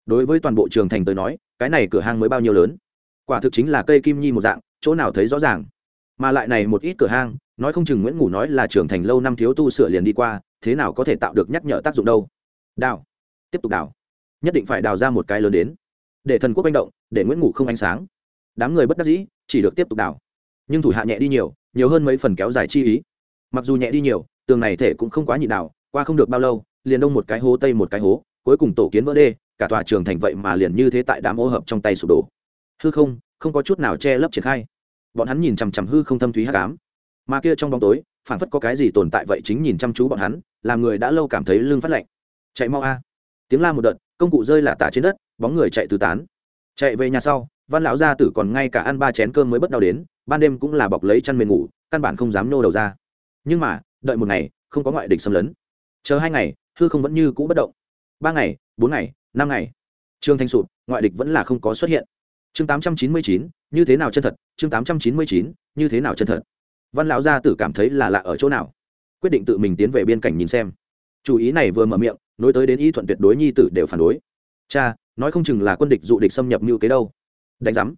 Đối với toàn bộ trường thành tới nói, cái này cửa hang mới bao nhiêu lớn? Quả thực chính là cây kim nhi một dạng, chỗ nào thấy rõ ràng. Mà lại này một ít cửa hang, nói không chừng nguyễn ngủ nói là trưởng thành lâu năm thiếu tu sửa liền đi qua, thế nào có thể tạo được nhắc nhở tác dụng đâu? Đào, tiếp tục đào. Nhất định phải đào ra một cái lớn đến. Để thần quốc manh động, để nguyễn ngủ không ánh sáng. Đám người bất đắc dĩ, chỉ được tiếp tục đào. Nhưng thủ hạ nhẹ đi nhiều nhiều hơn mấy phần kéo dài chi ý. Mặc dù nhẹ đi nhiều tường này thể cũng không quá nhịn đạo qua không được bao lâu, liền đông một cái hố tây một cái hố, cuối cùng tổ kiến vỡ đê, cả tòa trường thành vậy mà liền như thế tại đám ô hợp trong tay sụp đổ. Hư không không có chút nào che lấp triển khai. Bọn hắn nhìn chằm chằm hư không thâm thúy hắc ám. Mà kia trong bóng tối phản phất có cái gì tồn tại vậy chính nhìn chăm chú bọn hắn, làm người đã lâu cảm thấy lưng phát lạnh. Chạy mau a. À. Tiếng la một đợt, công cụ rơi là tả trên đất, bóng người chạy tứ tán. Chạy về nhà sau, văn lão gia tử còn ngay cả ăn ba chén cơm mới bất đau đến, ban đêm cũng là bọc lấy chăn mền ngủ, căn bản không dám nô đầu ra. Nhưng mà đợi một ngày, không có ngoại địch xâm lấn. Chờ hai ngày, hư không vẫn như cũ bất động. Ba ngày, bốn ngày, năm ngày. Trương thanh sụp, ngoại địch vẫn là không có xuất hiện. Chương tám trăm chín mươi chín, như thế nào chân thật? Chương tám trăm chín mươi chín, như thế nào chân thật? Văn lão gia tử cảm thấy là lạ ở chỗ nào? Quyết định tự mình tiến về biên cảnh nhìn xem. Chủ ý này vừa mở miệng, nối tới đến ý thuận tuyệt đối nhi tử đều phản đối. Cha, nói không chừng là quân địch dụ địch xâm nhập như kế đâu. Đánh giám.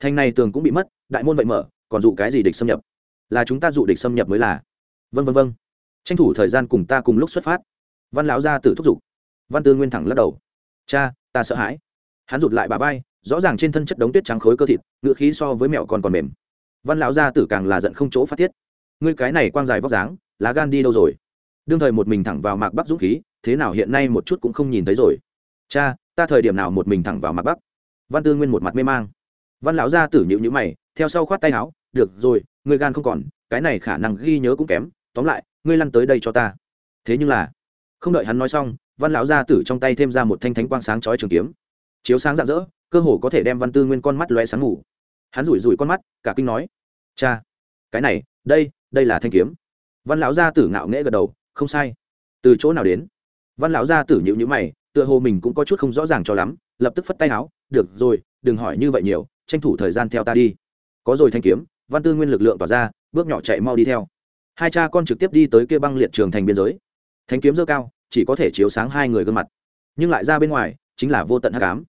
Thành này tường cũng bị mất, đại môn vậy mở, còn dụ cái gì địch xâm nhập? Là chúng ta dụ địch xâm nhập mới là vân vân vân tranh thủ thời gian cùng ta cùng lúc xuất phát. Văn lão gia tử thúc giục. Văn tư nguyên thẳng lắc đầu. Cha, ta sợ hãi. Hắn rụt lại bà vai, rõ ràng trên thân chất đống tuyết trắng khối cơ thịt ngựa khí so với mẹo còn còn mềm. Văn lão gia tử càng là giận không chỗ phát tiết. Ngươi cái này quang dài vóc dáng, lá gan đi đâu rồi? Đương thời một mình thẳng vào mạc bắc dũng khí, thế nào hiện nay một chút cũng không nhìn thấy rồi. Cha, ta thời điểm nào một mình thẳng vào mạc bắc? Văn tư nguyên một mặt mê mang. Văn lão gia tử nhịu nhữ mày, theo sau khoát tay áo, được rồi, ngươi gan không còn, cái này khả năng ghi nhớ cũng kém tóm lại, ngươi lăn tới đây cho ta. Thế nhưng là, không đợi hắn nói xong, văn lão gia tử trong tay thêm ra một thanh thánh quang sáng chói trường kiếm. Chiếu sáng rạng rỡ, cơ hồ có thể đem văn tư nguyên con mắt loe sáng ngủ. Hắn rủi rủi con mắt, cả kinh nói, cha, cái này, đây đây là thanh kiếm. Văn lão gia tử ngạo nghễ gật đầu, không sai. Từ chỗ nào đến? Văn lão gia tử nhịu nhữ mày, tựa hồ mình cũng có chút không rõ ràng cho lắm, lập tức phất tay áo, được rồi, đừng hỏi như vậy nhiều, tranh thủ thời gian theo ta đi. Có rồi thanh kiếm, văn tư nguyên lực lượng tỏa ra, bước nhỏ chạy mau đi theo hai cha con trực tiếp đi tới kia băng liệt trường thành biên giới. Thanh kiếm dơ cao, chỉ có thể chiếu sáng hai người gương mặt. Nhưng lại ra bên ngoài, chính là vô tận hắc ám.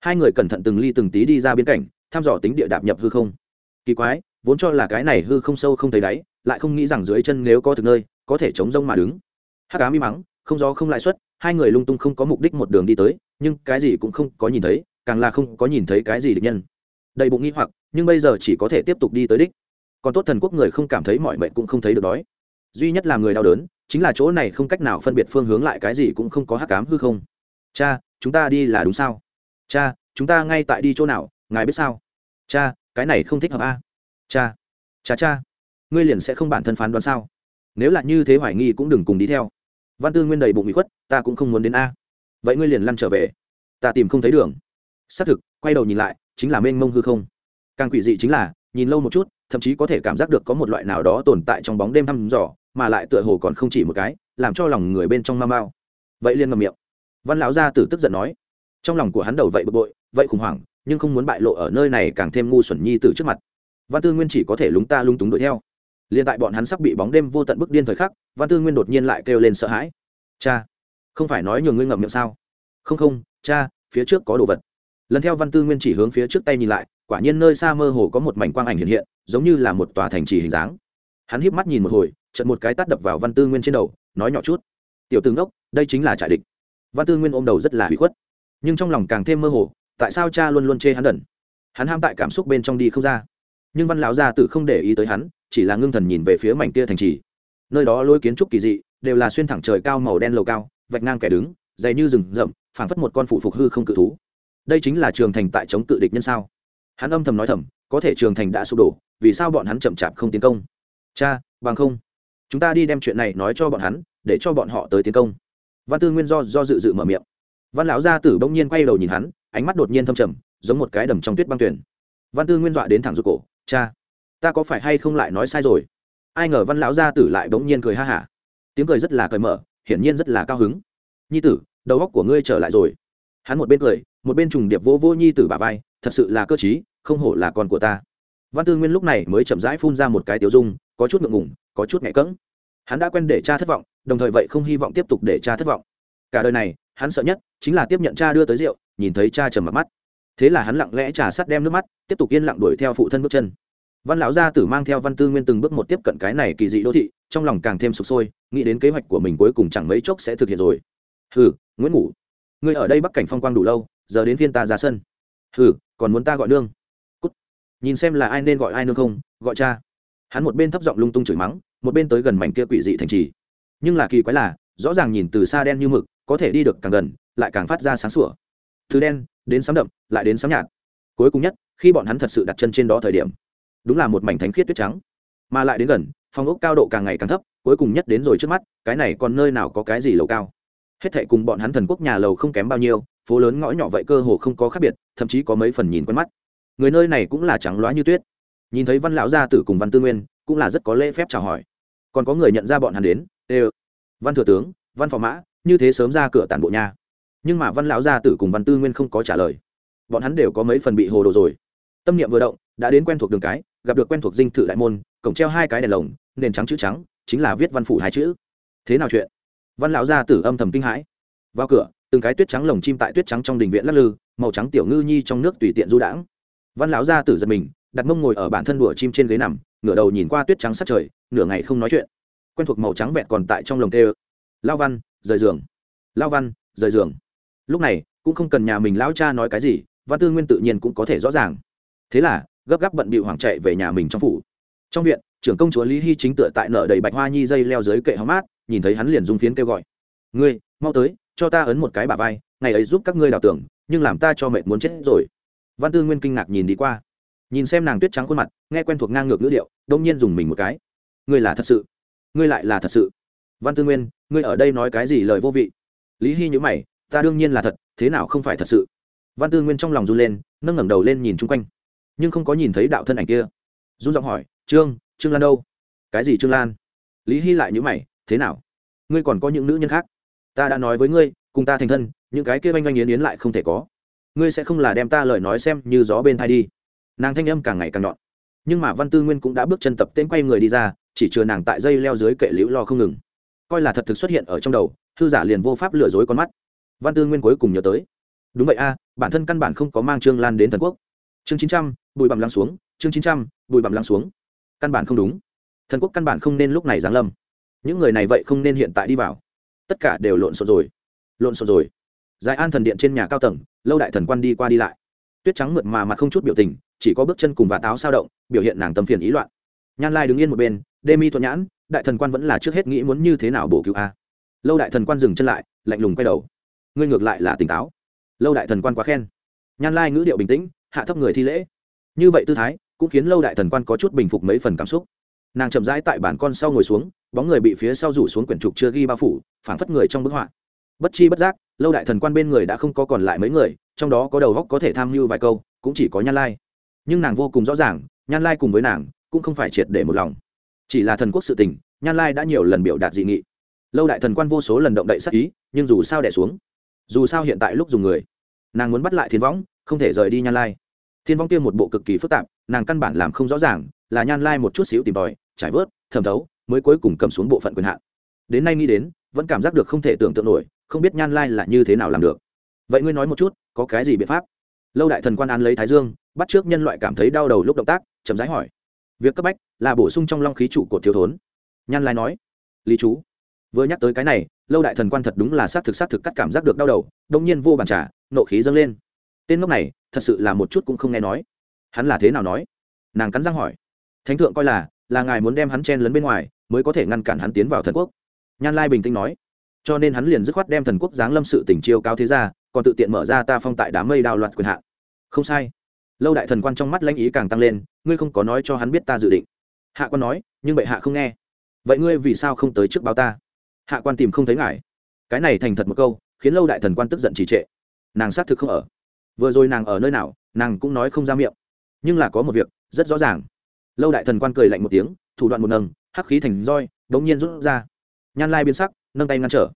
Hai người cẩn thận từng ly từng tí đi ra bên cạnh thăm dò tính địa đạp nhập hư không. Kỳ quái, vốn cho là cái này hư không sâu không thấy đáy, lại không nghĩ rằng dưới chân nếu có thực nơi, có thể chống rông mà đứng. Hắc ám im mắng, không gió không lãi suất, hai người lung tung không có mục đích một đường đi tới, nhưng cái gì cũng không có nhìn thấy, càng là không có nhìn thấy cái gì địch nhân. Đầy bụng nghi hoặc, nhưng bây giờ chỉ có thể tiếp tục đi tới đích còn tốt thần quốc người không cảm thấy mọi mệnh cũng không thấy được đói. Duy nhất là người đau đớn, chính là chỗ này không cách nào phân biệt phương hướng lại cái gì cũng không có hắc cám hư không. Cha, chúng ta đi là đúng sao? Cha, chúng ta ngay tại đi chỗ nào, ngài biết sao? Cha, cái này không thích hợp a. À? cha cha cha, ngươi liền sẽ không bản thân phán đoán sao? Nếu là như thế hoài nghi cũng đừng cùng đi theo. Văn tư nguyên đầy bụng bị khuất, ta cũng không muốn đến a. Vậy ngươi liền lăn trở về. Ta tìm không thấy đường. Xác thực, quay đầu nhìn lại, chính là mênh mông hư không. Càng quỷ dị chính là, nhìn lâu một chút thậm chí có thể cảm giác được có một loại nào đó tồn tại trong bóng đêm thăm dò, mà lại tựa hồ còn không chỉ một cái, làm cho lòng người bên trong mau mao vậy liên ngầm miệng. Văn lão gia tử tức giận nói. Trong lòng của hắn đầu vậy bực bội, vậy khủng hoảng, nhưng không muốn bại lộ ở nơi này càng thêm ngu xuẩn nhi từ trước mặt. Văn tư nguyên chỉ có thể lúng ta lung túng đuổi theo. Liền tại bọn hắn sắp bị bóng đêm vô tận bức điên thời khắc, văn tư nguyên đột nhiên lại kêu lên sợ hãi. Cha, không phải nói nhường ngươi ngậm miệng sao? Không không, cha, phía trước có đồ vật. Lần theo văn tư nguyên chỉ hướng phía trước tay nhìn lại quả nhiên nơi xa mơ hồ có một mảnh quang ảnh hiện hiện, giống như là một tòa thành trì hình dáng. Hắn híp mắt nhìn một hồi, chợt một cái tát đập vào văn tư nguyên trên đầu, nói nhỏ chút. Tiểu tướng đốc, đây chính là trại địch. Văn tư nguyên ôm đầu rất là hủy khuất, nhưng trong lòng càng thêm mơ hồ, tại sao cha luôn luôn chê hắn đần? Hắn ham tại cảm xúc bên trong đi không ra. Nhưng văn lão gia tự không để ý tới hắn, chỉ là ngưng thần nhìn về phía mảnh kia thành trì. Nơi đó lối kiến trúc kỳ dị, đều là xuyên thẳng trời cao màu đen lầu cao, vạch ngang kẻ đứng, dày như rừng rậm, phảng phất một con phụ phục hư không cự thú. Đây chính là trường thành tại chống cự địch nhân sao? Hắn âm thầm nói thầm, có thể trường thành đã sụp đổ, vì sao bọn hắn chậm chạp không tiến công? Cha, bằng không, chúng ta đi đem chuyện này nói cho bọn hắn, để cho bọn họ tới tiến công. Văn tư nguyên do do dự dự mở miệng. Văn lão gia tử bỗng nhiên quay đầu nhìn hắn, ánh mắt đột nhiên thâm trầm, giống một cái đầm trong tuyết băng tuyển văn tư nguyên dọa đến thẳng ruột cổ, cha, ta có phải hay không lại nói sai rồi? Ai ngờ văn lão gia tử lại bỗng nhiên cười ha hả. Tiếng cười rất là cởi mở, hiển nhiên rất là cao hứng. Nhi tử, đầu óc của ngươi trở lại rồi. Hắn một bên cười, một bên trùng điệp vô vô nhi tử bà vai, thật sự là cơ t không hổ là con của ta. Văn tư nguyên lúc này mới chậm rãi phun ra một cái tiểu dung, có chút ngượng ngủng có chút nhẹ cỡng hắn đã quen để cha thất vọng, đồng thời vậy không hy vọng tiếp tục để cha thất vọng. Cả đời này, hắn sợ nhất chính là tiếp nhận cha đưa tới rượu, nhìn thấy cha trầm mặt mắt. Thế là hắn lặng lẽ trà sắt đem nước mắt, tiếp tục yên lặng đuổi theo phụ thân bước chân. Văn lão gia tử mang theo văn tư nguyên từng bước một tiếp cận cái này kỳ dị đô thị, trong lòng càng thêm sụp sôi, nghĩ đến kế hoạch của mình cuối cùng chẳng mấy chốc sẽ thực hiện rồi. Hừ, nguyễn ngủ. Ngươi ở đây bắc cảnh phong quang đủ lâu, giờ đến phiên ta ra sân. Hừ, còn muốn ta gọi nương nhìn xem là ai nên gọi ai nương không, gọi cha. Hắn một bên thấp giọng lung tung chửi mắng, một bên tới gần mảnh kia quỷ dị thành trì. Nhưng là kỳ quái là, rõ ràng nhìn từ xa đen như mực, có thể đi được càng gần, lại càng phát ra sáng sủa. Từ đen, đến sấm đậm, lại đến sấm nhạt. Cuối cùng nhất, khi bọn hắn thật sự đặt chân trên đó thời điểm, đúng là một mảnh thánh khiết tuyết trắng. Mà lại đến gần phong ốc cao độ càng ngày càng thấp, cuối cùng nhất đến rồi trước mắt, cái này còn nơi nào có cái gì lầu cao. Hết thệ cùng bọn hắn thần quốc nhà lầu không kém bao nhiêu, phố lớn ngõ nhỏ vậy cơ hồ không có khác biệt, thậm chí có mấy phần nhìn quen mắt người nơi này cũng là trắng loá như tuyết. Nhìn thấy văn lão gia tử cùng văn tư nguyên, cũng là rất có lễ phép chào hỏi. Còn có người nhận ra bọn hắn đến, ê văn thừa tướng, văn phò mã, như thế sớm ra cửa tản bộ nha. Nhưng mà văn lão gia tử cùng văn tư nguyên không có trả lời. Bọn hắn đều có mấy phần bị hồ đồ rồi. Tâm niệm vừa động, đã đến quen thuộc đường cái, gặp được quen thuộc dinh thự đại môn, cổng treo hai cái đèn lồng, nền trắng chữ trắng, chính là viết văn phủ hai chữ. Thế nào chuyện? Văn lão gia tử âm thầm kinh hãi. Vào cửa, từng cái tuyết trắng lồng chim tại tuyết trắng trong đình viện lắc lư, màu trắng tiểu ngư nhi trong nước tùy tiện du đãng văn lão gia tử giật mình, đặt mông ngồi ở bản thân đùa chim trên ghế nằm, ngửa đầu nhìn qua tuyết trắng sát trời, nửa ngày không nói chuyện. Quen thuộc màu trắng vẹn còn tại trong lồng tê lao văn, rời giường. Lao văn, rời giường. Lúc này, cũng không cần nhà mình lão cha nói cái gì, văn tư nguyên tự nhiên cũng có thể rõ ràng. Thế là, gấp gáp bận bị hoảng chạy về nhà mình trong phủ. Trong viện, trưởng công chúa lý hy chính tựa tại nợ đầy bạch hoa nhi dây leo dưới kệ hóng mát, nhìn thấy hắn liền dung phiến kêu gọi. Ngươi, mau tới, cho ta ấn một cái bà vai, ngày ấy giúp các ngươi đào tưởng nhưng làm ta cho mệt muốn chết rồi văn tư nguyên kinh ngạc nhìn đi qua. Nhìn xem nàng tuyết trắng khuôn mặt, nghe quen thuộc ngang ngược ngữ điệu, đông nhiên dùng mình một cái. Ngươi là thật sự? Ngươi lại là thật sự? Văn tư nguyên, ngươi ở đây nói cái gì lời vô vị? Lý hy nhữ mày, ta đương nhiên là thật, thế nào không phải thật sự? Văn tư nguyên trong lòng run lên, nâng ngẩng đầu lên nhìn chung quanh. Nhưng không có nhìn thấy đạo thân ảnh kia. Run giọng hỏi, trương trương lan đâu? Cái gì trương lan? Lý hy lại nhữ mày, thế nào? Ngươi còn có những nữ nhân khác? Ta đã nói với ngươi, cùng ta thành thân, những cái kia oanh oanh yến yến lại không thể có ngươi sẽ không là đem ta lời nói xem như gió bên thai đi. Nàng thanh âm càng ngày càng nhọn. Nhưng mà văn tư nguyên cũng đã bước chân tập tên quay người đi ra, chỉ chừa nàng tại dây leo dưới kệ liễu lo không ngừng. Coi là thật thực xuất hiện ở trong đầu thư giả liền vô pháp lừa dối con mắt. Văn tư nguyên cuối cùng nhớ tới. Đúng vậy a, bản thân căn bản không có mang trương lan đến thần quốc. Chương chín trăm, bụi bặm lắng xuống, chương chín trăm, bụi bặm lắng xuống. Căn bản không đúng. Thần quốc căn bản không nên lúc này giáng lâm. Những người này vậy không nên hiện tại đi vào. Tất cả đều lộn xộn rồi. Lộn xộn rồi dài an thần điện trên nhà cao tầng, lâu đại thần quan đi qua đi lại. Tuyết trắng mượt mà mặt không chút biểu tình, chỉ có bước chân cùng và táo sao động, biểu hiện nàng tâm phiền ý loạn. Nhan lai đứng yên một bên, đê mi thuận nhãn, đại thần quan vẫn là trước hết nghĩ muốn như thế nào bổ cứu a? Lâu đại thần quan dừng chân lại, lạnh lùng quay đầu. Ngươi ngược lại là tỉnh táo. Lâu đại thần quan quá khen. Nhan lai ngữ điệu bình tĩnh, hạ thấp người thi lễ. Như vậy tư thái, cũng khiến lâu đại thần quan có chút bình phục mấy phần cảm xúc. Nàng chậm rãi tại bản con sau ngồi xuống, bóng người bị phía sau rủ xuống quyển trục chưa ghi bao phủ, phảng phất người trong bức họa. Bất chi bất giác lâu đại thần quan bên người đã không có còn lại mấy người, trong đó có đầu góc có thể tham mưu vài câu, cũng chỉ có nhan lai. Nhưng nàng vô cùng rõ ràng, nhan lai cùng với nàng, cũng không phải triệt để một lòng. Chỉ là thần quốc sự tình, nhan lai đã nhiều lần biểu đạt dị nghị. Lâu đại thần quan vô số lần động đậy sắc ý, nhưng dù sao đẻ xuống, dù sao hiện tại lúc dùng người, nàng muốn bắt lại thiên võng, không thể rời đi nhan lai. Thiên võng tiêm một bộ cực kỳ phức tạp, nàng căn bản làm không rõ ràng, là nhan lai một chút xíu tìm tòi, trải vớt, thẩm thấu, mới cuối cùng cầm xuống bộ phận quyền hạn. Đến nay nghĩ đến, vẫn cảm giác được không thể tưởng tượng nổi không biết nhan lai là như thế nào làm được. Vậy ngươi nói một chút, có cái gì biện pháp? Lâu đại thần quan án lấy thái dương, bắt trước nhân loại cảm thấy đau đầu lúc động tác, chậm rãi hỏi. Việc cấp bách là bổ sung trong long khí trụ cột thiếu thốn. Nhan lai nói. Lý chú. Vừa nhắc tới cái này, lâu đại thần quan thật đúng là xác thực xác thực cắt cảm giác được đau đầu đông nhiên vô bàn trả nộ khí dâng lên. Tên ngốc này, thật sự là một chút cũng không nghe nói. Hắn là thế nào nói? Nàng cắn răng hỏi. Thánh thượng coi là là ngài muốn đem hắn chen lấn bên ngoài, mới có thể ngăn cản hắn tiến vào thần quốc. Nhan lai bình tĩnh nói cho nên hắn liền dứt khoát đem thần quốc giáng lâm sự tỉnh chiêu cao thế ra, còn tự tiện mở ra ta phong tại đám mây đào loạt quyền hạn. Không sai. Lâu đại thần quan trong mắt lãnh ý càng tăng lên, ngươi không có nói cho hắn biết ta dự định. Hạ quan nói, nhưng bệ hạ không nghe. Vậy ngươi vì sao không tới trước báo ta? Hạ quan tìm không thấy ngài. Cái này thành thật một câu, khiến lâu đại thần quan tức giận trì trệ. Nàng xác thực không ở. Vừa rồi nàng ở nơi nào, nàng cũng nói không ra miệng. Nhưng là có một việc, rất rõ ràng. Lâu đại thần quan cười lạnh một tiếng, thủ đoạn một nâng hắc khí thành roi đ ố n g nhiên rút ra. Nhan lai biến sắc nâng tay ngăn trở.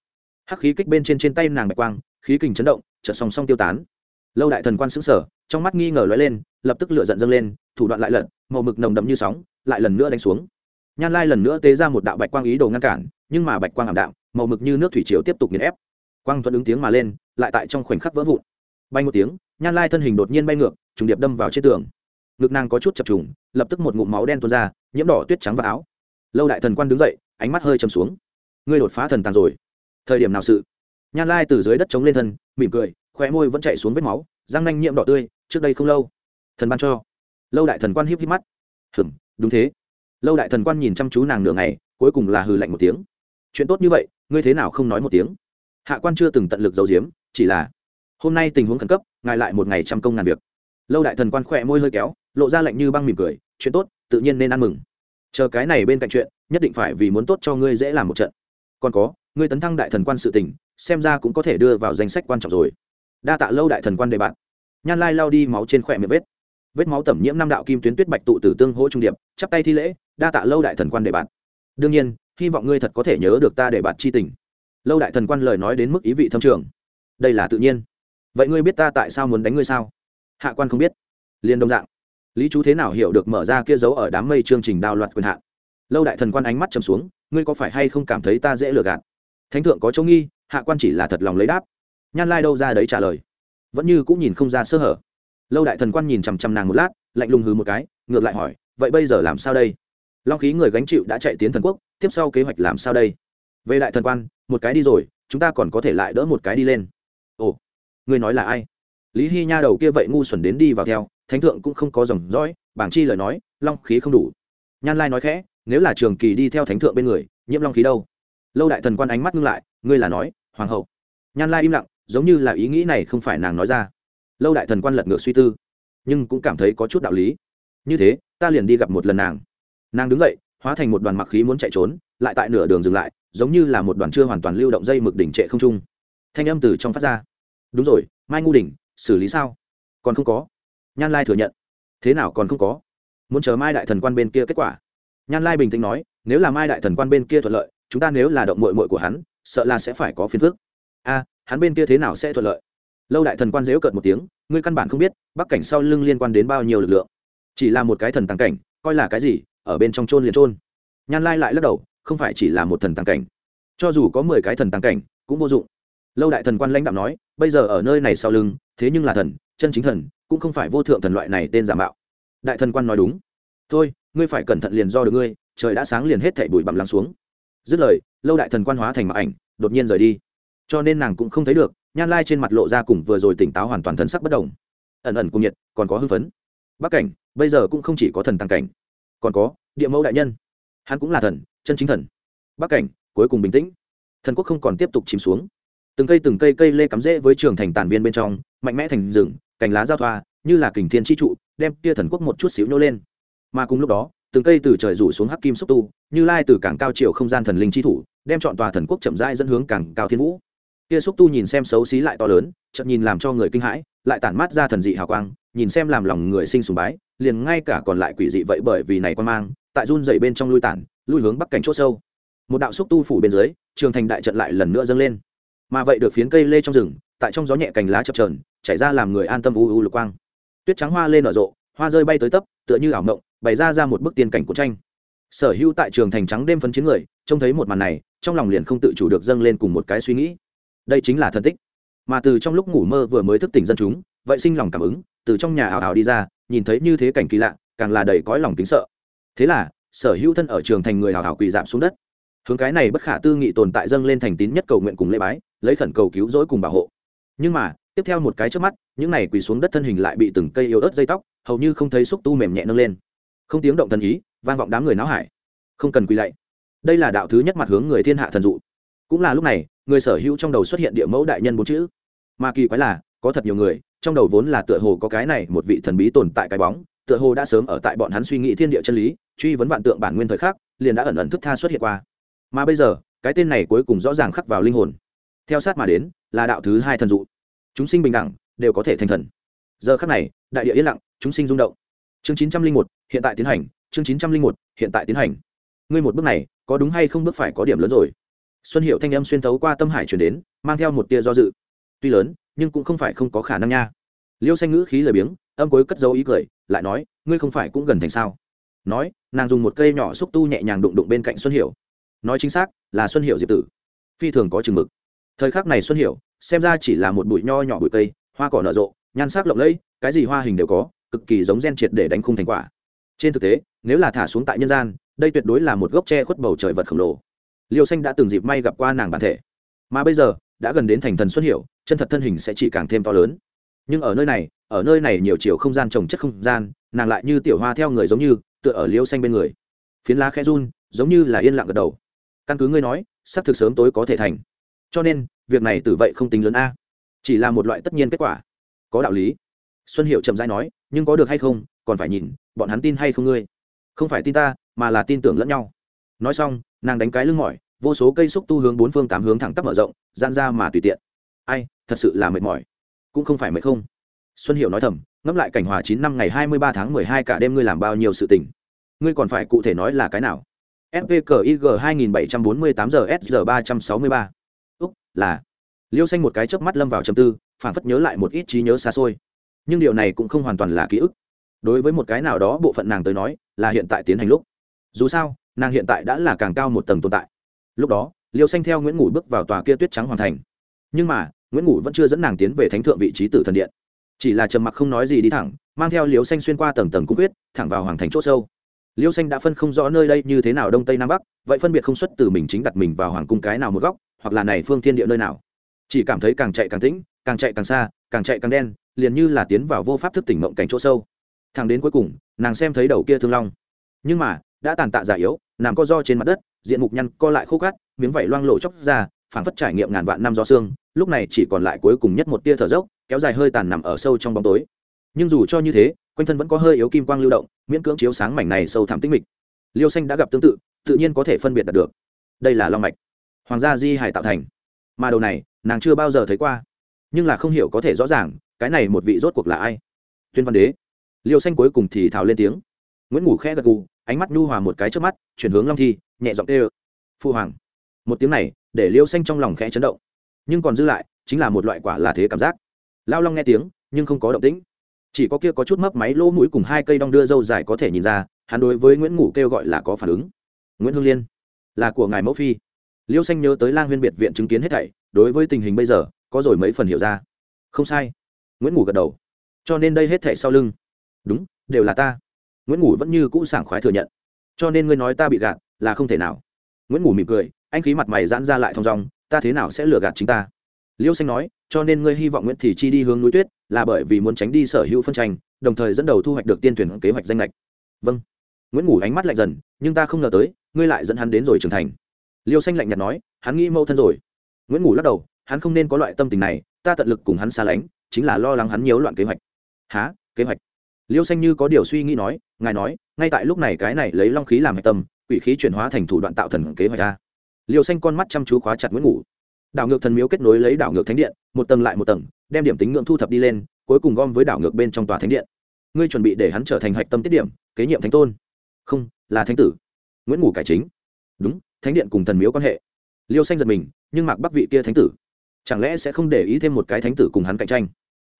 Hắc khí kích bên trên trên tay nàng bạch quang, khí kình chấn động, chợt song song tiêu tán. Lâu đại thần quan xứng sở trong mắt nghi ngờ lóe lên, lập tức lựa giận dâng lên, thủ đoạn lại lật, màu mực nồng đậm như sóng, lại lần nữa đánh xuống. Nhan lai lần nữa tế ra một đạo bạch quang ý đồ ngăn cản, nhưng mà bạch quang ảm đạm, màu mực như nước thủy chiều tiếp tục nghiền ép. Quang thuận ứng tiếng mà lên, lại tại trong khoảnh khắc vỡ vụn. Bay một tiếng, nhan lai thân hình đột nhiên bay ngược, trùng điệp đâm vào trên tường. Ngực nàng có chút chập trùng, lập tức một ngụm máu đen tuôn ra, nhiễm đỏ tuyết trắng vào áo. Lâu đại thần quan đứng dậy, ánh mắt hơi chầm xuống ngươi đột phá thần tàn rồi. Thời điểm nào sự? Nhan lai từ dưới đất chống lên thân, mỉm cười, khóe môi vẫn chạy xuống vết máu, răng nanh nhiễm đỏ tươi, trước đây không lâu. Thần ban cho. Lâu đại thần quan híp híp mắt. Hừm đúng thế. Lâu đại thần quan nhìn chăm chú nàng nửa ngày, cuối cùng là hừ lạnh một tiếng. Chuyện tốt như vậy, ngươi thế nào không nói một tiếng? Hạ quan chưa từng tận lực giấu giếm, chỉ là, hôm nay tình huống khẩn cấp, ngài lại một ngày trăm công ngàn việc. Lâu đại thần quan khỏe môi hơi kéo, lộ ra lạnh như băng mỉm cười, chuyện tốt, tự nhiên nên ăn mừng. Chờ cái này bên cạnh chuyện, nhất định phải vì muốn tốt cho ngươi dễ làm một trận còn có, ngươi tấn thăng đại thần quan sự tình, xem ra cũng có thể đưa vào danh sách quan trọng rồi. Đa tạ lâu đại thần quan đề bạn. Nhan lai lao đi máu trên khỏe miệng vết. Vết máu tẩm nhiễm năm đạo kim tuyến tuyết bạch tụ tử tương hỗ trung điệp, chắp tay thi lễ, đa tạ lâu đại thần quan đề bạn. Đương nhiên, hy vọng ngươi thật có thể nhớ được ta để bạn chi tình. Lâu đại thần quan lời nói đến mức ý vị thâm trường. Đây là tự nhiên. Vậy ngươi biết ta tại sao muốn đánh ngươi sao? Hạ quan không biết. Liền đồng dạng. Lý chú thế nào hiểu được mở ra kia giấu ở đám mây chương trình đào loạt quyền hạn? Lâu đại thần quan ánh mắt trầm xuống ngươi có phải hay không cảm thấy ta dễ lừa gạt? Thánh thượng có châu nghi, hạ quan chỉ là thật lòng lấy đáp. Nhan lai đâu ra đấy trả lời. Vẫn như cũng nhìn không ra sơ hở. Lâu đại thần quan nhìn chằm chằm nàng một lát, lạnh lùng hừ một cái, ngược lại hỏi, vậy bây giờ làm sao đây? Long khí người gánh chịu đã chạy tiến thần quốc, tiếp sau kế hoạch làm sao đây? Về đại thần quan, một cái đi rồi, chúng ta còn có thể lại đỡ một cái đi lên. Ồ, ngươi nói là ai? Lý hy nha đầu kia vậy ngu xuẩn đến đi vào theo, thánh thượng cũng không có dòng dõi, bảng chi lời nói, long khí không đủ. Nhan lai nói khẽ nếu là trường kỳ đi theo thánh thượng bên người, nhiễm long khí đâu? Lâu đại thần quan ánh mắt ngưng lại, ngươi là nói, hoàng hậu. Nhan lai im lặng, giống như là ý nghĩ này không phải nàng nói ra. Lâu đại thần quan lật ngược suy tư, nhưng cũng cảm thấy có chút đạo lý. Như thế, ta liền đi gặp một lần nàng. Nàng đứng dậy, hóa thành một đoàn mặc khí muốn chạy trốn, lại tại nửa đường dừng lại, giống như là một đoàn chưa hoàn toàn lưu động dây mực đỉnh trệ không trung. Thanh âm từ trong phát ra. Đúng rồi, mai ngu đỉnh, xử lý sao? Còn không có. Nhan lai thừa nhận. Thế nào còn không có? Muốn chờ mai đại thần quan bên kia kết quả nhan lai bình tĩnh nói, nếu là mai đại thần quan bên kia thuận lợi, chúng ta nếu là động mội mội của hắn, sợ là sẽ phải có phiền phức. A, hắn bên kia thế nào sẽ thuận lợi? Lâu đại thần quan dếu cợt một tiếng, ngươi căn bản không biết, bắc cảnh sau lưng liên quan đến bao nhiêu lực lượng. Chỉ là một cái thần tàng cảnh, coi là cái gì, ở bên trong trôn liền trôn nhan lai lại lắc đầu, không phải chỉ là một thần tàng cảnh. Cho dù có mười cái thần tàng cảnh, cũng vô dụng. Lâu đại thần quan lãnh đạo nói, bây giờ ở nơi này sau lưng, thế nhưng là thần, chân chính thần, cũng không phải vô thượng thần loại này tên giả mạo. Đại thần quan nói đúng thôi, ngươi phải cẩn thận liền do được ngươi, trời đã sáng liền hết thảy bụi bặm lắng xuống. Dứt lời, lâu đại thần quan hóa thành mặc ảnh, đột nhiên rời đi. Cho nên nàng cũng không thấy được, nhan lai trên mặt lộ ra cùng vừa rồi tỉnh táo hoàn toàn thần sắc bất đồng. Ẩn ẩn cùng nhiệt, còn có hưng phấn. Bắc cảnh, bây giờ cũng không chỉ có thần tăng cảnh, còn có địa mẫu đại nhân. Hắn cũng là thần, chân chính thần. Bắc cảnh, cuối cùng bình tĩnh. Thần quốc không còn tiếp tục chìm xuống. Từng cây từng cây cây lê cắm rễ với trường thành tàn viên bên trong, mạnh mẽ thành rừng, cành lá giao thoa, như là kình thiên chi trụ, đem kia thần quốc một chút xíu nhô lên mà cùng lúc đó, từng cây từ trời rủ xuống hắc kim xúc tu, như lai từ cảng cao chiều không gian thần linh chi thủ, đem chọn tòa thần quốc chậm rãi dẫn hướng cảng cao thiên vũ. Kia xúc tu nhìn xem xấu xí lại to lớn chậm nhìn làm cho người kinh hãi, lại tản mát ra thần dị hào quang, nhìn xem làm lòng người sinh sùng bái, liền ngay cả còn lại quỷ dị vậy bởi vì này quan mang, tại run dậy bên trong lui tản, lui hướng bắc cảnh c h ỗ sâu. Một đạo xúc tu phủ bên dưới, trường thành đại trận lại lần nữa dâng lên. Mà vậy được phiến cây lê trong rừng, tại trong gió nhẹ cành lá chập trờn chảy ra làm người an tâm u u lục quang. Tuyết trắng hoa lên nở rộ, hoa rơi bay tới tấp, tựa như ảo mộng bày ra ra một bức tiên cảnh của tranh. Sở hữu tại trường thành trắng đêm phấn chiến người, trông thấy một màn này, trong lòng liền không tự chủ được dâng lên cùng một cái suy nghĩ. Đây chính là thân tích. Mà từ trong lúc ngủ mơ vừa mới thức tỉnh dân chúng, vậy sinh lòng cảm ứng, từ trong nhà ảo ảo đi ra, nhìn thấy như thế cảnh kỳ lạ, càng là đầy cõi lòng kính sợ. Thế là, sở hữu thân ở trường thành người hào hào quỳ giảm xuống đất. Hướng cái này bất khả tư nghị tồn tại dâng lên thành tín nhất cầu nguyện cùng lễ bái, lấy khẩn cầu cứu rỗi cùng bảo hộ. Nhưng mà, tiếp theo một cái trước mắt, những này quỳ xuống đất thân hình lại bị từng cây yếu ớt dây tóc, hầu như không thấy xúc tu mềm nhẹ nâng lên không tiếng động thần ý, vang vọng đám người náo hải. Không cần quỳ lạy. Đây là đạo thứ nhất mặt hướng người thiên hạ thần dụ. Cũng là lúc này, người sở hữu trong đầu xuất hiện địa mẫu đại nhân bốn chữ. Mà kỳ quái là, có thật nhiều người, trong đầu vốn là tựa hồ có cái này một vị thần bí tồn tại cái bóng, tựa hồ đã sớm ở tại bọn hắn suy nghĩ thiên địa chân lý, truy vấn vạn tượng bản nguyên thời khắc, liền đã ẩn ẩn thức tha xuất hiện qua. Mà bây giờ, cái tên này cuối cùng rõ ràng khắc vào linh hồn. Theo sát mà đến, là đạo thứ hai thần dụ. Chúng sinh bình đẳng, đều có thể thành thần. Giờ khắc này, đại địa yên lặng, chúng sinh rung động chương chín trăm linh một, hiện tại tiến hành, chương chín trăm linh một, hiện tại tiến hành. Ngươi một bước này, có đúng hay không bước phải có điểm lớn rồi? Xuân hiệu thanh âm xuyên thấu qua tâm hải chuyển đến, mang theo một tia do dự. Tuy lớn, nhưng cũng không phải không có khả năng nha. Liêu xanh ngữ khí lời biếng, âm cuối cất dấu ý cười, lại nói, ngươi không phải cũng gần thành sao? Nói, nàng dùng một cây nhỏ xúc tu nhẹ nhàng đụng đụng bên cạnh xuân hiệu nói chính xác, là xuân hiệu diệp tử. Phi thường có chừng mực. Thời khắc này xuân hiệu xem ra chỉ là một bụi nho nhỏ bụi cây, hoa cỏ nở rộ, nhan sắc lộng lẫy, cái gì hoa hình đều có cực kỳ giống gen triệt để đánh khung thành quả. Trên thực tế, nếu là thả xuống tại nhân gian, đây tuyệt đối là một gốc tre khuất bầu trời vật khổng lồ. Liêu xanh đã từng dịp may gặp qua nàng bản thể. Mà bây giờ, đã gần đến thành thần xuất hiệu, chân thật thân hình sẽ chỉ càng thêm to lớn. Nhưng ở nơi này, ở nơi này nhiều chiều không gian trồng chất không gian, nàng lại như tiểu hoa theo người giống như, tựa ở liêu xanh bên người. Phiến lá khẽ run, giống như là yên lặng gật đầu. Căn cứ ngươi nói, sắp thực sớm tối có thể thành. Cho nên, việc này từ vậy không tính lớn a. Chỉ là một loại tất nhiên kết quả. Có đạo lý xuân hiệu chậm rãi nói, nhưng có được hay không, còn phải nhìn, bọn hắn tin hay không ngươi? Không phải tin ta, mà là tin tưởng lẫn nhau. Nói xong, nàng đánh cái lưng mỏi, vô số cây xúc tu hướng bốn phương tám hướng thẳng tắp mở rộng gian ra mà tùy tiện. Ai, thật sự là mệt mỏi. Cũng không phải mệt không. Xuân hiệu nói thầm, ngẫm lại cảnh hòa chín năm ngày hai mươi ba tháng mười hai cả đêm ngươi làm bao nhiêu sự tình. Ngươi còn phải cụ thể nói là cái nào? Fvqig hai nghìn bảy trăm bốn mươi tám giờ s ba trăm sáu mươi ba. Úc, là. Liêu xanh một cái chớp mắt lâm vào chầm tư phản phất nhớ lại một ít trí nhớ xa xôi nhưng điều này cũng không hoàn toàn là ký ức. Đối với một cái nào đó bộ phận nàng tới nói, là hiện tại tiến hành lúc. Dù sao, nàng hiện tại đã là càng cao một tầng tồn tại. Lúc đó, liêu xanh theo nguyễn ngủ bước vào tòa kia tuyết trắng hoàn thành. Nhưng mà, nguyễn ngủ vẫn chưa dẫn nàng tiến về thánh thượng vị trí tử thần điện. Chỉ là trầm mặc không nói gì đi thẳng, mang theo liêu xanh xuyên qua tầng tầng cung huyết, thẳng vào hoàng thành c h ỗ sâu. Liêu xanh đã phân không rõ nơi đây như thế nào đông tây nam bắc, vậy phân biệt không xuất từ mình chính đặt mình vào hoàng cung cái nào một góc, hoặc là này phương thiên địa nơi nào. Chỉ cảm thấy càng chạy càng tĩnh, càng chạy càng xa càng chạy càng đen, liền như là tiến vào vô pháp thức tỉnh mộng cảnh chỗ sâu. Thằng đến cuối cùng, nàng xem thấy đầu kia thương long. Nhưng mà, đã tàn tạ giả yếu, nằm co do trên mặt đất, diện mục nhăn co lại khô cát, miếng vảy loang lộ chóc ra, phảng phất trải nghiệm ngàn vạn năm do xương, lúc này chỉ còn lại cuối cùng nhất một tia thở dốc, kéo dài hơi tàn nằm ở sâu trong bóng tối. Nhưng dù cho như thế, quanh thân vẫn có hơi yếu kim quang lưu động, miễn cưỡng chiếu sáng mảnh này sâu thẳm tĩnh mịch. Liêu xanh đã gặp tương tự tự nhiên có thể phân biệt đạt được. Đây là long mạch. Hoàng gia di hải tạo thành. Mà đầu này, nàng chưa bao giờ thấy qua nhưng là không hiểu có thể rõ ràng, cái này một vị rốt cuộc là ai? Tuyên văn đế. Liêu xanh cuối cùng thì thào lên tiếng. Nguyễn ngủ khẽ gật gù, ánh mắt nhu hòa một cái trước mắt, chuyển hướng long thi, nhẹ giọng tê ơ phu hoàng. Một tiếng này, để liêu xanh trong lòng khẽ chấn động. Nhưng còn dư lại, chính là một loại quả là thế cảm giác. Lao long nghe tiếng, nhưng không có động tĩnh. Chỉ có kia có chút mấp máy lỗ mũi cùng hai cây đong đưa dâu dài có thể nhìn ra, hắn đối với nguyễn ngủ kêu gọi là có phản ứng. Nguyễn hương liên. Là của ngài mẫu phi. Liêu xanh nhớ tới lang huyên biệt viện chứng kiến hết thảy, đối với tình hình bây giờ có rồi mấy phần hiểu ra. Không sai. Nguyễn ngủ gật đầu. Cho nên đây hết thảy sau lưng. Đúng, đều là ta. Nguyễn ngủ vẫn như cũ sảng khoái thừa nhận. Cho nên ngươi nói ta bị gạt, là không thể nào. Nguyễn ngủ mỉm cười, anh khí mặt mày giãn ra lại thong dong, ta thế nào sẽ lừa gạt chính ta? Liêu xanh nói, cho nên ngươi hy vọng nguyễn thị chi đi hướng núi tuyết, là bởi vì muốn tránh đi sở hữu phân tranh, đồng thời dẫn đầu thu hoạch được tiên tuyển kế hoạch danh lệch vâng. Nguyễn ngủ ánh mắt lạnh dần, nhưng ta không ngờ tới, ngươi lại dẫn hắn đến rồi trưởng thành. Liêu xanh lạnh nhạt nói, hắn nghĩ mâu thân rồi. Nguyễn ngủ lắc đầu hắn không nên có loại tâm tình này, ta tận lực cùng hắn xa lánh, chính là lo lắng hắn nhiễu loạn kế hoạch. Há kế hoạch? Liêu xanh như có điều suy nghĩ nói, ngài nói, ngay tại lúc này cái này lấy long khí làm hạch tâm, quỷ khí chuyển hóa thành thủ đoạn tạo thần kế hoạch ta liêu xanh con mắt chăm chú khóa chặt nguyễn ngủ. Đảo ngược thần miếu kết nối lấy đảo ngược thánh điện, một tầng lại một tầng, đem điểm tính ngưỡng thu thập đi lên, cuối cùng gom với đảo ngược bên trong tòa thánh điện. Ngươi chuẩn bị để hắn trở thành hạch tâm tiết điểm, kế nhiệm thánh tôn. Không, là thánh tử. Nguyễn ngủ cải chính. Đúng, thánh điện cùng thần miếu quan hệ. Liêu xanh giật mình, nhưng mạc bắc vị kia thánh tử chẳng lẽ sẽ không để ý thêm một cái thánh tử cùng hắn cạnh tranh?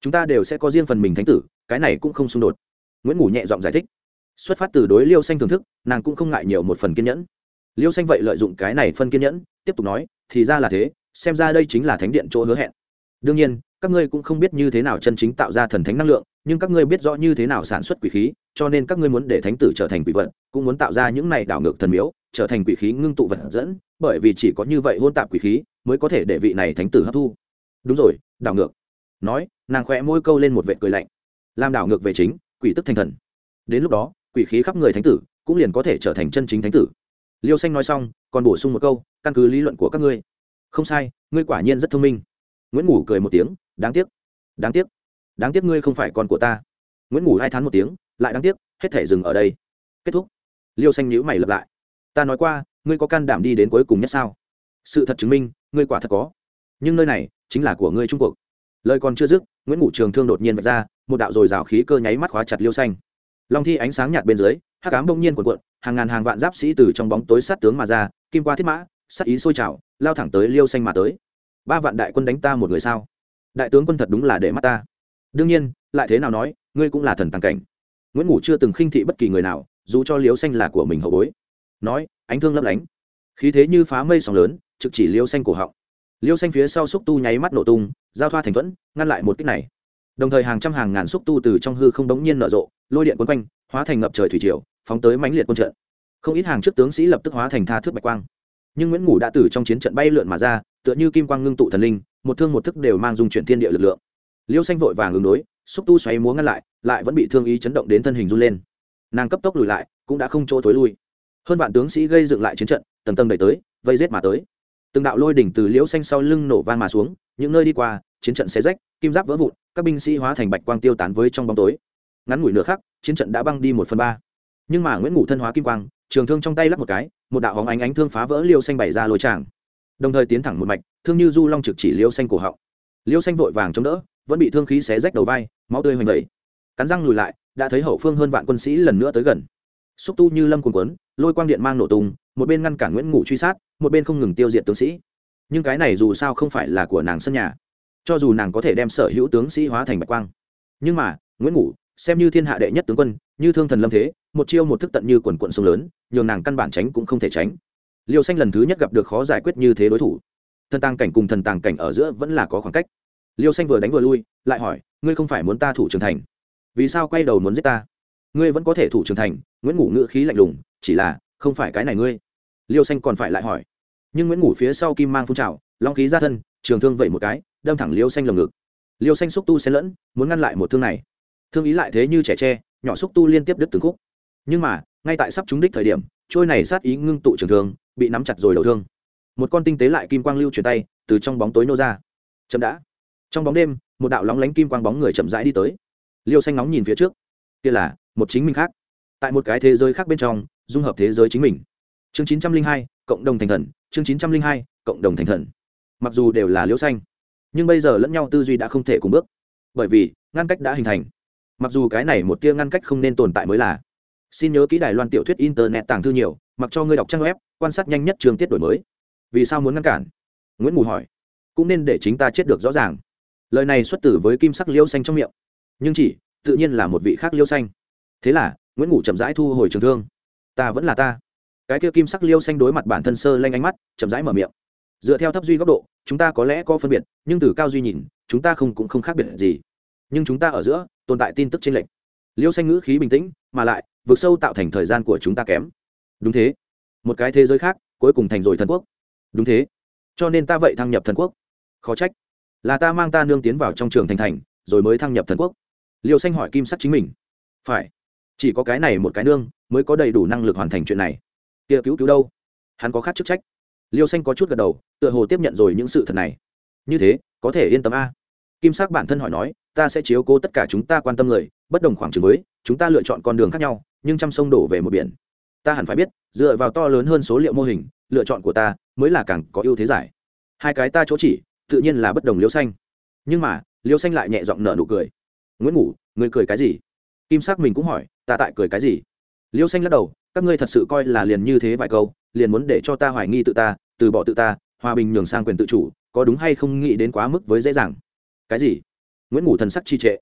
Chúng ta đều sẽ có riêng phần mình thánh tử, cái này cũng không xung đột. Nguyễn ngủ nhẹ giọng giải thích. Xuất phát từ đối liêu xanh thưởng thức, nàng cũng không ngại nhiều một phần kiên nhẫn. Liêu xanh vậy lợi dụng cái này phân kiên nhẫn, tiếp tục nói, thì ra là thế, xem ra đây chính là thánh điện chỗ hứa hẹn. Đương nhiên, các ngươi cũng không biết như thế nào chân chính tạo ra thần thánh năng lượng, nhưng các ngươi biết rõ như thế nào sản xuất quỷ khí, cho nên các ngươi muốn để thánh tử trở thành quỷ vật, cũng muốn tạo ra những này đảo ngược thần miếu, trở thành quỷ khí ngưng tụ vật dẫn, bởi vì chỉ có như vậy hôn tạp quỷ khí mới có thể để vị này thánh tử hấp thu. Đúng rồi, đảo ngược. Nói, nàng khỏe môi câu lên một vệ cười lạnh. Làm đảo ngược về chính, quỷ tức thành thần. Đến lúc đó, quỷ khí khắp người thánh tử cũng liền có thể trở thành chân chính thánh tử. Liêu xanh nói xong, còn bổ sung một câu, căn cứ lý luận của các ngươi. Không sai, ngươi quả nhiên rất thông minh. Nguyễn ngủ cười một tiếng, đáng tiếc. Đáng tiếc. Đáng tiếc ngươi không phải con của ta. Nguyễn ngủ hai tháng một tiếng, lại đáng tiếc, hết thể dừng ở đây. Kết thúc. Liêu xanh nhữ mày lập lại. Ta nói qua, ngươi có can đảm đi đến cuối cùng nhất sao? Sự thật chứng minh, ngươi quả thật có. Nhưng nơi này chính là của ngươi trung cuộc lời còn chưa dứt, nguyễn ngủ trường thương đột nhiên vạch ra, một đạo dồi dào khí cơ nháy mắt khóa chặt liêu xanh. Long thi ánh sáng nhạt bên dưới hát cám bỗng nhiên cuộn cuộn, hàng ngàn hàng vạn giáp sĩ từ trong bóng tối sát tướng mà ra, kim qua thiết mã, sát ý sôi trào, lao thẳng tới liêu xanh mà tới. Ba vạn đại quân đánh ta một người sao? Đại tướng quân thật đúng là để mắt ta. Đương nhiên, lại thế nào nói, ngươi cũng là thần tàng cảnh. Nguyễn ngủ chưa từng khinh thị bất kỳ người nào, dù cho liêu xanh là của mình hậu bối. Nói, ánh thương lấp lánh. Khí thế như phá mây sóng lớn trực chỉ liêu xanh cổ họng. Liêu xanh phía sau xúc tu nháy mắt nổ tung, giao thoa thành thuẫn, ngăn lại một kích này. Đồng thời hàng trăm hàng ngàn xúc tu từ trong hư không đống nhiên nở rộ, lôi điện quấn quanh, hóa thành ngập trời thủy triều, phóng tới mãnh liệt quân trận. Không ít hàng trước tướng sĩ lập tức hóa thành tha thước bạch quang. Nhưng nguyễn ngủ đã từ trong chiến trận bay lượn mà ra, tựa như kim quang ngưng tụ thần linh, một thương một thức đều mang dung chuyển thiên địa lực lượng. Liêu xanh vội vàng ứng đối, xúc tu xoáy múa ngăn lại lại vẫn bị thương ý chấn động đến thân hình run lên. Nàng cấp tốc lùi lại, cũng đã không chỗ thối lui. Hơn vạn tướng sĩ gây dựng lại chiến trận, tầng tầng đẩy tới, vây rết mà tới từng đạo lôi đỉnh từ liễu xanh sau lưng nổ van mà xuống, những nơi đi qua, chiến trận xé rách, kim giáp vỡ vụn, các binh sĩ hóa thành bạch quang tiêu tán với trong bóng tối. Ngắn ngủi nửa khắc, chiến trận đã băng đi một phần ba. Nhưng mà nguyễn ngủ thân hóa kim quang, trường thương trong tay lắp một cái, một đạo hóng ánh ánh thương phá vỡ liêu xanh bày ra lôi tràng. Đồng thời tiến thẳng một mạch, thương như du long trực chỉ liêu xanh cổ họng. Liêu xanh vội vàng chống đỡ, vẫn bị thương khí xé rách đầu vai, máu tươi hoành vẩy. Cắn răng lùi lại, đã thấy hậu phương hơn vạn quân sĩ lần nữa tới gần. Xúc tu như lâm cuồn cuốn, lôi quang điện mang nổ tung một bên ngăn cản nguyễn ngủ truy sát một bên không ngừng tiêu diệt tướng sĩ nhưng cái này dù sao không phải là của nàng sân nhà cho dù nàng có thể đem sở hữu tướng sĩ hóa thành bạch quang nhưng mà nguyễn ngủ xem như thiên hạ đệ nhất tướng quân như thương thần lâm thế một chiêu một thức tận như quần quận sông lớn nhường nàng căn bản tránh cũng không thể tránh liêu xanh lần thứ nhất gặp được khó giải quyết như thế đối thủ thần tàng cảnh cùng thần tàng cảnh ở giữa vẫn là có khoảng cách liêu xanh vừa đánh vừa lui lại hỏi ngươi không phải muốn ta thủ trưởng thành vì sao quay đầu muốn giết ta ngươi vẫn có thể thủ trưởng thành nguyễn ngủ ngữ khí lạnh lùng chỉ là không phải cái này ngươi liêu xanh còn phải lại hỏi. Nhưng nguyễn ngủ phía sau kim mang phun trào, long khí ra thân, trường thương vậy một cái, đâm thẳng liêu xanh lồng ngực. Liêu xanh xúc tu xen lẫn, muốn ngăn lại một thương này. Thương ý lại thế như trẻ tre, nhỏ xúc tu liên tiếp đứt từng khúc. Nhưng mà, ngay tại sắp trúng đích thời điểm, trôi này sát ý ngưng tụ trường thương, bị nắm chặt rồi đầu thương. Một con tinh tế lại kim quang lưu chuyển tay, từ trong bóng tối nô ra. Chậm đã. Trong bóng đêm, một đạo lóng lánh kim quang bóng người chậm rãi đi tới. Liêu xanh nóng nhìn phía trước. Kia là một chính mình khác. Tại một cái thế giới khác bên trong, dung hợp thế giới chính mình chương chín trăm linh hai, cộng đồng thành thần, chương chín trăm linh hai, cộng đồng thành thần. Mặc dù đều là liễu xanh, nhưng bây giờ lẫn nhau tư duy đã không thể cùng bước, bởi vì ngăn cách đã hình thành. Mặc dù cái này một tia ngăn cách không nên tồn tại mới là. Xin nhớ kỹ đài loan tiểu thuyết internet tàng thư nhiều, mặc cho ngươi đọc trang web, quan sát nhanh nhất trường tiết đổi mới. Vì sao muốn ngăn cản? Nguyễn mù hỏi. Cũng nên để chính ta chết được rõ ràng. Lời này xuất tử với kim sắc liêu xanh trong miệng. Nhưng chỉ, tự nhiên là một vị khác liêu xanh. Thế là, nguyễn ngủ chậm rãi thu hồi trường thương. Ta vẫn là ta cái kia kim sắc liêu xanh đối mặt bản thân sơ lanh ánh mắt, chậm rãi mở miệng. Dựa theo thấp duy góc độ, chúng ta có lẽ có phân biệt, nhưng từ cao duy nhìn, chúng ta không cũng không khác biệt gì. Nhưng chúng ta ở giữa, tồn tại tin tức trên lệnh liêu xanh ngữ khí bình tĩnh, mà lại vượt sâu tạo thành thời gian của chúng ta kém. Đúng thế. Một cái thế giới khác, cuối cùng thành rồi thần quốc. Đúng thế. Cho nên ta vậy thăng nhập thần quốc. Khó trách. Là ta mang ta nương tiến vào trong trường thành thành, rồi mới thăng nhập thần quốc. Liêu xanh hỏi kim sắc chính mình. Phải. Chỉ có cái này một cái nương, mới có đầy đủ năng lực hoàn thành chuyện này kia cứu cứu đâu? Hắn có khác chức trách. Liêu xanh có chút gật đầu, tựa hồ tiếp nhận rồi những sự thật này. Như thế, có thể yên tâm a. Kim sắc bản thân hỏi nói, ta sẽ chiếu cố tất cả chúng ta quan tâm người, bất đồng khoảng trường với, chúng ta lựa chọn con đường khác nhau, nhưng trăm sông đổ về một biển. Ta hẳn phải biết, dựa vào to lớn hơn số liệu mô hình, lựa chọn của ta mới là càng có ưu thế giải. Hai cái ta chỗ chỉ, tự nhiên là bất đồng liêu xanh. Nhưng mà, liêu xanh lại nhẹ giọng nở nụ cười. Nguyễn ngủ, người cười cái gì? Kim sắc mình cũng hỏi, ta tại cười cái gì? Liêu xanh lắc đầu các ngươi thật sự coi là liền như thế vài câu, liền muốn để cho ta hoài nghi tự ta, từ bỏ tự ta, hòa bình nhường sang quyền tự chủ, có đúng hay không nghĩ đến quá mức với dễ dàng. Cái gì? Nguyễn ngủ thần sắc chi trệ.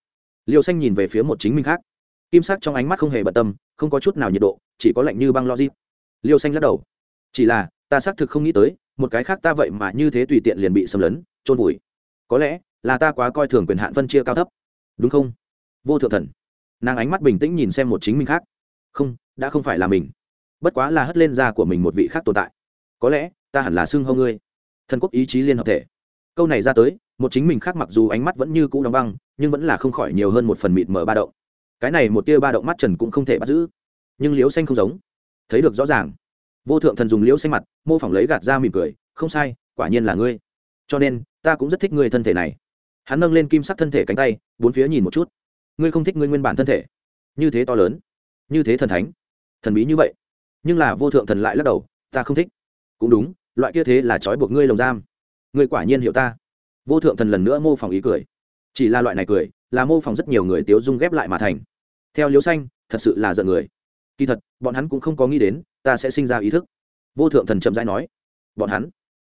Liêu xanh nhìn về phía một chính minh khác. Kim sắc trong ánh mắt không hề bận tâm, không có chút nào nhiệt độ, chỉ có lạnh như băng logic. Liêu xanh lắc đầu. Chỉ là, ta xác thực không nghĩ tới, một cái khác ta vậy mà như thế tùy tiện liền bị xâm lấn trôn vùi. Có lẽ, là ta quá coi thường quyền hạn phân chia cao thấp. Đúng không? Vô thượng thần. Nàng ánh mắt bình tĩnh nhìn xem một chính mình khác. Không đã không phải là mình. Bất quá là hất lên da của mình một vị khác tồn tại. Có lẽ, ta hẳn là xưng hâu ngươi. Thần quốc ý chí liên hợp thể. Câu này ra tới, một chính mình khác mặc dù ánh mắt vẫn như cũ đóng băng, nhưng vẫn là không khỏi nhiều hơn một phần mịt mở ba động. Cái này một tia ba động mắt trần cũng không thể bắt giữ. Nhưng liễu xanh không giống. Thấy được rõ ràng. Vô thượng thần dùng liễu xanh mặt, mô phỏng lấy gạt ra mỉm cười, không sai, quả nhiên là ngươi. Cho nên, ta cũng rất thích ngươi thân thể này. Hắn nâng lên kim sắc thân thể cánh tay, bốn phía nhìn một chút. Ngươi không thích ngươi nguyên bản thân thể? Như thế to lớn? Như thế thần thánh? Thần bí như vậy. Nhưng là vô thượng thần lại lắc đầu, ta không thích. Cũng đúng, loại kia thế là trói buộc ngươi lồng giam. Ngươi quả nhiên hiểu ta. Vô thượng thần lần nữa mô phỏng ý cười. Chỉ là loại này cười, là mô phỏng rất nhiều người tiếu dung ghép lại mà thành. Theo liếu xanh, thật sự là giận người. Kỳ thật, bọn hắn cũng không có nghĩ đến, ta sẽ sinh ra ý thức. Vô thượng thần chậm rãi nói. Bọn hắn.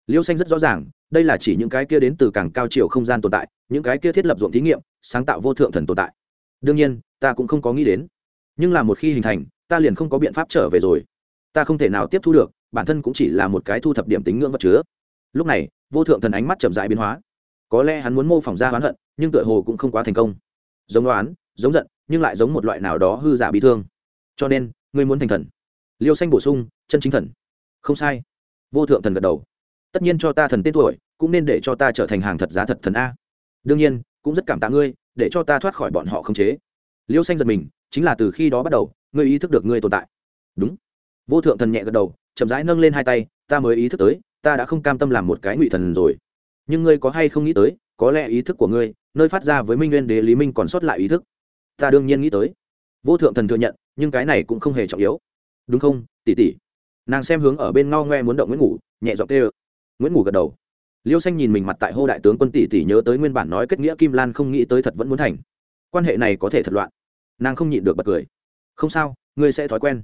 Liêu xanh rất rõ ràng, đây là chỉ những cái kia đến từ càng cao chiều không gian tồn tại, những cái kia thiết lập ruộng thí nghiệm, sáng tạo vô thượng thần tồn tại. Đương nhiên, ta cũng không có nghĩ đến. Nhưng là một khi hình thành ta liền không có biện pháp trở về rồi. Ta không thể nào tiếp thu được, bản thân cũng chỉ là một cái thu thập điểm tính ngưỡng vật chứa. Lúc này, vô thượng thần ánh mắt chậm rãi biến hóa. Có lẽ hắn muốn mô phỏng ra oán hận, nhưng tựa hồ cũng không quá thành công. Giống đoán giống giận, nhưng lại giống một loại nào đó hư giả bị thương. Cho nên, ngươi muốn thành thần. Liêu xanh bổ sung, chân chính thần. Không sai. Vô thượng thần gật đầu. Tất nhiên cho ta thần tên tuổi, cũng nên để cho ta trở thành hàng thật giá thật thần a. Đương nhiên, cũng rất cảm tạ ngươi, để cho ta thoát khỏi bọn họ không chế. Liêu xanh giật mình, chính là từ khi đó bắt đầu ngươi ý thức được ngươi tồn tại. Đúng. Vô thượng thần nhẹ gật đầu, chậm rãi nâng lên hai tay, ta mới ý thức tới, ta đã không cam tâm làm một cái ngụy thần rồi. Nhưng ngươi có hay không nghĩ tới, có lẽ ý thức của ngươi, nơi phát ra với minh nguyên đế lý minh còn sót lại ý thức. Ta đương nhiên nghĩ tới. Vô thượng thần thừa nhận, nhưng cái này cũng không hề trọng yếu. Đúng không tỉ tỉ nàng xem hướng ở bên ngao ngoe muốn động nguyễn ngủ, nhẹ giọng tê ơ nguyễn ngủ gật đầu. Liêu xanh nhìn mình mặt tại hô đại tướng quân tỷ tỷ nhớ tới nguyên bản nói kết nghĩa kim lan không nghĩ tới thật vẫn muốn thành. Quan hệ này có thể thật loạn. Nàng không nhịn được bật cười không sao, ngươi sẽ thói quen.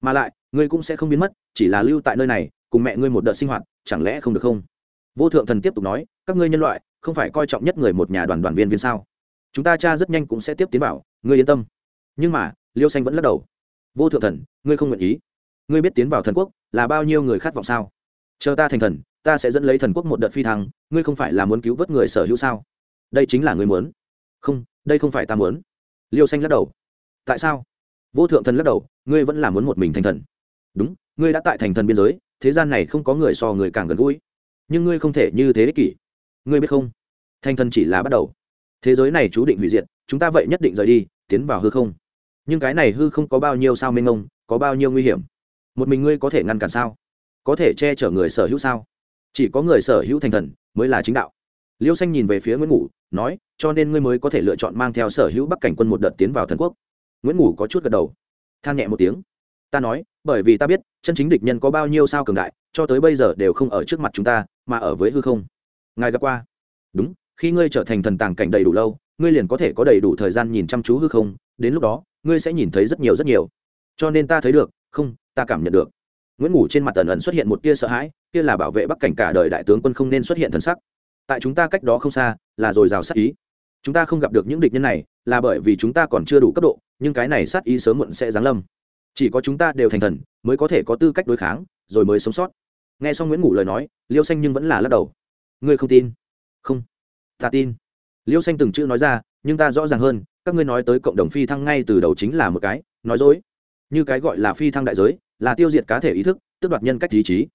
Mà lại, ngươi cũng sẽ không biến mất, chỉ là lưu tại nơi này, cùng mẹ ngươi một đợt sinh hoạt, chẳng lẽ không được không? Vô thượng thần tiếp tục nói, các ngươi nhân loại, không phải coi trọng nhất người một nhà đoàn đoàn viên viên sao? Chúng ta cha rất nhanh cũng sẽ tiếp tiến bảo ngươi yên tâm. Nhưng mà, liêu xanh vẫn lắc đầu. Vô thượng thần, ngươi không nguyện ý. Ngươi biết tiến vào thần quốc là bao nhiêu người khát vọng sao? Chờ ta thành thần, ta sẽ dẫn lấy thần quốc một đợt phi thăng, ngươi không phải là muốn cứu vớt người sở hữu sao? Đây chính là ngươi muốn. Không, đây không phải ta muốn. Liêu xanh lắc đầu. Tại sao? Vô thượng thần lắc đầu, ngươi vẫn là muốn một mình thành thần. Đúng, ngươi đã tại thành thần biên giới, thế gian này không có người so người càng gần gũi. Nhưng ngươi không thể như thế ích kỷ. Ngươi biết không? Thành thần chỉ là bắt đầu. Thế giới này chú định hủy diệt, chúng ta vậy nhất định rời đi, tiến vào hư không. Nhưng cái này hư không có bao nhiêu sao mênh mông, có bao nhiêu nguy hiểm? Một mình ngươi có thể ngăn cản sao? Có thể che chở người sở hữu sao? Chỉ có người sở hữu thành thần mới là chính đạo. Liêu xanh nhìn về phía nguyễn ngủ nói, cho nên ngươi mới có thể lựa chọn mang theo sở hữu bắc cảnh quân một đợt tiến vào thần quốc nguyễn ngủ có chút gật đầu than nhẹ một tiếng ta nói bởi vì ta biết chân chính địch nhân có bao nhiêu sao cường đại cho tới bây giờ đều không ở trước mặt chúng ta mà ở với hư không ngài gặp qua đúng khi ngươi trở thành thần tàng cảnh đầy đủ lâu ngươi liền có thể có đầy đủ thời gian nhìn chăm chú hư không đến lúc đó ngươi sẽ nhìn thấy rất nhiều rất nhiều cho nên ta thấy được không ta cảm nhận được nguyễn ngủ trên mặt ẩn ẩn xuất hiện một tia sợ hãi kia là bảo vệ bắc cảnh cả đời đại tướng quân không nên xuất hiện thần sắc tại chúng ta cách đó không xa là dồi dào sát ý chúng ta không gặp được những địch nhân này là bởi vì chúng ta còn chưa đủ cấp độ nhưng cái này sát ý sớm muộn sẽ giáng lâm. Chỉ có chúng ta đều thành thần, mới có thể có tư cách đối kháng, rồi mới sống sót. Nghe xong nguyễn ngủ lời nói, liêu xanh nhưng vẫn là lắc đầu. Ngươi không tin? Không. Ta tin. Liêu xanh từng chữ nói ra, nhưng ta rõ ràng hơn, các ngươi nói tới cộng đồng phi thăng ngay từ đầu chính là một cái, nói dối. Như cái gọi là phi thăng đại giới, là tiêu diệt cá thể ý thức tức đoạt nhân cách ý trí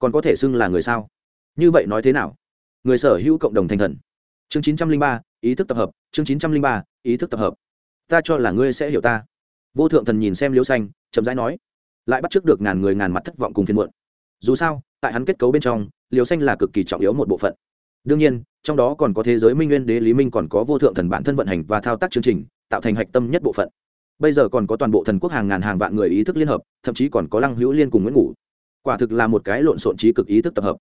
còn có thể xưng là người sao? Như vậy nói thế nào? Người sở hữu cộng đồng thành thần. Chương chín trăm linh ba, ý thức tập hợp, chương chín trăm linh ba, ý thức tập hợp ta cho là ngươi sẽ hiểu ta. Vô thượng thần nhìn xem liêu xanh, chậm rãi nói, lại bắt trước được ngàn người ngàn mặt thất vọng cùng phiên muộn. Dù sao, tại hắn kết cấu bên trong liêu xanh là cực kỳ trọng yếu một bộ phận. Đương nhiên, trong đó còn có thế giới minh nguyên đế lý minh còn có vô thượng thần bản thân vận hành và thao tác chương trình, tạo thành hạch tâm nhất bộ phận. Bây giờ còn có toàn bộ thần quốc hàng ngàn hàng vạn người ý thức liên hợp, thậm chí còn có lăng hữu liên cùng nguyễn ngủ. Quả thực là một cái lộn xộn trí cực ý thức tập hợp.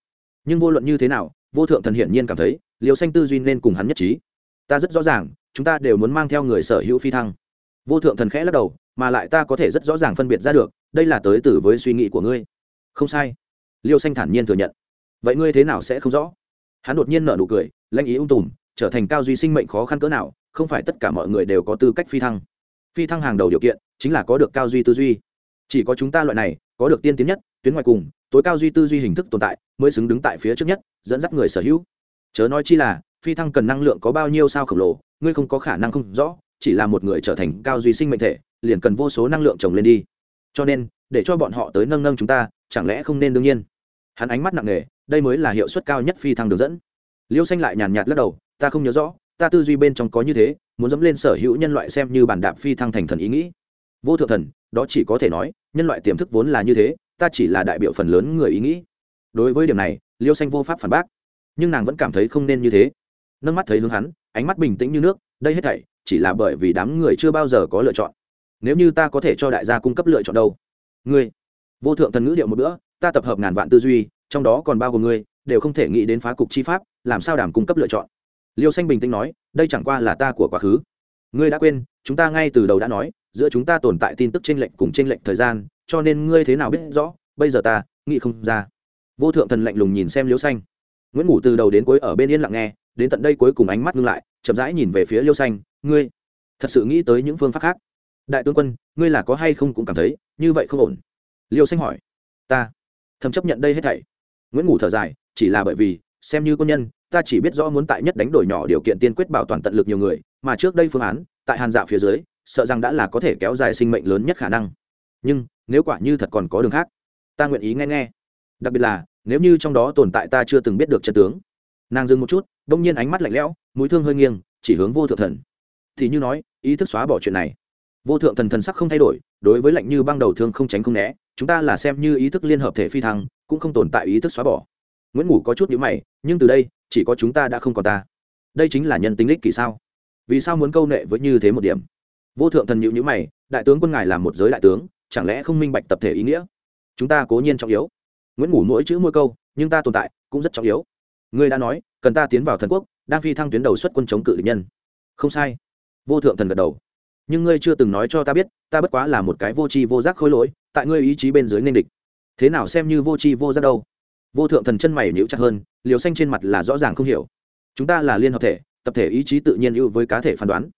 Nhưng vô luận như thế nào, vô thượng thần hiển nhiên cảm thấy liều xanh tư duy nên cùng hắn nhất trí. Ta rất rõ ràng chúng ta đều muốn mang theo người sở hữu phi thăng. Vô thượng thần khẽ lắc đầu, mà lại ta có thể rất rõ ràng phân biệt ra được, đây là tới từ với suy nghĩ của ngươi. Không sai. Liêu xanh thản nhiên thừa nhận. Vậy ngươi thế nào sẽ không rõ? Hắn đột nhiên nở nụ cười, lanh ý ung tùm, trở thành cao duy sinh mệnh khó khăn cỡ nào, không phải tất cả mọi người đều có tư cách phi thăng. Phi thăng hàng đầu điều kiện, chính là có được cao duy tư duy. Chỉ có chúng ta loại này, có được tiên tiến nhất, tuyến ngoài cùng, tối cao duy tư duy hình thức tồn tại, mới xứng đứng tại phía trước nhất, dẫn dắt người sở hữu. Chớ nói chi là, phi thăng cần năng lượng có bao nhiêu sao khổng lồ ngươi không có khả năng không rõ, chỉ là một người trở thành cao duy sinh mệnh thể, liền cần vô số năng lượng trồng lên đi. Cho nên, để cho bọn họ tới nâng nâng chúng ta, chẳng lẽ không nên đương nhiên? Hắn ánh mắt nặng nề, đây mới là hiệu suất cao nhất phi thăng đường dẫn. Liêu xanh lại nhàn nhạt lắc đầu, ta không nhớ rõ, ta tư duy bên trong có như thế, muốn dẫm lên sở hữu nhân loại xem như bản đạp phi thăng thành thần ý nghĩ. Vô thượng thần, đó chỉ có thể nói, nhân loại tiềm thức vốn là như thế, ta chỉ là đại biểu phần lớn người ý nghĩ. Đối với điểm này, liêu xanh vô pháp phản bác, nhưng nàng vẫn cảm thấy không nên như thế nâng mắt thấy hướng hắn, ánh mắt bình tĩnh như nước, đây hết thảy chỉ là bởi vì đám người chưa bao giờ có lựa chọn. Nếu như ta có thể cho đại gia cung cấp lựa chọn đâu? Ngươi, vô thượng thần ngữ điệu một bữa, ta tập hợp ngàn vạn tư duy, trong đó còn bao gồm ngươi, đều không thể nghĩ đến phá cục chi pháp, làm sao đảm cung cấp lựa chọn? Liêu xanh bình tĩnh nói, đây chẳng qua là ta của quá khứ. Ngươi đã quên, chúng ta ngay từ đầu đã nói, giữa chúng ta tồn tại tin tức tranh lệch cùng tranh lệch thời gian, cho nên ngươi thế nào biết rõ, bây giờ ta, nghĩ không ra. Vô thượng thần lạnh lùng nhìn xem liêu xanh. Nguyễn ngủ từ đầu đến cuối ở bên yên lặng nghe đến tận đây cuối cùng ánh mắt ngưng lại, chậm rãi nhìn về phía liêu xanh, ngươi, thật sự nghĩ tới những phương pháp khác? Đại tướng quân, ngươi là có hay không cũng cảm thấy như vậy không ổn. Liêu xanh hỏi. Ta, thầm chấp nhận đây hết thảy. Nguyễn ngủ thở dài, chỉ là bởi vì, xem như quân nhân, ta chỉ biết rõ muốn tại nhất đánh đổi nhỏ điều kiện tiên quyết bảo toàn tận lực nhiều người, mà trước đây phương án, tại hàn dạ phía dưới, sợ rằng đã là có thể kéo dài sinh mệnh lớn nhất khả năng. Nhưng, nếu quả như thật còn có đường khác, ta nguyện ý nghe nghe. Đặc biệt là, nếu như trong đó tồn tại ta chưa từng biết được chân tướng nàng dừng một chút đông nhiên ánh mắt lạnh lẽo, mũi thương hơi nghiêng, chỉ hướng vô thượng thần. Thì như nói, ý thức xóa bỏ chuyện này. Vô thượng thần thần sắc không thay đổi, đối với lạnh như băng đầu thương không tránh không né, chúng ta là xem như ý thức liên hợp thể phi thăng, cũng không tồn tại ý thức xóa bỏ. Nguyễn ngủ có chút nhữ mày, nhưng từ đây, chỉ có chúng ta đã không còn ta. Đây chính là nhân tính lích kỳ sao? Vì sao muốn câu nệ với như thế một điểm? Vô thượng thần nhữ nhữ mày, đại tướng quân ngài là một giới đại tướng, chẳng lẽ không minh bạch tập thể ý nghĩa? Chúng ta cố nhiên trọng yếu. Nguyễn ngủ mỗi chữ mỗi câu, nhưng ta tồn tại cũng rất trọng yếu ngươi đã nói, cần ta tiến vào thần quốc, đang phi thăng tuyến đầu xuất quân chống cự địch nhân. Không sai. Vô thượng thần gật đầu. Nhưng ngươi chưa từng nói cho ta biết, ta bất quá là một cái vô tri vô giác khôi lỗi, tại ngươi ý chí bên dưới nên địch. Thế nào xem như vô tri vô giác đâu? Vô thượng thần chân mày nhíu chặt hơn, liều xanh trên mặt là rõ ràng không hiểu. Chúng ta là liên hợp thể, tập thể ý chí tự nhiên ưu với cá thể phán đoán.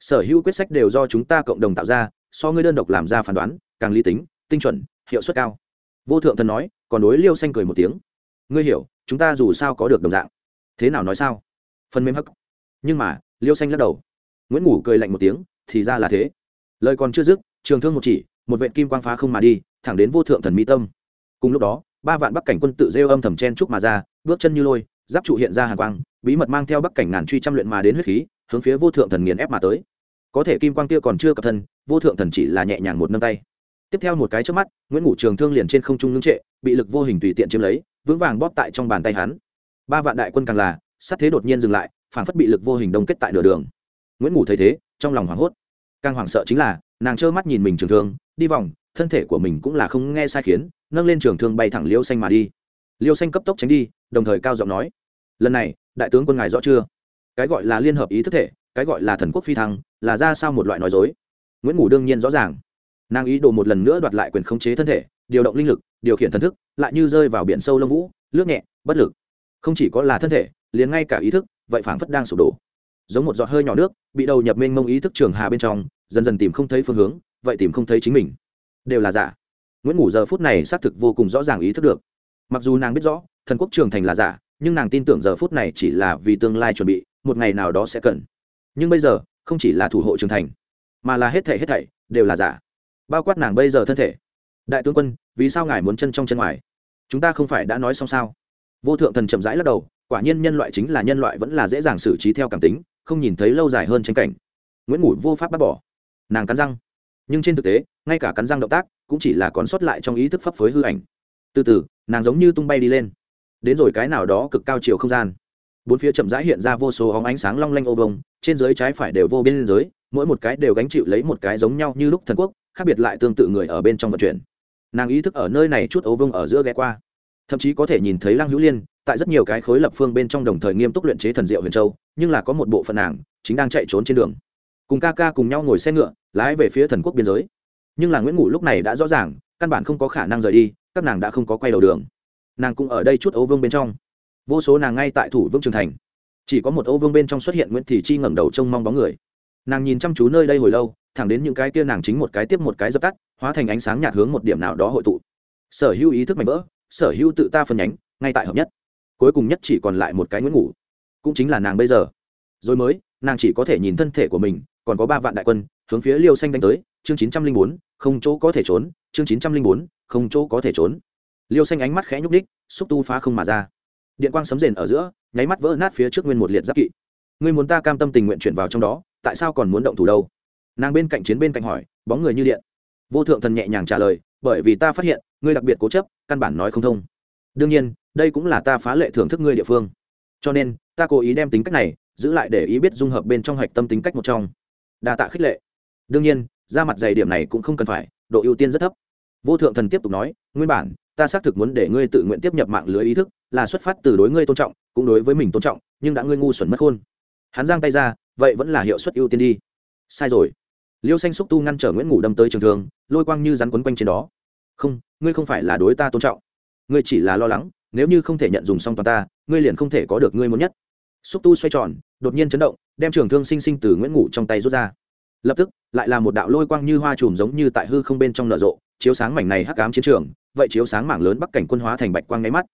Sở hữu quyết sách đều do chúng ta cộng đồng tạo ra, so ngươi đơn độc làm ra phán đoán, càng lý tính, tinh chuẩn, hiệu suất cao. Vô thượng thần nói, còn đối liêu xanh cười một tiếng ngươi hiểu, chúng ta dù sao có được đồng dạng. Thế nào nói sao? Phần mềm hắc. Nhưng mà, liêu xanh lắc đầu. Nguyễn ngủ cười lạnh một tiếng, thì ra là thế. Lời còn chưa dứt, trường thương một chỉ, một vệ kim quang phá không mà đi, thẳng đến vô thượng thần mỹ tâm. Cùng lúc đó, ba vạn bắc cảnh quân tự rêu âm thầm chen trúc mà ra, bước chân như lôi, giáp trụ hiện ra hàng quang, bí mật mang theo bắc cảnh ngàn truy trăm luyện mà đến huyết khí, hướng phía vô thượng thần nghiền ép mà tới. Có thể kim quang kia còn chưa cập thân, vô thượng thần chỉ là nhẹ nhàng một nâng tay. Tiếp theo một cái trước mắt, nguyễn ngủ trường thương liền trên không trung ngưng trệ, bị lực vô hình tùy tiện chiếm lấy vững vàng bóp tại trong bàn tay hắn. Ba vạn đại quân càng là, sát thế đột nhiên dừng lại, phản phất bị lực vô hình đông kết tại nửa đường. Nguyễn ngủ thấy thế, trong lòng hoảng hốt. Càng hoảng sợ chính là, nàng trơ mắt nhìn mình trường thương, đi vòng, thân thể của mình cũng là không nghe sai khiến, nâng lên trường thương bay thẳng liêu xanh mà đi. Liêu xanh cấp tốc tránh đi, đồng thời cao giọng nói, lần này, đại tướng quân ngài rõ chưa? Cái gọi là liên hợp ý thức thể, cái gọi là thần quốc phi thăng, là ra sao một loại nói dối? Nguyễn ngủ đương nhiên rõ ràng. Nàng ý đồ một lần nữa đoạt lại quyền khống chế thân thể điều động linh lực, điều khiển thần thức, lại như rơi vào biển sâu lông vũ, lướt nhẹ, bất lực. Không chỉ có là thân thể, liền ngay cả ý thức, vậy phảng phất đang sụp đổ. Giống một giọt hơi nhỏ nước, bị đầu nhập mênh mông ý thức trường hà bên trong, dần dần tìm không thấy phương hướng, vậy tìm không thấy chính mình. Đều là giả. Nguyễn ngủ giờ phút này xác thực vô cùng rõ ràng ý thức được. Mặc dù nàng biết rõ, thần quốc trường thành là giả, nhưng nàng tin tưởng giờ phút này chỉ là vì tương lai chuẩn bị, một ngày nào đó sẽ cần. Nhưng bây giờ, không chỉ là thủ hộ trường thành, mà là hết thể hết thảy đều là giả. Bao quát nàng bây giờ thân thể đại tướng quân vì sao ngài muốn chân trong chân ngoài? Chúng ta không phải đã nói xong sao? Vô thượng thần chậm rãi lắc đầu quả nhiên nhân loại chính là nhân loại vẫn là dễ dàng xử trí theo cảm tính không nhìn thấy lâu dài hơn tranh cảnh. Nguyễn ngủ vô pháp bác bỏ. Nàng cắn răng. Nhưng trên thực tế ngay cả cắn răng động tác cũng chỉ là còn sót lại trong ý thức pháp phối hư ảnh. Từ từ nàng giống như tung bay đi lên. Đến rồi cái nào đó cực cao chiều không gian. Bốn phía chậm rãi hiện ra vô số hóng ánh sáng long lanh ô vông trên dưới trái phải đều vô biên giới, mỗi một cái đều gánh chịu lấy một cái giống nhau như lúc thần quốc khác biệt lại tương tự người ở bên trong vận chuyển nàng ý thức ở nơi này chút ấu vông ở giữa ghé qua. Thậm chí có thể nhìn thấy lăng hữu liên, tại rất nhiều cái khối lập phương bên trong đồng thời nghiêm túc luyện chế thần diệu huyền châu, nhưng là có một bộ phận nàng chính đang chạy trốn trên đường. Cùng ca ca cùng nhau ngồi xe ngựa, lái về phía thần quốc biên giới. Nhưng là nguyễn ngủ lúc này đã rõ ràng, căn bản không có khả năng rời đi, các nàng đã không có quay đầu đường. Nàng cũng ở đây chút ấu vương bên trong. Vô số nàng ngay tại thủ vương trường thành. Chỉ có một ấu vương bên trong xuất hiện nguyễn thị chi ngẩng đầu trông mong bóng người. Nàng nhìn chăm chú nơi đây hồi lâu thẳng đến những cái kia nàng chính một cái tiếp một cái dập tắt, hóa thành ánh sáng nhạt hướng một điểm nào đó hội tụ. Sở hữu ý thức mạnh vỡ, sở hữu tự ta phân nhánh, ngay tại hợp nhất. Cuối cùng nhất chỉ còn lại một cái nguyễn ngủ. Cũng chính là nàng bây giờ. Rồi mới, nàng chỉ có thể nhìn thân thể của mình, còn có ba vạn đại quân, hướng phía liêu xanh đánh tới, chương chín trăm linh bốn, không chỗ có thể trốn, chương chín trăm linh bốn, không chỗ có thể trốn. Liêu xanh ánh mắt khẽ nhúc đích xúc tu phá không mà ra. Điện quang sấm rền ở giữa, nháy mắt vỡ nát phía trước nguyên một liệt giáp kỵ. Ngươi muốn ta cam tâm tình nguyện chuyển vào trong đó, tại sao còn muốn động thủ đâu? Nàng bên cạnh chiến bên cạnh hỏi, bóng người như điện. Vô thượng thần nhẹ nhàng trả lời, bởi vì ta phát hiện, ngươi đặc biệt cố chấp, căn bản nói không thông. Đương nhiên, đây cũng là ta phá lệ thưởng thức ngươi địa phương. Cho nên, ta cố ý đem tính cách này, giữ lại để ý biết dung hợp bên trong hạch tâm tính cách một trong. Đa tạ khích lệ. Đương nhiên, ra mặt dày điểm này cũng không cần phải, độ ưu tiên rất thấp. Vô thượng thần tiếp tục nói, nguyên bản, ta xác thực muốn để ngươi tự nguyện tiếp nhập mạng lưới ý thức, là xuất phát từ đối ngươi tôn trọng, cũng đối với mình tôn trọng, nhưng đã ngươi ngu xuẩn mất khôn. Hắn giang tay ra, vậy vẫn là hiệu suất ưu tiên đi. Sai rồi liêu xanh xúc tu ngăn trở nguyễn ngủ đâm tới trường thương, lôi quang như rắn quấn quanh trên đó. Không, ngươi không phải là đối ta tôn trọng. Ngươi chỉ là lo lắng, nếu như không thể nhận dùng xong toàn ta, ngươi liền không thể có được ngươi muốn nhất. Xúc tu xoay tròn, đột nhiên chấn động, đem trường thương sinh sinh từ nguyễn ngủ trong tay rút ra. Lập tức, lại là một đạo lôi quang như hoa chùm giống như tại hư không bên trong nở rộ, chiếu sáng mảnh này hắc ám chiến trường, vậy chiếu sáng mảng lớn bắc cảnh quân hóa thành bạch quang nháy mắt.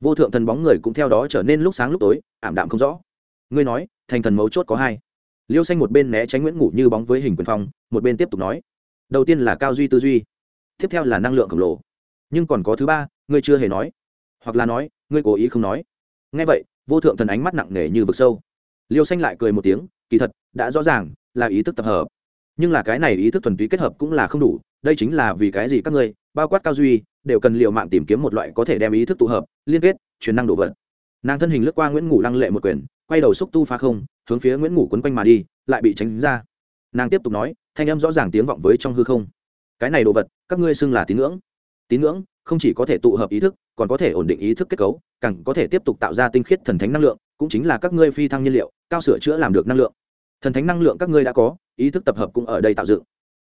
Vô thượng thần bóng người cũng theo đó trở nên lúc sáng lúc tối, ảm đạm không rõ. Ngươi nói, thành thần mấu chốt có hai liêu xanh một bên né tránh nguyễn ngủ như bóng với hình quyền phong, một bên tiếp tục nói. Đầu tiên là cao duy tư duy, tiếp theo là năng lượng khổng lồ. Nhưng còn có thứ ba, ngươi chưa hề nói. Hoặc là nói, ngươi cố ý không nói. Ngay vậy, vô thượng thần ánh mắt nặng nề như vực sâu. Liêu xanh lại cười một tiếng, kỳ thật, đã rõ ràng là ý thức tập hợp. Nhưng là cái này ý thức thuần túy kết hợp cũng là không đủ, đây chính là vì cái gì các ngươi, bao quát cao duy, đều cần liệu mạng tìm kiếm một loại có thể đem ý thức tụ hợp, liên kết truyền năng đổ vật. Nàng thân hình lướt qua nguyễn ngủ lăng lệ một quyền, quay đầu xúc tu phá không hướng phía nguyễn ngủ quấn quanh mà đi lại bị tránh ra nàng tiếp tục nói thanh âm rõ ràng tiếng vọng với trong hư không cái này đồ vật các ngươi xưng là tín ngưỡng tín ngưỡng không chỉ có thể tụ hợp ý thức còn có thể ổn định ý thức kết cấu càng có thể tiếp tục tạo ra tinh khiết thần thánh năng lượng cũng chính là các ngươi phi thăng nhiên liệu cao sửa chữa làm được năng lượng thần thánh năng lượng các ngươi đã có ý thức tập hợp cũng ở đây tạo dựng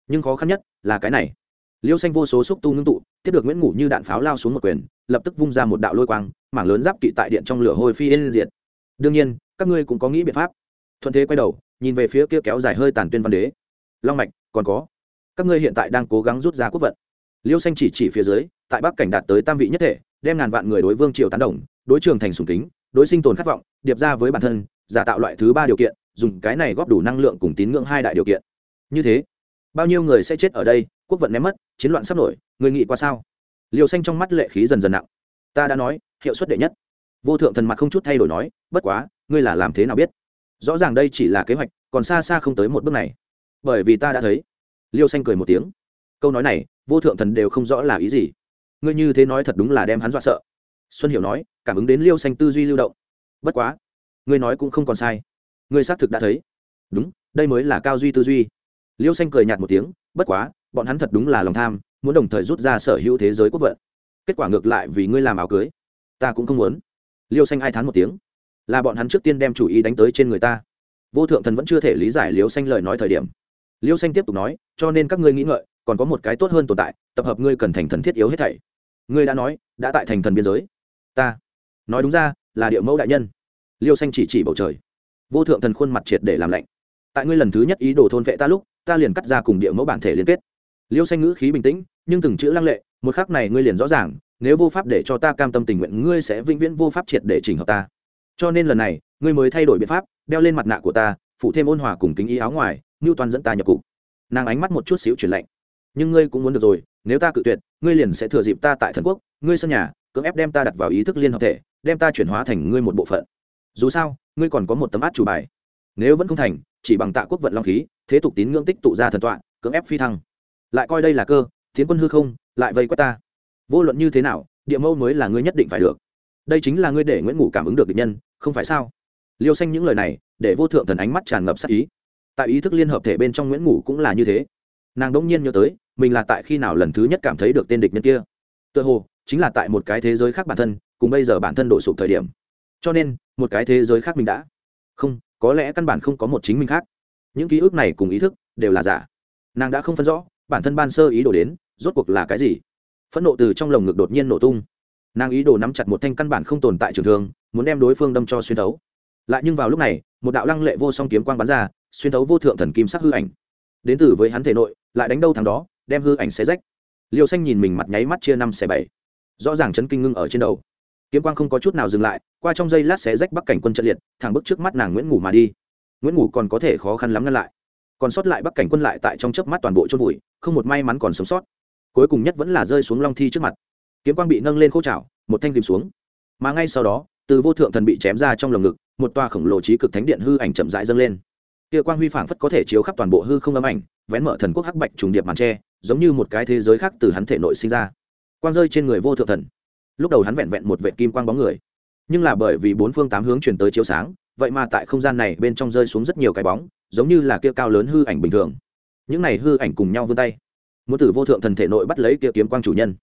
nhưng khó khăn nhất là cái này liêu xanh vô số xúc tu ngưng tụ tiếp được nguyễn ngủ như đạn pháo lao xuống một quyền lập tức vung ra một đạo lôi quang mảng lớn giáp kỵ tại điện trong lửa hôi phi yên diệt đương nhiên các ngươi cũng có nghĩ biện pháp thuận thế quay đầu, nhìn về phía kia kéo dài hơi tàn tuyên văn đế. Long mạch, còn có. Các ngươi hiện tại đang cố gắng rút ra quốc vận. Liêu xanh chỉ chỉ phía dưới, tại bắc cảnh đạt tới tam vị nhất thể, đem ngàn vạn người đối vương triều tán đồng, đối trường thành sùng kính, đối sinh tồn khát vọng, điệp ra với bản thân, giả tạo loại thứ ba điều kiện, dùng cái này góp đủ năng lượng cùng tín ngưỡng hai đại điều kiện. Như thế, bao nhiêu người sẽ chết ở đây, quốc vận ném mất, chiến loạn sắp nổi, người nghĩ qua sao? Liều xanh trong mắt lệ khí dần dần nặng. Ta đã nói, hiệu suất đệ nhất. Vô thượng thần mặt không chút thay đổi nói, bất quá, ngươi là làm thế nào biết? Rõ ràng đây chỉ là kế hoạch, còn xa xa không tới một bước này. Bởi vì ta đã thấy. Liêu xanh cười một tiếng. Câu nói này, vô thượng thần đều không rõ là ý gì. Ngươi như thế nói thật đúng là đem hắn dọa sợ. Xuân hiểu nói, cảm ứng đến liêu xanh tư duy lưu động. Bất quá, ngươi nói cũng không còn sai. Ngươi xác thực đã thấy. Đúng, đây mới là cao duy tư duy. Liêu xanh cười nhạt một tiếng, bất quá, bọn hắn thật đúng là lòng tham, muốn đồng thời rút ra sở hữu thế giới quốc vận. Kết quả ngược lại vì ngươi làm áo cưới. Ta cũng không muốn. Liêu xanh ai thán một tiếng là bọn hắn trước tiên đem chủ ý đánh tới trên người ta. Vô thượng thần vẫn chưa thể lý giải liêu xanh lời nói thời điểm. Liêu xanh tiếp tục nói, cho nên các ngươi nghĩ ngợi, còn có một cái tốt hơn tồn tại, tập hợp ngươi cần thành thần thiết yếu hết thảy. Ngươi đã nói, đã tại thành thần biên giới. Ta. Nói đúng ra, là địa mẫu đại nhân. Liêu xanh chỉ chỉ bầu trời. Vô thượng thần khuôn mặt triệt để làm lạnh. Tại ngươi lần thứ nhất ý đồ thôn vệ ta lúc, ta liền cắt ra cùng địa mẫu bản thể liên kết. Liêu xanh ngữ khí bình tĩnh, nhưng từng chữ lăng lệ, một khắc này ngươi liền rõ ràng, nếu vô pháp để cho ta cam tâm tình nguyện, ngươi sẽ vĩnh viễn vô pháp triệt để chỉnh hợp ta cho nên lần này, ngươi mới thay đổi biện pháp, đeo lên mặt nạ của ta phụ thêm ôn hòa cùng kính ý áo ngoài ngưu toàn dẫn ta nhập cục. Nàng ánh mắt một chút xíu chuyển lạnh. Nhưng ngươi cũng muốn được rồi, nếu ta cự tuyệt, ngươi liền sẽ thừa dịp ta tại thần quốc, ngươi sân nhà, cưỡng ép đem ta đặt vào ý thức liên hợp thể, đem ta chuyển hóa thành ngươi một bộ phận. Dù sao, ngươi còn có một tấm át chủ bài. Nếu vẫn không thành, chỉ bằng tạ quốc vận long khí, thế tục tín ngưỡng tích tụ ra thần tọa, cưỡng ép phi thăng. Lại coi đây là cơ tiến quân hư không, lại vây quét ta. Vô luận như thế nào, địa mâu mới là ngươi nhất định phải được đây chính là ngươi để nguyễn ngủ cảm ứng được địch nhân không phải sao liêu xanh những lời này để vô thượng thần ánh mắt tràn ngập sắc ý tại ý thức liên hợp thể bên trong nguyễn ngủ cũng là như thế nàng đ ỗ n g nhiên nhớ tới mình là tại khi nào lần thứ nhất cảm thấy được tên địch nhân kia tựa hồ chính là tại một cái thế giới khác bản thân cùng bây giờ bản thân đổ sụp thời điểm cho nên một cái thế giới khác mình đã không có lẽ căn bản không có một chính mình khác những ký ức này cùng ý thức đều là giả nàng đã không phân rõ bản thân ban sơ ý đồ đến rốt cuộc là cái gì phẫn nộ từ trong lồng ngực đột nhiên nổ tung nàng ý đồ nắm chặt một thanh căn bản không tồn tại trường thương, muốn đem đối phương đâm cho xuyên thấu. Lại nhưng vào lúc này, một đạo lăng lệ vô song kiếm quang bắn ra, xuyên thấu vô thượng thần kim sắc hư ảnh. Đến từ với hắn thể nội, lại đánh đâu thằng đó, đem hư ảnh xé rách. Liều xanh nhìn mình mặt nháy mắt chia năm xẻ bảy. Rõ ràng chấn kinh ngưng ở trên đầu. Kiếm quang không có chút nào dừng lại, qua trong giây lát xé rách bắc cảnh quân trận liệt, thẳng bức trước mắt nàng nguyễn ngủ mà đi. Nguyễn ngủ còn có thể khó khăn lắm ngăn lại. Còn sót lại bắc cảnh quân lại tại trong chớp mắt toàn bộ chôn vùi, không một may mắn còn sống sót. Cuối cùng nhất vẫn là rơi xuống long thi trước mặt kiếm quang bị nâng lên khô chảo một thanh tìm xuống. Mà ngay sau đó, từ vô thượng thần bị chém ra trong lồng ngực, một toa khổng lồ trí cực thánh điện hư ảnh chậm rãi dâng lên. Kia quang huy phảng phất có thể chiếu khắp toàn bộ hư không âm ảnh, vén mở thần quốc hắc bạch trùng điệp màn tre, giống như một cái thế giới khác từ hắn thể nội sinh ra. Quang rơi trên người vô thượng thần. Lúc đầu hắn vẹn vẹn một vệ kim quang bóng người. Nhưng là bởi vì bốn phương tám hướng chuyển tới chiếu sáng, vậy mà tại không gian này bên trong rơi xuống rất nhiều cái bóng, giống như là kia cao lớn hư ảnh bình thường. Những này hư ảnh cùng nhau vươn tay. Muốn tử vô thượng thần thể nội bắt lấy kia kiếm quang chủ nhân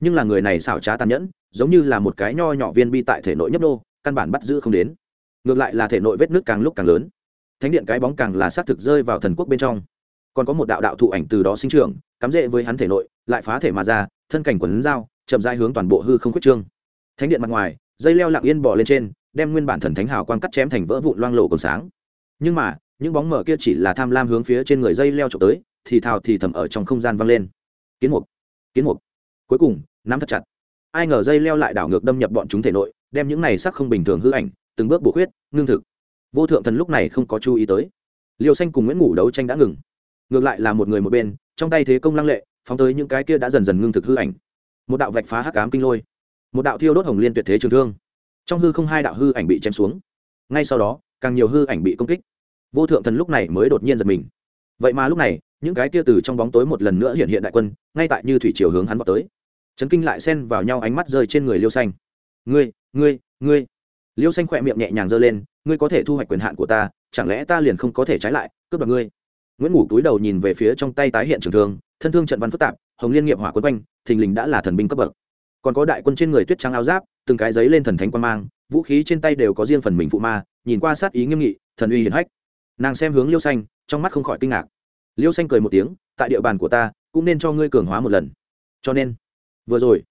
nhưng là người này xảo trá tàn nhẫn, giống như là một cái nho nhỏ viên bi tại thể nội nhấp đô căn bản bắt giữ không đến. Ngược lại là thể nội vết nước càng lúc càng lớn. Thánh điện cái bóng càng là xác thực rơi vào thần quốc bên trong. Còn có một đạo đạo thụ ảnh từ đó sinh trưởng, cắm rễ với hắn thể nội, lại phá thể mà ra, thân cảnh quần dao, chậm dai hướng toàn bộ hư không quyết trương. Thánh điện mặt ngoài, dây leo lặng yên bỏ lên trên, đem nguyên bản thần thánh hào quang cắt chém thành vỡ vụn loang lộ còn sáng. Nhưng mà, những bóng mở kia chỉ là tham lam hướng phía trên người dây leo trộm tới, thì thào thì thầm ở trong không gian vang lên. Kiến mục kiến mục cuối cùng, nắm thật chặt. Ai ngờ dây leo lại đảo ngược đâm nhập bọn chúng thể nội, đem những này sắc không bình thường hư ảnh, từng bước bổ khuyết, ngưng thực. Vô thượng thần lúc này không có chú ý tới. Liều xanh cùng nguyễn ngủ đấu tranh đã ngừng. Ngược lại là một người một bên, trong tay thế công lăng lệ, phóng tới những cái kia đã dần dần ngưng thực hư ảnh. Một đạo vạch phá hắc cám kinh lôi. Một đạo thiêu đốt hồng liên tuyệt thế trường thương. Trong hư không hai đạo hư ảnh bị chém xuống. Ngay sau đó, càng nhiều hư ảnh bị công kích. Vô thượng thần lúc này mới đột nhiên giật mình. Vậy mà lúc này, những cái kia từ trong bóng tối một lần nữa hiện hiện đại quân, ngay tại như thủy chiều hướng hắn vào tới chấn kinh lại xen vào nhau ánh mắt rơi trên người liêu xanh. Ngươi ngươi ngươi. Liêu xanh khỏe miệng nhẹ nhàng giơ lên, ngươi có thể thu hoạch quyền hạn của ta, chẳng lẽ ta liền không có thể trái lại, cướp đoạt ngươi? Nguyễn ngủ túi đầu nhìn về phía trong tay tái hiện trường thương, thân thương trận văn phức tạp, hồng liên nghiệp hỏa quân quanh, thình lình đã là thần binh cấp bậc. Còn có đại quân trên người tuyết trắng áo giáp, từng cái giấy lên thần thánh quan mang, vũ khí trên tay đều có riêng phần mình phụ ma, nhìn qua sát ý nghiêm nghị, thần uy hiển hách. Nàng xem hướng liêu xanh, trong mắt không khỏi kinh ngạc. Liêu xanh cười một tiếng, tại địa bàn của ta, cũng nên cho ngươi cường hóa một lần. Cho nên vừa rồi,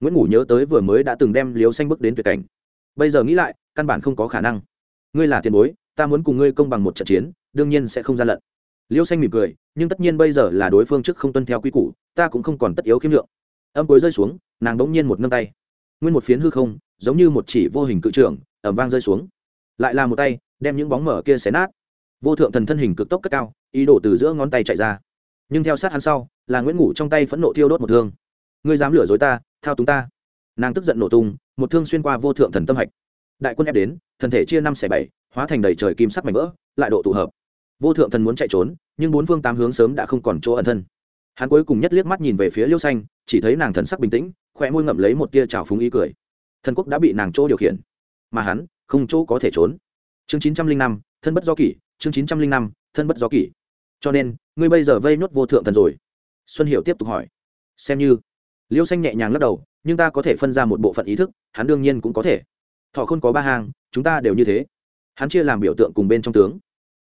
nguyễn ngủ nhớ tới vừa mới đã từng đem liều xanh bước đến tuyệt cảnh. Bây giờ nghĩ lại, căn bản không có khả năng. Ngươi là tiền bối, ta muốn cùng ngươi công bằng một trận chiến, đương nhiên sẽ không gian lận. Liêu xanh mỉm cười, nhưng tất nhiên bây giờ là đối phương trước không tuân theo quy củ, ta cũng không còn tất yếu khiêm lượng. Âm cuối rơi xuống, nàng bỗng nhiên một ngâm tay. Nguyên một phiến hư không, giống như một chỉ vô hình cự trưởng ẩm vang rơi xuống. Lại là một tay, đem những bóng mở kia xé nát. Vô thượng thần thân hình cực tốc cất cao, ý đổ từ giữa ngón tay chạy ra. Nhưng theo sát hắn sau, là nguyễn ngủ trong tay phẫn nộ thiêu đốt một thương ngươi dám lừa dối ta, thao túng ta. Nàng tức giận nổ tung, một thương xuyên qua vô thượng thần tâm hạch. Đại quân ép đến, thần thể chia năm xẻ bảy, hóa thành đầy trời kim sắc mảnh vỡ, lại độ tụ hợp. Vô thượng thần muốn chạy trốn, nhưng bốn phương tám hướng sớm đã không còn chỗ ẩn thân. Hắn cuối cùng nhất liếc mắt nhìn về phía liêu xanh, chỉ thấy nàng thần sắc bình tĩnh khỏe môi ngậm lấy một tia trào phúng ý cười. Thần quốc đã bị nàng chỗ điều khiển, mà hắn không chỗ có thể trốn. Chương chín trăm linh năm, thân bất do kỷ, chương chín trăm linh năm, thân bất do kỷ. Cho nên, ngươi bây giờ vây nuốt vô thượng thần rồi. Xuân hiệu tiếp tục hỏi, xem như liêu xanh nhẹ nhàng lắc đầu, nhưng ta có thể phân ra một bộ phận ý thức, hắn đương nhiên cũng có thể. Thọ không có ba hàng chúng ta đều như thế. Hắn chia làm biểu tượng cùng bên trong tướng.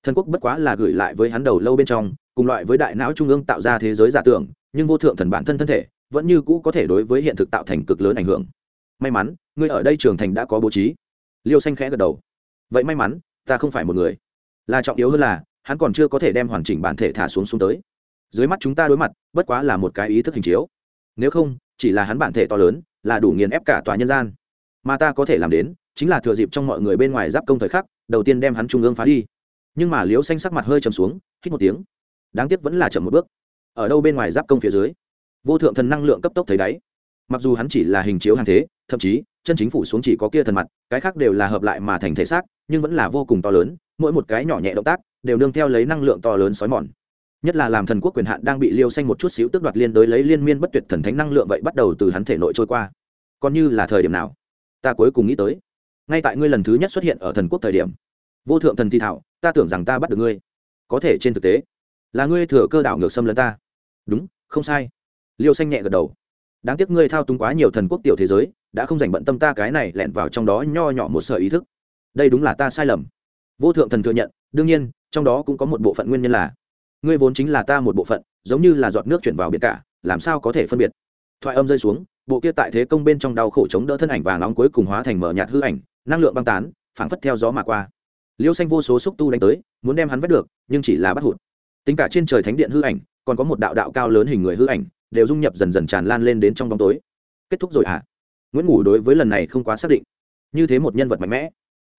Thần quốc bất quá là gửi lại với hắn đầu lâu bên trong, cùng loại với đại não trung ương tạo ra thế giới giả tưởng, nhưng vô thượng thần bản thân thân thể, vẫn như cũ có thể đối với hiện thực tạo thành cực lớn ảnh hưởng. May mắn, ngươi ở đây trường thành đã có bố trí. Liêu xanh khẽ gật đầu. Vậy may mắn, ta không phải một người. Là trọng yếu hơn là, hắn còn chưa có thể đem hoàn chỉnh bản thể thả xuống xuống tới. Dưới mắt chúng ta đối mặt, bất quá là một cái ý thức hình chiếu nếu không, chỉ là hắn bản thể to lớn, là đủ nghiền ép cả tòa nhân gian. Mà ta có thể làm đến, chính là thừa dịp trong mọi người bên ngoài giáp công thời khắc, đầu tiên đem hắn trung ương phá đi. Nhưng mà liễu xanh sắc mặt hơi chầm xuống, hít một tiếng. Đáng tiếc vẫn là chậm một bước. Ở đâu bên ngoài giáp công phía dưới? Vô thượng thần năng lượng cấp tốc thấy đáy. Mặc dù hắn chỉ là hình chiếu hàng thế, thậm chí, chân chính phủ xuống chỉ có kia thần mặt, cái khác đều là hợp lại mà thành thể xác, nhưng vẫn là vô cùng to lớn, mỗi một cái nhỏ nhẹ động tác, đều nương theo lấy năng lượng to lớn xói mòn nhất là làm thần quốc quyền hạn đang bị liêu xanh một chút xíu tước đoạt liên đối lấy liên miên bất tuyệt thần thánh năng lượng vậy bắt đầu từ hắn thể nội trôi qua. Còn như là thời điểm nào? Ta cuối cùng nghĩ tới. Ngay tại ngươi lần thứ nhất xuất hiện ở thần quốc thời điểm. Vô thượng thần thi thảo, ta tưởng rằng ta bắt được ngươi. Có thể trên thực tế, là ngươi thừa cơ đảo ngược xâm lấn ta. Đúng, không sai. Liêu xanh nhẹ gật đầu. Đáng tiếc ngươi thao túng quá nhiều thần quốc tiểu thế giới, đã không dành bận tâm ta cái này lẹn vào trong đó nho nhỏ một sở ý thức. Đây đúng là ta sai lầm. Vô thượng thần thừa nhận, đương nhiên, trong đó cũng có một bộ phận nguyên nhân là ngươi vốn chính là ta một bộ phận, giống như là giọt nước chuyển vào biển cả, làm sao có thể phân biệt? Thoại âm rơi xuống, bộ kia tại thế công bên trong đau khổ chống đỡ thân ảnh vàng nóng cuối cùng hóa thành mở nhạt hư ảnh, năng lượng băng tán, phảng phất theo gió mà qua. Liêu xanh vô số xúc tu đánh tới, muốn đem hắn vét được, nhưng chỉ là bắt hụt. Tính cả trên trời thánh điện hư ảnh, còn có một đạo đạo cao lớn hình người hư ảnh, đều dung nhập dần dần tràn lan lên đến trong bóng tối. Kết thúc rồi à? nguyễn ngủ đối với lần này không quá xác định. Như thế một nhân vật mạnh mẽ.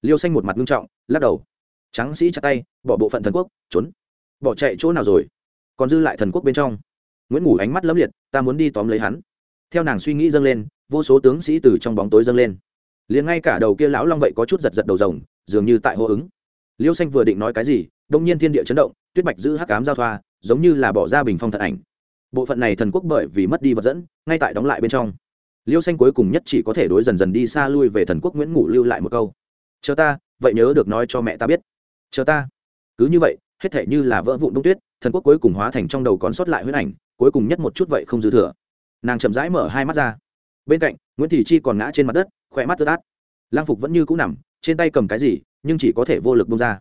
Liêu xanh một mặt nghiêm trọng, lắc đầu. Trắng sĩ chặt tay, bỏ bộ phận thần quốc, trốn bỏ chạy chỗ nào rồi? Còn dư lại thần quốc bên trong. Nguyễn ngủ ánh mắt lấp liệt, ta muốn đi tóm lấy hắn. Theo nàng suy nghĩ dâng lên, vô số tướng sĩ từ trong bóng tối dâng lên. Liền ngay cả đầu kia lão long vậy có chút giật giật đầu rồng, dường như tại hô ứng. Liêu xanh vừa định nói cái gì, đông nhiên thiên địa chấn động, tuyết bạch giữ hắc cám giao thoa, giống như là bỏ ra bình phong thật ảnh. Bộ phận này thần quốc bởi vì mất đi vật dẫn, ngay tại đóng lại bên trong. Liêu xanh cuối cùng nhất chỉ có thể đối dần dần đi xa lui về thần quốc nguyễn ngủ lưu lại một câu. Chờ ta, vậy nhớ được nói cho mẹ ta biết. Chờ ta? Cứ như vậy hết thể như là vỡ vụn đông tuyết, thần quốc cuối cùng hóa thành trong đầu còn sót lại huyết ảnh, cuối cùng nhất một chút vậy không dư thừa. Nàng chậm rãi mở hai mắt ra. Bên cạnh, nguyễn thị chi còn ngã trên mặt đất, khỏe mắt tơ át lang phục vẫn như cũ nằm, trên tay cầm cái gì, nhưng chỉ có thể vô lực bông ra.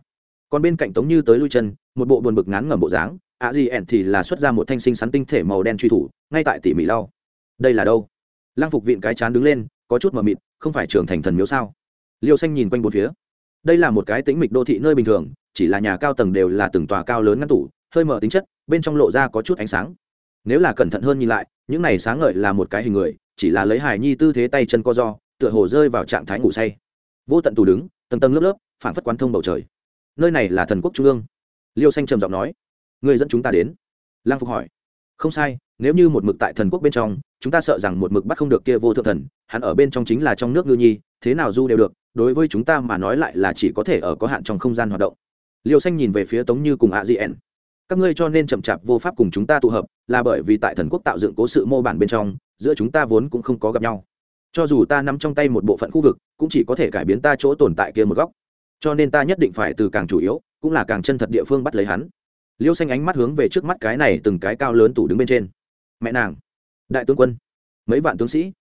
Còn bên cạnh tống như tới lui chân, một bộ buồn bực ngán ngẩm bộ dáng, ạ gì ẻn thì là xuất ra một thanh sinh sắn tinh thể màu đen truy thủ, ngay tại tỉ mỉ lau. Đây là đâu? Lang phục vịn cái chán đứng lên, có chút mờ mịt, không phải trưởng thành thần miếu sao? Liêu xanh nhìn quanh bốn phía đây là một cái tĩnh mịch đô thị nơi bình thường, chỉ là nhà cao tầng đều là từng tòa cao lớn ngăn tủ, hơi mở tính chất, bên trong lộ ra có chút ánh sáng. Nếu là cẩn thận hơn nhìn lại, những này sáng ngời là một cái hình người, chỉ là lấy hài nhi tư thế tay chân co do, tựa hồ rơi vào trạng thái ngủ say. Vô tận tù đứng, tầng tầng lớp lớp phản phất quán thông bầu trời. Nơi này là thần quốc trung ương. Liêu xanh trầm giọng nói người dẫn chúng ta đến. Lang phục hỏi, không sai, nếu như một mực tại thần quốc bên trong, chúng ta sợ rằng một mực bắt không được kia vô thượng thần hắn ở bên trong chính là trong nước ngư nhi, thế nào du đều được, đối với chúng ta mà nói lại là chỉ có thể ở có hạn trong không gian hoạt động. Liêu xanh nhìn về phía tống như cùng a ẻn các ngươi cho nên chậm chạp vô pháp cùng chúng ta tụ hợp, là bởi vì tại thần quốc tạo dựng cố sự mô bản bên trong, giữa chúng ta vốn cũng không có gặp nhau. Cho dù ta nắm trong tay một bộ phận khu vực, cũng chỉ có thể cải biến ta chỗ tồn tại kia một góc. Cho nên ta nhất định phải từ càng chủ yếu, cũng là càng chân thật địa phương bắt lấy hắn. Liêu xanh ánh mắt hướng về trước mắt cái này từng cái cao lớn tủ đứng bên trên. Mẹ nàng, đại tướng quân, mấy vạn tướng sĩ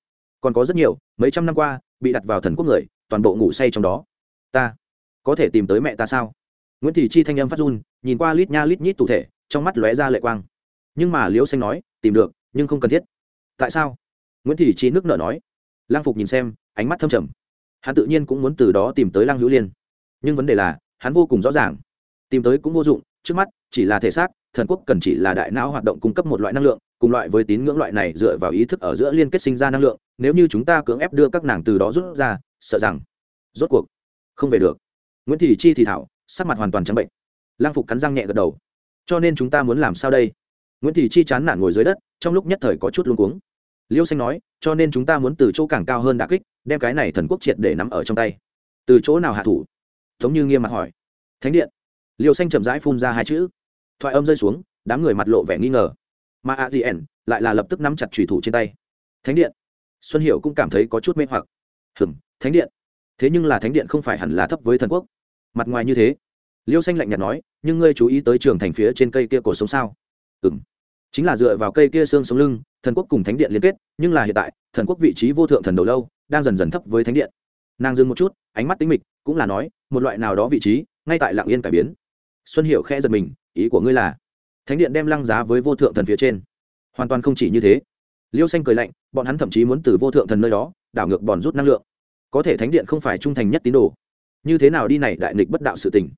còn có rất nhiều, mấy trăm năm qua, bị đặt vào thần quốc người, toàn bộ ngủ say trong đó. Ta, có thể tìm tới mẹ ta sao? Nguyễn thị chi thanh âm phát run, nhìn qua lít nha lít nhít tủ thể, trong mắt lóe ra lệ quang. Nhưng mà liễu xanh nói, tìm được, nhưng không cần thiết. Tại sao? Nguyễn thị chi nước nợ nói. Lang phục nhìn xem, ánh mắt thâm trầm. Hắn tự nhiên cũng muốn từ đó tìm tới lang hữu liên. Nhưng vấn đề là, hắn vô cùng rõ ràng. Tìm tới cũng vô dụng, trước mắt, chỉ là thể xác, thần quốc cần chỉ là đại não hoạt động cung cấp một loại năng lượng cùng loại với tín ngưỡng loại này dựa vào ý thức ở giữa liên kết sinh ra năng lượng, nếu như chúng ta cưỡng ép đưa các nàng từ đó rút ra, sợ rằng rốt cuộc không về được. Nguyễn thị chi thì thảo, sắc mặt hoàn toàn trắng bệnh. Lang phục cắn răng nhẹ gật đầu. Cho nên chúng ta muốn làm sao đây? Nguyễn thị chi chán nản ngồi dưới đất, trong lúc nhất thời có chút luống cuống. Liêu xanh nói, cho nên chúng ta muốn từ chỗ càng cao hơn đã kích, đem cái này thần quốc triệt để nắm ở trong tay. Từ chỗ nào hạ thủ? Giống như nghiêm mặt hỏi. Thánh điện. Liêu xanh chậm rãi phun ra hai chữ. Thoại âm rơi xuống, đám người mặt lộ vẻ nghi ngờ mà a di ẻn lại là lập tức nắm chặt trùy thủ trên tay. Thánh điện. Xuân hiệu cũng cảm thấy có chút mê hoặc. Hừng thánh điện. Thế nhưng là thánh điện không phải hẳn là thấp với thần quốc. Mặt ngoài như thế, liêu xanh lạnh nhạt nói, nhưng ngươi chú ý tới trường thành phía trên cây kia cổ sống sao? Ừ m chính là dựa vào cây kia xương sống lưng, thần quốc cùng thánh điện liên kết, nhưng là hiện tại, thần quốc vị trí vô thượng thần đầu lâu, đang dần dần thấp với thánh điện. Nàng dừng một chút, ánh mắt tính mịch, cũng là nói, một loại nào đó vị trí, ngay tại lạng yên cải biến. Xuân hiệu khẽ giật mình, ý của ngươi là thánh điện đem lăng giá với vô thượng thần phía trên. Hoàn toàn không chỉ như thế. Liêu xanh cười lạnh, bọn hắn thậm chí muốn từ vô thượng thần nơi đó, đảo ngược bòn rút năng lượng. Có thể thánh điện không phải trung thành nhất tín đồ. Như thế nào đi này đại nghịch bất đạo sự tình?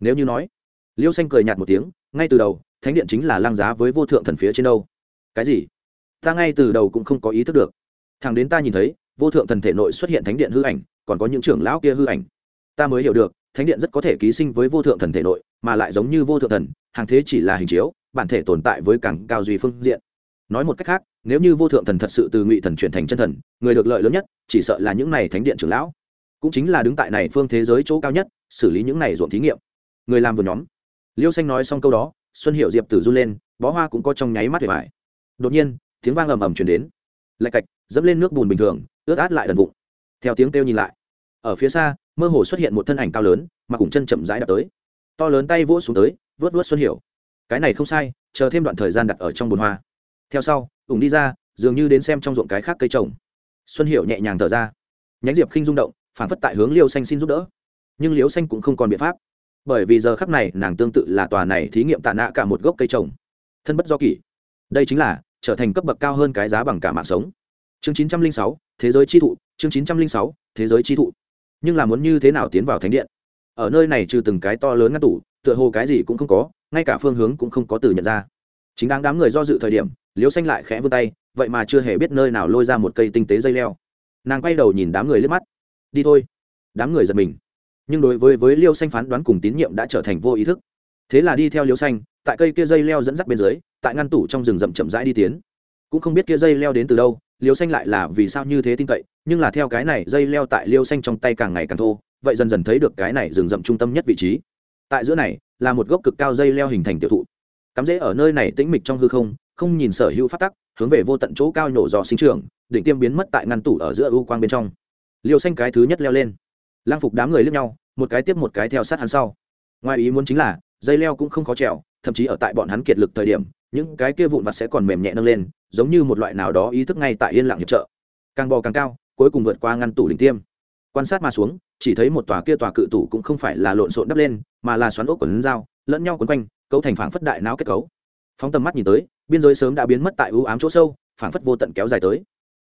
Nếu như nói, liêu xanh cười nhạt một tiếng, ngay từ đầu, thánh điện chính là lăng giá với vô thượng thần phía trên đâu. Cái gì? Ta ngay từ đầu cũng không có ý thức được. Thằng đến ta nhìn thấy, vô thượng thần thể nội xuất hiện thánh điện hư ảnh, còn có những trưởng lão kia hư ảnh. Ta mới hiểu được, thánh điện rất có thể ký sinh với vô thượng thần thể nội mà lại giống như vô thượng thần, hàng thế chỉ là hình chiếu, bản thể tồn tại với càng cao duy phương diện. Nói một cách khác, nếu như vô thượng thần thật sự từ ngụy thần chuyển thành chân thần, người được lợi lớn nhất, chỉ sợ là những này thánh điện trưởng lão. Cũng chính là đứng tại này phương thế giới chỗ cao nhất, xử lý những này ruộng thí nghiệm. Người làm vừa nhóm. Liêu xanh nói xong câu đó, xuân hiệu diệp tử run lên, bó hoa cũng có trong nháy mắt để mải đột nhiên, tiếng vang ầm ầm chuyển đến. Lạch cạch, dẫm lên nước bùn bình thường, ướt át lại đần vụng theo tiếng kêu nhìn lại, ở phía xa, mơ hồ xuất hiện một thân ảnh cao lớn, mà cùng chân chậm rãi đập tới to lớn tay vỗ xuống tới, vớt vớt xuân hiểu. Cái này không sai, chờ thêm đoạn thời gian đặt ở trong bồn hoa. Theo sau, ủng đi ra, dường như đến xem trong ruộng cái khác cây trồng. Xuân hiểu nhẹ nhàng thở ra. Nhánh diệp khinh rung động, phản phất tại hướng liêu xanh xin giúp đỡ. Nhưng liêu xanh cũng không còn biện pháp. Bởi vì giờ khắc này, nàng tương tự là tòa này thí nghiệm tạ nạ cả một gốc cây trồng. Thân bất do kỷ. Đây chính là trở thành cấp bậc cao hơn cái giá bằng cả mạng sống. Chương chín trăm linh sáu, thế giới chi thụ, chương chín trăm linh sáu, thế giới chi thụ. Nhưng là muốn như thế nào tiến vào thánh điện? Ở nơi này trừ từng cái to lớn ngăn tủ, tựa hồ cái gì cũng không có, ngay cả phương hướng cũng không có từ nhận ra. Chính đáng đám người do dự thời điểm liếu xanh lại khẽ vươn tay, vậy mà chưa hề biết nơi nào lôi ra một cây tinh tế dây leo. Nàng quay đầu nhìn đám người liếc mắt. Đi thôi. Đám người giật mình. Nhưng đối với với liêu xanh phán đoán cùng tín nhiệm đã trở thành vô ý thức. Thế là đi theo liêu xanh, tại cây kia dây leo dẫn dắt bên dưới, tại ngăn tủ trong rừng rậm chậm rãi đi tiến. Cũng không biết kia dây leo đến từ đâu liêu xanh lại là vì sao như thế tin cậy, nhưng là theo cái này, dây leo tại liêu xanh trong tay càng ngày càng thô vậy dần dần thấy được cái này rừng rậm trung tâm nhất vị trí. Tại giữa này, là một gốc cực cao dây leo hình thành tiểu thụ. Cắm rễ ở nơi này tĩnh mịch trong hư không không nhìn sở hữu phát tắc, hướng về vô tận chỗ cao nhổ dò sinh trường định tiêm biến mất tại ngăn tủ ở giữa u quang bên trong. Liêu xanh cái thứ nhất leo lên. Lang phục đám người lướt nhau, một cái tiếp một cái theo sát hắn sau. Ngoài ý muốn chính là, dây leo cũng không khó trèo, thậm chí ở tại bọn hắn kiệt lực thời điểm, những cái kia vụn vặt sẽ còn mềm nhẹ nâng lên, giống như một loại nào đó ý thức ngay tại yên lặng hiệp trợ. Càng bò càng cao, cuối cùng vượt qua ngăn tủ đỉnh tiêm quan sát mà xuống, chỉ thấy một tòa kia tòa cự tủ cũng không phải là lộn xộn đắp lên, mà là xoắn ốc quần dao, lẫn nhau quấn quanh, cấu thành phảng phất đại não kết cấu. Phóng tầm mắt nhìn tới, biên giới sớm đã biến mất tại ưu ám chỗ sâu, phảng phất vô tận kéo dài tới.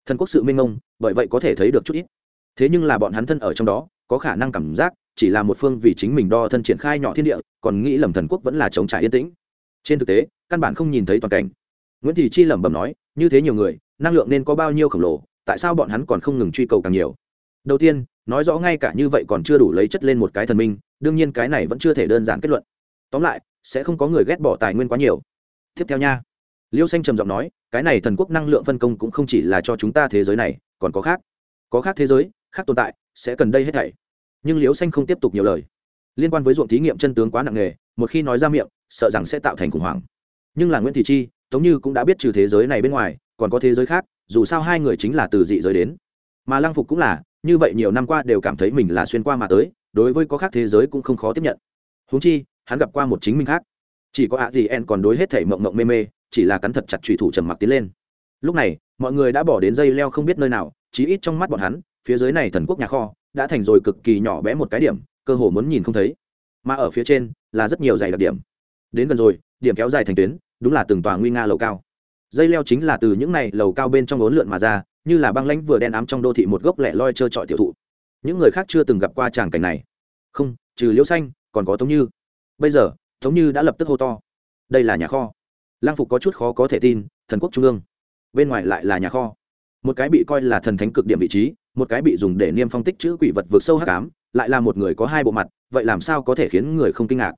Thần quốc sự minh mông, bởi vậy có thể thấy được chút ít. Thế nhưng là bọn hắn thân ở trong đó, có khả năng cảm giác, chỉ là một phương vì chính mình đo thân triển khai nhỏ thiên địa, còn nghĩ lầm thần quốc vẫn là chống trải yên tĩnh. Trên thực tế, căn bản không nhìn thấy toàn cảnh. Nguyễn thị chi lẩm bẩm nói, như thế nhiều người, năng lượng nên có bao nhiêu khổng lồ, tại sao bọn hắn còn không ngừng truy cầu càng nhiều? Đầu tiên nói rõ ngay cả như vậy còn chưa đủ lấy chất lên một cái thần minh, đương nhiên cái này vẫn chưa thể đơn giản kết luận. Tóm lại, sẽ không có người ghét bỏ tài nguyên quá nhiều. Tiếp theo nha. Liêu xanh trầm giọng nói, cái này thần quốc năng lượng phân công cũng không chỉ là cho chúng ta thế giới này, còn có khác. Có khác thế giới, khác tồn tại, sẽ cần đây hết thảy. Nhưng liêu xanh không tiếp tục nhiều lời. Liên quan với ruộng thí nghiệm chân tướng quá nặng nề, một khi nói ra miệng, sợ rằng sẽ tạo thành khủng hoảng. Nhưng là nguyễn thị chi, tống như cũng đã biết trừ thế giới này bên ngoài, còn có thế giới khác, dù sao hai người chính là từ dị giới đến. Mà lăng phục cũng là như vậy nhiều năm qua đều cảm thấy mình là xuyên qua mà tới, đối với có khác thế giới cũng không khó tiếp nhận. Húng chi, hắn gặp qua một chính mình khác. Chỉ có ạ gì en còn đối hết thể mộng mộng mê mê, chỉ là cắn thật chặt trùy thủ trầm mặc tiến lên. Lúc này, mọi người đã bỏ đến dây leo không biết nơi nào, chí ít trong mắt bọn hắn, phía dưới này thần quốc nhà kho đã thành rồi cực kỳ nhỏ bé một cái điểm, cơ hồ muốn nhìn không thấy. Mà ở phía trên là rất nhiều dày đặc điểm. Đến gần rồi, điểm kéo dài thành tuyến, đúng là từng tòa nguy nga lầu cao. Dây leo chính là từ những này lầu cao bên trong ốn lượn mà ra như là băng lãnh vừa đen ám trong đô thị một gốc lẻ loi trơ trọi tiểu thụ. Những người khác chưa từng gặp qua tràng cảnh này. Không, trừ liễu xanh, còn có tống như. Bây giờ, tống như đã lập tức hô to. Đây là nhà kho. Lang phục có chút khó có thể tin, thần quốc trung ương. Bên ngoài lại là nhà kho. Một cái bị coi là thần thánh cực điểm vị trí, một cái bị dùng để niêm phong tích chữ quỷ vật vượt sâu hắc ám, lại là một người có hai bộ mặt, vậy làm sao có thể khiến người không kinh ngạc?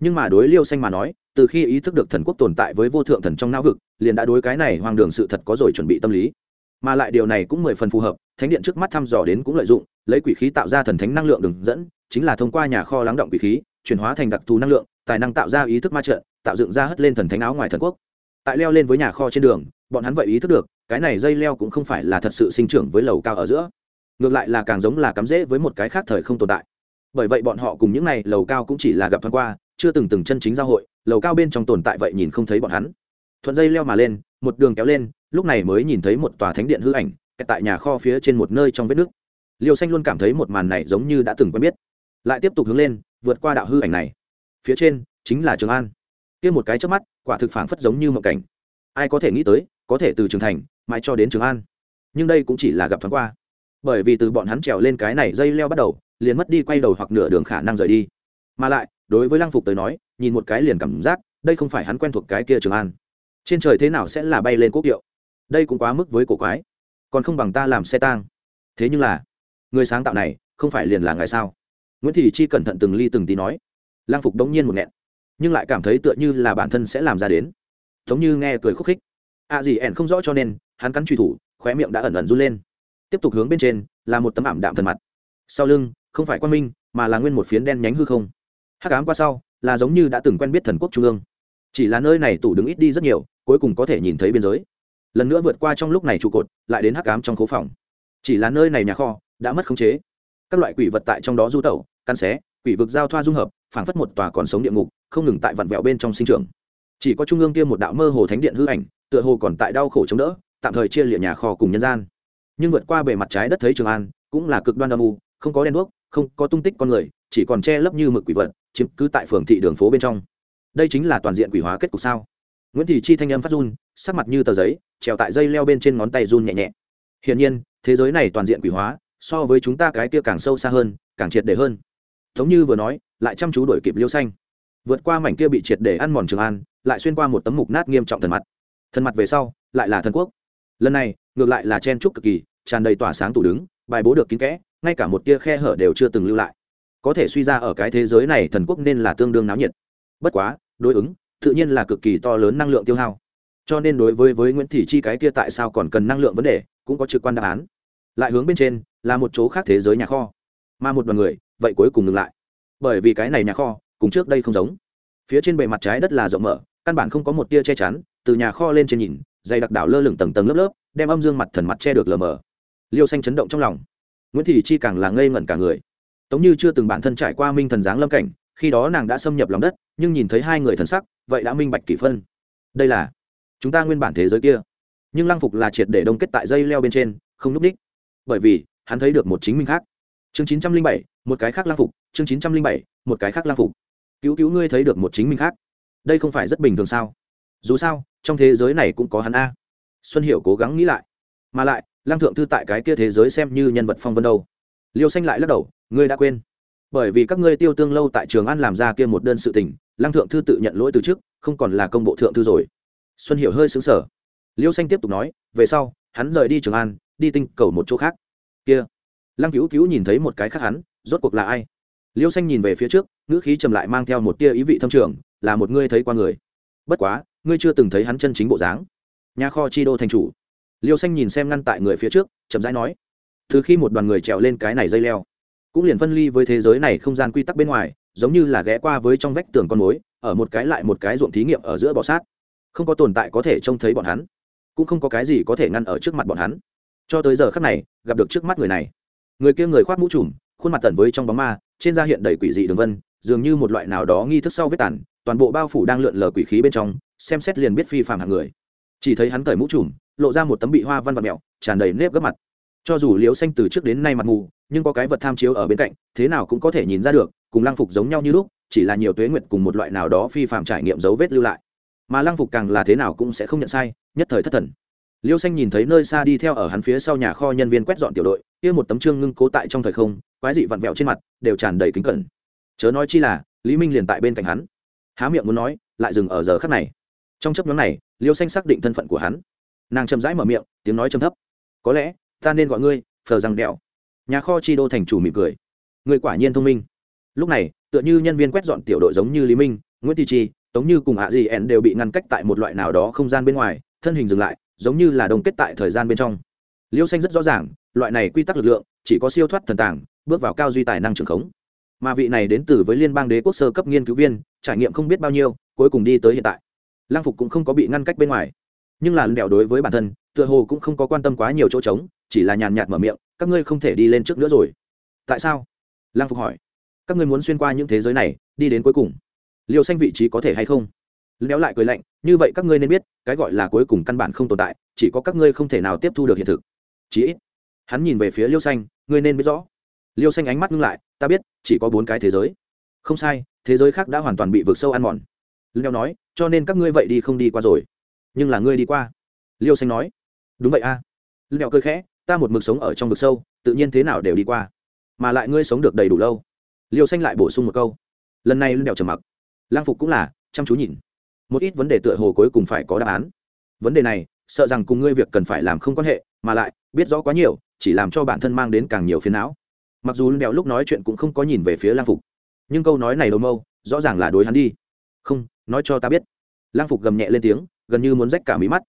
Nhưng mà đối liêu xanh mà nói, từ khi ý thức được thần quốc tồn tại với vô thượng thần trong não vực, liền đã đối cái này hoang đường sự thật có rồi chuẩn bị tâm lý mà lại điều này cũng mười phần phù hợp, thánh điện trước mắt thăm dò đến cũng lợi dụng, lấy quỷ khí tạo ra thần thánh năng lượng đường dẫn, chính là thông qua nhà kho lắng động quỷ khí, chuyển hóa thành đặc thù năng lượng, tài năng tạo ra ý thức ma trận, tạo dựng ra hất lên thần thánh áo ngoài thần quốc. Tại leo lên với nhà kho trên đường, bọn hắn vậy ý thức được, cái này dây leo cũng không phải là thật sự sinh trưởng với lầu cao ở giữa. Ngược lại là càng giống là cắm rễ với một cái khác thời không tồn tại. Bởi vậy bọn họ cùng những này lầu cao cũng chỉ là gặp thoáng qua, chưa từng từng chân chính giao hội, lầu cao bên trong tồn tại vậy nhìn không thấy bọn hắn thuận dây leo mà lên, một đường kéo lên, lúc này mới nhìn thấy một tòa thánh điện hư ảnh tại nhà kho phía trên một nơi trong vết nước. Liêu xanh luôn cảm thấy một màn này giống như đã từng quen biết. Lại tiếp tục hướng lên, vượt qua đạo hư ảnh này. Phía trên, chính là trường an. Kia một cái trước mắt, quả thực phảng phất giống như một cảnh. Ai có thể nghĩ tới, có thể từ trường thành, mãi cho đến trường an. Nhưng đây cũng chỉ là gặp thoáng qua. Bởi vì từ bọn hắn trèo lên cái này dây leo bắt đầu, liền mất đi quay đầu hoặc nửa đường khả năng rời đi. Mà lại, đối với lăng phục tới nói, nhìn một cái liền cảm giác, đây không phải hắn quen thuộc cái kia trường an trên trời thế nào sẽ là bay lên quốc kiệu? Đây cũng quá mức với cổ quái. Còn không bằng ta làm xe tang. Thế nhưng là, người sáng tạo này không phải liền là ngài sao? Nguyễn thị chi cẩn thận từng ly từng tí nói. Lang phục đống nhiên một nghẹn, nhưng lại cảm thấy tựa như là bản thân sẽ làm ra đến. Giống như nghe cười khúc khích. À gì ẻn không rõ cho nên, hắn cắn truy thủ, khóe miệng đã ẩn ẩn run lên. Tiếp tục hướng bên trên, là một tấm ảm đạm thần mặt. Sau lưng, không phải quan minh, mà là nguyên một phiến đen nhánh hư không. Hắc ám qua sau, là giống như đã từng quen biết thần quốc trung ương. Chỉ là nơi này tủ đứng ít đi rất nhiều cuối cùng có thể nhìn thấy biên giới. Lần nữa vượt qua trong lúc này trụ cột, lại đến hắc ám trong khố phòng. Chỉ là nơi này nhà kho đã mất khống chế. Các loại quỷ vật tại trong đó du tẩu, căn xé, quỷ vực giao thoa dung hợp, phảng phất một tòa còn sống địa ngục, không ngừng tại vặn vẹo bên trong sinh trường chỉ có trung ương kia một đạo mơ hồ thánh điện hư ảnh, tựa hồ còn tại đau khổ chống đỡ, tạm thời chia liệt nhà kho cùng nhân gian. Nhưng vượt qua bề mặt trái đất thấy trường an, cũng là cực đoan âm u, không có đen đuốc, không có tung tích con người, chỉ còn che lấp như mực quỷ vật, chiếm cứ tại phường thị đường phố bên trong. Đây chính là toàn diện quỷ hóa kết cục sao? Nguyễn thị chi thanh âm phát run, sắc mặt như tờ giấy trèo tại dây leo bên trên ngón tay run nhẹ nhẹ. Hiển nhiên, thế giới này toàn diện quỷ hóa, so với chúng ta cái kia càng sâu xa hơn, càng triệt để hơn. Tống như vừa nói, lại chăm chú đổi kịp liêu xanh. Vượt qua mảnh kia bị triệt để ăn mòn trường an, lại xuyên qua một tấm mục nát nghiêm trọng thần mặt. Thần mặt về sau, lại là thần quốc. Lần này, ngược lại là chen trúc cực kỳ, tràn đầy tỏa sáng tủ đứng, bài bố được kín kẽ, ngay cả một tia khe hở đều chưa từng lưu lại. Có thể suy ra ở cái thế giới này thần quốc nên là tương đương náo nhiệt. Bất quá, đối ứng tự nhiên là cực kỳ to lớn năng lượng tiêu hao. Cho nên đối với với nguyễn thị chi cái kia tại sao còn cần năng lượng vấn đề, cũng có trực quan đáp án. Lại hướng bên trên, là một chỗ khác thế giới nhà kho. Mà một đoàn người, vậy cuối cùng ngừng lại. Bởi vì cái này nhà kho, cùng trước đây không giống. Phía trên bề mặt trái đất là rộng mở, căn bản không có một tia che chắn, từ nhà kho lên trên nhìn, dày đặc đảo lơ lửng tầng tầng lớp lớp, đem âm dương mặt thần mặt che được lờ mờ. Liêu xanh chấn động trong lòng. Nguyễn thị chi càng là ngây ngẩn cả người. Tống như chưa từng bản thân trải qua minh thần giáng lâm cảnh khi đó nàng đã xâm nhập lòng đất, nhưng nhìn thấy hai người thần sắc, vậy đã minh bạch kỷ phân. Đây là, chúng ta nguyên bản thế giới kia. Nhưng lăng phục là triệt để đông kết tại dây leo bên trên, không núp đích. Bởi vì, hắn thấy được một chính mình khác. Chương chín trăm linh bảy, một cái khác lang phục, chương chín trăm linh bảy, một cái khác lang phục. Cứu cứu ngươi thấy được một chính mình khác. Đây không phải rất bình thường sao? Dù sao, trong thế giới này cũng có hắn a. Xuân hiểu cố gắng nghĩ lại. Mà lại lang thượng thư tại cái kia thế giới xem như nhân vật phong vân đâu. Liêu xanh lại lắc đầu, ngươi đã quên bởi vì các ngươi tiêu tương lâu tại trường an làm ra kia một đơn sự tình lang thượng thư tự nhận lỗi từ trước, không còn là công bộ thượng thư rồi. Xuân hiểu hơi xứng sở liêu xanh tiếp tục nói, về sau, hắn rời đi trường an, đi tinh cầu một chỗ khác. Kia. Lăng cứu cứu nhìn thấy một cái khác hắn, rốt cuộc là ai? Liêu xanh nhìn về phía trước, ngữ khí trầm lại mang theo một tia ý vị thâm trường, là một ngươi thấy qua người. Bất quá, ngươi chưa từng thấy hắn chân chính bộ dáng. Nhà kho chi đô thành chủ. Liêu xanh nhìn xem ngăn tại người phía trước, chậm rãi nói. Từ khi một đoàn người trèo lên cái này dây leo cũng liền phân ly với thế giới này không gian quy tắc bên ngoài, giống như là ghé qua với trong vách tường con mối, ở một cái lại một cái ruộng thí nghiệm ở giữa bọ sát. Không có tồn tại có thể trông thấy bọn hắn, cũng không có cái gì có thể ngăn ở trước mặt bọn hắn. Cho tới giờ khắc này, gặp được trước mắt người này. Người kia người khoác mũ trùm, khuôn mặt tẩn với trong bóng ma, trên da hiện đầy quỷ dị đường vân, dường như một loại nào đó nghi thức sau vết tàn, toàn bộ bao phủ đang lượn lờ quỷ khí bên trong, xem xét liền biết phi phàm hạng người. Chỉ thấy hắn cởi mũ trùm, lộ ra một tấm bị hoa văn vật mẹo tràn đầy nếp gấp mặt cho dù liếu xanh từ trước đến nay mặt mù, nhưng có cái vật tham chiếu ở bên cạnh, thế nào cũng có thể nhìn ra được, cùng lăng phục giống nhau như lúc, chỉ là nhiều tuế nguyện cùng một loại nào đó phi phạm trải nghiệm dấu vết lưu lại. Mà lăng phục càng là thế nào cũng sẽ không nhận sai, nhất thời thất thần. Liêu xanh nhìn thấy nơi xa đi theo ở hắn phía sau nhà kho nhân viên quét dọn tiểu đội, kia một tấm trương ngưng cố tại trong thời không, quái dị vặn vẹo trên mặt, đều tràn đầy kính cẩn. Chớ nói chi là, lý minh liền tại bên cạnh hắn. Há miệng muốn nói, lại dừng ở giờ khắc này. Trong chấp nhóm này liêu xanh xác định thân phận của hắn. Nàng chậm rãi mở miệng, tiếng nói châm thấp. Có lẽ ta nên gọi ngươi phờ răng đẹo. Nhà kho chi đô thành chủ mỉm cười. Người quả nhiên thông minh. Lúc này, tựa như nhân viên quét dọn tiểu đội giống như lý minh, nguyễn thị chi tống như cùng ạ gì ẻn đều bị ngăn cách tại một loại nào đó không gian bên ngoài, thân hình dừng lại, giống như là đồng kết tại thời gian bên trong. Liêu xanh rất rõ ràng, loại này quy tắc lực lượng, chỉ có siêu thoát thần tàng, bước vào cao duy tài năng trường khống. Mà vị này đến từ với liên bang đế quốc sơ cấp nghiên cứu viên, trải nghiệm không biết bao nhiêu, cuối cùng đi tới hiện tại. Lang phục cũng không có bị ngăn cách bên ngoài. Nhưng là đèo đối với bản thân, tựa hồ cũng không có quan tâm quá nhiều chỗ trống chỉ là nhàn nhạt mở miệng, các ngươi không thể đi lên trước nữa rồi. Tại sao? Lang phục hỏi. Các ngươi muốn xuyên qua những thế giới này, đi đến cuối cùng. Liều xanh vị trí có thể hay không? Léo lại cười lạnh, như vậy các ngươi nên biết, cái gọi là cuối cùng căn bản không tồn tại, chỉ có các ngươi không thể nào tiếp thu được hiện thực. Chí ít, hắn nhìn về phía liêu xanh, ngươi nên biết rõ. Liêu xanh ánh mắt ngưng lại, ta biết, chỉ có bốn cái thế giới. Không sai, thế giới khác đã hoàn toàn bị vượt sâu ăn mòn. Léo nói, cho nên các ngươi vậy đi không đi qua rồi. Nhưng là ngươi đi qua. Liêu xanh nói, đúng vậy a. À. cười khẽ ta một mực sống ở trong vực sâu, tự nhiên thế nào đều đi qua, mà lại ngươi sống được đầy đủ lâu. Liêu xanh lại bổ sung một câu, lần này liêu trầm mặc. Lang phục cũng là chăm chú nhìn. Một ít vấn đề tựa hồ cuối cùng phải có đáp án. Vấn đề này, sợ rằng cùng ngươi việc cần phải làm không quan hệ, mà lại, biết rõ quá nhiều, chỉ làm cho bản thân mang đến càng nhiều phiền não. Mặc dù đèo lúc nói chuyện cũng không có nhìn về phía lang phục, nhưng câu nói này đầu mâu, rõ ràng là đối hắn đi. Không, nói cho ta biết. Lang phục gầm nhẹ lên tiếng, gần như muốn rách cả mí mắt.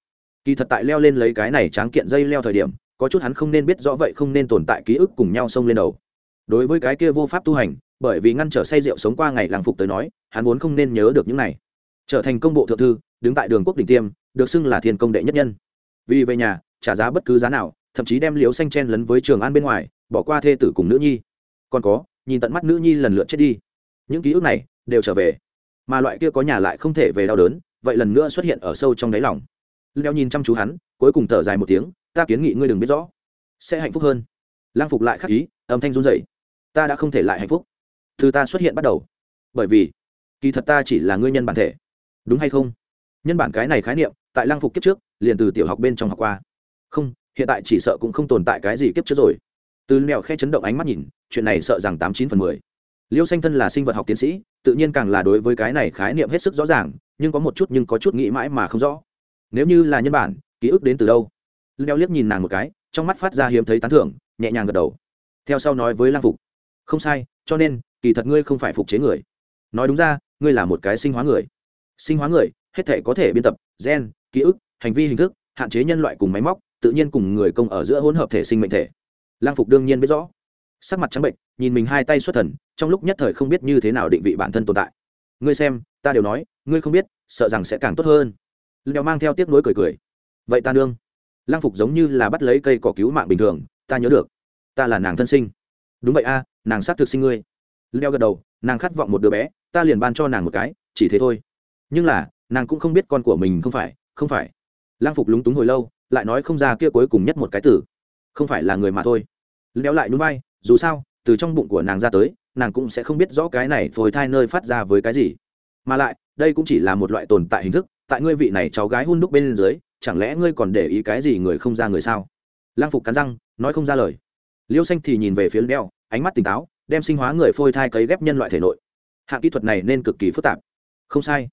Kỳ thật tại leo lên lấy cái này tráng kiện dây leo thời điểm có chút hắn không nên biết rõ vậy không nên tồn tại ký ức cùng nhau xông lên đầu. Đối với cái kia vô pháp tu hành, bởi vì ngăn trở say rượu sống qua ngày lang phục tới nói, hắn vốn không nên nhớ được những này. Trở thành công bộ thượng thư, đứng tại đường quốc đỉnh tiêm, được xưng là thiên công đệ nhất nhân. Vì về nhà, trả giá bất cứ giá nào, thậm chí đem liễu xanh chen lấn với trường an bên ngoài, bỏ qua thê tử cùng nữ nhi. Còn có, nhìn tận mắt nữ nhi lần lượt chết đi. Những ký ức này đều trở về. Mà loại kia có nhà lại không thể về đau đớn, vậy lần nữa xuất hiện ở sâu trong đáy lòng. Leo nhìn chăm chú hắn, cuối cùng thở dài một tiếng ta kiến nghị ngươi đừng biết rõ. Sẽ hạnh phúc hơn. Lang phục lại khắc ý, âm thanh run dậy ta đã không thể lại hạnh phúc. Từ ta xuất hiện bắt đầu. Bởi vì, kỳ thật ta chỉ là ngươi nhân bản thể. Đúng hay không? Nhân bản cái này khái niệm, tại lang phục kiếp trước, liền từ tiểu học bên trong học qua. Không, hiện tại chỉ sợ cũng không tồn tại cái gì kiếp trước rồi. Từ mèo khe chấn động ánh mắt nhìn, chuyện này sợ rằng tám chín phần mười. Liêu xanh thân là sinh vật học tiến sĩ, tự nhiên càng là đối với cái này khái niệm hết sức rõ ràng, nhưng có một chút nhưng có chút nghĩ mãi mà không rõ. Nếu như là nhân bản, ký ức đến từ đâu? Leo liếc nhìn nàng một cái, trong mắt phát ra hiếm thấy tán thưởng, nhẹ nhàng gật đầu. Theo sau nói với lang phục, không sai, cho nên, kỳ thật ngươi không phải phục chế người. Nói đúng ra, ngươi là một cái sinh hóa người. Sinh hóa người, hết thể có thể biên tập, gen, ký ức, hành vi hình thức, hạn chế nhân loại cùng máy móc, tự nhiên cùng người công ở giữa hỗn hợp thể sinh mệnh thể. Lang phục đương nhiên biết rõ. Sắc mặt trắng bệnh nhìn mình hai tay xuất thần, trong lúc nhất thời không biết như thế nào định vị bản thân tồn tại. Ngươi xem, ta đều nói, ngươi không biết, sợ rằng sẽ càng tốt hơn. Leo mang theo tiếc nuối cười cười. Vậy ta nương lang phục giống như là bắt lấy cây cỏ cứu mạng bình thường, ta nhớ được, ta là nàng thân sinh. Đúng vậy a, nàng sát thực sinh ngươi. Leo gật đầu, nàng khát vọng một đứa bé, ta liền ban cho nàng một cái, chỉ thế thôi. Nhưng là, nàng cũng không biết con của mình không phải không phải. Lang phục lúng túng hồi lâu, lại nói không ra kia cuối cùng nhất một cái tử không phải là người mà thôi. Léo lại núi bay dù sao, từ trong bụng của nàng ra tới, nàng cũng sẽ không biết rõ cái này phôi thai nơi phát ra với cái gì. Mà lại, đây cũng chỉ là một loại tồn tại hình thức, tại ngươi vị này cháu gái hôn đúc bên dưới chẳng lẽ ngươi còn để ý cái gì người không ra người sao? Lang phục cắn răng, nói không ra lời. Liêu xanh thì nhìn về phía đeo ánh mắt tỉnh táo, đem sinh hóa người phôi thai cấy ghép nhân loại thể nội. Hạng kỹ thuật này nên cực kỳ phức tạp. Không sai.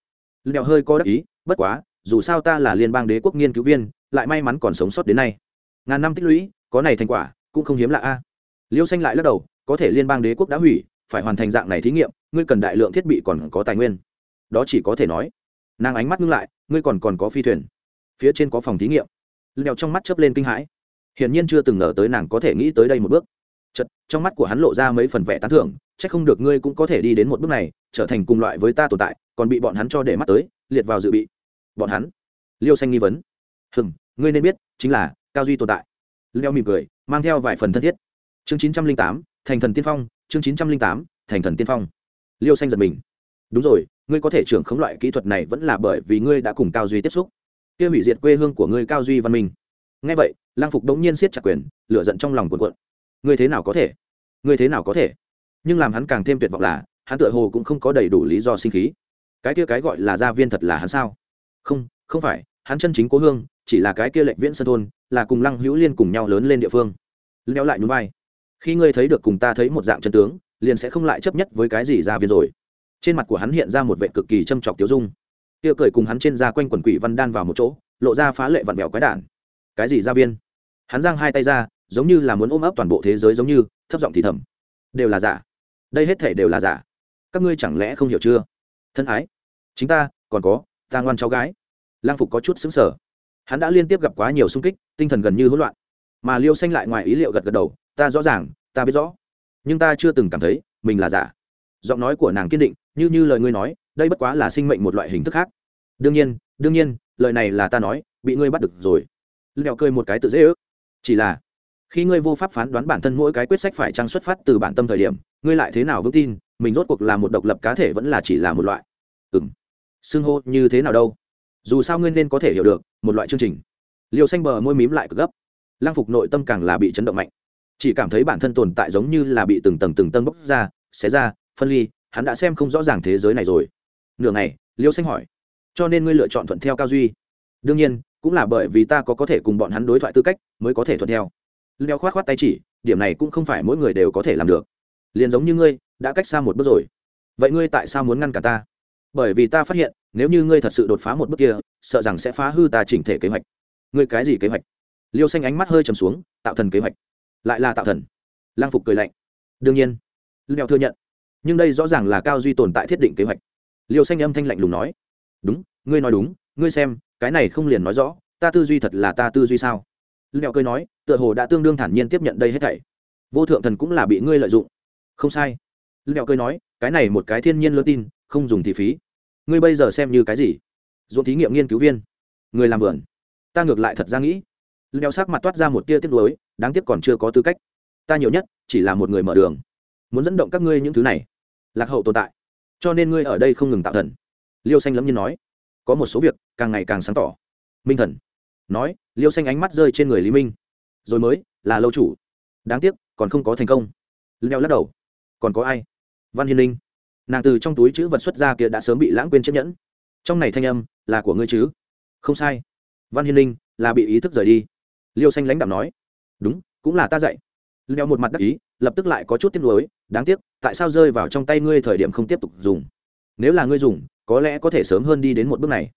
Đeo hơi có đắc ý, bất quá, dù sao ta là liên bang đế quốc nghiên cứu viên, lại may mắn còn sống sót đến nay. Ngàn năm tích lũy, có này thành quả, cũng không hiếm lạ a. Liêu xanh lại lắc đầu, có thể liên bang đế quốc đã hủy, phải hoàn thành dạng này thí nghiệm, ngươi cần đại lượng thiết bị còn có tài nguyên. Đó chỉ có thể nói. Nàng ánh mắt ngưng lại, ngươi còn còn có phi thuyền phía trên có phòng thí nghiệm. Leo trong mắt chớp lên kinh hãi. Hiển nhiên chưa từng ngờ tới nàng có thể nghĩ tới đây một bước. Chật trong mắt của hắn lộ ra mấy phần vẻ tán thưởng c h ắ c không được ngươi cũng có thể đi đến một bước này, trở thành cùng loại với ta tồn tại, còn bị bọn hắn cho để mắt tới, liệt vào dự bị. Bọn hắn? Liêu xanh nghi vấn. Hừm, ngươi nên biết, chính là cao duy tồn tại. Leo mỉm cười, mang theo vài phần thân thiết. Chương chín trăm linh tám, thành thần tiên phong, chương chín trăm linh tám, thành thần tiên phong. Liêu xanh giật mình. Đúng rồi, ngươi có thể trưởng khống loại kỹ thuật này vẫn là bởi vì ngươi đã cùng cao duy tiếp xúc kia hủy diệt quê hương của ngươi cao duy văn minh. Ngay vậy lang phục đống nhiên siết chặt quyền, lửa giận trong lòng cuộn cuộn. Ngươi thế nào có thể? Ngươi thế nào có thể? Nhưng làm hắn càng thêm tuyệt vọng là, hắn tựa hồ cũng không có đầy đủ lý do sinh khí. Cái kia cái gọi là gia viên thật là hắn sao? Không không phải, hắn chân chính cố hương, chỉ là cái kia lệnh viễn sơn thôn, là cùng lăng hữu liên cùng nhau lớn lên địa phương. Leo lại núi vai. Khi ngươi thấy được cùng ta thấy một dạng chân tướng, liền sẽ không lại chấp nhất với cái gì gia viên rồi. Trên mặt của hắn hiện ra một vệ cực kỳ châm trọc tiêu dung kia cười cùng hắn trên da quanh quần quỷ văn đan vào một chỗ, lộ ra phá lệ vặn vẹo quái đản. Cái gì gia viên? Hắn giang hai tay ra, giống như là muốn ôm ấp toàn bộ thế giới giống như, thấp giọng thì thầm. Đều là giả. Đây hết thể đều là giả. Các ngươi chẳng lẽ không hiểu chưa? Thân ái, chính ta, còn có, ta ngoan cháu gái. Lang phục có chút xứng sở hắn đã liên tiếp gặp quá nhiều sung kích, tinh thần gần như hỗn loạn. Mà liêu xanh lại ngoài ý liệu gật gật đầu, ta rõ ràng, ta biết rõ. Nhưng ta chưa từng cảm thấy mình là giả. Giọng nói của nàng kiên định như như lời ngươi nói đây bất quá là sinh mệnh một loại hình thức khác. Đương nhiên đương nhiên lời này là ta nói bị ngươi bắt được rồi. Lẹo cười một cái tự dễ ước. Chỉ là khi ngươi vô pháp phán đoán bản thân mỗi cái quyết sách phải trang xuất phát từ bản tâm thời điểm ngươi lại thế nào vững tin mình rốt cuộc là một độc lập cá thể vẫn là chỉ là một loại. Ừm, xương xưng hô như thế nào đâu? Dù sao ngươi nên có thể hiểu được một loại chương trình. Liều xanh bờ môi mím lại cực gấp. Lang phục nội tâm càng là bị chấn động mạnh. Chỉ cảm thấy bản thân tồn tại giống như là bị từng tầng từng tầng bốc ra xé ra phân ly hắn đã xem không rõ ràng thế giới này rồi. Nửa ngày, liêu xanh hỏi, cho nên ngươi lựa chọn thuận theo cao duy? Đương nhiên, cũng là bởi vì ta có có thể cùng bọn hắn đối thoại tư cách, mới có thể thuận theo. Leo khoát khoát tay chỉ, điểm này cũng không phải mỗi người đều có thể làm được. Liền giống như ngươi, đã cách xa một bước rồi. Vậy ngươi tại sao muốn ngăn cả ta? Bởi vì ta phát hiện, nếu như ngươi thật sự đột phá một bước kia, sợ rằng sẽ phá hư ta chỉnh thể kế hoạch. Ngươi cái gì kế hoạch? Liêu xanh ánh mắt hơi trầm xuống, tạo thần kế hoạch. Lại là tạo thần. Lang phục cười lạnh. Đương nhiên. Leo thừa nhận nhưng đây rõ ràng là cao duy tồn tại thiết định kế hoạch. Liêu xanh âm thanh lạnh lùng nói, đúng, ngươi nói đúng, ngươi xem, cái này không liền nói rõ, ta tư duy thật là ta tư duy sao? Leo cười nói, tựa hồ đã tương đương thản nhiên tiếp nhận đây hết thảy. Vô thượng thần cũng là bị ngươi lợi dụng. Không sai. Leo cười nói, cái này một cái thiên nhiên lớn tin, không dùng thì phí. Ngươi bây giờ xem như cái gì? Dồn thí nghiệm nghiên cứu viên. Người làm vườn. Ta ngược lại thật ra nghĩ. Leo sắc mặt toát ra một tia tiếc nuối, đáng tiếc còn chưa có tư cách. Ta nhiều nhất chỉ là một người mở đường. Muốn dẫn động các ngươi những thứ này lạc hậu tồn tại. Cho nên ngươi ở đây không ngừng tạo thần. Liêu xanh lẫm nhiên nói. Có một số việc càng ngày càng sáng tỏ. Minh thần nói, liêu xanh ánh mắt rơi trên người lý minh. Rồi mới, là lâu chủ. Đáng tiếc, còn không có thành công. Leo lắc đầu. Còn có ai? Văn hiên linh nàng từ trong túi chữ vật xuất ra kia đã sớm bị lãng quên chiếc nhẫn. Trong này thanh âm, là của ngươi chứ? Không sai. Văn hiên linh là bị ý thức rời đi. Liêu xanh lãnh đạo nói. Đúng, cũng là ta dạy leo một mặt đắc ý, lập tức lại có chút tiếc nuối, đáng tiếc, tại sao rơi vào trong tay ngươi thời điểm không tiếp tục dùng? Nếu là ngươi dùng, có lẽ có thể sớm hơn đi đến một bước này.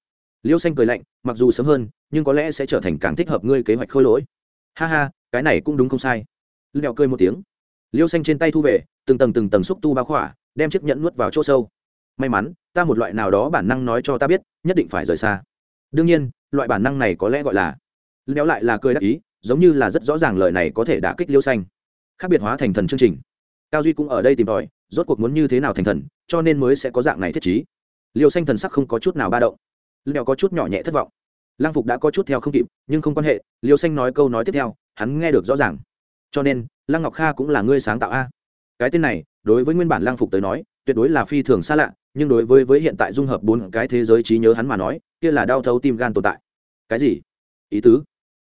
Liêu xanh cười lạnh, mặc dù sớm hơn, nhưng có lẽ sẽ trở thành càng thích hợp ngươi kế hoạch khôi lỗi. Ha ha, cái này cũng đúng không sai. Leo cười một tiếng. Liêu xanh trên tay thu về, từng tầng từng tầng xúc tu bao khỏa, đem chiếc nhẫn nuốt vào chỗ sâu. May mắn, ta một loại nào đó bản năng nói cho ta biết, nhất định phải rời xa. Đương nhiên, loại bản năng này có lẽ gọi là léo lại là cười đắc ý, giống như là rất rõ ràng lời này có thể đả kích liêu xanh khác biệt hóa thành thần chương trình. Cao duy cũng ở đây tìm tòi, rốt cuộc muốn như thế nào thành thần, cho nên mới sẽ có dạng này thiết chí liêu xanh thần sắc không có chút nào ba động. Liệu có chút nhỏ nhẹ thất vọng. Lang phục đã có chút theo không kịp, nhưng không quan hệ, liêu xanh nói câu nói tiếp theo, hắn nghe được rõ ràng. Cho nên, lăng ngọc kha cũng là ngươi sáng tạo a. Cái tên này, đối với nguyên bản lang phục tới nói, tuyệt đối là phi thường xa lạ, nhưng đối với với hiện tại dung hợp bốn cái thế giới trí nhớ hắn mà nói, kia là đau thấu tim gan tồn tại. Cái gì? Ý tứ?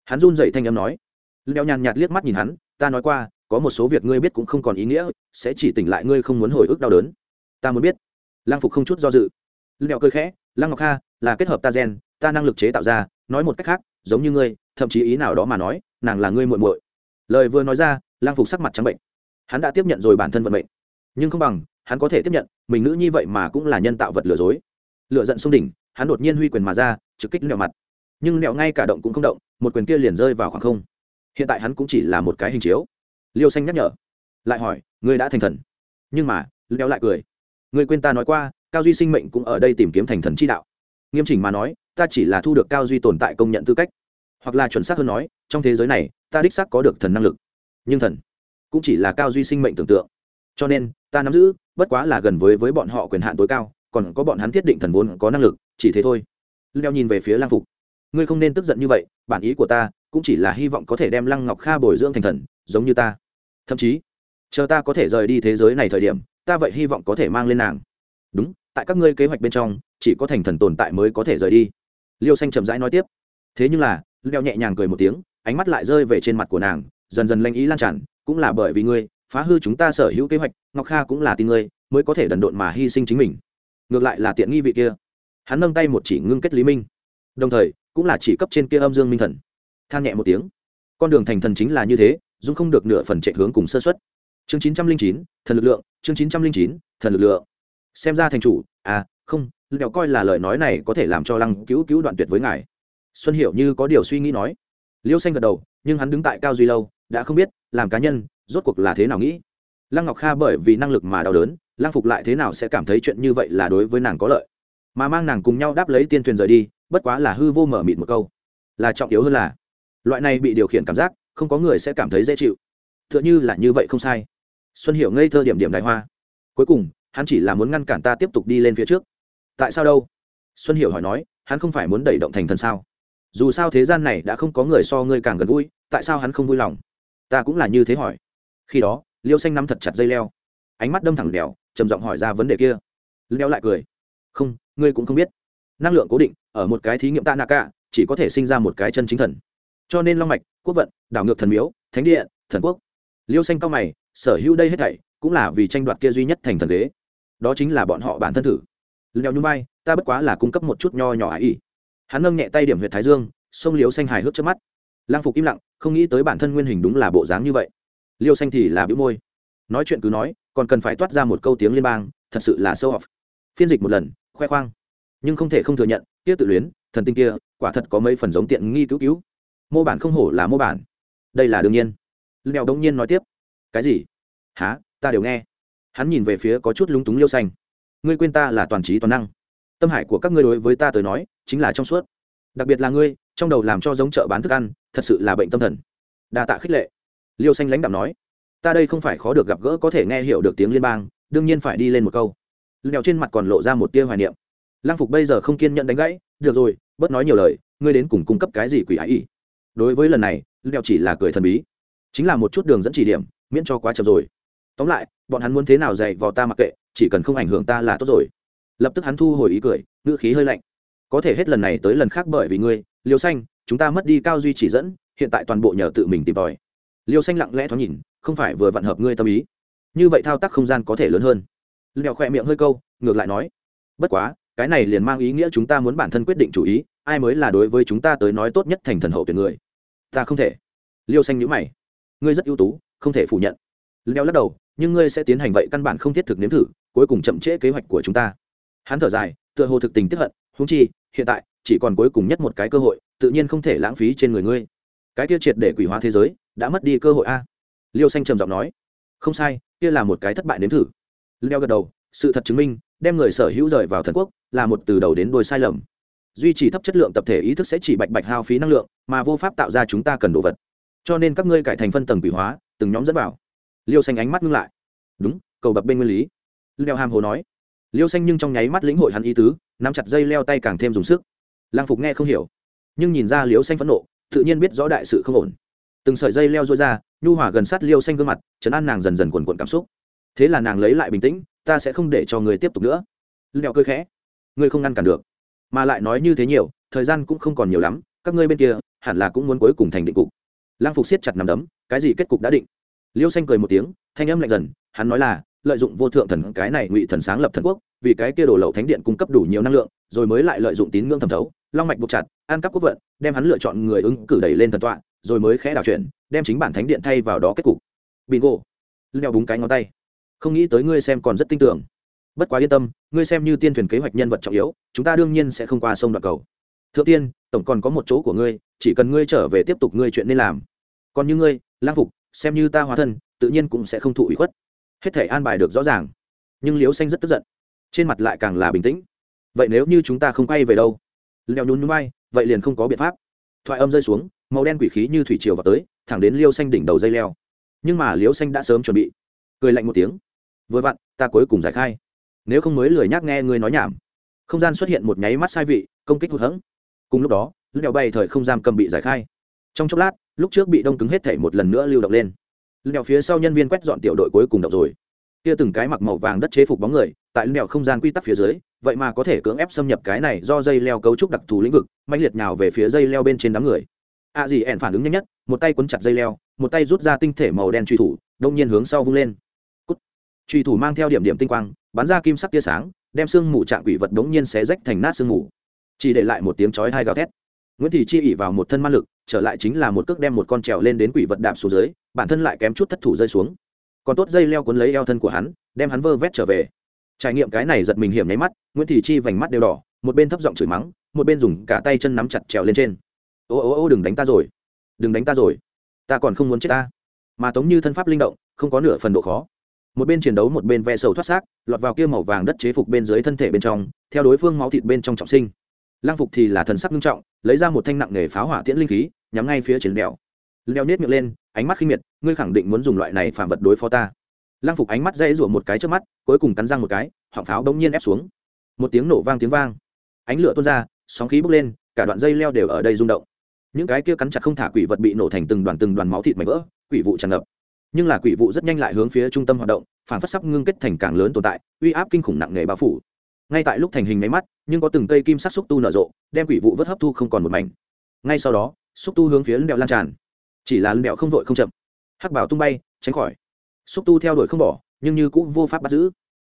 Hắn run dậy thanh âm nói. Leo nhàn nhạt liếc mắt nhìn hắn, ta nói qua có một số việc ngươi biết cũng không còn ý nghĩa, sẽ chỉ tỉnh lại ngươi không muốn hồi ức đau đớn. Ta muốn biết. Lang phục không chút do dự. Lẹo cười khẽ, lăng ngọc kha, là kết hợp ta gen, ta năng lực chế tạo ra, nói một cách khác, giống như ngươi, thậm chí ý nào đó mà nói, nàng là ngươi muội muội. Lời vừa nói ra lang phục sắc mặt trắng bệnh. Hắn đã tiếp nhận rồi bản thân vận mệnh. Nhưng không bằng, hắn có thể tiếp nhận, mình nữ như vậy mà cũng là nhân tạo vật lừa dối. Lựa giận sông đỉnh, hắn đột nhiên huy quyền mà ra, trực kích nẹo mặt. Nhưng nẹo ngay cả động cũng không động, một quyền kia liền rơi vào khoảng không. Hiện tại hắn cũng chỉ là một cái hình chiếu liêu xanh nhắc nhở. Lại hỏi, ngươi đã thành thần? Nhưng mà leo lại cười. Ngươi quên ta nói qua, cao duy sinh mệnh cũng ở đây tìm kiếm thành thần chi đạo. Nghiêm chỉnh mà nói, ta chỉ là thu được cao duy tồn tại công nhận tư cách. Hoặc là chuẩn xác hơn nói, trong thế giới này, ta đích xác có được thần năng lực. Nhưng thần cũng chỉ là cao duy sinh mệnh tưởng tượng. Cho nên, ta nắm giữ, bất quá là gần với với bọn họ quyền hạn tối cao, còn có bọn hắn thiết định thần vốn có năng lực, chỉ thế thôi. Leo nhìn về phía lang phục. Ngươi không nên tức giận như vậy, bản ý của ta cũng chỉ là hy vọng có thể đem lăng ngọc kha bồi dưỡng thành thần, giống như ta thậm chí, chờ ta có thể rời đi thế giới này thời điểm, ta vậy hy vọng có thể mang lên nàng. Đúng, tại các ngươi kế hoạch bên trong, chỉ có thành thần tồn tại mới có thể rời đi. Liêu xanh chậm rãi nói tiếp. Thế nhưng là leo nhẹ nhàng cười một tiếng, ánh mắt lại rơi về trên mặt của nàng, dần dần lanh ý lan tràn, cũng là bởi vì ngươi, phá hư chúng ta sở hữu kế hoạch, ngọc kha cũng là tin ngươi, mới có thể đần độn mà hy sinh chính mình. Ngược lại là tiện nghi vị kia. Hắn nâng tay một chỉ ngưng kết lý minh. Đồng thời, cũng là chỉ cấp trên kia âm dương minh thần. Than nhẹ một tiếng. Con đường thành thần chính là như thế dung không được nửa phần chạy hướng cùng sơ xuất. Chương chín trăm linh chín, thần lực lượng, chương chín trăm linh chín, thần lực lượng. Xem ra thành chủ à không liệu coi là lời nói này có thể làm cho lăng cứu cứu đoạn tuyệt với ngài. Xuân hiểu như có điều suy nghĩ nói. Liêu xanh gật đầu, nhưng hắn đứng tại cao duy lâu, đã không biết, làm cá nhân, rốt cuộc là thế nào nghĩ. Lăng ngọc kha bởi vì năng lực mà đau đớn, lăng phục lại thế nào sẽ cảm thấy chuyện như vậy là đối với nàng có lợi. Mà mang nàng cùng nhau đáp lấy tiên thuyền rời đi, bất quá là hư vô mở mịt một câu. Là trọng yếu hơn là, loại này bị điều khiển cảm giác không có người sẽ cảm thấy dễ chịu. T h ư ợ n h ư là như vậy không sai. Xuân hiểu ngây thơ điểm điểm đại hoa. Cuối cùng, hắn chỉ là muốn ngăn cản ta tiếp tục đi lên phía trước. Tại sao đâu? Xuân hiểu hỏi nói, hắn không phải muốn đẩy động thành thần sao? Dù sao thế gian này đã không có người so ngươi càng gần gũi, tại sao hắn không vui lòng? Ta cũng là như thế hỏi. Khi đó, liêu xanh nắm thật chặt dây leo. Ánh mắt đâm thẳng đèo trầm giọng hỏi ra vấn đề kia. Leo lại cười. Không, ngươi cũng không biết. Năng lượng cố định, ở một cái thí nghiệm ta nạ cả chỉ có thể sinh ra một cái chân chính thần. Cho nên long mạch quốc vận, đảo ngược thần miếu, thánh địa, thần quốc. Liêu xanh cao mày, sở hữu đây hết thảy cũng là vì tranh đoạt kia duy nhất thành thần đế. Đó chính là bọn họ bản thân thử. Leo nhung vai, ta bất quá là cung cấp một chút nho nhỏ ái ý. Hắn nâng nhẹ tay điểm huyệt thái dương, sông liêu xanh hài hước trước mắt. Lang phục im lặng, không nghĩ tới bản thân nguyên hình đúng là bộ dáng như vậy. Liêu xanh thì là bĩu môi. Nói chuyện cứ nói, còn cần phải toát ra một câu tiếng liên bang, thật sự là sâu học phiên dịch một lần, khoe khoang. Nhưng không thể không thừa nhận, kia tự luyến, thần tinh kia, quả thật có mấy phần giống tiện nghi cứu cứu mô bản không hổ là mô bản. Đây là đương nhiên. Leo đông nhiên nói tiếp. Cái gì? Há ta đều nghe. Hắn nhìn về phía có chút lúng túng liêu xanh. Ngươi quên ta là toàn trí toàn năng. Tâm hải của các ngươi đối với ta tới nói, chính là trong suốt. Đặc biệt là ngươi, trong đầu làm cho giống chợ bán thức ăn, thật sự là bệnh tâm thần. Đa tạ khích lệ. Liêu xanh lãnh đạo nói. Ta đây không phải khó được gặp gỡ có thể nghe hiểu được tiếng liên bang, đương nhiên phải đi lên một câu. Lèo trên mặt còn lộ ra một tia hoài niệm. Lang phục bây giờ không kiên nhận đánh gãy. Được rồi, bớt nói nhiều lời, ngươi đến cùng cung cấp cái gì quỷ ái ý đối với lần này lèo chỉ là cười thần bí. Chính là một chút đường dẫn chỉ điểm, miễn cho quá chậm rồi. Tóm lại, bọn hắn muốn thế nào dạy vào ta mặc kệ, chỉ cần không ảnh hưởng ta là tốt rồi. Lập tức hắn thu hồi ý cười, ngữ khí hơi lạnh. Có thể hết lần này tới lần khác bởi vì ngươi, liêu xanh, chúng ta mất đi cao duy chỉ dẫn, hiện tại toàn bộ nhờ tự mình tìm tòi. Liêu xanh lặng lẽ thoáng nhìn, không phải vừa vặn hợp ngươi tâm ý. Như vậy thao tác không gian có thể lớn hơn. Lèo khỏe miệng hơi câu, ngược lại nói. Bất quá, cái này liền mang ý nghĩa chúng ta muốn bản thân quyết định chủ ý, ai mới là đối với chúng ta tới nói tốt nhất thành thần hậu tuyển người ta không thể. Liêu xanh nhữ mày. Ngươi rất ưu tú, không thể phủ nhận. Leo lắc đầu, nhưng ngươi sẽ tiến hành vậy căn bản không thiết thực nếm thử, cuối cùng chậm trễ kế hoạch của chúng ta. Hắn thở dài, tựa hồ thực tình tiếp hận húng chi, hiện tại, chỉ còn cuối cùng nhất một cái cơ hội, tự nhiên không thể lãng phí trên người ngươi. Cái kia triệt để quỷ hóa thế giới, đã mất đi cơ hội a. Liêu xanh trầm giọng nói. Không sai, kia là một cái thất bại nếm thử. Leo gật đầu, sự thật chứng minh, đem người sở hữu rời vào thần quốc, là một từ đầu đến đôi sai lầm duy trì thấp chất lượng tập thể ý thức sẽ chỉ bạch bạch hao phí năng lượng, mà vô pháp tạo ra chúng ta cần đồ vật. Cho nên các ngươi cải thành phân tầng quỷ hóa, từng nhóm dẫn vào. Liêu xanh ánh mắt ngưng lại. Đúng, cầu bập bên nguyên lý. Leo hàm hồ nói. Liêu xanh nhưng trong nháy mắt lĩnh hội hắn ý tứ, nắm chặt dây leo tay càng thêm dùng sức. Lang phục nghe không hiểu, nhưng nhìn ra liêu xanh phẫn nộ, tự nhiên biết rõ đại sự không ổn. Từng sợi dây leo rối ra, nhu hỏa gần sát liêu xanh gương mặt chấn an nàng dần dần quần quận cảm xúc. Thế là nàng lấy lại bình tĩnh, ta sẽ không để cho người tiếp tục nữa. Leo cơ khẽ. Ngươi không ngăn cản được mà lại nói như thế nhiều, thời gian cũng không còn nhiều lắm, các ngươi bên kia hẳn là cũng muốn cuối cùng thành định cục. Lang phục siết chặt nằm đấm, cái gì kết cục đã định? Liêu xanh cười một tiếng, thanh âm lạnh dần, hắn nói là, lợi dụng vô thượng thần, cái này ngụy thần sáng lập thần quốc, vì cái kia đổ lậu thánh điện cung cấp đủ nhiều năng lượng, rồi mới lại lợi dụng tín ngưỡng thẩm thấu, long mạch buộc chặt an cắp quốc vận, đem hắn lựa chọn người ứng cử đẩy lên thần tọa, rồi mới khẽ đảo chuyển, đem chính bản thánh điện thay vào đó kết cục. Bingo. Leo búng cái ngón tay. Không nghĩ tới ngươi xem còn rất tin tưởng bất quá yên tâm, ngươi xem như tiên thuyền kế hoạch nhân vật trọng yếu, chúng ta đương nhiên sẽ không qua sông đoạn cầu. Thượng tiên, tổng còn có một chỗ của ngươi, chỉ cần ngươi trở về tiếp tục ngươi chuyện nên làm. Còn như ngươi, lang phục, xem như ta hóa thân, tự nhiên cũng sẽ không thụ ủy khuất. Hết thể an bài được rõ ràng. Nhưng liễu xanh rất tức giận. Trên mặt lại càng là bình tĩnh. Vậy nếu như chúng ta không quay về đâu? Leo nhún nhún bay vậy liền không có biện pháp. Thoại âm rơi xuống, màu đen quỷ khí như thủy triều vào tới, thẳng đến liêu xanh đỉnh đầu dây leo. Nhưng mà liễu xanh đã sớm chuẩn bị. Cười lạnh một tiếng. Vừa vặn, ta cuối cùng giải khai nếu không mới lười nhác nghe ngươi nói nhảm. Không gian xuất hiện một nháy mắt sai vị, công kích hụt hẫng. Cùng lúc đó lúc đèo bay thời không gian cầm bị giải khai. Trong chốc lát, lúc trước bị đông cứng hết thể một lần nữa lưu động lên. Leo phía sau nhân viên quét dọn tiểu đội cuối cùng động rồi. Kia từng cái mặc màu vàng đất chế phục bóng người, tại leo không gian quy tắc phía dưới, vậy mà có thể cưỡng ép xâm nhập cái này do dây leo cấu trúc đặc thù lĩnh vực mạnh liệt nhào về phía dây leo bên trên đám người. A à gì ẻn phản ứng nhanh nhất, một tay quấn chặt dây leo, một tay rút ra tinh thể màu đen truy thủ, đông nhiên hướng sau vung lên. Cút. truy thủ mang theo điểm điểm tinh quang bắn ra kim sắc tia sáng, đem xương mù trạng quỷ vật đống nhiên xé rách thành nát xương mù. Chỉ để lại một tiếng chói hai gào thét. Nguyễn thị chi ỉ vào một thân man lực, trở lại chính là một cước đem một con trèo lên đến quỷ vật đạp xuống dưới, bản thân lại kém chút thất thủ rơi xuống. Còn tốt dây leo cuốn lấy eo thân của hắn, đem hắn vơ vét trở về. Trải nghiệm cái này giật mình hiểm nháy mắt, nguyễn thị chi vành mắt đều đỏ, một bên thấp giọng chửi mắng, một bên dùng cả tay chân nắm chặt trèo lên trên. Ô ô ô, đừng đánh ta rồi. Đừng đánh ta rồi. Ta còn không muốn chết ta. Mà tống như thân pháp linh động, không có nửa phần độ khó một bên chiến đấu một bên ve sầu thoát xác, lọt vào kia màu vàng đất chế phục bên dưới thân thể bên trong, theo đối phương máu thịt bên trong trọng sinh. Lang phục thì là thần sắc nghiêm trọng, lấy ra một thanh nặng nghề pháo hỏa tiễn linh khí, nhắm ngay phía chiến đèo. Leo nết miệng lên, ánh mắt khinh miệt, ngươi khẳng định muốn dùng loại này phản vật đối phó ta. Lang phục ánh mắt dây rủa một cái trước mắt, cuối cùng cắn răng một cái, họng pháo đống nhiên ép xuống. Một tiếng nổ vang tiếng vang. Ánh lửa tuôn ra, sóng khí bốc lên, cả đoạn dây leo đều ở đây rung động. Những cái kia cắn chặt không thả quỷ vật bị nổ thành từng đoàn từng đoàn máu thịt mảnh vỡ, quỷ vụ tràn ngập nhưng là quỷ vụ rất nhanh lại hướng phía trung tâm hoạt động, phản phất sắp ngưng kết thành càng lớn tồn tại, uy áp kinh khủng nặng nề bao phủ. Ngay tại lúc thành hình máy mắt, nhưng có từng cây kim sắc xúc tu nở rộ, đem quỷ vụ vớt hấp thu không còn một mảnh. Ngay sau đó, xúc tu hướng phía lưng đèo lan tràn. Chỉ là lưng đèo không vội không chậm. Hắc bảo tung bay, tránh khỏi. Xúc tu theo đuổi không bỏ, nhưng như cũng vô pháp bắt giữ.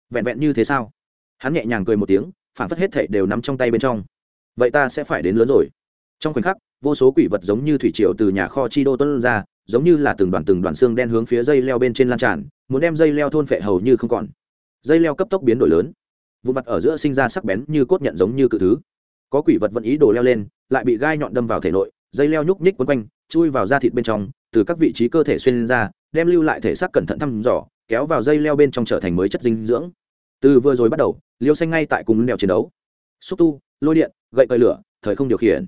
Vẹn vẹn như thế sao? Hắn nhẹ nhàng cười một tiếng, phản phất hết thảy đều nắm trong tay bên trong. Vậy ta sẽ phải đến lớn rồi. Trong khoảnh khắc, vô số quỷ vật giống như thủy triều từ nhà kho chi đô tuân ra giống như là từng đoàn từng đoàn xương đen hướng phía dây leo bên trên lan tràn, muốn đem dây leo thôn phệ hầu như không còn. Dây leo cấp tốc biến đổi lớn. Vụ mặt ở giữa sinh ra sắc bén như cốt nhận giống như cự thứ. Có quỷ vật vẫn ý đồ leo lên, lại bị gai nhọn đâm vào thể nội, dây leo nhúc nhích quấn quanh, chui vào da thịt bên trong, từ các vị trí cơ thể xuyên ra, đem lưu lại thể xác cẩn thận thăm dò, kéo vào dây leo bên trong trở thành mới chất dinh dưỡng. Từ vừa rồi bắt đầu, liêu xanh ngay tại cùng đèo chiến đấu. Xúc tu, lôi điện, gậy cơi lửa, thời không điều khiển.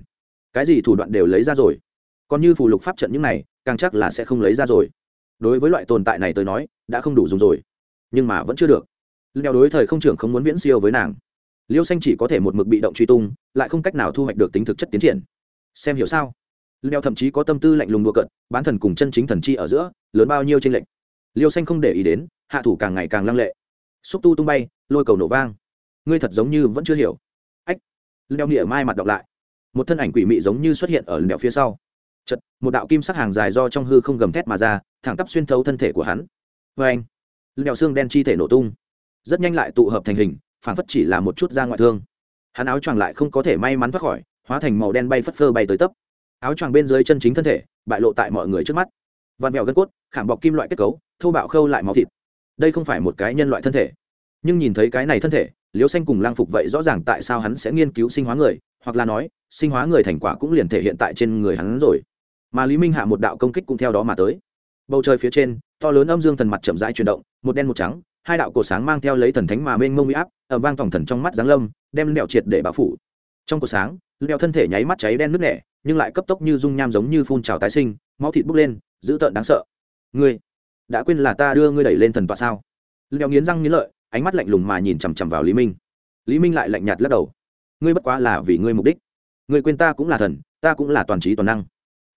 Cái gì thủ đoạn đều lấy ra rồi. Còn như phù lục pháp trận những này càng chắc là sẽ không lấy ra rồi. Đối với loại tồn tại này tôi nói, đã không đủ dùng rồi. Nhưng mà vẫn chưa được. Leo đối thời không trưởng không muốn viễn siêu với nàng. Liêu xanh chỉ có thể một mực bị động truy tung, lại không cách nào thu hoạch được tính thực chất tiến triển. Xem hiểu sao? Leo thậm chí có tâm tư lạnh lùng đùa cận bán thần cùng chân chính thần chi ở giữa, lớn bao nhiêu trên lệnh liêu xanh không để ý đến, hạ thủ càng ngày càng lăng lệ. Xúc tu tung bay, lôi cầu nổ vang. Ngươi thật giống như vẫn chưa hiểu. Ách! Leo nghĩa mai mặt đọc lại. Một thân ảnh quỷ mị giống như xuất hiện ở lẹo phía sau chật, một đạo kim sắc hàng dài do trong hư không gầm thét mà ra, thẳng tắp xuyên thấu thân thể của hắn. Vê anh. Lẹo xương đen chi thể nổ tung. Rất nhanh lại tụ hợp thành hình phản phất chỉ là một chút da ngoại thương. Hắn áo choàng lại không có thể may mắn thoát khỏi, hóa thành màu đen bay phất phơ bay tới tấp. Áo choàng bên dưới chân chính thân thể, bại lộ tại mọi người trước mắt. Vằn vẹo gân cốt, khảm bọc kim loại kết cấu thâu bạo khâu lại máu thịt. Đây không phải một cái nhân loại thân thể. Nhưng nhìn thấy cái này thân thể, liễu xanh cùng lang phục vậy rõ ràng tại sao hắn sẽ nghiên cứu sinh hóa người, hoặc là nói, sinh hóa người thành quả cũng liền thể hiện tại trên người hắn rồi mà lý minh hạ một đạo công kích cũng theo đó mà tới bầu trời phía trên to lớn âm dương thần mặt chậm rãi chuyển động một đen một trắng hai đạo cổ sáng mang theo lấy thần thánh mà mênh mông huy áp ở vang tổng thần trong mắt giáng lâm đem lẹo triệt để bao phủ trong cổ sáng lẹo thân thể nháy mắt cháy đen nứt nẻ nhưng lại cấp tốc như dung nham giống như phun trào tái sinh máu thịt bốc lên dữ tợn đáng sợ ngươi đã quên là ta đưa ngươi đẩy lên thần tọa sao lẹo nghiến răng nghiến lợi ánh mắt lạnh lùng mà nhìn chằm chằm vào lý minh lý minh lại lạnh nhạt lắc đầu ngươi bất quá là vì ngươi mục đích ngươi quên ta cũng là thần ta cũng là toàn trí toàn năng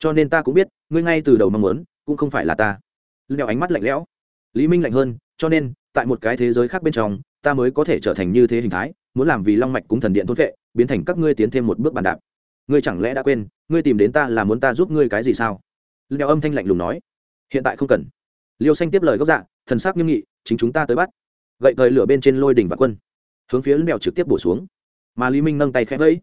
cho nên ta cũng biết, ngươi ngay từ đầu mong muốn, cũng không phải là ta. Leo ánh mắt lạnh lẽo. Lý minh lạnh hơn, cho nên, tại một cái thế giới khác bên trong, ta mới có thể trở thành như thế hình thái, muốn làm vì long mạch cúng thần điện thôn vệ, biến thành các ngươi tiến thêm một bước bàn đạp. Ngươi chẳng lẽ đã quên, ngươi tìm đến ta là muốn ta giúp ngươi cái gì sao? Đeo âm thanh lạnh lùng nói. Hiện tại không cần. Liêu xanh tiếp lời gốc dạ thần sắc nghiêm nghị, chính chúng ta tới bắt. Gậy thời lửa bên trên lôi đỉnh và quân. Hướng phía đèo trực tiếp bổ xuống. Mà lý minh nâng tay khẽ vẫy.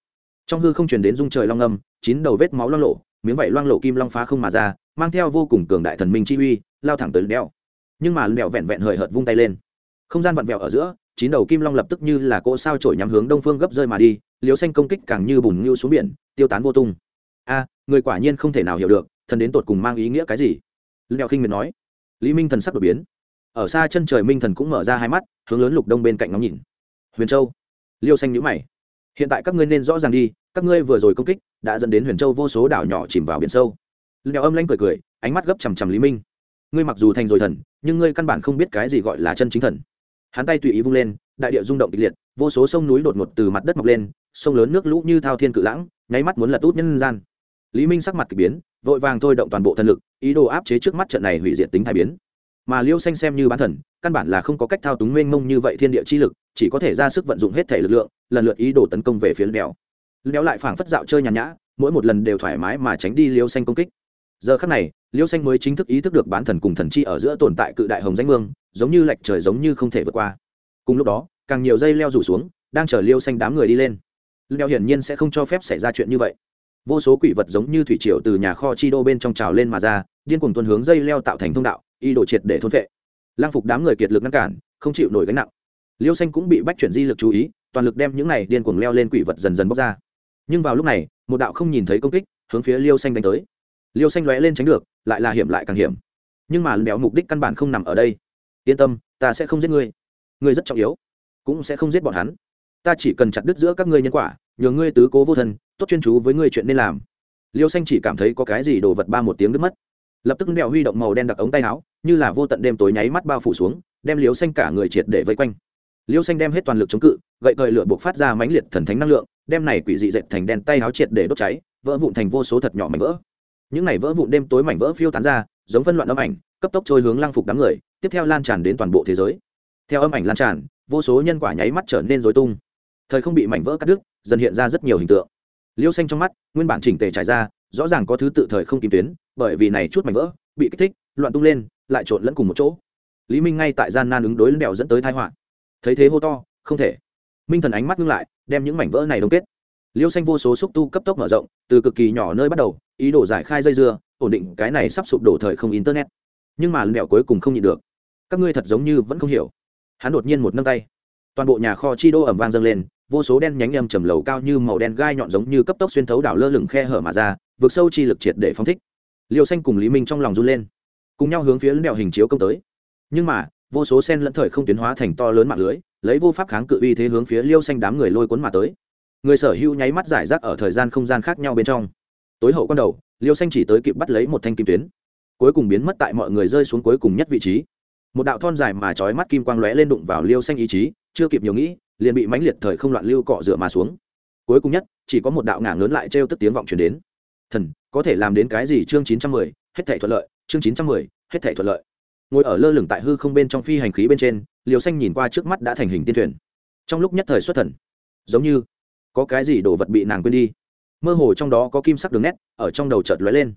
Trong hư không chuyển đến dung trời long âm, chín đầu vết máu lo lộ miếng vảy loang lộ kim long phá không mà ra, mang theo vô cùng cường đại thần minh chi uy, lao thẳng tới đeo. Nhưng mà đèo vẹn vẹn hời hợt vung tay lên. Không gian vặn vẹo ở giữa, chín đầu kim long lập tức như là cỗ sao trổi nhắm hướng đông phương gấp rơi mà đi, liếu xanh công kích càng như bùn ngưu xuống biển, tiêu tán vô tung. A, người quả nhiên không thể nào hiểu được, thần đến tột cùng mang ý nghĩa cái gì? Lẹo khinh miệt nói. Lý minh thần sắc đột biến. Ở xa chân trời minh thần cũng mở ra hai mắt, hướng lớn lục đông bên cạnh ngóng nhìn. Huyền châu. Liêu xanh nhữ mày hiện tại các ngươi nên rõ ràng đi, các ngươi vừa rồi công kích đã dẫn đến huyền châu vô số đảo nhỏ chìm vào biển sâu. Lẹo âm lanh cười cười, ánh mắt gấp chằm chằm lý minh. Ngươi mặc dù thành rồi thần, nhưng ngươi căn bản không biết cái gì gọi là chân chính thần. Hắn tay tùy ý vung lên, đại địa rung động kịch liệt, vô số sông núi đột ngột từ mặt đất mọc lên, sông lớn nước lũ như thao thiên cự lãng, nháy mắt muốn lật út nhân gian. Lý minh sắc mặt k ỳ biến, vội vàng thôi động toàn bộ thần lực, ý đồ áp chế trước mắt trận này hủy diệt tính thai biến. Mà liêu xanh xem như bán thần, căn bản là không có cách thao túng mênh mông như vậy thiên địa chi lực, chỉ có thể ra sức vận dụng hết thể lực lượng lần lượt ý đồ tấn công về phía đèo đèo lại phảng phất dạo chơi nhàn nhã, mỗi một lần đều thoải mái mà tránh đi liêu xanh công kích. Giờ khắc này, liêu xanh mới chính thức ý thức được bán thần cùng thần chi ở giữa tồn tại cự đại hồng danh mương, giống như lệch trời giống như không thể vượt qua. Cùng lúc đó, càng nhiều dây leo rủ xuống, đang chở liêu xanh đám người đi lên. Leo hiển nhiên sẽ không cho phép xảy ra chuyện như vậy. Vô số quỷ vật giống như thủy triều từ nhà kho chi đô bên trong trào lên mà ra, điên cuồng tuần hướng dây leo tạo thành thông đạo y đổ triệt để thôn vệ lang phục đám người kiệt lực ngăn cản, không chịu nổi gánh nặng liêu xanh cũng bị bách chuyển di lực chú ý, toàn lực đem những này điên cuồng leo lên quỷ vật dần dần bóc ra. Nhưng vào lúc này, một đạo không nhìn thấy công kích hướng phía liêu xanh đánh tới. Liêu xanh lóe lên tránh được, lại là hiểm lại càng hiểm. Nhưng mà béo mục đích căn bản không nằm ở đây. Yên tâm, ta sẽ không giết ngươi. Ngươi rất trọng yếu, cũng sẽ không giết bọn hắn. Ta chỉ cần chặt đứt giữa các ngươi nhân quả, nhờ ngươi tứ cố vô thân, tốt chuyên chú với ngươi chuyện nên làm. Liêu xanh chỉ cảm thấy có cái gì đồ vật ba một tiếng đứt mất. Lập tức mèo huy động màu đen đặc ống tay áo, như là vô tận đêm tối nháy mắt bao phủ xuống, đem liêu xanh cả người triệt để vây quanh liêu xanh đem hết toàn lực chống cự, gậy cời lửa buộc phát ra mãnh liệt thần thánh năng lượng, đem này quỷ dị dệt thành đen tay áo triệt để đốt cháy, vỡ vụn thành vô số thật nhỏ mảnh vỡ. Những này vỡ vụn đêm tối mảnh vỡ phiêu tán ra, giống phân loạn âm ảnh, cấp tốc trôi hướng lăng phục đám người, tiếp theo lan tràn đến toàn bộ thế giới. Theo âm ảnh lan tràn, vô số nhân quả nháy mắt trở nên rối tung. Thời không bị mảnh vỡ cắt đứt, dần hiện ra rất nhiều hình tượng. Liêu xanh trong mắt, nguyên bản chỉnh tề trải ra, rõ ràng có thứ tự thời không kìm tuyến, bởi vì này chút mảnh vỡ, bị kích thích, loạn tung lên, lại trộn lẫn cùng một chỗ. Lý minh ngay tại gian nan ứng đối đèo dẫn tới thái họa thấy thế hô to, không thể. Minh thần ánh mắt ngưng lại, đem những mảnh vỡ này đông kết. Liêu xanh vô số xúc tu cấp tốc mở rộng, từ cực kỳ nhỏ nơi bắt đầu, ý đồ giải khai dây dưa, ổn định cái này sắp sụp đổ thời không internet. Nhưng mà lẹo cuối cùng không nhịn được. Các ngươi thật giống như vẫn không hiểu. Hắn đột nhiên một nâng tay. Toàn bộ nhà kho chi đô ẩm vang dâng lên, vô số đen nhánh nhầm trầm lầu cao như màu đen gai nhọn giống như cấp tốc xuyên thấu đảo lơ lửng khe hở mà ra vượt sâu chi lực triệt để phóng thích. Liêu xanh cùng lý minh trong lòng run lên, cùng nhau hướng phía lẹo hình chiếu công tới. Nhưng mà vô số sen lẫn thời không tiến hóa thành to lớn mạng lưới, lấy vô pháp kháng cự uy thế hướng phía liêu xanh đám người lôi cuốn mà tới. Người sở hữu nháy mắt giải rác ở thời gian không gian khác nhau bên trong. Tối hậu quan đầu, liêu xanh chỉ tới kịp bắt lấy một thanh kim tuyến. Cuối cùng biến mất tại mọi người rơi xuống cuối cùng nhất vị trí. Một đạo thon dài mà trói mắt kim quang lóe lên đụng vào liêu xanh ý chí, chưa kịp nhiều nghĩ, liền bị mãnh liệt thời không loạn lưu cọ rửa mà xuống. Cuối cùng nhất, chỉ có một đạo ngả lớn lại trêu tức tiếng vọng truyền đến. Thần, có thể làm đến cái gì chương chín trăm mười? Hết thể thuận lợi, chương chín trăm mười, hết thể thuận lợi ngồi ở lơ lửng tại hư không bên trong phi hành khí bên trên, liều xanh nhìn qua trước mắt đã thành hình tiên thuyền. Trong lúc nhất thời xuất thần, giống như có cái gì đồ vật bị nàng quên đi. Mơ hồ trong đó có kim sắc đường nét, ở trong đầu chợt lóe lên.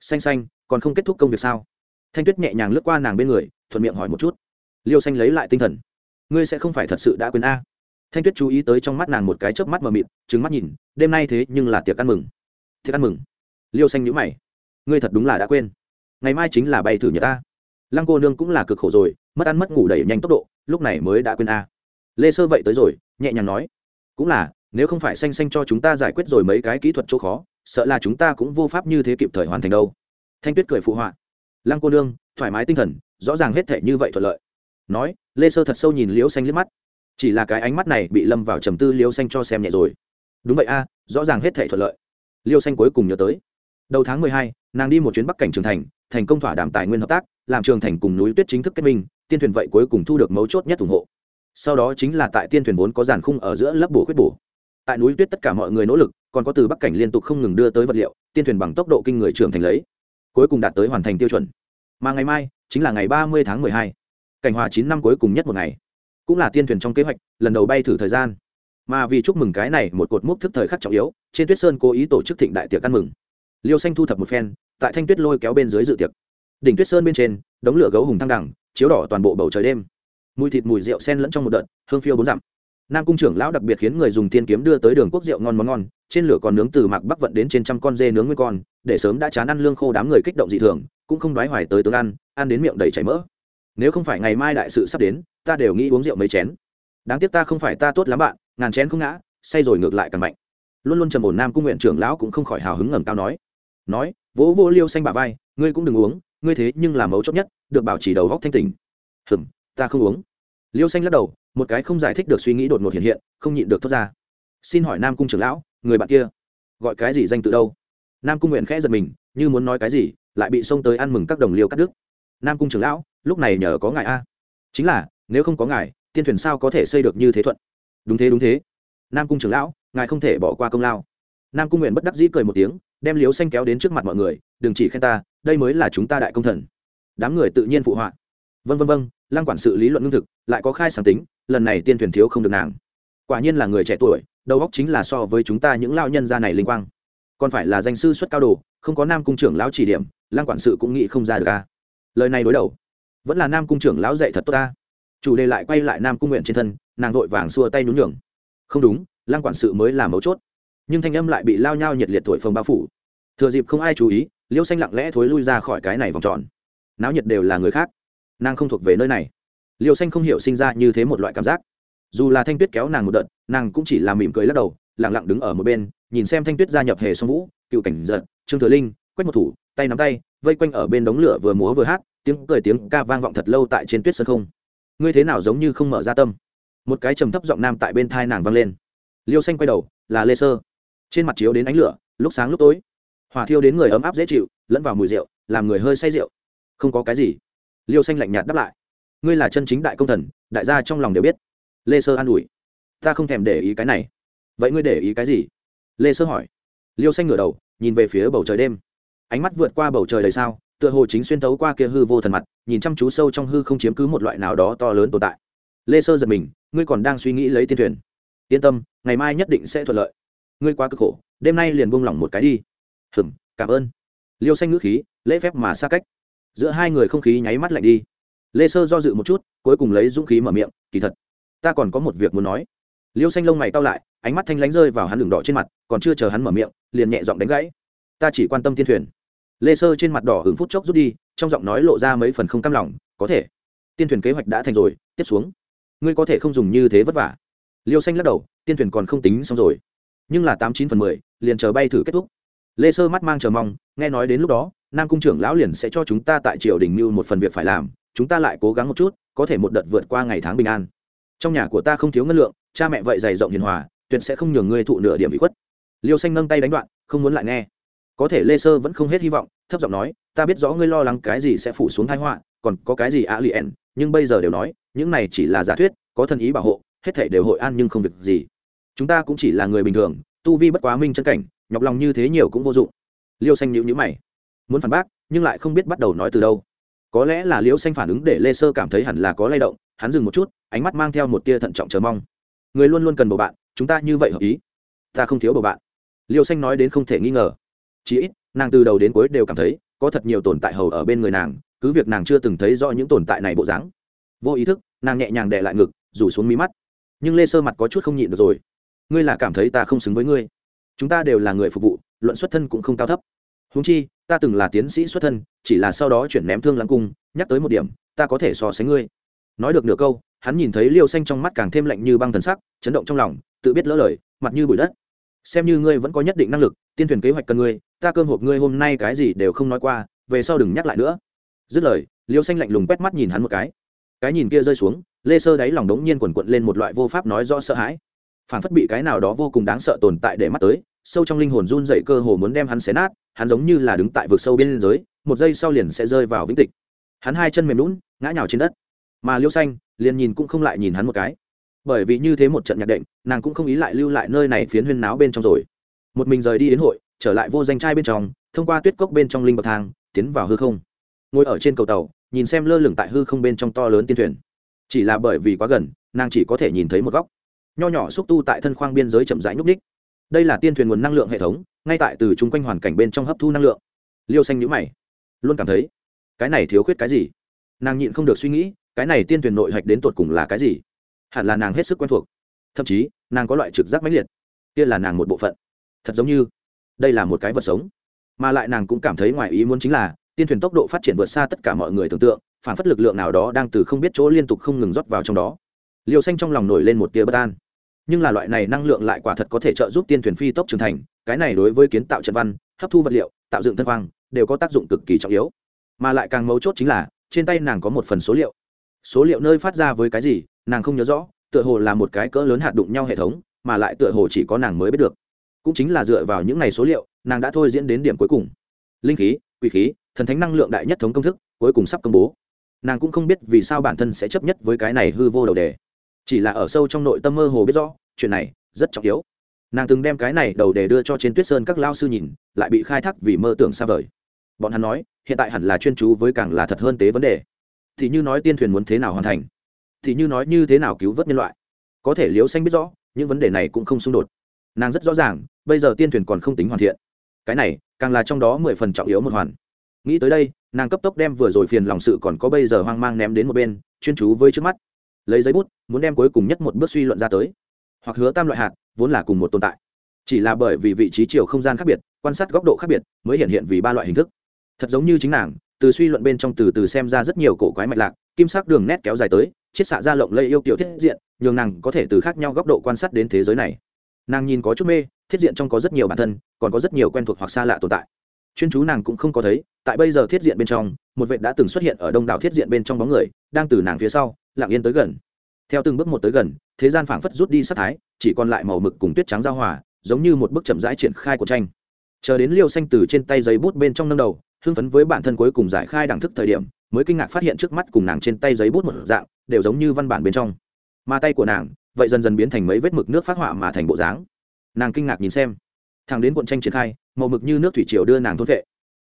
Xanh xanh, còn không kết thúc công việc sao? Thanh tuyết nhẹ nhàng lướt qua nàng bên người, thuận miệng hỏi một chút. Liêu xanh lấy lại tinh thần. Ngươi sẽ không phải thật sự đã quên a? Thanh tuyết chú ý tới trong mắt nàng một cái chớp mắt mờ mịt trứng mắt nhìn, đêm nay thế nhưng là tiệc ăn mừng. Tiệc ăn mừng. Liêu xanh nhữ mày. Ngươi thật đúng là đã quên. Ngày mai chính là bay thử nhà ta lăng cô nương cũng là cực khổ rồi, mất ăn mất ngủ đẩy nhanh tốc độ, lúc này mới đã quên a. Lê sơ vậy tới rồi, nhẹ nhàng nói. Cũng là, nếu không phải xanh xanh cho chúng ta giải quyết rồi mấy cái kỹ thuật chỗ khó, sợ là chúng ta cũng vô pháp như thế kịp thời hoàn thành đâu. Thanh tuyết cười phụ họa. Lăng cô nương, thoải mái tinh thần, rõ ràng hết thể như vậy thuận lợi. Nói, lê sơ thật sâu nhìn liễu xanh liếc mắt. Chỉ là cái ánh mắt này bị lâm vào trầm tư liễu xanh cho xem nhẹ rồi. Đúng vậy a, rõ ràng hết thể thuận lợi. Liêu xanh cuối cùng nhớ tới. Đầu tháng mười hai, nàng đi một chuyến bắc cảnh trường thành thành công thỏa đàm tài nguyên hợp tác làm trường thành cùng núi tuyết chính thức kết minh, tiên thuyền vậy cuối cùng thu được mấu chốt nhất ủng hộ. Sau đó chính là tại tiên thuyền vốn có giàn khung ở giữa lớp bổ khuyết bổ. Tại núi tuyết tất cả mọi người nỗ lực, còn có từ bắc cảnh liên tục không ngừng đưa tới vật liệu, tiên thuyền bằng tốc độ kinh người trưởng thành lấy, cuối cùng đạt tới hoàn thành tiêu chuẩn. Mà ngày mai, chính là ngày ba mươi tháng mười hai, cảnh hòa chín năm cuối cùng nhất một ngày, cũng là tiên thuyền trong kế hoạch, lần đầu bay thử thời gian. Mà vì chúc mừng cái này, một cột mốc thức thời khắc trọng yếu, trên tuyết sơn cố ý tổ chức thịnh đại tiệc ăn mừng. Liêu xanh thu thập một phen, tại thanh tuyết lôi kéo bên dưới dự tiệc đỉnh tuyết sơn bên trên, đống lửa gấu hùng thăng đẳng, chiếu đỏ toàn bộ bầu trời đêm. Mùi thịt mùi rượu sen lẫn trong một đợt, hương phiêu bốn dặm. Nam cung trưởng lão đặc biệt khiến người dùng thiên kiếm đưa tới đường quốc rượu ngon món ngon, trên lửa còn nướng từ mạc bắc vận đến trên trăm con dê nướng nguyên con, để sớm đã chán ăn lương khô đám người kích động dị thường, cũng không đoái hoài tới tướng ăn ăn đến miệng đầy chảy mỡ. Nếu không phải ngày mai đại sự sắp đến, ta đều nghĩ uống rượu mấy chén. Đáng tiếc ta không phải ta tốt lắm bạn, ngàn chén không ngã, say rồi ngược lại càng mạnh. Luôn luôn trầm ổn nam cung nguyện trưởng lão cũng không khỏi hào hứng ngẩng cao nói. Nói, vỗ vô liêu xanh bà vai, ngươi cũng đừng uống ngươi thế nhưng là mấu chốt nhất, được bảo trì đầu góc thanh tỉnh. Hừm, ta không uống. Liêu xanh lắc đầu, một cái không giải thích được suy nghĩ đột ngột hiện hiện, không nhịn được thốt ra. Xin hỏi nam cung trưởng lão, người bạn kia gọi cái gì danh tự đâu? Nam cung nguyện khẽ giật mình, như muốn nói cái gì, lại bị xông tới ăn mừng các đồng liêu cắt đứt. Nam cung trưởng lão, lúc này nhờ có ngài a. Chính là, nếu không có ngài, tiên thuyền sao có thể xây được như thế thuận? Đúng thế đúng thế. Nam cung trưởng lão, ngài không thể bỏ qua công lao. Nam cung nguyện bất đắc dĩ cười một tiếng, đem liếu xanh kéo đến trước mặt mọi người, đừng chỉ khen ta đây mới là chúng ta đại công thần. Đám người tự nhiên phụ họa. Vân vân vân lăng quản sự lý luận lương thực, lại có khai sáng tính, lần này tiên thuyền thiếu không được nàng. Quả nhiên là người trẻ tuổi, đầu óc chính là so với chúng ta những lao nhân gia này linh quang. Còn phải là danh sư xuất cao đồ, không có nam cung trưởng lão chỉ điểm, lăng quản sự cũng nghĩ không ra được ca lời này đối đầu. Vẫn là nam cung trưởng lão dạy thật tốt ta chủ đề lại quay lại nam cung nguyện trên thân, nàng vội vàng xua tay nhún nhường. Không đúng, lăng quản sự mới là mấu chốt. Nhưng thanh âm lại bị lao nhau nhiệt liệt thổi phồng bao phủ. Thừa dịp không ai chú ý liêu xanh lặng lẽ thối lui ra khỏi cái này vòng tròn. Náo nhiệt đều là người khác. Nàng không thuộc về nơi này. Liêu xanh không hiểu sinh ra như thế một loại cảm giác. Dù là thanh tuyết kéo nàng một đợt, nàng cũng chỉ làm mỉm cười lắc đầu lẳng lặng đứng ở một bên, nhìn xem thanh tuyết gia nhập hề song vũ, cựu cảnh giật, trương thừa linh, quét một thủ, tay nắm tay, vây quanh ở bên đống lửa vừa múa vừa hát, tiếng cười tiếng ca vang vọng thật lâu tại trên tuyết sân không. Ngươi thế nào giống như không mở ra tâm? Một cái trầm thấp giọng nam tại bên thai nàng vang lên. Liêu xanh quay đầu, là lê sơ. Trên mặt chiếu đến ánh lửa, lúc sáng lúc tối hòa thiêu đến người ấm áp dễ chịu, lẫn vào mùi rượu, làm người hơi say rượu. Không có cái gì. Liêu xanh lạnh nhạt đáp lại. Ngươi là chân chính đại công thần, đại gia trong lòng đều biết. Lê sơ an ủi. Ta không thèm để ý cái này. Vậy ngươi để ý cái gì? Lê sơ hỏi. Liêu xanh ngửa đầu, nhìn về phía bầu trời đêm. Ánh mắt vượt qua bầu trời đầy sao, tựa hồ chính xuyên tấu qua kia hư vô thần mặt, nhìn chăm chú sâu trong hư không chiếm cứ một loại nào đó to lớn tồn tại. Lê sơ giật mình, ngươi còn đang suy nghĩ lấy tiên thuyền. Yên tâm, ngày mai nhất định sẽ thuận lợi. Ngươi quá cực khổ, đêm nay liền buông lỏng một cái đi hừm, cảm ơn. Liêu xanh ngữ khí, lễ phép mà xa cách. Giữa hai người không khí nháy mắt lạnh đi. Lê sơ do dự một chút, cuối cùng lấy dũng khí mở miệng, kỳ thật, ta còn có một việc muốn nói. Liêu xanh lông mày cao lại, ánh mắt thanh lánh rơi vào hắn đường đỏ trên mặt, còn chưa chờ hắn mở miệng, liền nhẹ giọng đánh gãy. Ta chỉ quan tâm tiên thuyền. Lê sơ trên mặt đỏ hứng phút chốc rút đi, trong giọng nói lộ ra mấy phần không cam lòng, có thể. Tiên thuyền kế hoạch đã thành rồi, tiếp xuống. Ngươi có thể không dùng như thế vất vả. Liêu xanh lắc đầu, tiên thuyền còn không tính xong rồi. Nhưng là tám chín phần mười, liền chờ bay thử kết thúc lê sơ mắt mang chờ mong, nghe nói đến lúc đó, nam cung trưởng lão liền sẽ cho chúng ta tại triều đình mưu một phần việc phải làm, chúng ta lại cố gắng một chút, có thể một đợt vượt qua ngày tháng bình an. Trong nhà của ta không thiếu ngân lượng, cha mẹ vậy dày rộng hiền hòa, tuyệt sẽ không nhường ngươi thụ nửa điểm bị khuất. Liêu xanh nâng tay đánh đoạn, không muốn lại nghe. Có thể lê sơ vẫn không hết hy vọng, thấp giọng nói, ta biết rõ ngươi lo lắng cái gì sẽ phủ xuống thái họa, còn có cái gì á liền nhưng bây giờ đều nói, những này chỉ là giả thuyết, có thân ý bảo hộ, hết thể đều hội an nhưng không việc gì. Chúng ta cũng chỉ là người bình thường, tu vi bất quá minh chân cảnh nhọc lòng như thế nhiều cũng vô dụng. Liêu xanh nhữ nhữ mày. Muốn phản bác, nhưng lại không biết bắt đầu nói từ đâu. Có lẽ là liêu xanh phản ứng để lê sơ cảm thấy hẳn là có lay động, hắn dừng một chút, ánh mắt mang theo một tia thận trọng chờ mong. Người luôn luôn cần bầu bạn, chúng ta như vậy hợp ý. Ta không thiếu bầu bạn. Liêu xanh nói đến không thể nghi ngờ. Chí ít, nàng từ đầu đến cuối đều cảm thấy, có thật nhiều tồn tại hầu ở bên người nàng, cứ việc nàng chưa từng thấy rõ những tồn tại này bộ dáng. Vô ý thức, nàng nhẹ nhàng đệ lại ngực, rủ xuống mí mắt. Nhưng lê sơ mặt có chút không nhịn được rồi. Ngươi là cảm thấy ta không xứng với ngươi chúng ta đều là người phục vụ, luận xuất thân cũng không cao thấp. Húng chi, ta từng là tiến sĩ xuất thân, chỉ là sau đó chuyển ném thương lãng cung, nhắc tới một điểm, ta có thể so sánh ngươi. Nói được nửa câu, hắn nhìn thấy liêu xanh trong mắt càng thêm lạnh như băng thần sắc, chấn động trong lòng, tự biết lỡ lời, mặt như bụi đất. Xem như ngươi vẫn có nhất định năng lực, tiên thuyền kế hoạch cần ngươi, ta cơm hộp ngươi hôm nay cái gì đều không nói qua, về sau đừng nhắc lại nữa. Dứt lời, liêu xanh lạnh lùng quét mắt nhìn hắn một cái. Cái nhìn kia rơi xuống, lê sơ đáy lòng đống nhiên quần quận lên một loại vô pháp nói rõ sợ hãi phản phất bị cái nào đó vô cùng đáng sợ tồn tại để mắt tới sâu trong linh hồn run dậy cơ hồ muốn đem hắn xé nát hắn giống như là đứng tại vực sâu bên giới một giây sau liền sẽ rơi vào vĩnh tịch. Hắn hai chân mềm lún ngã nhào trên đất. Mà liêu xanh liền nhìn cũng không lại nhìn hắn một cái. Bởi vì như thế một trận nhạc định, nàng cũng không ý lại lưu lại nơi này phiến huyên náo bên trong rồi. Một mình rời đi đến hội trở lại vô danh trai bên trong thông qua tuyết cốc bên trong linh bậc thang tiến vào hư không. Ngồi ở trên cầu tàu nhìn xem lơ lửng tại hư không bên trong to lớn tiên thuyền. Chỉ là bởi vì quá gần nàng chỉ có thể nhìn thấy một góc nho nhỏ xúc tu tại thân khoang biên giới chậm rãi nhúc ních đây là tiên thuyền nguồn năng lượng hệ thống, ngay tại từ chung quanh hoàn cảnh bên trong hấp thu năng lượng. Liêu xanh nhữ mày, luôn cảm thấy, cái này thiếu khuyết cái gì? Nàng nhịn không được suy nghĩ, cái này tiên thuyền nội hạch đến tột cùng là cái gì? Hẳn là nàng hết sức quen thuộc. Thậm chí, nàng có loại trực giác mãnh liệt. Kia là nàng một bộ phận. Thật giống như, đây là một cái vật sống. Mà lại nàng cũng cảm thấy ngoài ý muốn chính là, tiên thuyền tốc độ phát triển vượt xa tất cả mọi người tưởng tượng, phản phất lực lượng nào đó đang từ không biết chỗ liên tục không ngừng rót vào trong đó. Liều xanh trong lòng nổi lên một tia bất an nhưng là loại này năng lượng lại quả thật có thể trợ giúp tiên thuyền phi tốc trưởng thành, cái này đối với kiến tạo trận văn, hấp thu vật liệu, tạo dựng thân quang đều có tác dụng cực kỳ trọng yếu. Mà lại càng mấu chốt chính là, trên tay nàng có một phần số liệu. Số liệu nơi phát ra với cái gì, nàng không nhớ rõ, tựa hồ là một cái cỡ lớn hạt đụng nhau hệ thống, mà lại tựa hồ chỉ có nàng mới biết được. Cũng chính là dựa vào những n à y số liệu, nàng đã thôi diễn đến điểm cuối cùng. Linh khí, quỷ khí, thần thánh năng lượng đại nhất thống công thức, cuối cùng sắp công bố. Nàng cũng không biết vì sao bản thân sẽ chấp nhất với cái này hư vô đầu đề chỉ là ở sâu trong nội tâm mơ hồ biết rõ, chuyện này rất trọng yếu. Nàng từng đem cái này đầu để đưa cho trên tuyết sơn các lao sư nhìn, lại bị khai thác vì mơ tưởng xa vời. Bọn hắn nói, hiện tại hẳn là chuyên chú với càng là thật hơn tế vấn đề. Thì như nói tiên thuyền muốn thế nào hoàn thành? Thì như nói như thế nào cứu vớt nhân loại? Có thể liếu xanh biết rõ, những vấn đề này cũng không xung đột. Nàng rất rõ ràng, bây giờ tiên thuyền còn không tính hoàn thiện. Cái này, càng là trong đó mười phần trọng yếu một hoàn. Nghĩ tới đây, nàng cấp tốc đem vừa rồi phiền lòng sự còn có bây giờ hoang mang ném đến một bên, chuyên chú với trước mắt lấy giấy bút, muốn đem cuối cùng nhất một bước suy luận ra tới. Hoặc hứa tam loại hạt, vốn là cùng một tồn tại. Chỉ là bởi vì vị trí chiều không gian khác biệt, quan sát góc độ khác biệt, mới hiện hiện vì ba loại hình thức. Thật giống như chính nàng, từ suy luận bên trong từ từ xem ra rất nhiều cổ quái mạch lạc, kim sắc đường nét kéo dài tới, chiết xạ ra lộng lây yêu kiểu thiết diện, nhường nàng có thể từ khác nhau góc độ quan sát đến thế giới này. Nàng nhìn có chút mê, thiết diện trong có rất nhiều bản thân, còn có rất nhiều quen thuộc hoặc xa lạ tồn tại chuyên chú nàng cũng không có thấy, tại bây giờ thiết diện bên trong, một vệ đã từng xuất hiện ở đông đảo thiết diện bên trong bóng người, đang từ nàng phía sau, lặng yên tới gần. Theo từng bước một tới gần, thế gian phảng phất rút đi sát thái, chỉ còn lại màu mực cùng tuyết trắng giao hòa, giống như một bức chậm rãi triển khai của tranh. Chờ đến liêu xanh từ trên tay giấy bút bên trong nâng đầu, hưng phấn với bản thân cuối cùng giải khai đẳng thức thời điểm, mới kinh ngạc phát hiện trước mắt cùng nàng trên tay giấy bút một dạng, đều giống như văn bản bên trong. Mà tay của nàng, vậy dần dần biến thành mấy vết mực nước phát họa mà thành bộ dáng. Nàng kinh ngạc nhìn xem. Thằng đến cuộn tranh triển khai màu mực như nước thủy triều đưa nàng thôn vệ.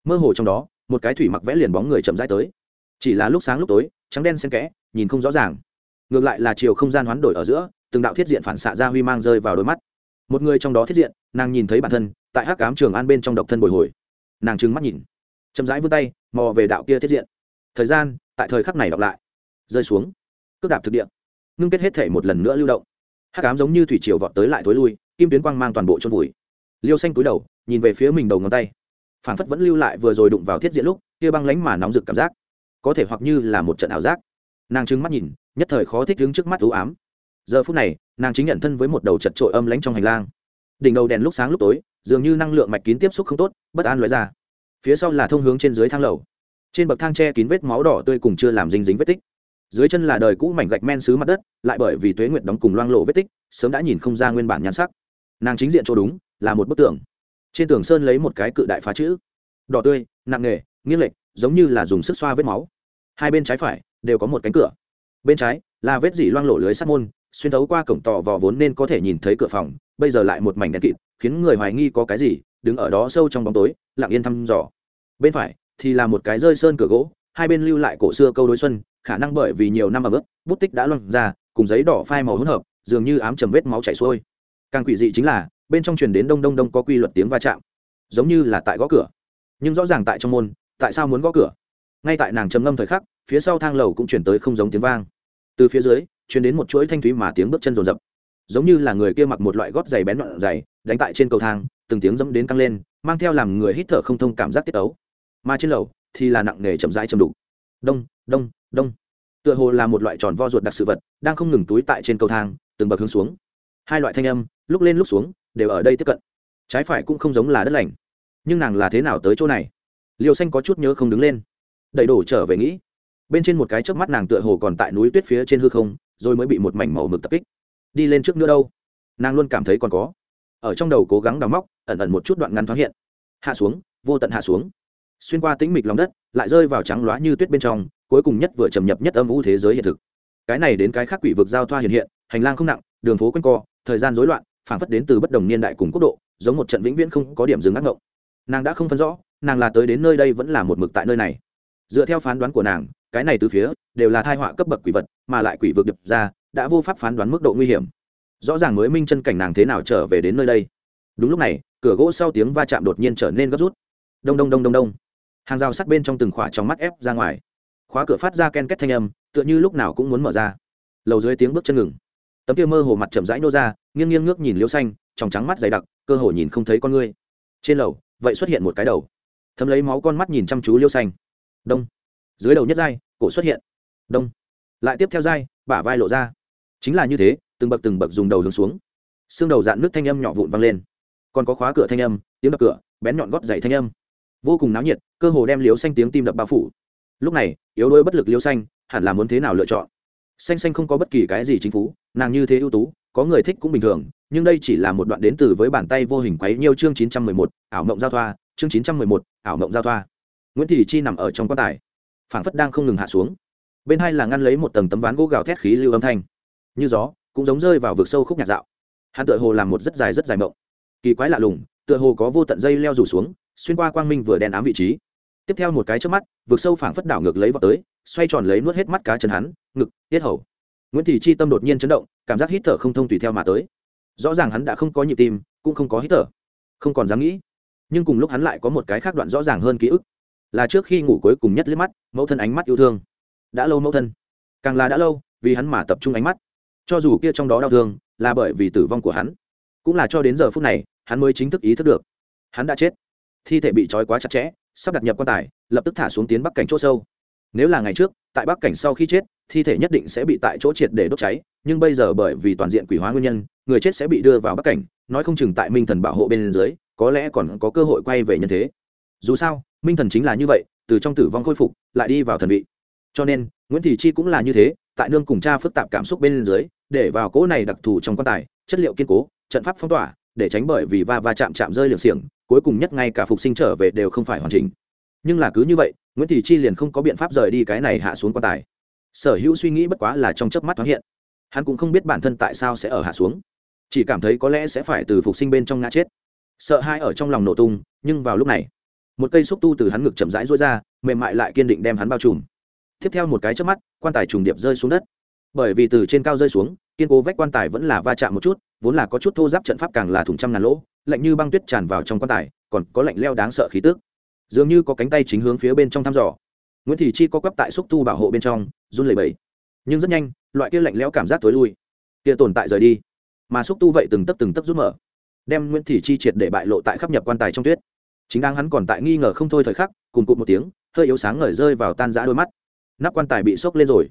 Mơ hồ trong đó, một cái thủy mặc vẽ liền bóng người chậm rãi tới. Chỉ là lúc sáng lúc tối, trắng đen xen kẽ, nhìn không rõ ràng. Ngược lại là chiều không gian hoán đổi ở giữa, từng đạo thiết diện phản xạ ra huy mang rơi vào đôi mắt. Một người trong đó thiết diện, nàng nhìn thấy bản thân, tại hắc cám trường an bên trong độc thân bồi hồi. Nàng trừng mắt nhìn, chậm rãi vươn tay, mò về đạo kia thiết diện. Thời gian, tại thời khắc này đọc lại. Rơi xuống. Cước đạp thực địa. Ngưng kết hết thể một lần nữa lưu động. Hắc cám giống như thủy triều vọt tới lại thối lui, kim tuyến quang mang toàn bộ chôn vùi. Liêu xanh túi đầu nhìn về phía mình đầu ngón tay. Phản phất vẫn lưu lại vừa rồi đụng vào thiết diện lúc, kia băng lánh mà nóng rực cảm giác. Có thể hoặc như là một trận ảo giác. Nàng trừng mắt nhìn, nhất thời khó thích đứng trước mắt ưu ám. Giờ phút này, nàng chính nhận thân với một đầu chật trội âm lánh trong hành lang. Đỉnh đầu đèn lúc sáng lúc tối, dường như năng lượng mạch kín tiếp xúc không tốt, bất an loại ra. Phía sau là thông hướng trên dưới thang lầu. Trên bậc thang tre kín vết máu đỏ tươi cùng chưa làm dinh dính vết tích. Dưới chân là đời cũ mảnh gạch men xứ mặt đất, lại bởi vì tuế nguyệt đóng cùng loang lộ vết tích, sớm đã nhìn không ra nguyên bản nhan sắc. Nàng chính diện chỗ đúng, là một bức tường trên tường sơn lấy một cái cự đại phá chữ. Đỏ tươi, nặng nề, nghiêng lệch, giống như là dùng sức xoa vết máu. Hai bên trái phải đều có một cánh cửa. Bên trái là vết dỉ loang lổ lưới sắt môn, xuyên thấu qua cổng tò vò vốn nên có thể nhìn thấy cửa phòng, bây giờ lại một mảnh đèn kịt, khiến người hoài nghi có cái gì, đứng ở đó sâu trong bóng tối, lặng yên thăm dò. Bên phải thì là một cái rơi sơn cửa gỗ, hai bên lưu lại cổ xưa câu đối xuân, khả năng bởi vì nhiều năm ở bước bút tích đã loang ra, cùng giấy đỏ phai màu hỗn hợp, dường như ám trầm vết máu chảy xuôi. Càng quỷ dị chính là bên trong truyền đến đông đông đông có quy luật tiếng va chạm, giống như là tại gõ cửa. Nhưng rõ ràng tại trong môn, tại sao muốn gõ cửa? Ngay tại nàng trầm ngâm thời khắc, phía sau thang lầu cũng chuyển tới không giống tiếng vang. Từ phía dưới, chuyển đến một chuỗi thanh thúy mà tiếng bước chân rồn rập giống như là người kia mặc một loại gót giày bén đoạn giày đánh tại trên cầu thang, từng tiếng dẫm đến căng lên, mang theo làm người hít thở không thông cảm giác tiết ấu. Mà trên lầu thì là nặng nề chậm rãi chầm đủ đông đông đông. Tựa hồ là một loại tròn vo ruột đặc sự vật, đang không ngừng túi tại trên cầu thang, từng bậc hướng xuống. Hai loại thanh âm lúc lên lúc xuống đều ở đây tiếp cận. Trái phải cũng không giống là đất lành. Nhưng nàng là thế nào tới chỗ này? Liều xanh có chút nhớ không đứng lên. Đẩy đổ trở về nghĩ. Bên trên một cái chớp mắt nàng tựa hồ còn tại núi tuyết phía trên hư không, rồi mới bị một mảnh màu mực tập kích. Đi lên trước nữa đâu? Nàng luôn cảm thấy còn có. Ở trong đầu cố gắng đào móc, ẩn ẩn một chút đoạn ngắn thoáng hiện. Hạ xuống, vô tận hạ xuống. Xuyên qua tĩnh mịch lòng đất, lại rơi vào trắng loá như tuyết bên trong, cuối cùng nhất vừa trầm nhập nhất âm u thế giới hiện thực. Cái này đến cái khác quỷ vực giao thoa hiện hiện, hành lang không nặng, đường phố quanh co, thời gian rối loạn phảng phất đến từ bất đồng niên đại cùng quốc độ, giống một trận vĩnh viễn không có điểm dừng ác ngộng. Nàng đã không phân rõ, nàng là tới đến nơi đây vẫn là một mực tại nơi này. Dựa theo phán đoán của nàng, cái này từ phía đều là thai họa cấp bậc quỷ vật, mà lại quỷ vực đập ra, đã vô pháp phán đoán mức độ nguy hiểm. Rõ ràng mới minh chân cảnh nàng thế nào trở về đến nơi đây. Đúng lúc này, cửa gỗ sau tiếng va chạm đột nhiên trở nên gấp rút. Đông đông đông đông đông. Hàng rào sắt bên trong từng khỏa trong mắt ép ra ngoài. Khóa cửa phát ra ken két thanh âm, tựa như lúc nào cũng muốn mở ra. Lầu dưới tiếng bước chân ngừng. Tấm kia mơ hồ mặt chậm rãi nô ra nghiêng nghiêng ngước nhìn liễu xanh, trong trắng mắt dày đặc, cơ hồ nhìn không thấy con ngươi. Trên lầu, vậy xuất hiện một cái đầu. Thấm lấy máu con mắt nhìn chăm chú liễu xanh. Đông. Dưới đầu nhất dai cổ xuất hiện. Đông. Lại tiếp theo dai bả vai lộ ra. Chính là như thế, từng bậc từng bậc dùng đầu hướng xuống. Xương đầu dạn nước thanh âm nhỏ vụn vang lên. Còn có khóa cửa thanh âm, tiếng đập cửa, bén nhọn gót dày thanh âm. Vô cùng náo nhiệt, cơ hồ đem liêu xanh tiếng tim đập bao phủ. Lúc này, yếu đuối bất lực liêu xanh, hẳn là muốn thế nào lựa chọn? Xanh xanh không có bất kỳ cái gì chính phú, nàng như thế ưu tú có người thích cũng bình thường nhưng đây chỉ là một đoạn đến từ với bàn tay vô hình quấy nhiêu chương 911, ảo mộng giao thoa chương 911, ảo mộng giao thoa. Nguyễn thị chi nằm ở trong quan tài phảng phất đang không ngừng hạ xuống. Bên hai là ngăn lấy một tầng tấm ván gỗ gào thét khí lưu âm thanh. Như gió cũng giống rơi vào vực sâu khúc nhạc dạo. Hắn tựa hồ làm một rất dài rất dài mộng. Kỳ quái lạ lùng tựa hồ có vô tận dây leo rủ xuống xuyên qua quang minh vừa đen ám vị trí. Tiếp theo một cái trước mắt vực sâu phảng phất đảo ngược lấy vào tới xoay tròn lấy nuốt hết mắt cá chân hắn ngực tiết hầu nguyễn thị chi tâm đột nhiên chấn động, cảm giác hít thở không thông tùy theo mà tới. Rõ ràng hắn đã không có nhịp tim, cũng không có hít thở. Không còn dám nghĩ. Nhưng cùng lúc hắn lại có một cái khác đoạn rõ ràng hơn ký ức. Là trước khi ngủ cuối cùng nhất liếc mắt, mẫu thân ánh mắt yêu thương. Đã lâu mẫu thân. Càng là đã lâu, vì hắn mà tập trung ánh mắt. Cho dù kia trong đó đau thương, là bởi vì tử vong của hắn. Cũng là cho đến giờ phút này, hắn mới chính thức ý thức được. Hắn đã chết. Thi thể bị trói quá chặt chẽ, sắp đặt nhập quan tài, lập tức thả xuống tiến bắc cảnh chỗ sâu. Nếu là ngày trước, tại bắc cảnh sau khi chết thi thể nhất định sẽ bị tại chỗ triệt để đốt cháy, nhưng bây giờ bởi vì toàn diện quỷ hóa nguyên nhân, người chết sẽ bị đưa vào bắc cảnh, nói không chừng tại minh thần bảo hộ bên dưới, có lẽ còn có cơ hội quay về nhân thế. Dù sao, minh thần chính là như vậy, từ trong tử vong khôi phục, lại đi vào thần vị. Cho nên, nguyễn thị chi cũng là như thế, tại nương cùng cha phức tạp cảm xúc bên dưới, để vào cỗ này đặc thù trong quan tài, chất liệu kiên cố, trận pháp phong tỏa, để tránh bởi vì va va chạm chạm rơi liệng xiềng, cuối cùng nhất ngay cả phục sinh trở về đều không phải hoàn chỉnh. Nhưng là cứ như vậy, nguyễn thị chi liền không có biện pháp rời đi cái này hạ xuống quan tài sở hữu suy nghĩ bất quá là trong chớp mắt thoáng hiện. Hắn cũng không biết bản thân tại sao sẽ ở hạ xuống. Chỉ cảm thấy có lẽ sẽ phải từ phục sinh bên trong ngã chết. Sợ hai ở trong lòng nổ tung, nhưng vào lúc này, một cây xúc tu từ hắn ngực chậm rãi rối ra, mềm mại lại kiên định đem hắn bao trùm. Tiếp theo một cái chớp mắt, quan tài trùng điệp rơi xuống đất. Bởi vì từ trên cao rơi xuống, kiên cố vách quan tài vẫn là va chạm một chút, vốn là có chút thô giáp trận pháp càng là thủng trăm ngàn lỗ, lạnh như băng tuyết tràn vào trong quan tài, còn có lạnh leo đáng sợ khí tước dường như có cánh tay chính hướng phía bên trong thăm dò nguyễn thị chi có quắp tại xúc tu bảo hộ bên trong, run lẩy bẩy. Nhưng rất nhanh, loại kia lạnh lẽo cảm giác tối lui. Kia tồn tại rời đi. Mà xúc tu vậy từng tấc từng tấc rút mở, đem nguyễn thị chi triệt để bại lộ tại khắp nhập quan tài trong tuyết. Chính đang hắn còn tại nghi ngờ không thôi thời khắc, cùng cụt một tiếng, hơi yếu sáng ngời rơi vào tan rã đôi mắt. Nắp quan tài bị sốc lên rồi.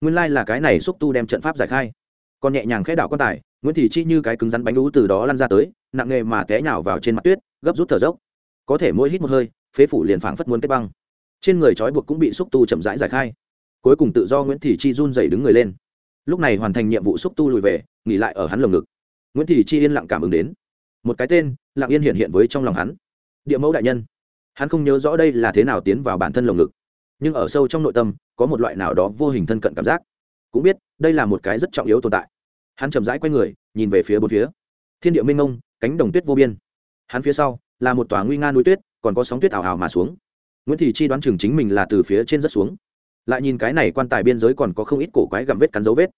Nguyên lai là cái này xúc tu đem trận pháp giải khai. Còn nhẹ nhàng khẽ đảo quan tài, nguyễn thị chi như cái cứng rắn bánh đú từ đó lăn ra tới, nặng nghề mà té nhào vào trên mặt tuyết, gấp rút thở dốc. Có thể mỗi hít một hơi, phế phủ liền phảng phất muốn kết băng trên người trói buộc cũng bị xúc tu chậm rãi giải khai. Cuối cùng tự do nguyễn thị chi run dày đứng người lên. Lúc này hoàn thành nhiệm vụ xúc tu lùi về, nghỉ lại ở hắn lồng ngực. Nguyễn thị chi yên lặng cảm ứng đến. Một cái tên, lặng yên hiện hiện với trong lòng hắn. Địa mẫu đại nhân. Hắn không nhớ rõ đây là thế nào tiến vào bản thân lồng ngực. Nhưng ở sâu trong nội tâm, có một loại nào đó vô hình thân cận cảm giác. Cũng biết, đây là một cái rất trọng yếu tồn tại. Hắn chậm rãi quay người, nhìn về phía bốn phía. Thiên địa minh ngông cánh đồng tuyết vô biên. Hắn phía sau, là một tòa nguy nga núi tuyết, còn có sóng tuyết ảo ảo mà xuống nguyễn thị chi đoán chừng chính mình là từ phía trên rất xuống. Lại nhìn cái này quan tài biên giới còn có không ít cổ quái gặm vết cắn dấu vết.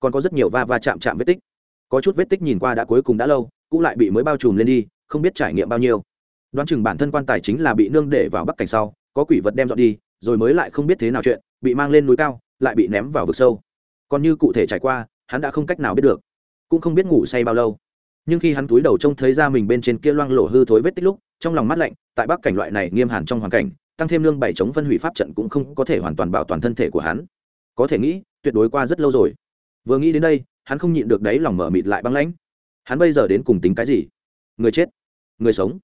Còn có rất nhiều va va chạm chạm vết tích. Có chút vết tích nhìn qua đã cuối cùng đã lâu, cũng lại bị mới bao trùm lên đi, không biết trải nghiệm bao nhiêu. Đoán chừng bản thân quan tài chính là bị nương để vào bắc cảnh sau, có quỷ vật đem dọn đi, rồi mới lại không biết thế nào chuyện, bị mang lên núi cao, lại bị ném vào vực sâu. Còn như cụ thể trải qua, hắn đã không cách nào biết được. Cũng không biết ngủ say bao lâu. Nhưng khi hắn túi đầu trông thấy ra mình bên trên kia loang lổ hư thối vết tích lúc, trong lòng mắt lạnh, tại bắc cảnh loại này nghiêm hẳn trong hoàn cảnh tăng thêm lương bảy chống phân hủy pháp trận cũng không có thể hoàn toàn bảo toàn thân thể của hắn. Có thể nghĩ, tuyệt đối qua rất lâu rồi. Vừa nghĩ đến đây, hắn không nhịn được đấy lòng mở mịt lại băng lãnh. Hắn bây giờ đến cùng tính cái gì? Người chết, người sống,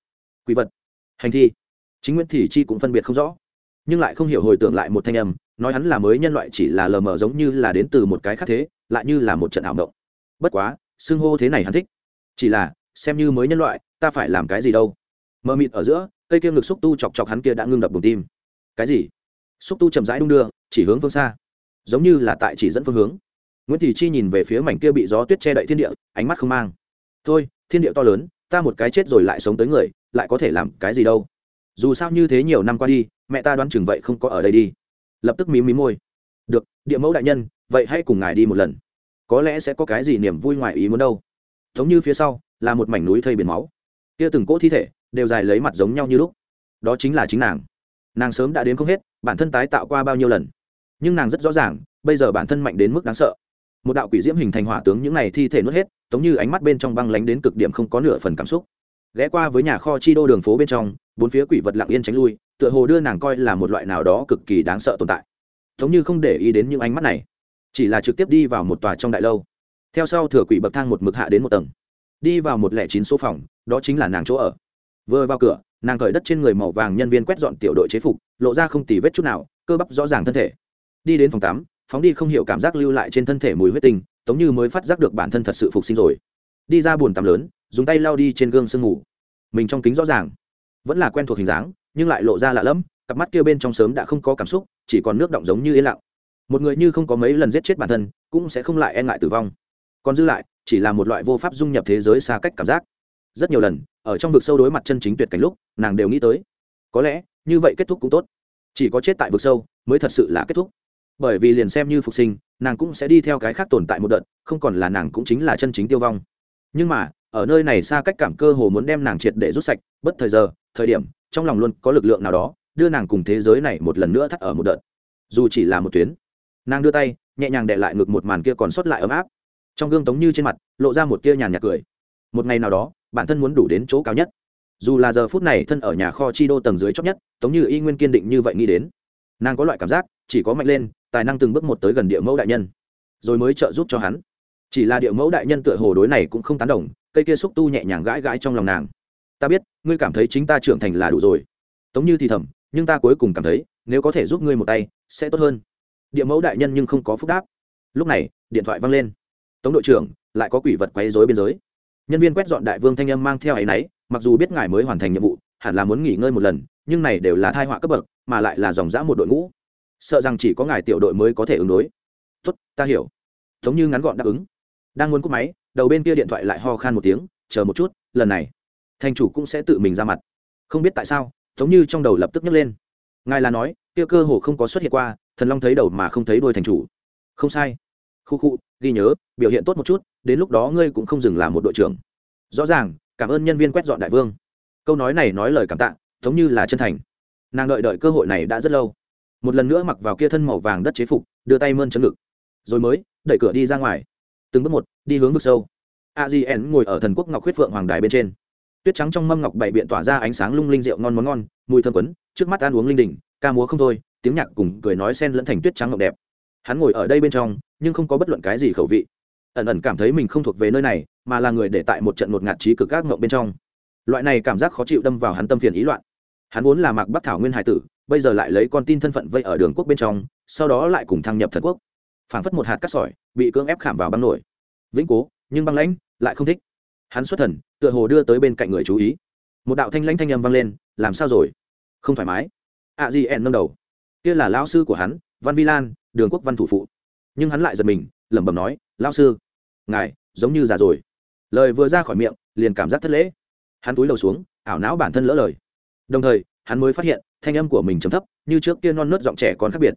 quỷ vật, hành thi. Chính nguyễn thị chi cũng phân biệt không rõ. Nhưng lại không hiểu hồi tưởng lại một thanh âm, nói hắn là mới nhân loại chỉ là lờ mờ giống như là đến từ một cái khác thế, lại như là một trận ảo động bất quá, xưng hô thế này hắn thích. Chỉ là, xem như mới nhân loại, ta phải làm cái gì đâu? Mờ mịt ở giữa cây kia ngực xúc tu chọc chọc hắn kia đã ngưng đập bùng tim. Cái gì? Xúc tu chậm rãi đung đưa, chỉ hướng phương xa. Giống như là tại chỉ dẫn phương hướng. Nguyễn thị chi nhìn về phía mảnh kia bị gió tuyết che đậy thiên địa, ánh mắt không mang. Thôi, thiên địa to lớn, ta một cái chết rồi lại sống tới người, lại có thể làm cái gì đâu? Dù sao như thế nhiều năm qua đi, mẹ ta đoán chừng vậy không có ở đây đi. Lập tức mím mím môi. Được, địa mẫu đại nhân, vậy hãy cùng ngài đi một lần. Có lẽ sẽ có cái gì niềm vui ngoài ý muốn đâu. Giống như phía sau, là một mảnh núi thây biển máu. Kia từng cỗ thi thể đều dài lấy mặt giống nhau như lúc. Đó chính là chính nàng. Nàng sớm đã đến không hết, bản thân tái tạo qua bao nhiêu lần. Nhưng nàng rất rõ ràng, bây giờ bản thân mạnh đến mức đáng sợ. Một đạo quỷ diễm hình thành hỏa tướng những này thi thể nuốt hết giống như ánh mắt bên trong băng lánh đến cực điểm không có nửa phần cảm xúc. Ghé qua với nhà kho chi đô đường phố bên trong, bốn phía quỷ vật lặng yên tránh lui, tựa hồ đưa nàng coi là một loại nào đó cực kỳ đáng sợ tồn tại. Giống như không để ý đến những ánh mắt này, chỉ là trực tiếp đi vào một tòa trong đại lâu. Theo sau thừa quỷ bậc thang một mực hạ đến một tầng. Đi vào một lẻ chín số phòng, đó chính là nàng chỗ ở vừa vào cửa, nàng cởi đất trên người màu vàng nhân viên quét dọn tiểu đội chế phục, lộ ra không tì vết chút nào, cơ bắp rõ ràng thân thể. Đi đến phòng tắm, phóng đi không hiểu cảm giác lưu lại trên thân thể mùi huyết tinh, tống như mới phát giác được bản thân thật sự phục sinh rồi. Đi ra bồn tắm lớn, dùng tay lao đi trên gương sương mù. Mình trong kính rõ ràng, vẫn là quen thuộc hình dáng, nhưng lại lộ ra lạ lẫm, cặp mắt kia bên trong sớm đã không có cảm xúc, chỉ còn nước động giống như yên lặng. Một người như không có mấy lần giết chết bản thân, cũng sẽ không lại e ngại tử vong. Còn dư lại, chỉ là một loại vô pháp dung nhập thế giới xa cách cảm giác rất nhiều lần, ở trong vực sâu đối mặt chân chính tuyệt cảnh lúc, nàng đều nghĩ tới. Có lẽ, như vậy kết thúc cũng tốt. Chỉ có chết tại vực sâu, mới thật sự là kết thúc. Bởi vì liền xem như phục sinh, nàng cũng sẽ đi theo cái khác tồn tại một đợt, không còn là nàng cũng chính là chân chính tiêu vong. Nhưng mà, ở nơi này xa cách cảm cơ hồ muốn đem nàng triệt để rút sạch, bất thời giờ, thời điểm, trong lòng luôn có lực lượng nào đó, đưa nàng cùng thế giới này một lần nữa thắt ở một đợt. Dù chỉ là một tuyến, nàng đưa tay, nhẹ nhàng để lại ngực một màn kia còn sót lại ấm áp. Trong gương tống như trên mặt, lộ ra một tia nhàn nhạt cười. Một ngày nào đó bản thân muốn đủ đến chỗ cao nhất. Dù là giờ phút này thân ở nhà kho chi đô tầng dưới chót nhất, tống như y nguyên kiên định như vậy nghĩ đến, nàng có loại cảm giác, chỉ có mạnh lên, tài năng từng bước một tới gần địa mẫu đại nhân, rồi mới trợ giúp cho hắn. Chỉ là địa mẫu đại nhân tựa hồ đối này cũng không tán đồng, cây kia xúc tu nhẹ nhàng gãi gãi trong lòng nàng. Ta biết, ngươi cảm thấy chính ta trưởng thành là đủ rồi. Tống như thì thầm, nhưng ta cuối cùng cảm thấy, nếu có thể giúp ngươi một tay, sẽ tốt hơn. Địa mẫu đại nhân nhưng không có phúc đáp. Lúc này, điện thoại văng lên. Tống đội trưởng, lại có quỷ vật quấy dối biên giới nhân viên quét dọn đại vương thanh âm mang theo áy náy mặc dù biết ngài mới hoàn thành nhiệm vụ, hẳn là muốn nghỉ ngơi một lần, nhưng này đều là thai họa cấp bậc, mà lại là dòng dã một đội ngũ. Sợ rằng chỉ có ngài tiểu đội mới có thể ứng đối. Tốt, ta hiểu. Giống như ngắn gọn đáp ứng. Đang muốn cúp máy, đầu bên kia điện thoại lại ho khan một tiếng, chờ một chút, lần này, thành chủ cũng sẽ tự mình ra mặt. Không biết tại sao, giống như trong đầu lập tức nhấc lên. Ngài là nói, kia cơ hồ không có xuất hiện qua, thần long thấy đầu mà không thấy đôi thành chủ. Không sai khu khu, ghi nhớ, biểu hiện tốt một chút, đến lúc đó ngươi cũng không dừng làm một đội trưởng. Rõ ràng, cảm ơn nhân viên quét dọn đại vương. Câu nói này nói lời cảm tạ, giống như là chân thành. Nàng đợi đợi cơ hội này đã rất lâu. Một lần nữa mặc vào kia thân màu vàng đất chế phục, đưa tay mơn chấn ngực. Rồi mới, đẩy cửa đi ra ngoài. Từng bước một, đi hướng vực sâu. A di n ngồi ở thần quốc ngọc huyết phượng hoàng đài bên trên. Tuyết trắng trong mâm ngọc bảy biện tỏa ra ánh sáng lung linh rượu ngon món ngon, mùi thơm quấn, trước mắt ăn uống linh đình, ca múa không thôi, tiếng nhạc cùng cười nói sen lẫn thành tuyết trắng ngọc đẹp hắn ngồi ở đây bên trong, nhưng không có bất luận cái gì khẩu vị. Ẩn ẩn cảm thấy mình không thuộc về nơi này, mà là người để tại một trận một ngạt trí cực các ngộng bên trong. Loại này cảm giác khó chịu đâm vào hắn tâm phiền ý loạn. Hắn vốn là mạc bắc thảo nguyên hải tử, bây giờ lại lấy con tin thân phận vây ở đường quốc bên trong, sau đó lại cùng thăng nhập thần quốc. Phảng phất một hạt cát sỏi, bị cưỡng ép khảm vào băng nổi. Vĩnh cố, nhưng băng lãnh, lại không thích. Hắn xuất thần, tựa hồ đưa tới bên cạnh người chú ý. Một đạo thanh lãnh thanh âm vang lên, làm sao rồi? Không thoải mái. A di en nâng đầu. Kia là lão sư của hắn, văn vi lan đường quốc văn thủ phụ. Nhưng hắn lại giật mình, lẩm bẩm nói, lão sư, ngài giống như già rồi. Lời vừa ra khỏi miệng, liền cảm giác thất lễ. Hắn túi đầu xuống, ảo não bản thân lỡ lời. Đồng thời, hắn mới phát hiện, thanh âm của mình trầm thấp, như trước kia non nớt giọng trẻ còn khác biệt.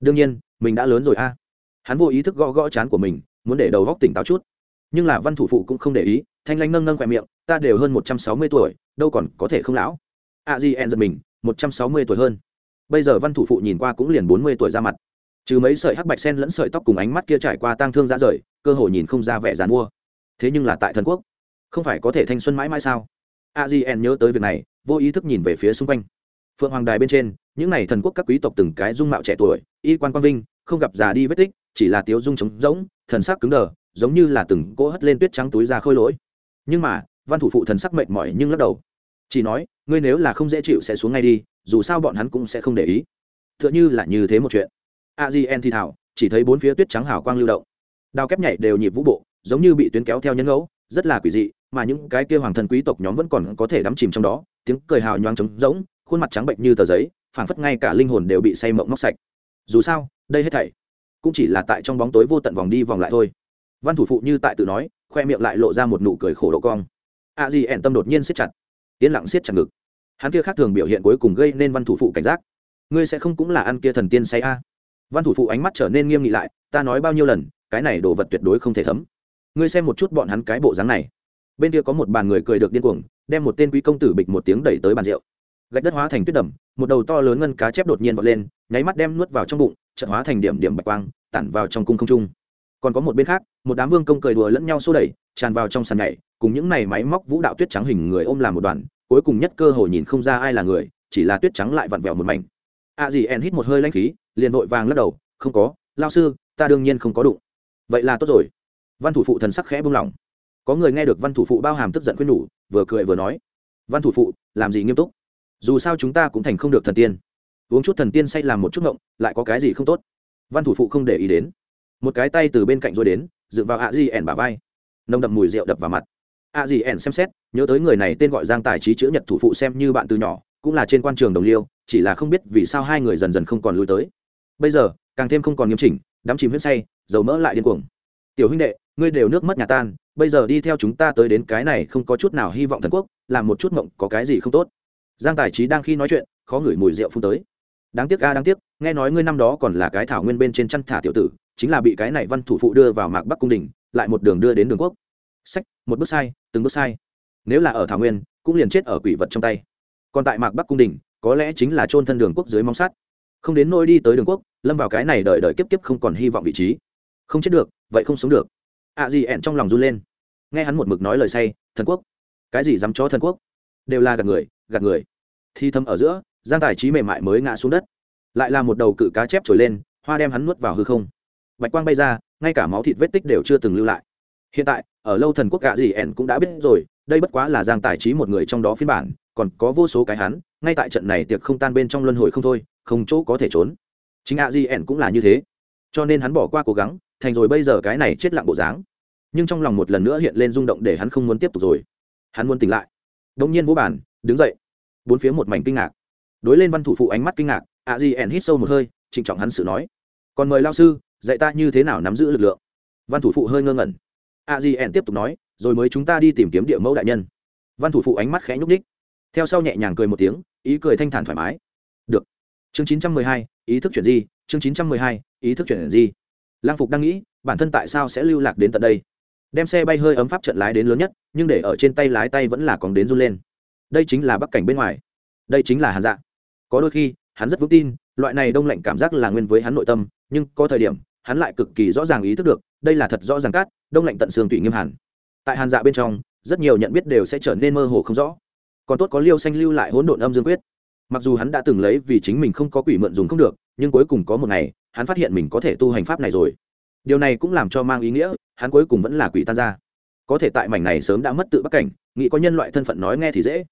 Đương nhiên, mình đã lớn rồi a. Hắn vô ý thức gõ gõ chán của mình, muốn để đầu góc tỉnh táo chút. Nhưng là văn thủ phụ cũng không để ý, thanh lanh nâng nâng khoe miệng, ta đều hơn một trăm sáu mươi tuổi, đâu còn có thể không lão. A di en giật mình, một trăm sáu mươi tuổi hơn. Bây giờ văn thủ phụ nhìn qua cũng liền bốn mươi tuổi ra mặt trừ mấy sợi hắc bạch sen lẫn sợi tóc cùng ánh mắt kia trải qua tang thương ra rời, cơ hội nhìn không ra vẻ dàn mua. Thế nhưng là tại thần quốc, không phải có thể thanh xuân mãi mãi sao? A di en nhớ tới việc này, vô ý thức nhìn về phía xung quanh. Phượng hoàng đài bên trên, những n à y thần quốc các quý tộc từng cái dung mạo trẻ tuổi, y quan quang vinh, không gặp già đi vết tích, chỉ là tiếu dung trống rỗng, thần sắc cứng đờ, giống như là từng cỗ hất lên tuyết trắng túi ra khôi lỗi. Nhưng mà, văn thủ phụ thần sắc mệt mỏi nhưng lắc đầu. Chỉ nói, ngươi nếu là không dễ chịu sẽ xuống ngay đi, dù sao bọn hắn cũng sẽ không để ý. T h ư ợ n h ư là như thế một chuyện a di en thi thảo, chỉ thấy bốn phía tuyết trắng hào quang lưu động. Đao kép nhảy đều nhịp vũ bộ, giống như bị tuyến kéo theo nhân ngẫu, rất là quỷ dị, mà những cái kia hoàng thần quý tộc nhóm vẫn còn có thể đắm chìm trong đó, tiếng cười hào nhoáng trống rỗng, khuôn mặt trắng bệnh như tờ giấy, phảng phất ngay cả linh hồn đều bị say mộng móc sạch. Dù sao, đây hết thảy cũng chỉ là tại trong bóng tối vô tận vòng đi vòng lại thôi. Văn thủ phụ như tại tự nói, khoe miệng lại lộ ra một nụ cười khổ độ cong. A di ẻn tâm đột nhiên siết chặt, yên lặng siết chặt ngực. Hắn kia khác thường biểu hiện cuối cùng gây nên văn thủ phụ cảnh giác. Ngươi sẽ không cũng là ăn kia thần tiên say a? Văn thủ phụ ánh mắt trở nên nghiêm nghị lại, ta nói bao nhiêu lần, cái này đồ vật tuyệt đối không thể thấm. Ngươi xem một chút bọn hắn cái bộ dáng này. Bên kia có một bàn người cười được điên cuồng, đem một tên quý công tử bịch một tiếng đẩy tới bàn rượu. Gạch đất hóa thành tuyết đầm, một đầu to lớn ngân cá chép đột nhiên vọt lên, nháy mắt đem nuốt vào trong bụng trận hóa thành điểm điểm bạch quang, tản vào trong cung không trung. Còn có một bên khác, một đám vương công cười đùa lẫn nhau xô đẩy, tràn vào trong sàn nhảy, cùng những này máy móc vũ đạo tuyết trắng hình người ôm làm một đoàn, cuối cùng nhất cơ hội nhìn không ra ai là người, chỉ là tuyết trắng lại vặn vẹo một mảnh. A dì en hít một hơi lanh khí liền vội vàng lắc đầu, không có lao sư, ta đương nhiên không có đụng. Vậy là tốt rồi. Văn thủ phụ thần sắc khẽ buông lỏng. Có người nghe được văn thủ phụ bao hàm tức giận khuyên nhủ, vừa cười vừa nói, văn thủ phụ, làm gì nghiêm túc? Dù sao chúng ta cũng thành không được thần tiên. Uống chút thần tiên say làm một chút ngộng, lại có cái gì không tốt? Văn thủ phụ không để ý đến. Một cái tay từ bên cạnh rồi đến, dựng vào ạ di ẻn bả vai. Nồng đậm mùi rượu đập vào mặt. Ạ di ẻn xem xét, nhớ tới người này tên gọi giang tài trí chữ nhật thủ phụ xem như bạn từ nhỏ, cũng là trên quan trường đồng liêu, chỉ là không biết vì sao hai người dần dần không còn lui tới bây giờ, càng thêm không còn nghiêm chỉnh, đắm chìm huyết say, dầu mỡ lại điên cuồng. Tiểu huynh đệ, ngươi đều nước mất nhà tan, bây giờ đi theo chúng ta tới đến cái này không có chút nào hy vọng thần quốc, làm một chút mộng có cái gì không tốt. Giang tài trí đang khi nói chuyện, khó ngửi mùi rượu phun tới. Đáng tiếc ga đáng tiếc, nghe nói ngươi năm đó còn là cái thảo nguyên bên trên chăn thả tiểu tử, chính là bị cái này văn thủ phụ đưa vào mạc bắc cung đình, lại một đường đưa đến đường quốc. Sách, một bước sai, từng bước sai. Nếu là ở thảo nguyên, cũng liền chết ở quỷ vật trong tay. Còn tại mạc bắc cung đình, có lẽ chính là chôn thân đường quốc dưới mong sắt không đến nôi đi tới đường quốc, lâm vào cái này đợi đợi kiếp kiếp không còn hy vọng vị trí. Không chết được, vậy không sống được. Ạ gì ẹn trong lòng run lên. Nghe hắn một mực nói lời say, thần quốc. Cái gì dám cho thần quốc? Đều là gạt người gạt người. Thi thâm ở giữa, giang tài trí mềm mại mới ngã xuống đất. Lại là một đầu cự cá chép trồi lên, hoa đem hắn nuốt vào hư không. Bạch quang bay ra, ngay cả máu thịt vết tích đều chưa từng lưu lại. Hiện tại, ở lâu thần quốc gạ gì ẻn cũng đã biết rồi, đây bất quá là giang tài trí một người trong đó phiên bản còn có vô số cái hắn, ngay tại trận này tiệc không tan bên trong luân hồi không thôi, không chỗ có thể trốn. Chính a di ẻn cũng là như thế. Cho nên hắn bỏ qua cố gắng, thành rồi bây giờ cái này chết lặng bộ dáng. Nhưng trong lòng một lần nữa hiện lên rung động để hắn không muốn tiếp tục rồi. Hắn muốn tỉnh lại. Đông nhiên vũ bản, đứng dậy. Bốn phía một mảnh kinh ngạc. Đối lên văn thủ phụ ánh mắt kinh ngạc, a di ẻn hít sâu một hơi, trịnh trọng hắn sự nói. Còn mời lao sư, dạy ta như thế nào nắm giữ lực lượng? Văn thủ phụ hơi ngơ ngẩn. A di ẻn tiếp tục nói, rồi mới chúng ta đi tìm kiếm địa mẫu đại nhân. Văn thủ phụ ánh mắt khẽ nhúc ních theo sau nhẹ nhàng cười một tiếng, ý cười thanh thản thoải mái. Được. Chương chín trăm mười hai, ý thức chuyển di. Chương chín trăm mười hai, ý thức chuyển di. Lang phục đang nghĩ, bản thân tại sao sẽ lưu lạc đến tận đây? Đem xe bay hơi ấm pháp trận lái đến lớn nhất, nhưng để ở trên tay lái tay vẫn là còn đến run lên. Đây chính là bắc cảnh bên ngoài. Đây chính là hàn dạ. Có đôi khi, hắn rất vững tin, loại này đông lạnh cảm giác là nguyên với hắn nội tâm, nhưng có thời điểm, hắn lại cực kỳ rõ ràng ý thức được, đây là thật rõ ràng cát, đông lạnh tận xương tủy nghiêm hẳn. tại hàn dạ bên trong, rất nhiều nhận biết đều sẽ trở nên mơ hồ không rõ còn tốt có liêu xanh lưu lại hỗn độn âm dương quyết. Mặc dù hắn đã từng lấy vì chính mình không có quỷ mượn dùng không được, nhưng cuối cùng có một ngày, hắn phát hiện mình có thể tu hành pháp này rồi. Điều này cũng làm cho mang ý nghĩa, hắn cuối cùng vẫn là quỷ tan ra. Có thể tại mảnh này sớm đã mất tự bắc cảnh, nghĩ có nhân loại thân phận nói nghe thì dễ.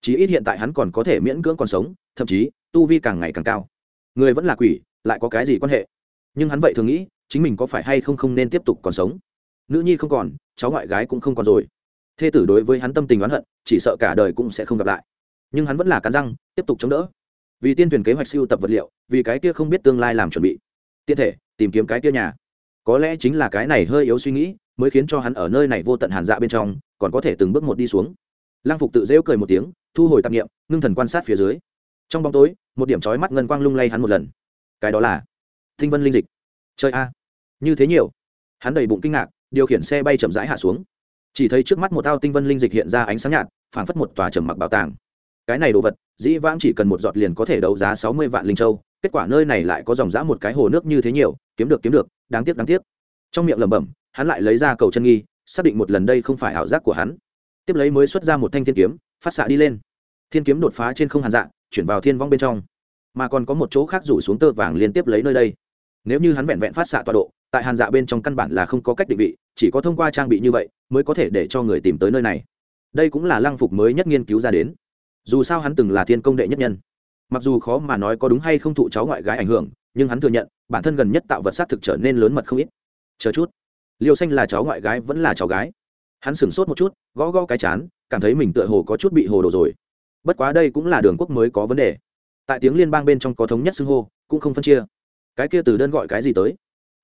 Chí ít hiện tại hắn còn có thể miễn cưỡng còn sống, thậm chí, tu vi càng ngày càng cao. Người vẫn là quỷ, lại có cái gì quan hệ? Nhưng hắn vậy thường nghĩ, chính mình có phải hay không không nên tiếp tục còn sống? Nữ nhi không còn, cháu ngoại gái cũng không còn rồi thê tử đối với hắn tâm tình oán hận, chỉ sợ cả đời cũng sẽ không gặp lại. Nhưng hắn vẫn là cắn răng, tiếp tục chống đỡ. Vì tiên thuyền kế hoạch siêu tập vật liệu, vì cái kia không biết tương lai làm chuẩn bị. Tiện thể, tìm kiếm cái kia nhà. Có lẽ chính là cái này hơi yếu suy nghĩ, mới khiến cho hắn ở nơi này vô tận hàn dạ bên trong, còn có thể từng bước một đi xuống. Lăng phục tự rêu cười một tiếng, thu hồi tạp nghiệm ngưng thần quan sát phía dưới. Trong bóng tối, một điểm trói mắt ngân quang lung lay hắn một lần. Cái đó là thinh vân linh dịch. Chơi a, như thế nhiều. Hắn đầy bụng kinh ngạc, điều khiển xe bay chậm rãi hạ xuống chỉ thấy trước mắt một ao tinh vân linh dịch hiện ra ánh sáng nhạt, phảng phất một tòa trầm mặc bảo tàng. Cái này đồ vật, dĩ vãng chỉ cần một giọt liền có thể đấu giá sáu mươi vạn linh châu, kết quả nơi này lại có dòng dã một cái hồ nước như thế nhiều, kiếm được kiếm được, đáng tiếc đáng tiếc. Trong miệng lẩm bẩm, hắn lại lấy ra cầu chân nghi, xác định một lần đây không phải ảo giác của hắn. Tiếp lấy mới xuất ra một thanh thiên kiếm, phát xạ đi lên. Thiên kiếm đột phá trên không hàn dạng chuyển vào thiên vong bên trong. Mà còn có một chỗ khác rủ xuống tơ vàng liên tiếp lấy nơi đây. Nếu như hắn vẹn vẹn phát xạ tọa độ, tại hàn dạ bên trong căn bản là không có cách định vị chỉ có thông qua trang bị như vậy mới có thể để cho người tìm tới nơi này. Đây cũng là lăng phục mới nhất nghiên cứu ra đến. Dù sao hắn từng là thiên công đệ nhất nhân. Mặc dù khó mà nói có đúng hay không thụ cháu ngoại gái ảnh hưởng, nhưng hắn thừa nhận, bản thân gần nhất tạo vật s á t thực trở nên lớn mật không ít. Chờ chút. Liêu xanh là cháu ngoại gái, vẫn là cháu gái. Hắn sửng sốt một chút, gõ gõ cái chán, cảm thấy mình tựa hồ có chút bị hồ đồ rồi. Bất quá đây cũng là đường quốc mới có vấn đề. Tại tiếng liên bang bên trong có thống nhất xưng hô, cũng không phân chia. Cái kia từ đơn gọi cái gì tới?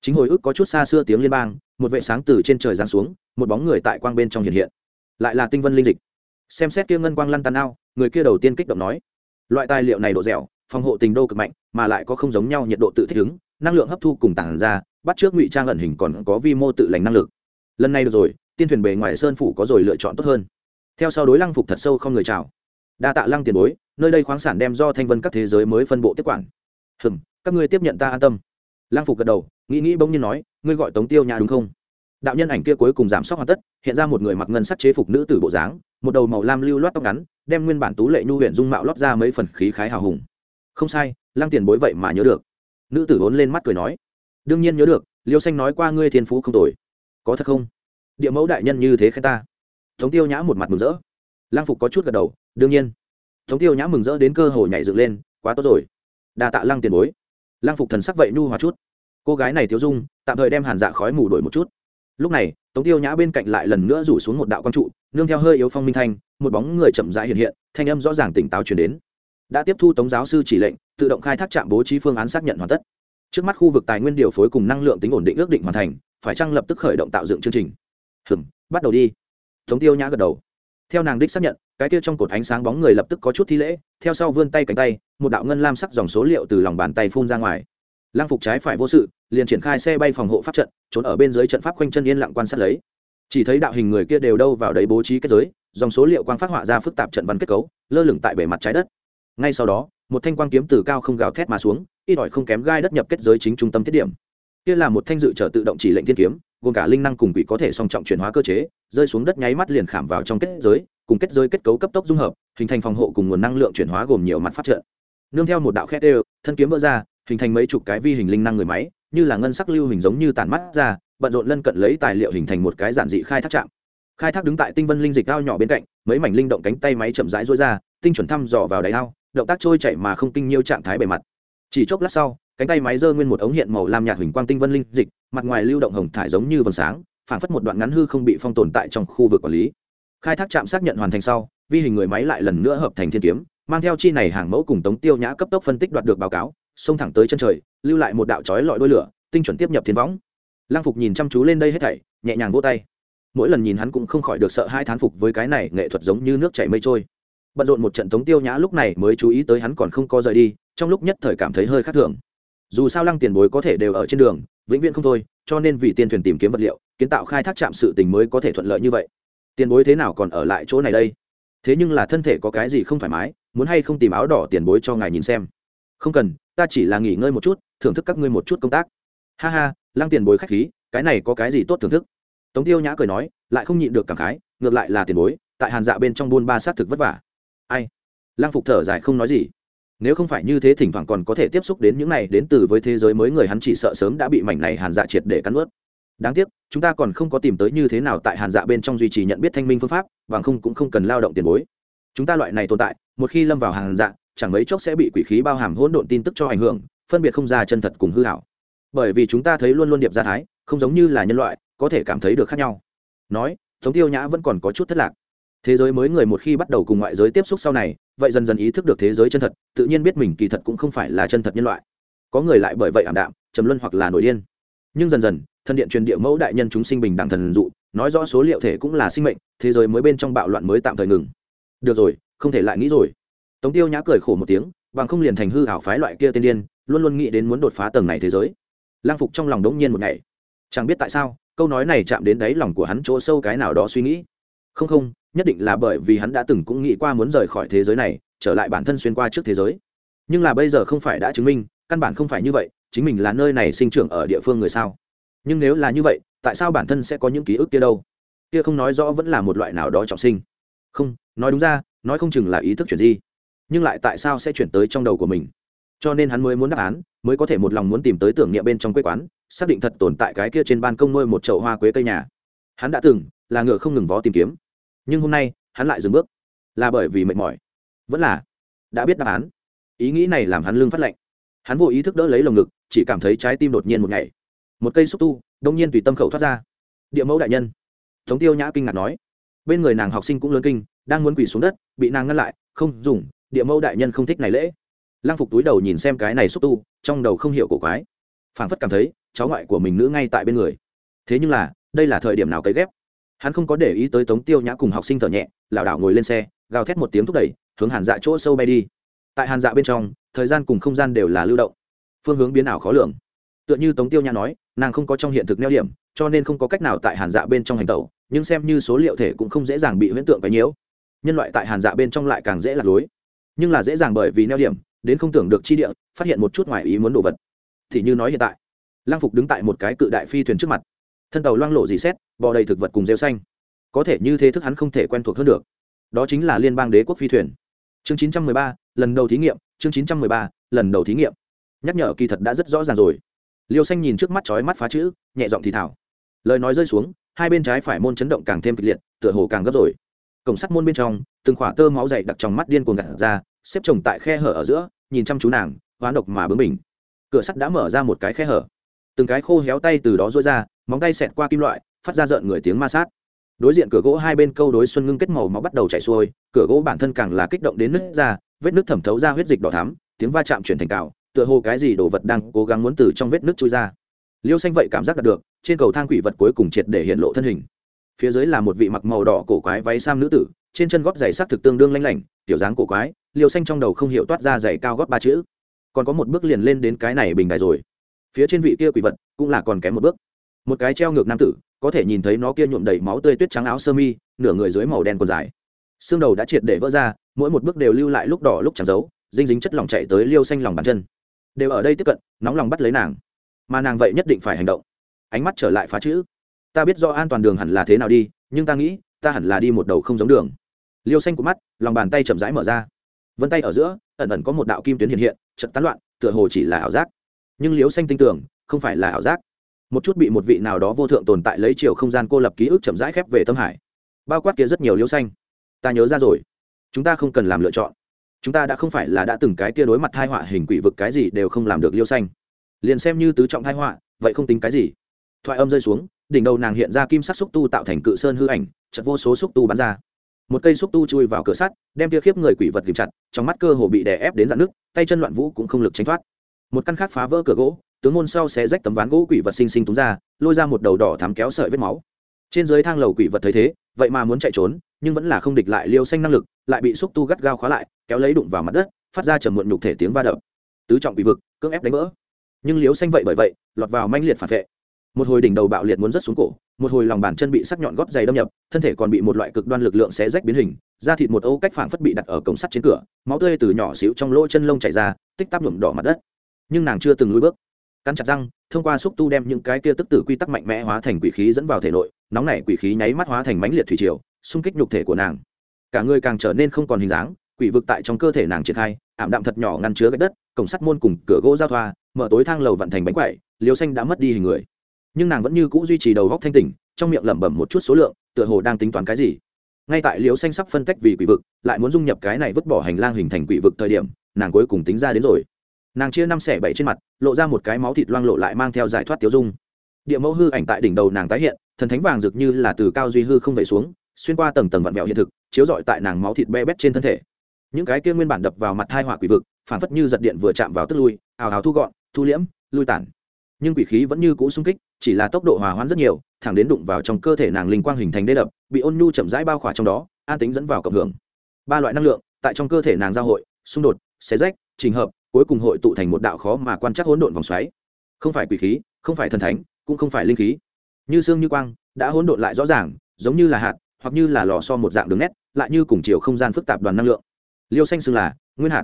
Chính hồi ức có chút xa xưa tiếng liên bang, một vệ sáng từ trên trời giáng xuống, một bóng người tại quang bên trong hiện hiện. Lại là tinh vân linh dịch. Xem xét kia ngân quang lăn tàn ao, người kia đầu tiên kích động nói, loại tài liệu này độ dẻo, phòng hộ tình đô cực mạnh, mà lại có không giống nhau nhiệt độ tự thích ứng, năng lượng hấp thu cùng tản ra, bắt trước ngụy trang ẩn hình còn có vi mô tự lành năng lực. Lần này được rồi, tiên thuyền bề ngoài sơn phủ có rồi lựa chọn tốt hơn. Theo sau đối lăng phục thật sâu không người chào. Đa tạ lăng tiền bối, nơi đây khoáng sản đem do thanh vân các thế giới mới phân bộ tiếp quản. Hừm, các ngươi tiếp nhận ta an tâm lang phục gật đầu, nghĩ nghĩ bỗng nhiên nói, ngươi gọi tống tiêu nhã đúng không? Đạo nhân ảnh kia cuối cùng giảm sốc hoàn tất, hiện ra một người mặc ngân sắc chế phục nữ tử bộ dáng, một đầu màu lam lưu loát tóc ngắn, đem nguyên bản tú lệ nhu huyện dung mạo lót ra mấy phần khí khái hào hùng. Không sai lang tiền bối vậy mà nhớ được. Nữ tử vốn lên mắt cười nói, đương nhiên nhớ được, liêu xanh nói qua ngươi thiên phú không tồi. Có thật không? Địa mẫu đại nhân như thế khai ta. Tống tiêu nhã một mặt mừng rỡ. Lang phục có chút gật đầu, đương nhiên. Tống tiêu nhã mừng rỡ đến cơ hồ nhảy dựng lên, quá tốt rồi. Đa tạ lăng tiền bối lang phục thần sắc vậy nhu hòa chút. Cô gái này tiêu dung, tạm thời đem hàn dạ khói mù đổi một chút. Lúc này, tống tiêu nhã bên cạnh lại lần nữa rủ xuống một đạo quang trụ, nương theo hơi yếu phong minh thanh, một bóng người chậm rãi hiện hiện, thanh âm rõ ràng tỉnh táo chuyển đến. Đã tiếp thu tống giáo sư chỉ lệnh, tự động khai thác trạm bố trí phương án xác nhận hoàn tất. Trước mắt khu vực tài nguyên điều phối cùng năng lượng tính ổn định ước định hoàn thành, phải chăng lập tức khởi động tạo dựng chương trình? Hừng bắt đầu đi. Tống tiêu nhã gật đầu theo nàng đích xác nhận, cái kia trong cột ánh sáng bóng người lập tức có chút thi lễ, theo sau vươn tay cánh tay, một đạo ngân lam sắc dòng số liệu từ lòng bàn tay phun ra ngoài. Lăng phục trái phải vô sự, liền triển khai xe bay phòng hộ pháp trận, trốn ở bên dưới trận pháp quanh chân yên lặng quan sát lấy. Chỉ thấy đạo hình người kia đều đâu vào đấy bố trí kết giới, dòng số liệu quang phát họa ra phức tạp trận văn kết cấu, lơ lửng tại bề mặt trái đất. Ngay sau đó, một thanh quang kiếm từ cao không gào thét mà xuống, ít ỏi không kém gai đất nhập kết giới chính trung tâm thiết điểm. Kia là một thanh dự trợ tự động chỉ lệnh thiên kiếm, gồm cả linh năng cùng quỷ có thể song trọng chuyển hóa cơ chế rơi xuống đất nháy mắt liền khảm vào trong kết giới, cùng kết giới kết cấu cấp tốc dung hợp, hình thành phòng hộ cùng nguồn năng lượng chuyển hóa gồm nhiều mặt phát trợ nương theo một đạo khét đều, thân kiếm vỡ ra, hình thành mấy chục cái vi hình linh năng người máy, như là ngân sắc lưu hình giống như tàn mắt ra, bận rộn lân cận lấy tài liệu hình thành một cái giản dị khai thác trạm. Khai thác đứng tại tinh vân linh dịch cao nhỏ bên cạnh, mấy mảnh linh động cánh tay máy chậm rãi rối ra, tinh chuẩn thăm dò vào đáy ao, động tác trôi chảy mà không kinh nhiêu trạng thái bề mặt. Chỉ chốc lát sau, cánh tay máy giơ nguyên một ống hiện màu lam nhạt huỳnh quang tinh vân linh dịch, mặt ngoài lưu động hồng thải giống như vầng sáng phảng phất một đoạn ngắn hư không bị phong tồn tại trong khu vực quản lý. Khai thác trạm xác nhận hoàn thành sau, vi hình người máy lại lần nữa hợp thành thiên kiếm, mang theo chi này hàng mẫu cùng tống tiêu nhã cấp tốc phân tích đoạt được báo cáo, xông thẳng tới chân trời, lưu lại một đạo chói lọi đôi lửa, tinh chuẩn tiếp nhập thiên võng. Lăng phục nhìn chăm chú lên đây hết thảy, nhẹ nhàng vỗ tay. Mỗi lần nhìn hắn cũng không khỏi được sợ hai thán phục với cái này nghệ thuật giống như nước chảy mây trôi. Bận rộn một trận tống tiêu nhã lúc này mới chú ý tới hắn còn không có rời đi, trong lúc nhất thời cảm thấy hơi khác thường. Dù sao lăng tiền bối có thể đều ở trên đường, vĩnh viễn không thôi, cho nên vì tiên thuyền tìm kiếm vật liệu kiến tạo khai thác trạm sự tình mới có thể thuận lợi như vậy. Tiền bối thế nào còn ở lại chỗ này đây? Thế nhưng là thân thể có cái gì không thoải mái, muốn hay không tìm áo đỏ tiền bối cho ngài nhìn xem. Không cần, ta chỉ là nghỉ ngơi một chút, thưởng thức các ngươi một chút công tác. Ha ha, lăng tiền bối khách khí, cái này có cái gì tốt thưởng thức? Tống tiêu nhã cười nói, lại không nhịn được cảm khái, ngược lại là tiền bối, tại hàn dạ bên trong buôn ba sát thực vất vả. Ai? Lăng phục thở dài không nói gì. Nếu không phải như thế thỉnh thoảng còn có thể tiếp xúc đến những này, đến từ với thế giới mới người hắn chỉ sợ sớm đã bị mảnh này hàn dạ triệt để cắn ướt đáng tiếc chúng ta còn không có tìm tới như thế nào tại hàn dạ bên trong duy trì nhận biết thanh minh phương pháp và không cũng không cần lao động tiền bối. Chúng ta loại này tồn tại, một khi lâm vào hàn dạ chẳng mấy chốc sẽ bị quỷ khí bao hàm hỗn độn tin tức cho ảnh hưởng, phân biệt không ra chân thật cùng hư hảo. Bởi vì chúng ta thấy luôn luôn điệp gia thái, không giống như là nhân loại, có thể cảm thấy được khác nhau. Nói, tống tiêu nhã vẫn còn có chút thất lạc. Thế giới mới người một khi bắt đầu cùng ngoại giới tiếp xúc sau này, vậy dần dần ý thức được thế giới chân thật, tự nhiên biết mình kỳ thật cũng không phải là chân thật nhân loại. Có người lại bởi vậy ảm đạm, trầm luân hoặc là nổi điên. Nhưng dần dần thân điện truyền địa mẫu đại nhân chúng sinh bình đẳng thần dụ, nói rõ số liệu thể cũng là sinh mệnh, thế giới mới bên trong bạo loạn mới tạm thời ngừng. Được rồi, không thể lại nghĩ rồi. Tống tiêu nhã cười khổ một tiếng, bằng không liền thành hư hảo phái loại kia tiên điên, luôn luôn nghĩ đến muốn đột phá tầng này thế giới. Lang phục trong lòng đống nhiên một ngày. Chẳng biết tại sao, câu nói này chạm đến đáy lòng của hắn chỗ sâu cái nào đó suy nghĩ. Không không, nhất định là bởi vì hắn đã từng cũng nghĩ qua muốn rời khỏi thế giới này, trở lại bản thân xuyên qua trước thế giới. Nhưng là bây giờ không phải đã chứng minh, căn bản không phải như vậy, chính mình là nơi này sinh trưởng ở địa phương người sao? Nhưng nếu là như vậy, tại sao bản thân sẽ có những ký ức kia đâu? Kia không nói rõ vẫn là một loại nào đó trọng sinh. Không, nói đúng ra, nói không chừng là ý thức chuyển di. Nhưng lại tại sao sẽ chuyển tới trong đầu của mình? Cho nên hắn mới muốn đáp án, mới có thể một lòng muốn tìm tới tưởng niệm bên trong quê quán, xác định thật tồn tại cái kia trên ban công nuôi một chậu hoa quế cây nhà. Hắn đã từng là ngựa không ngừng vó tìm kiếm. Nhưng hôm nay, hắn lại dừng bước. Là bởi vì mệt mỏi. Vẫn là đã biết đáp án. Ý nghĩ này làm hắn lương phát lệnh hắn vô ý thức đỡ lấy lồng ngực, chỉ cảm thấy trái tim đột nhiên một ngày một cây xúc tu, đông nhiên tùy tâm khẩu thoát ra. Địa mẫu đại nhân. Tống tiêu nhã kinh ngạc nói. Bên người nàng học sinh cũng lớn kinh, đang muốn quỳ xuống đất, bị nàng ngăn lại, không dùng, địa mẫu đại nhân không thích này lễ. Lăng phục túi đầu nhìn xem cái này xúc tu, trong đầu không hiểu cổ quái. Phảng phất cảm thấy, cháu ngoại của mình nữ ngay tại bên người. Thế nhưng là, đây là thời điểm nào cấy ghép? Hắn không có để ý tới tống tiêu nhã cùng học sinh thở nhẹ, lảo đảo ngồi lên xe, gào thét một tiếng thúc đẩy, hướng hàn dạ chỗ sâu bay đi. Tại hàn dạ bên trong, thời gian cùng không gian đều là lưu động. Phương hướng biến ảo khó lường. Tựa như tống tiêu nhã nói nàng không có trong hiện thực neo điểm cho nên không có cách nào tại hàn dạ bên trong hành tẩu nhưng xem như số liệu thể cũng không dễ dàng bị huyễn tượng cái nhiễu. Nhân loại tại hàn dạ bên trong lại càng dễ lạc lối. Nhưng là dễ dàng bởi vì neo điểm đến không tưởng được chi địa phát hiện một chút ngoài ý muốn đồ vật. Thì như nói hiện tại lang phục đứng tại một cái cự đại phi thuyền trước mặt. Thân tàu loang lộ dì xét bò đầy thực vật cùng rêu xanh. Có thể như thế thức hắn không thể quen thuộc hơn được. Đó chính là liên bang đế quốc phi thuyền. Chương 913, lần đầu thí nghiệm chương 913, lần đầu thí nghiệm. Nhắc nhở kỳ thật đã rất rõ ràng rồi liêu xanh nhìn trước mắt chói mắt phá chữ, nhẹ giọng thì thảo lời nói rơi xuống, hai bên trái phải môn chấn động càng thêm kịch liệt, tựa hồ càng gấp rồi. Cổng sắt môn bên trong, từng khỏa tơ máu dày đặc trong mắt điên cuồng gặt ra, xếp chồng tại khe hở ở giữa, nhìn chăm chú nàng, hoán độc mà bướng mình cửa sắt đã mở ra một cái khe hở. Từng cái khô héo tay từ đó rối ra, móng tay xẹt qua kim loại, phát ra rợn người tiếng ma sát. Đối diện cửa gỗ hai bên câu đối xuân ngưng kết màu máu bắt đầu chảy xuôi, cửa gỗ bản thân càng là kích động đến nứt ra, vết nứt thẩm thấu ra huyết dịch đỏ thắm, tiếng va chạm chuyển thành cào tựa hồ cái gì đồ vật đang cố gắng muốn từ trong vết nước chui ra. Liêu xanh vậy cảm giác đạt được, trên cầu thang quỷ vật cuối cùng triệt để hiện lộ thân hình. Phía dưới là một vị mặc màu đỏ cổ quái váy sam nữ tử, trên chân gót giày sắc thực tương đương lanh lảnh tiểu dáng cổ quái, liêu xanh trong đầu không hiểu toát ra giày cao gót ba chữ. Còn có một bước liền lên đến cái này bình đài rồi. Phía trên vị kia quỷ vật cũng là còn kém một bước. Một cái treo ngược nam tử, có thể nhìn thấy nó kia nhuộm đầy máu tươi tuyết trắng áo sơ mi, nửa người dưới màu đen còn dài. Xương đầu đã triệt để vỡ ra, mỗi một bước đều lưu lại lúc đỏ lúc trắng dấu, dinh dính chất lỏng chạy tới liêu xanh lòng bàn chân đều ở đây tiếp cận, nóng lòng bắt lấy nàng. Mà nàng vậy nhất định phải hành động. Ánh mắt trở lại phá chữ. Ta biết do an toàn đường hẳn là thế nào đi, nhưng ta nghĩ, ta hẳn là đi một đầu không giống đường. Liêu xanh của mắt, lòng bàn tay chậm rãi mở ra. Vân tay ở giữa, ẩn ẩn có một đạo kim tuyến hiện hiện trận tán loạn, tựa hồ chỉ là ảo giác. Nhưng liêu xanh tin tưởng, không phải là ảo giác. Một chút bị một vị nào đó vô thượng tồn tại lấy chiều không gian cô lập ký ức chậm rãi khép về tâm hải. Bao quát kia rất nhiều liêu xanh. Ta nhớ ra rồi. Chúng ta không cần làm lựa chọn chúng ta đã không phải là đã từng cái kia đối mặt thai họa hình quỷ vực cái gì đều không làm được liêu xanh. Liền xem như tứ trọng thai họa, vậy không tính cái gì. Thoại âm rơi xuống, đỉnh đầu nàng hiện ra kim sắc xúc tu tạo thành cự sơn hư ảnh chật vô số xúc tu bắn ra. Một cây xúc tu chui vào cửa sắt, đem tia khiếp người quỷ vật kìm chặt, trong mắt cơ hồ bị đè ép đến dạn nước tay chân loạn vũ cũng không lực tránh thoát. Một căn khác phá vỡ cửa gỗ, tướng môn sau xé rách tấm ván gỗ quỷ vật sinh sinh túng ra, lôi ra một đầu đỏ thám kéo sợi vết máu. Trên dưới thang lầu quỷ vật thấy thế, vậy mà muốn chạy trốn nhưng vẫn là không địch lại liêu xanh năng lực, lại bị xúc tu gắt gao khóa lại, kéo lấy đụng vào mặt đất, phát ra trầm muộn nhục thể tiếng va đập. Tứ trọng bị vực, cưỡng ép đánh vỡ. Nhưng liêu xanh vậy bởi vậy, lọt vào manh liệt phản vệ. Một hồi đỉnh đầu bạo liệt muốn rớt xuống cổ, một hồi lòng bàn chân bị sắc nhọn gót dày đâm nhập, thân thể còn bị một loại cực đoan lực lượng xé rách biến hình, da thịt một âu cách phảng phất bị đặt ở cổng sắt trên cửa, máu tươi từ nhỏ xíu trong lỗ chân lông chảy ra, tích tắp nhuộm đỏ mặt đất. Nhưng nàng chưa từng lùi bước. Cắn chặt răng, thông qua xúc tu đem những cái kia tức tử quy tắc mạnh mẽ hóa thành quỷ khí dẫn vào thể nội, nóng nảy quỷ khí nháy mắt hóa thành mãnh liệt thủy triều xung kích nhục thể của nàng. Cả người càng trở nên không còn hình dáng, quỷ vực tại trong cơ thể nàng triển khai, ảm đạm thật nhỏ ngăn chứa gạch đất, cổng sắt môn cùng cửa gỗ giao thoa, mở tối thang lầu vận thành bánh quậy liều xanh đã mất đi hình người. Nhưng nàng vẫn như c ũ duy trì đầu góc thanh tỉnh, trong miệng lẩm bẩm một chút số lượng, tựa hồ đang tính toán cái gì. Ngay tại liều xanh sắp phân tách vì quỷ vực, lại muốn dung nhập cái này vứt bỏ hành lang hình thành quỷ vực thời điểm, nàng cuối cùng tính ra đến rồi. Nàng chia năm xẻ bảy trên mặt, lộ ra một cái máu thịt loang lộ lại mang theo giải thoát tiêu dung. Địa mẫu hư ảnh tại đỉnh đầu nàng tái hiện, thần thánh vàng rực như là từ cao duy hư không về xuống xuyên qua tầng tầng vặn vẹo hiện thực, chiếu rọi tại nàng máu thịt be bét trên thân thể. Những cái kia nguyên bản đập vào mặt hai hỏa quỷ vực phản phất như giật điện vừa chạm vào tức lui, ào ào thu gọn, thu liễm, lui tản. Nhưng quỷ khí vẫn như cũ sung kích, chỉ là tốc độ hòa hoãn rất nhiều, thẳng đến đụng vào trong cơ thể nàng linh quang hình thành đê đập, bị ôn nhu chậm rãi bao khỏa trong đó, an tính dẫn vào cộng hưởng. Ba loại năng lượng, tại trong cơ thể nàng giao hội, xung đột, xé rách, trình hợp, cuối cùng hội tụ thành một đạo khó mà quan trắc hỗn độn vòng xoáy. Không phải quỷ khí, không phải thần thánh, cũng không phải linh khí. Như xương như quang, đã hỗn độn lại rõ ràng, giống như là hạt hoặc như là lò so một dạng đường nét, lại như cùng chiều không gian phức tạp đoàn năng lượng. Liêu xanh xưng là nguyên hạt.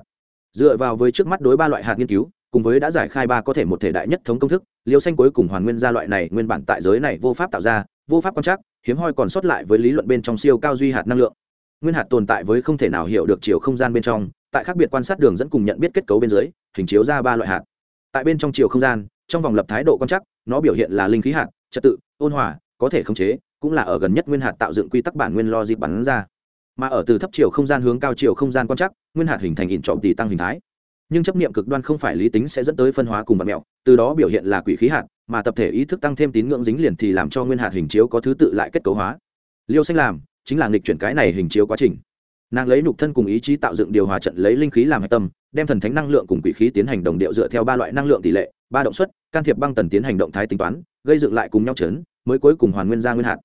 Dựa vào với trước mắt đối ba loại hạt nghiên cứu, cùng với đã giải khai ba có thể một thể đại nhất thống công thức, liêu xanh cuối cùng hoàn nguyên ra loại này nguyên bản tại giới này vô pháp tạo ra, vô pháp quan trắc, hiếm hoi còn sót lại với lý luận bên trong siêu cao duy hạt năng lượng. Nguyên hạt tồn tại với không thể nào hiểu được chiều không gian bên trong, tại khác biệt quan sát đường dẫn cùng nhận biết kết cấu bên dưới, hình chiếu ra ba loại hạt. Tại bên trong chiều không gian, trong vòng lập thái độ quan chắc nó biểu hiện là linh khí hạt, trật tự, ôn hòa, có thể khống chế cũng là ở gần nhất nguyên hạt tạo dựng quy tắc bản nguyên lo dịp bắn ra. Mà ở từ thấp chiều không gian hướng cao chiều không gian quan chắc nguyên hạt hình thành ỉn trọng tỷ tăng hình thái. Nhưng chấp niệm cực đoan không phải lý tính sẽ dẫn tới phân hóa cùng vật mẹo, từ đó biểu hiện là quỷ khí hạt, mà tập thể ý thức tăng thêm tín ngưỡng dính liền thì làm cho nguyên hạt hình chiếu có thứ tự lại kết cấu hóa. Liêu xanh làm, chính là nghịch chuyển cái này hình chiếu quá trình. Nàng lấy nục thân cùng ý chí tạo dựng điều hòa trận lấy linh khí làm hạch tâm, đem thần thánh năng lượng cùng quỷ khí tiến hành đồng điệu dựa theo ba loại năng lượng tỷ lệ, ba động suất, can thiệp băng tần tiến hành động thái tính toán, gây dựng lại cùng nhau chấn mới cuối cùng hoàn nguyên ra nguyên hạt.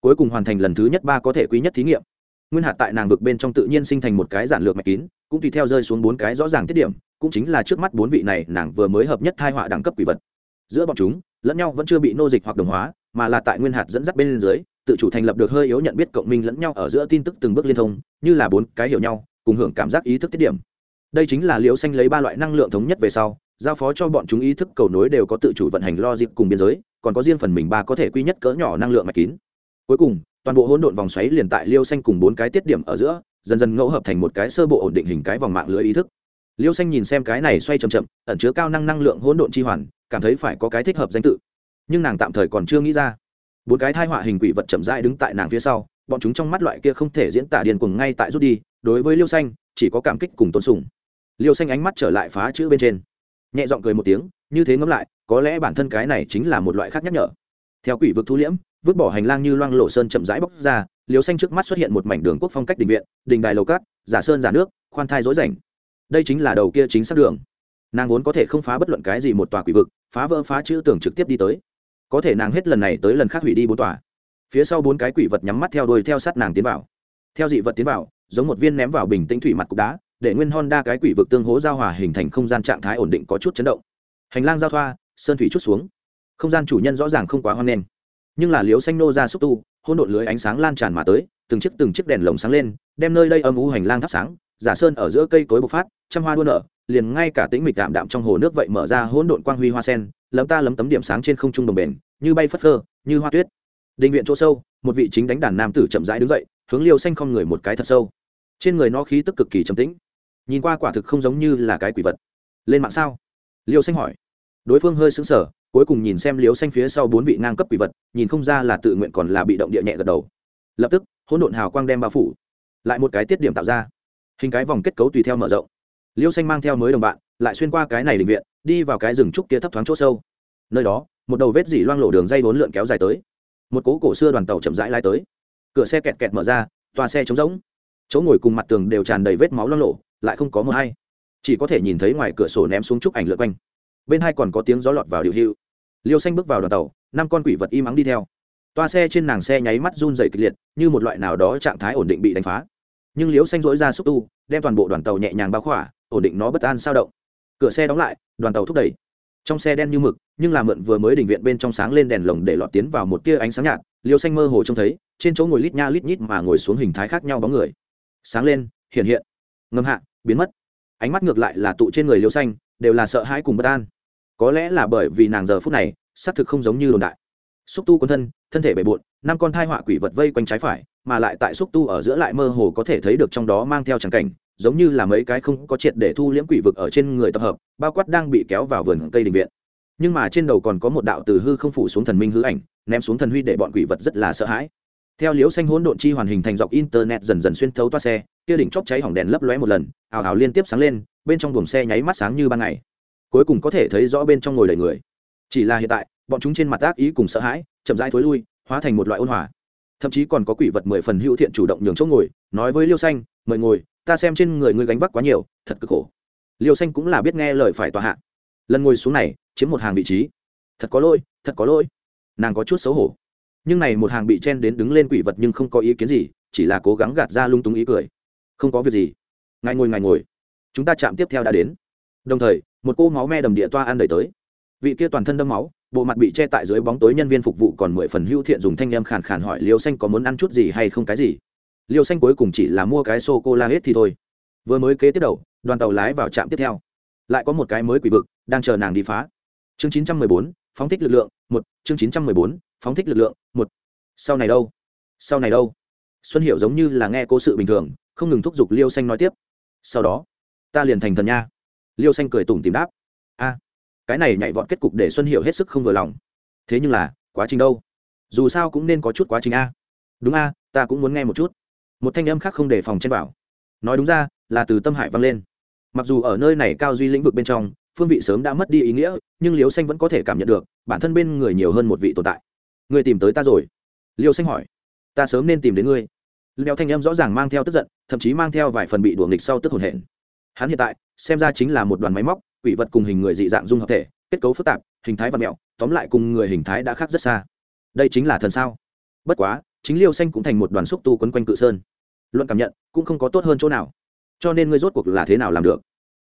Cuối cùng hoàn thành lần thứ nhất ba có thể quý nhất thí nghiệm. Nguyên hạt tại nàng vực bên trong tự nhiên sinh thành một cái giản lược mạch kín, cũng tùy theo rơi xuống bốn cái rõ ràng tiết điểm, cũng chính là trước mắt bốn vị này nàng vừa mới hợp nhất thai họa đẳng cấp quỷ vật. Giữa bọn chúng, lẫn nhau vẫn chưa bị nô dịch hoặc đồng hóa, mà là tại nguyên hạt dẫn dắt bên dưới, tự chủ thành lập được hơi yếu nhận biết cộng minh lẫn nhau ở giữa tin tức từng bước liên thông, như là bốn cái hiểu nhau, cùng hưởng cảm giác ý thức tiết điểm. Đây chính là liễu xanh lấy ba loại năng lượng thống nhất về sau, giao phó cho bọn chúng ý thức cầu nối đều có tự chủ vận hành logic cùng biên giới còn có riêng phần mình ba có thể quy nhất cỡ nhỏ năng lượng mạch kín. Cuối cùng, toàn bộ hỗn độn vòng xoáy liền tại liêu xanh cùng bốn cái tiết điểm ở giữa, dần dần ngẫu hợp thành một cái sơ bộ ổn định hình cái vòng mạng lưới ý thức. Liêu xanh nhìn xem cái này xoay chậm chậm, ẩn chứa cao năng năng lượng hỗn độn chi hoàn, cảm thấy phải có cái thích hợp danh tự. Nhưng nàng tạm thời còn chưa nghĩ ra. Bốn cái thai họa hình quỷ vật chậm rãi đứng tại nàng phía sau, bọn chúng trong mắt loại kia không thể diễn tả điên cuồng ngay tại rút đi, đối với liêu xanh, chỉ có cảm kích cùng tôn sùng. Liêu xanh ánh mắt trở lại phá chữ bên trên. Nhẹ giọng cười một tiếng như thế ngẫm lại, có lẽ bản thân cái này chính là một loại khác nhắc nhở. Theo quỷ vực thu liễm, vứt bỏ hành lang như loang lộ sơn chậm rãi bóc ra, liều xanh trước mắt xuất hiện một mảnh đường quốc phong cách đình viện, đình đài lầu cát, giả sơn giả nước, khoan thai dối rảnh. Đây chính là đầu kia chính xác đường. Nàng vốn có thể không phá bất luận cái gì một tòa quỷ vực, phá vỡ phá chữ tưởng trực tiếp đi tới. Có thể nàng hết lần này tới lần khác hủy đi bốn tòa. Phía sau bốn cái quỷ vật nhắm mắt theo đuôi theo sát nàng tiến vào. Theo dị vật tiến vào, giống một viên ném vào bình tĩnh thủy mặt cục đá, để nguyên honda cái quỷ vực tương hố giao hòa hình thành không gian trạng thái ổn định có chút chấn động hành lang giao thoa, sơn thủy chút xuống. Không gian chủ nhân rõ ràng không quá hoang nghênh. Nhưng là liếu xanh nô ra xúc tu hôn đột lưới ánh sáng lan tràn mà tới, từng chiếc từng chiếc đèn lồng sáng lên, đem nơi đây âm u hành lang thắp sáng, giả sơn ở giữa cây cối bộc phát, trăm hoa đua nở, liền ngay cả tĩnh mịch đạm đạm trong hồ nước vậy mở ra hỗn độn quang huy hoa sen, lấm ta lấm tấm điểm sáng trên không trung đồng bền, như bay phất phơ, như hoa tuyết. Định viện chỗ sâu, một vị chính đánh đàn nam tử chậm rãi đứng dậy, hướng liêu xanh không người một cái thật sâu. Trên người nó khí tức cực kỳ trầm tĩnh. Nhìn qua quả thực không giống như là cái quỷ vật. Lên mạng sao? Liêu xanh hỏi. Đối phương hơi sững sờ, cuối cùng nhìn xem liêu xanh phía sau bốn vị ngang cấp quỷ vật, nhìn không ra là tự nguyện còn là bị động địa nhẹ gật đầu. Lập tức, hỗn độn hào quang đem bao phủ. Lại một cái tiết điểm tạo ra. Hình cái vòng kết cấu tùy theo mở rộng. Liêu xanh mang theo mới đồng bạn, lại xuyên qua cái này định viện, đi vào cái rừng trúc kia thấp thoáng chỗ sâu. Nơi đó, một đầu vết dỉ loang lộ đường dây vốn lượn kéo dài tới. Một cố cổ xưa đoàn tàu chậm rãi lai tới. Cửa xe kẹt kẹt mở ra toa xe trống rỗng. Chỗ ngồi cùng mặt tường đều tràn đầy vết máu loang lộ lại không có mưa hay chỉ có thể nhìn thấy ngoài cửa sổ ném xuống chúc ảnh lượt quanh. Bên hai còn có tiếng gió lọt vào điều hưu. Liêu xanh bước vào đoàn tàu, năm con quỷ vật im ắng đi theo. Toa xe trên nàng xe nháy mắt run dày kịch liệt, như một loại nào đó trạng thái ổn định bị đánh phá. Nhưng liêu xanh dỗi ra xúc tu, đem toàn bộ đoàn tàu nhẹ nhàng bao khỏa, ổn định nó bất an sao động. Cửa xe đóng lại, đoàn tàu thúc đẩy. Trong xe đen như mực, nhưng làm mượn vừa mới đình viện bên trong sáng lên đèn lồng để lọt tiến vào một tia ánh sáng nhạt, liêu xanh mơ hồ trông thấy, trên chỗ ngồi lít nha lít nhít mà ngồi xuống hình thái khác nhau bóng người. Sáng lên, hiện hiện. Ngâm hạ, biến mất ánh mắt ngược lại là tụ trên người liêu xanh, đều là sợ hãi cùng bất an. Có lẽ là bởi vì nàng giờ phút này, xác thực không giống như đồn đại. Xúc tu quân thân thân thể bề bộn, năm con thai họa quỷ vật vây quanh trái phải, mà lại tại xúc tu ở giữa lại mơ hồ có thể thấy được trong đó mang theo tràng cảnh, giống như là mấy cái không có triệt để thu liễm quỷ vực ở trên người tập hợp, bao quát đang bị kéo vào vườn cây đình viện. Nhưng mà trên đầu còn có một đạo từ hư không phủ xuống thần minh hư ảnh, ném xuống thần huy để bọn quỷ vật rất là sợ hãi theo liễu xanh hỗn độn chi hoàn hình thành dọc internet dần dần xuyên thấu toa xe, kia đỉnh chóp cháy hỏng đèn lấp lóe một lần, ào ào liên tiếp sáng lên, bên trong buồng xe nháy mắt sáng như ban ngày. Cuối cùng có thể thấy rõ bên trong ngồi đầy người. Chỉ là hiện tại, bọn chúng trên mặt ác ý cùng sợ hãi, chậm rãi thối lui, hóa thành một loại ôn hòa. Thậm chí còn có quỷ vật mười phần hữu thiện chủ động nhường chỗ ngồi, nói với liêu xanh, mời ngồi, ta xem trên người ngươi gánh vác quá nhiều, thật cực khổ. Liêu xanh cũng là biết nghe lời phải tòa hạ. Lần ngồi xuống này, chiếm một hàng vị trí. Thật có lỗi, thật có lỗi. Nàng có chút xấu hổ nhưng này một hàng bị chen đến đứng lên quỷ vật nhưng không có ý kiến gì, chỉ là cố gắng gạt ra lung túng ý cười. Không có việc gì. Ngài ngồi ngài ngồi. Chúng ta chạm tiếp theo đã đến. Đồng thời, một cô máu me đầm địa toa ăn đầy tới. Vị kia toàn thân đâm máu, bộ mặt bị che tại dưới bóng tối nhân viên phục vụ còn mười phần hưu thiện dùng thanh em khàn khàn hỏi liêu xanh có muốn ăn chút gì hay không cái gì. Liêu xanh cuối cùng chỉ là mua cái sô cô la hết thì thôi. Vừa mới kế tiếp đầu, đoàn tàu lái vào trạm tiếp theo. Lại có một cái mới quỷ vực đang chờ nàng đi phá. Chương chín trăm mười bốn, phóng thích lực lượng, một, chương chín trăm mười bốn phóng thích lực lượng, một, sau này đâu? Sau này đâu? Xuân hiệu giống như là nghe cố sự bình thường, không ngừng thúc giục liêu xanh nói tiếp. Sau đó, ta liền thành thần nha. Liêu xanh cười tủm tìm đáp. A, cái này nhảy vọt kết cục để xuân hiệu hết sức không vừa lòng. Thế nhưng là, quá trình đâu? Dù sao cũng nên có chút quá trình a. Đúng a, ta cũng muốn nghe một chút. Một thanh âm khác không đề phòng chen vào. Nói đúng ra, là từ tâm hải vang lên. Mặc dù ở nơi này cao duy lĩnh vực bên trong, phương vị sớm đã mất đi ý nghĩa, nhưng liêu xanh vẫn có thể cảm nhận được, bản thân bên người nhiều hơn một vị tồn tại. Ngươi tìm tới ta rồi. Liêu xanh hỏi. Ta sớm nên tìm đến ngươi. Leo thanh em rõ ràng mang theo tức giận, thậm chí mang theo vài phần bị đùa nghịch sau tức hồn hển. Hắn hiện tại, xem ra chính là một đoàn máy móc, quỷ vật cùng hình người dị dạng dung hợp thể, kết cấu phức tạp, hình thái và mẹo, tóm lại cùng người hình thái đã khác rất xa. Đây chính là thần sao? Bất quá, chính liêu xanh cũng thành một đoàn xúc tu quấn quanh cự sơn. Luận cảm nhận, cũng không có tốt hơn chỗ nào. Cho nên ngươi rốt cuộc là thế nào làm được?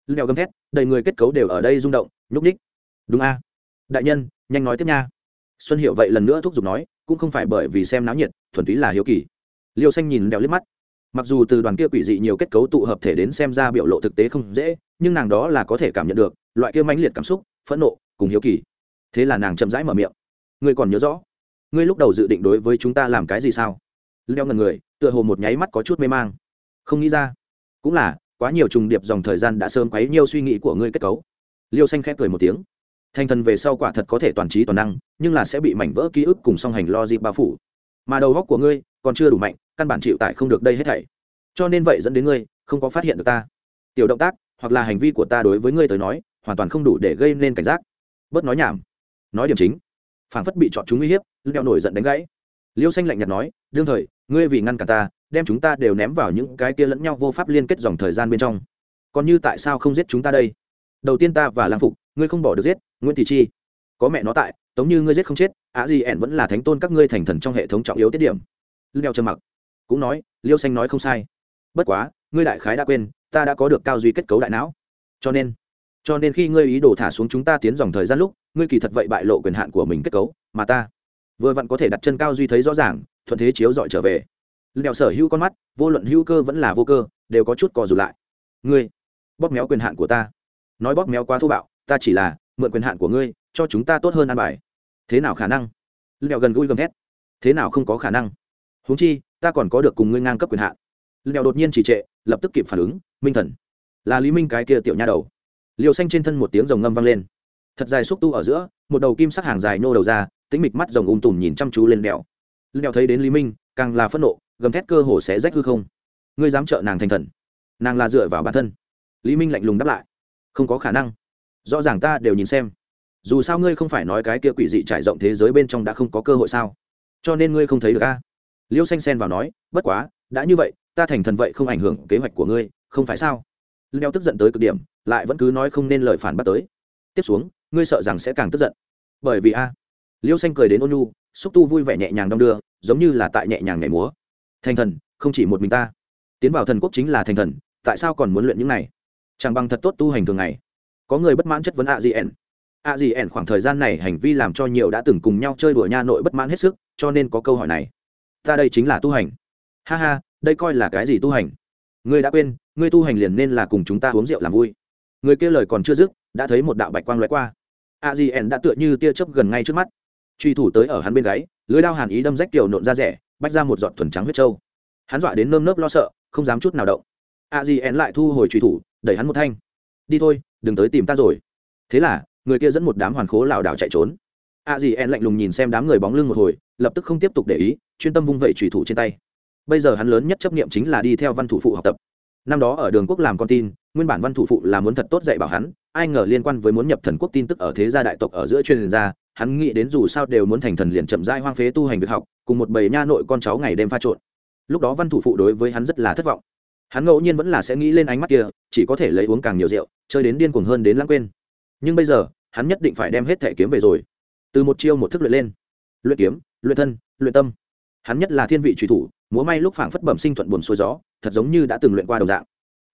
Leo gầm thét, đầy người kết cấu đều ở đây rung động, nhúc ních đúng a. Đại nhân, nhanh nói tiếp nha xuân hiệu vậy lần nữa thúc giục nói, cũng không phải bởi vì xem náo nhiệt, thuần túy là hiếu kỳ. Liêu xanh nhìn đeo liếc mắt. Mặc dù từ đoàn kia quỷ dị nhiều kết cấu tụ hợp thể đến xem ra biểu lộ thực tế không dễ, nhưng nàng đó là có thể cảm nhận được, loại kia mãnh liệt cảm xúc, phẫn nộ, cùng hiếu kỳ. Thế là nàng chậm rãi mở miệng. Ngươi còn nhớ rõ, ngươi lúc đầu dự định đối với chúng ta làm cái gì sao? Leo ngần người, tựa hồ một nháy mắt có chút mê mang. Không nghĩ ra. Cũng là, quá nhiều trùng điệp dòng thời gian đã sớm quấy nhiều suy nghĩ của ngươi kết cấu. Liêu xanh khẽ cười một tiếng thành thần về sau quả thật có thể toàn trí toàn năng, nhưng là sẽ bị mảnh vỡ ký ức cùng song hành lo dịp bao phủ. Mà đầu góc của ngươi còn chưa đủ mạnh, căn bản chịu tại không được đây hết thảy. Cho nên vậy dẫn đến ngươi không có phát hiện được ta. Tiểu động tác, hoặc là hành vi của ta đối với ngươi tới nói, hoàn toàn không đủ để gây nên cảnh giác. Bớt nói nhảm. Nói điểm chính. Phản phất bị chọn chúng uy hiếp leo nổi giận đánh gãy. Liêu xanh lạnh nhạt nói, đương thời, ngươi vì ngăn cả ta, đem chúng ta đều ném vào những cái kia lẫn nhau vô pháp liên kết dòng thời gian bên trong. Còn như tại sao không giết chúng ta đây? Đầu tiên ta và lang phục ngươi không bỏ được giết, nguyễn thị chi. Có mẹ nó tại, tống như ngươi giết không chết, á gì ẻn vẫn là thánh tôn các ngươi thành thần trong hệ thống trọng yếu tiết điểm. Leo trầm mặc. Cũng nói, liêu xanh nói không sai. Bất quá, ngươi đại khái đã quên, ta đã có được cao duy kết cấu đại não. Cho nên cho nên khi ngươi ý đồ thả xuống chúng ta tiến dòng thời gian lúc, ngươi kỳ thật vậy bại lộ quyền hạn của mình kết cấu, mà ta vừa vặn có thể đặt chân cao duy thấy rõ ràng, thuận thế chiếu dọi trở về. Lẹo sở hữu con mắt, vô luận hữu cơ vẫn là vô cơ, đều có chút cò dù lại. Ngươi, bóp méo quyền hạn của ta. Nói bóp méo quá thô bạo ta chỉ là mượn quyền hạn của ngươi, cho chúng ta tốt hơn ăn bài. Thế nào khả năng? Lẹo gần gũi gầm thét. Thế nào không có khả năng? Huống chi, ta còn có được cùng ngươi ngang cấp quyền hạn. Lẹo đột nhiên trì trệ, lập tức kịp phản ứng, minh thần. Là lý minh cái kia tiểu nha đầu. Liều xanh trên thân một tiếng rồng ngâm vang lên. Thật dài xúc tu ở giữa, một đầu kim sắc hàng dài nô đầu ra tính mịch mắt rồng ung tùm nhìn chăm chú lên đèo lẹo thấy đến lý minh, càng là phẫn nộ, gầm thét cơ hồ sẽ rách hư không. Ngươi dám trợ nàng thành thần? Nàng là dựa vào bản thân. Lý minh lạnh lùng đáp lại. Không có khả năng rõ ràng ta đều nhìn xem. Dù sao ngươi không phải nói cái kia quỷ dị trải rộng thế giới bên trong đã không có cơ hội sao? Cho nên ngươi không thấy được a? Liêu xanh xen vào nói, bất quá, đã như vậy, ta thành thần vậy không ảnh hưởng kế hoạch của ngươi, không phải sao? Leo tức giận tới cực điểm, lại vẫn cứ nói không nên lời phản bác tới. Tiếp xuống, ngươi sợ rằng sẽ càng tức giận. Bởi vì a, liêu xanh cười đến ôn nhu, xúc tu vui vẻ nhẹ nhàng đong đưa, giống như là tại nhẹ nhàng nhảy múa. Thành thần, không chỉ một mình ta. Tiến vào thần quốc chính là thành thần, tại sao còn muốn luyện những này? Chẳng bằng thật tốt tu hành thường ngày có người bất mãn chất vấn a di ẻn a di ẻn khoảng thời gian này hành vi làm cho nhiều đã từng cùng nhau chơi đùa nha nội bất mãn hết sức, cho nên có câu hỏi này. Ta đây chính là tu hành. Ha ha, đây coi là cái gì tu hành? Ngươi đã quên, ngươi tu hành liền nên là cùng chúng ta uống rượu làm vui. Người kia lời còn chưa dứt, đã thấy một đạo bạch quang lóe qua. A di ẻn đã tựa như tia chớp gần ngay trước mắt. Truy thủ tới ở hắn bên gáy, lưới đao hàn ý đâm rách tiểu nộn ra rẻ, bách ra một giọt thuần trắng huyết trâu hắn dọa đến nơm nớp lo sợ, không dám chút nào động. A di ẻn lại thu hồi truy thủ, đẩy hắn một thanh. Đi thôi đừng tới tìm ta rồi. Thế là, người kia dẫn một đám hoàn khố lảo đảo chạy trốn. A dì en lạnh lùng nhìn xem đám người bóng lưng một hồi, lập tức không tiếp tục để ý, chuyên tâm vung vẩy trùy thủ trên tay. Bây giờ hắn lớn nhất chấp nghiệm chính là đi theo văn thủ phụ học tập. Năm đó ở đường quốc làm con tin, nguyên bản văn thủ phụ là muốn thật tốt dạy bảo hắn, ai ngờ liên quan với muốn nhập thần quốc tin tức ở thế gia đại tộc ở giữa chuyên gia hắn nghĩ đến dù sao đều muốn thành thần liền chậm rãi hoang phế tu hành việc học, cùng một bầy nha nội con cháu ngày đêm pha trộn. Lúc đó văn thủ phụ đối với hắn rất là thất vọng hắn ngẫu nhiên vẫn là sẽ nghĩ lên ánh mắt kia, chỉ có thể lấy uống càng nhiều rượu, chơi đến điên cuồng hơn đến lãng quên. Nhưng bây giờ, hắn nhất định phải đem hết thẻ kiếm về rồi. Từ một chiêu một thức luyện lên. Luyện kiếm, luyện thân, luyện tâm. Hắn nhất là thiên vị truy thủ, múa may lúc phảng phất bẩm sinh thuận buồn xuôi gió, thật giống như đã từng luyện qua đồng dạng.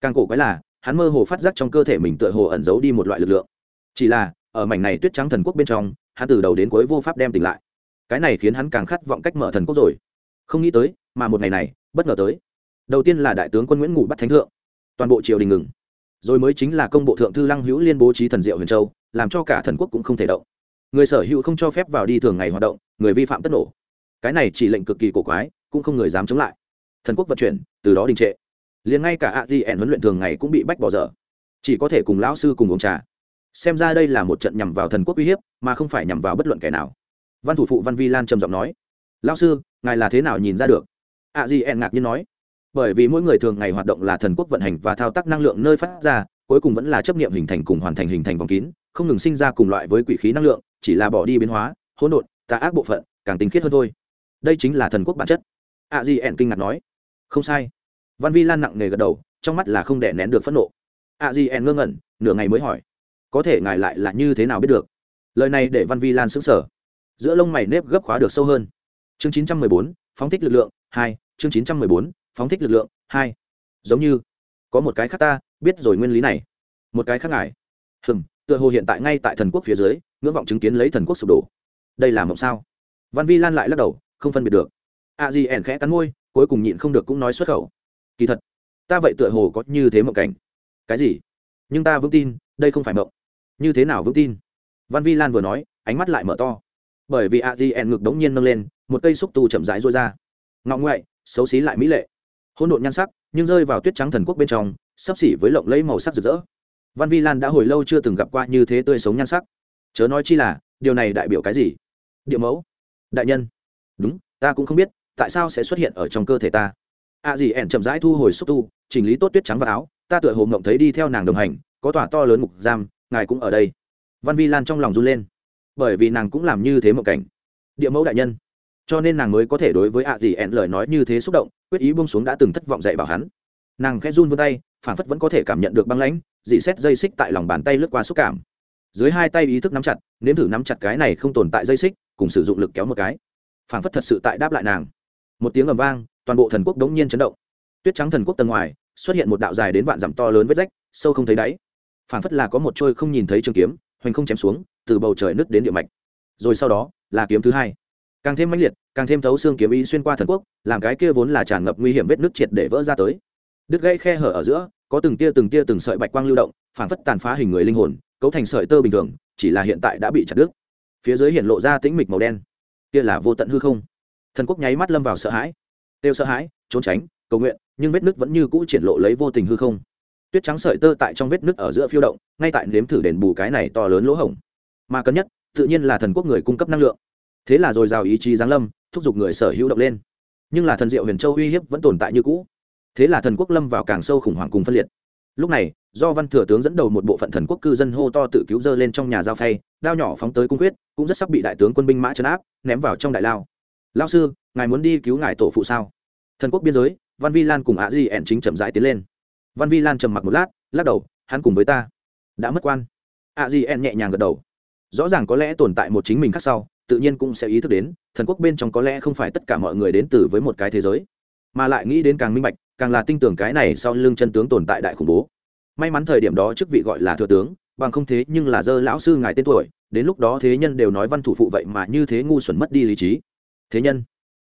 Càng cổ quái là, hắn mơ hồ phát giác trong cơ thể mình tựa hồ ẩn giấu đi một loại lực lượng. Chỉ là, ở mảnh này tuyết trắng thần quốc bên trong, hắn từ đầu đến cuối vô pháp đem tỉnh lại. Cái này khiến hắn càng khát vọng cách mở thần quốc rồi. Không nghĩ tới, mà một ngày này, bất ngờ tới đầu tiên là đại tướng quân nguyễn ngủ bắt thánh thượng toàn bộ triều đình ngừng rồi mới chính là công bộ thượng thư lăng hữu liên bố trí thần diệu huyền châu làm cho cả thần quốc cũng không thể động người sở hữu không cho phép vào đi thường ngày hoạt động người vi phạm tất nổ cái này chỉ lệnh cực kỳ cổ quái cũng không người dám chống lại thần quốc vận chuyển từ đó đình trệ liền ngay cả a di ẻn huấn luyện thường ngày cũng bị bách bỏ dở chỉ có thể cùng lão sư cùng uống trà xem ra đây là một trận nhằm vào thần quốc uy hiếp mà không phải nhằm vào bất luận kẻ nào văn thủ phụ văn vi lan trầm giọng nói lão sư ngài là thế nào nhìn ra được a di ẻn ngạc nhiên nói bởi vì mỗi người thường ngày hoạt động là thần quốc vận hành và thao tác năng lượng nơi phát ra, cuối cùng vẫn là chấp nghiệm hình thành cùng hoàn thành hình thành vòng kín, không ngừng sinh ra cùng loại với quỷ khí năng lượng, chỉ là bỏ đi biến hóa, hỗn độn, tà ác bộ phận, càng tinh khiết hơn thôi. Đây chính là thần quốc bản chất. A di ẻn kinh ngạc nói. Không sai. Văn vi lan nặng nề gật đầu, trong mắt là không đè nén được phẫn nộ. A di ẻn ngơ ngẩn, nửa ngày mới hỏi. Có thể ngài lại là như thế nào biết được? Lời này để văn vi lan xứng sở giữa lông mày nếp gấp khóa được sâu hơn. Chương chín trăm mười bốn, phóng thích lực lượng, hai, chương chín trăm mười bốn phóng thích lực lượng, hai. Giống như, có một cái khác ta, biết rồi nguyên lý này. Một cái khác ngài. Hừm, tựa hồ hiện tại ngay tại thần quốc phía dưới, ngưỡng vọng chứng kiến lấy thần quốc sụp đổ. Đây là mộng sao? Văn vi lan lại lắc đầu, không phân biệt được. A di ẻn khẽ cắn môi, cuối cùng nhịn không được cũng nói xuất khẩu. Kỳ thật, ta vậy tựa hồ có như thế mộng cảnh. Cái gì? Nhưng ta vững tin, đây không phải mộng. Như thế nào vững tin? Văn vi lan vừa nói, ánh mắt lại mở to. Bởi vì a di ẻn ngực đống nhiên nâng lên, một cây xúc tu chậm rãi rối ra. Ngọ ngoại, xấu xí lại mỹ lệ hỗn độn nhan sắc, nhưng rơi vào tuyết trắng thần quốc bên trong, sắp xỉ với lộng lấy màu sắc rực rỡ. Văn vi lan đã hồi lâu chưa từng gặp qua như thế tươi sống nhan sắc. Chớ nói chi là, điều này đại biểu cái gì? Địa mẫu? Đại nhân? Đúng, ta cũng không biết, tại sao sẽ xuất hiện ở trong cơ thể ta? A dì ẻn chậm rãi thu hồi xúc tu, chỉnh lý tốt tuyết trắng vào áo, ta tựa hồ ngộng thấy đi theo nàng đồng hành, có tòa to lớn mục giam, ngài cũng ở đây. Văn vi lan trong lòng run lên. Bởi vì nàng cũng làm như thế một cảnh. Địa mẫu đại nhân cho nên nàng mới có thể đối với ạ dì ẹn lời nói như thế xúc động, quyết ý buông xuống đã từng thất vọng dạy bảo hắn. Nàng khẽ run vươn tay phản phất vẫn có thể cảm nhận được băng lãnh, dị xét dây xích tại lòng bàn tay lướt qua xúc cảm. Dưới hai tay ý thức nắm chặt, nếm thử nắm chặt cái này không tồn tại dây xích, cùng sử dụng lực kéo một cái. Phản phất thật sự tại đáp lại nàng. Một tiếng ầm vang, toàn bộ thần quốc đống nhiên chấn động. Tuyết trắng thần quốc tầng ngoài, xuất hiện một đạo dài đến vạn dặm to lớn vết rách, sâu không thấy đáy. Phản phất là có một trôi không nhìn thấy trường kiếm, hoành không chém xuống, từ bầu trời nứt đến địa mạch. Rồi sau đó, là kiếm thứ hai càng thêm mãnh liệt, càng thêm thấu xương kiếm ý xuyên qua thần quốc, làm cái kia vốn là tràn ngập nguy hiểm vết nước triệt để vỡ ra tới. Đứt gãy khe hở ở giữa, có từng tia từng tia từng sợi bạch quang lưu động phản phất tàn phá hình người linh hồn, cấu thành sợi tơ bình thường, chỉ là hiện tại đã bị chặt đứt. Phía dưới hiện lộ ra tĩnh mịch màu đen. Kia là vô tận hư không. Thần quốc nháy mắt lâm vào sợ hãi. Têu sợ hãi, trốn tránh, cầu nguyện, nhưng vết nứt vẫn như cũ triển lộ lấy vô tình hư không. Tuyết trắng sợi tơ tại trong vết nứt ở giữa phiêu động, ngay tại nếm thử đền bù cái này to lớn lỗ hổng. Mà cân nhất tự nhiên là thần quốc người cung cấp năng lượng thế là dồi dào ý chí giáng lâm, thúc giục người sở hữu động lên. Nhưng là thần diệu huyền châu uy hiếp vẫn tồn tại như cũ. Thế là thần quốc lâm vào càng sâu khủng hoảng cùng phân liệt. Lúc này, do văn thừa tướng dẫn đầu một bộ phận thần quốc cư dân hô to tự cứu dơ lên trong nhà giao phay, đao nhỏ phóng tới cung quyết, cũng rất sắp bị đại tướng quân binh mã chấn áp, ném vào trong đại lao. Lao sư, ngài muốn đi cứu ngài tổ phụ sao? Thần quốc biên giới, văn vi lan cùng ạ di ẻn chính chậm rãi tiến lên. Văn vi lan trầm mặc một lát, lắc đầu, hắn cùng với ta. Đã mất quan. Ạ di ẻn nhẹ nhàng gật đầu. Rõ ràng có lẽ tồn tại một chính mình khác sau tự nhiên cũng sẽ ý thức đến, thần quốc bên trong có lẽ không phải tất cả mọi người đến từ với một cái thế giới. Mà lại nghĩ đến càng minh bạch, càng là tin tưởng cái này sau lưng chân tướng tồn tại đại khủng bố. May mắn thời điểm đó chức vị gọi là thừa tướng, bằng không thế nhưng là dơ lão sư ngài tên tuổi, đến lúc đó thế nhân đều nói văn thủ phụ vậy mà như thế ngu xuẩn mất đi lý trí. Thế nhân?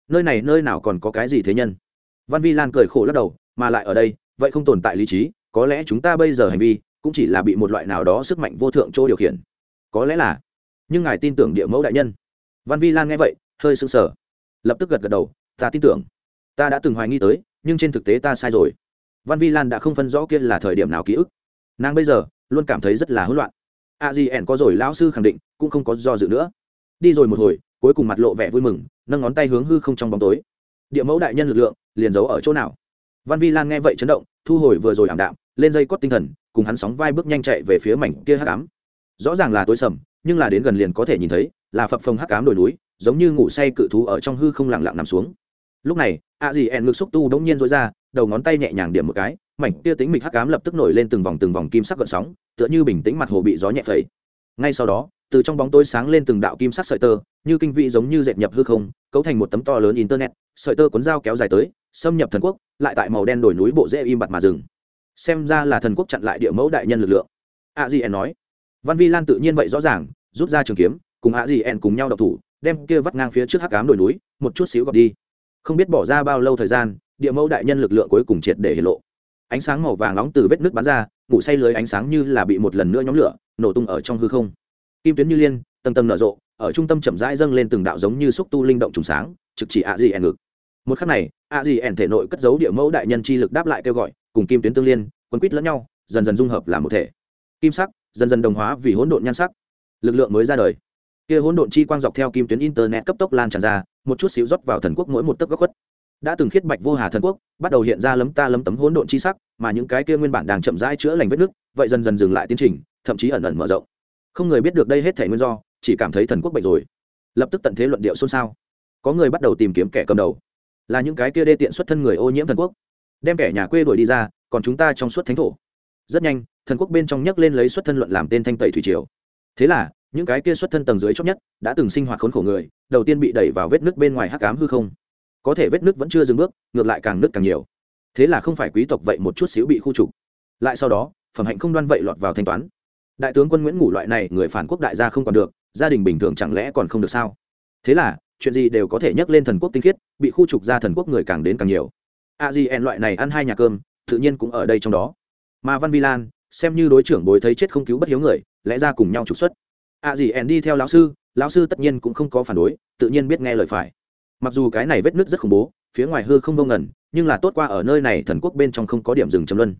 Nơi này nơi nào còn có cái gì thế nhân? Văn vi lan cười khổ lắc đầu, mà lại ở đây, vậy không tồn tại lý trí, có lẽ chúng ta bây giờ hành vi, cũng chỉ là bị một loại nào đó sức mạnh vô thượng chỗ điều khiển. Có lẽ là. Nhưng ngài tin tưởng địa mẫu đại nhân văn vi lan nghe vậy, hơi sững sờ. Lập tức gật gật đầu, ta tin tưởng. Ta đã từng hoài nghi tới, nhưng trên thực tế ta sai rồi. Văn vi lan đã không phân rõ kia là thời điểm nào ký ức. Nàng bây giờ luôn cảm thấy rất là hỗn loạn. A di ẻn có rồi, lão sư khẳng định, cũng không có do dự nữa. Đi rồi một hồi, cuối cùng mặt lộ vẻ vui mừng, nâng ngón tay hướng hư không trong bóng tối. Địa mẫu đại nhân lực lượng, liền giấu ở chỗ nào? Văn vi lan nghe vậy chấn động, thu hồi vừa rồi ảm đạm, lên dây cót tinh thần, cùng hắn sóng vai bước nhanh chạy về phía mảnh kia hắc ám. Rõ ràng là tối sầm nhưng là đến gần liền có thể nhìn thấy, là phập phồng hắc ám đồi núi, giống như ngủ say cự thú ở trong hư không lặng lặng nằm xuống. Lúc này ạ dì ẹn ngực xúc tu đống nhiên rối ra, đầu ngón tay nhẹ nhàng điểm một cái, mảnh kia tính mịch hắc ám lập tức nổi lên từng vòng từng vòng kim sắc gợn sóng, tựa như bình tĩnh mặt hồ bị gió nhẹ phẩy. Ngay sau đó, từ trong bóng tối sáng lên từng đạo kim sắc sợi tơ, như kinh vị giống như dệt nhập hư không, cấu thành một tấm to lớn internet, sợi tơ cuốn dao kéo dài tới, xâm nhập thần quốc, lại tại màu đen đổi núi bộ dễ im bặt mà dừng. Xem ra là thần quốc chặn lại địa mẫu đại nhân lực lượng. A di en nói. Văn vi lan tự nhiên vậy rõ ràng rút ra trường kiếm, cùng hạ dị ẹn cùng nhau đọc thủ, đem kia vắt ngang phía trước hắc cám đồi núi, một chút xíu gọt đi. Không biết bỏ ra bao lâu thời gian, địa mẫu đại nhân lực lượng cuối cùng triệt để hiện lộ. Ánh sáng màu vàng nóng từ vết nước bắn ra, ngủ say lưới ánh sáng như là bị một lần nữa nhóm lửa, nổ tung ở trong hư không. Kim tuyến như liên, tầng tầng nở rộ, ở trung tâm chậm rãi dâng lên từng đạo giống như xúc tu linh động trùng sáng, trực chỉ ạ gì ẻn ngực. Một khắc này ạ gì ẻn thể nội cất giấu địa mẫu đại nhân chi lực đáp lại kêu gọi, cùng kim tuyến tương liên quân quýt lẫn nhau, dần dần dung hợp làm một thể. Kim sắc, dần dần đồng hóa vì hỗn độn nhan sắc lực lượng mới ra đời. Kia hỗn độn chi quang dọc theo kim tuyến internet cấp tốc lan tràn ra, một chút xíu rót vào thần quốc mỗi một tấc góc khuất. Đã từng khiết bạch vô hà thần quốc, bắt đầu hiện ra lấm ta lấm tấm hỗn độn chi sắc, mà những cái kia nguyên bản đang chậm rãi chữa lành vết nước vậy dần dần dừng lại tiến trình, thậm chí ẩn ẩn mở rộng. Không người biết được đây hết thể nguyên do, chỉ cảm thấy thần quốc bệnh rồi. Lập tức tận thế luận điệu xôn xao. Có người bắt đầu tìm kiếm kẻ cầm đầu. Là những cái kia đê tiện xuất thân người ô nhiễm thần quốc. Đem kẻ nhà quê đuổi đi ra, còn chúng ta trong suốt thánh thổ. Rất nhanh, thần quốc bên trong nhấc lên lấy xuất thân luận làm tên thanh tẩy thủy triều thế là, những cái kia xuất thân tầng dưới chót nhất đã từng sinh hoạt khốn khổ người, đầu tiên bị đẩy vào vết nước bên ngoài hắc cám hư không. Có thể vết nước vẫn chưa dừng bước, ngược lại càng nước càng nhiều. Thế là không phải quý tộc vậy một chút xíu bị khu trục. Lại sau đó, phẩm hạnh không đoan vậy lọt vào thanh toán. Đại tướng quân nguyễn ngủ loại này, người phản quốc đại gia không còn được, gia đình bình thường chẳng lẽ còn không được sao? Thế là, chuyện gì đều có thể nhắc lên thần quốc tinh khiết, bị khu trục ra thần quốc người càng đến càng nhiều. A di en loại này ăn hai nhà cơm, tự nhiên cũng ở đây trong đó. Mà văn vi lan, xem như đối trưởng bối thấy chết không cứu bất hiếu người lẽ ra cùng nhau trục xuất. A gì ẻn đi theo lão sư lão sư tất nhiên cũng không có phản đối, tự nhiên biết nghe lời phải. Mặc dù cái này vết nứt rất khủng bố, phía ngoài hư không vô ngần, nhưng là tốt qua ở nơi này thần quốc bên trong không có điểm dừng chấm luân.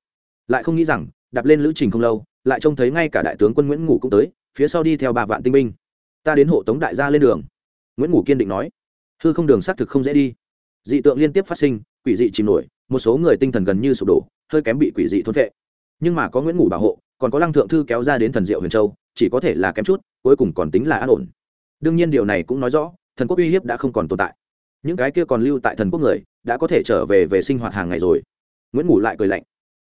Lại không nghĩ rằng, đạp lên lữ trình không lâu, lại trông thấy ngay cả đại tướng quân nguyễn ngủ cũng tới, phía sau đi theo ba vạn tinh binh. Ta đến hộ tống đại gia lên đường. Nguyễn ngủ kiên định nói. Hư không đường xác thực không dễ đi. Dị tượng liên tiếp phát sinh, quỷ dị chìm nổi, một số người tinh thần gần như sụp đổ, hơi kém bị quỷ dị thôn vệ nhưng mà có nguyễn ngủ bảo hộ, còn có lăng thượng thư kéo ra đến thần diệu huyền châu, chỉ có thể là kém chút, cuối cùng còn tính là an ổn. Đương nhiên điều này cũng nói rõ, thần quốc uy hiếp đã không còn tồn tại. Những cái kia còn lưu tại thần quốc người, đã có thể trở về về sinh hoạt hàng ngày rồi. Nguyễn ngủ lại cười lạnh.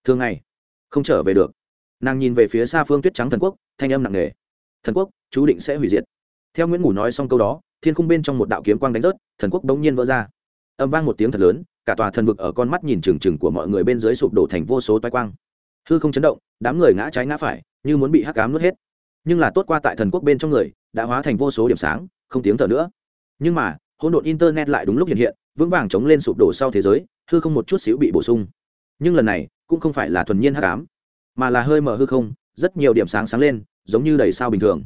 Thường ngày, không trở về được. Nàng nhìn về phía xa phương tuyết trắng thần quốc, thanh âm nặng nề. Thần quốc, chú định sẽ hủy diệt. Theo nguyễn ngủ nói xong câu đó, thiên khung bên trong một đạo kiếm quang đánh rớt, thần quốc bỗng nhiên vỡ ra. Âm vang một tiếng thật lớn, cả tòa thần vực ở con mắt nhìn trừng trừng của mọi người bên dưới sụp đổ thành vô số toái quang hư không chấn động, đám người ngã trái ngã phải, như muốn bị hắc cám nuốt hết. Nhưng là tốt qua tại thần quốc bên trong người, đã hóa thành vô số điểm sáng, không tiếng thở nữa. Nhưng mà, hỗn độn internet lại đúng lúc hiện hiện, vững vàng chống lên sụp đổ sau thế giới, hư không một chút xíu bị bổ sung. Nhưng lần này, cũng không phải là thuần nhiên hắc ám, mà là hơi mở hư không, rất nhiều điểm sáng sáng lên, giống như đầy sao bình thường.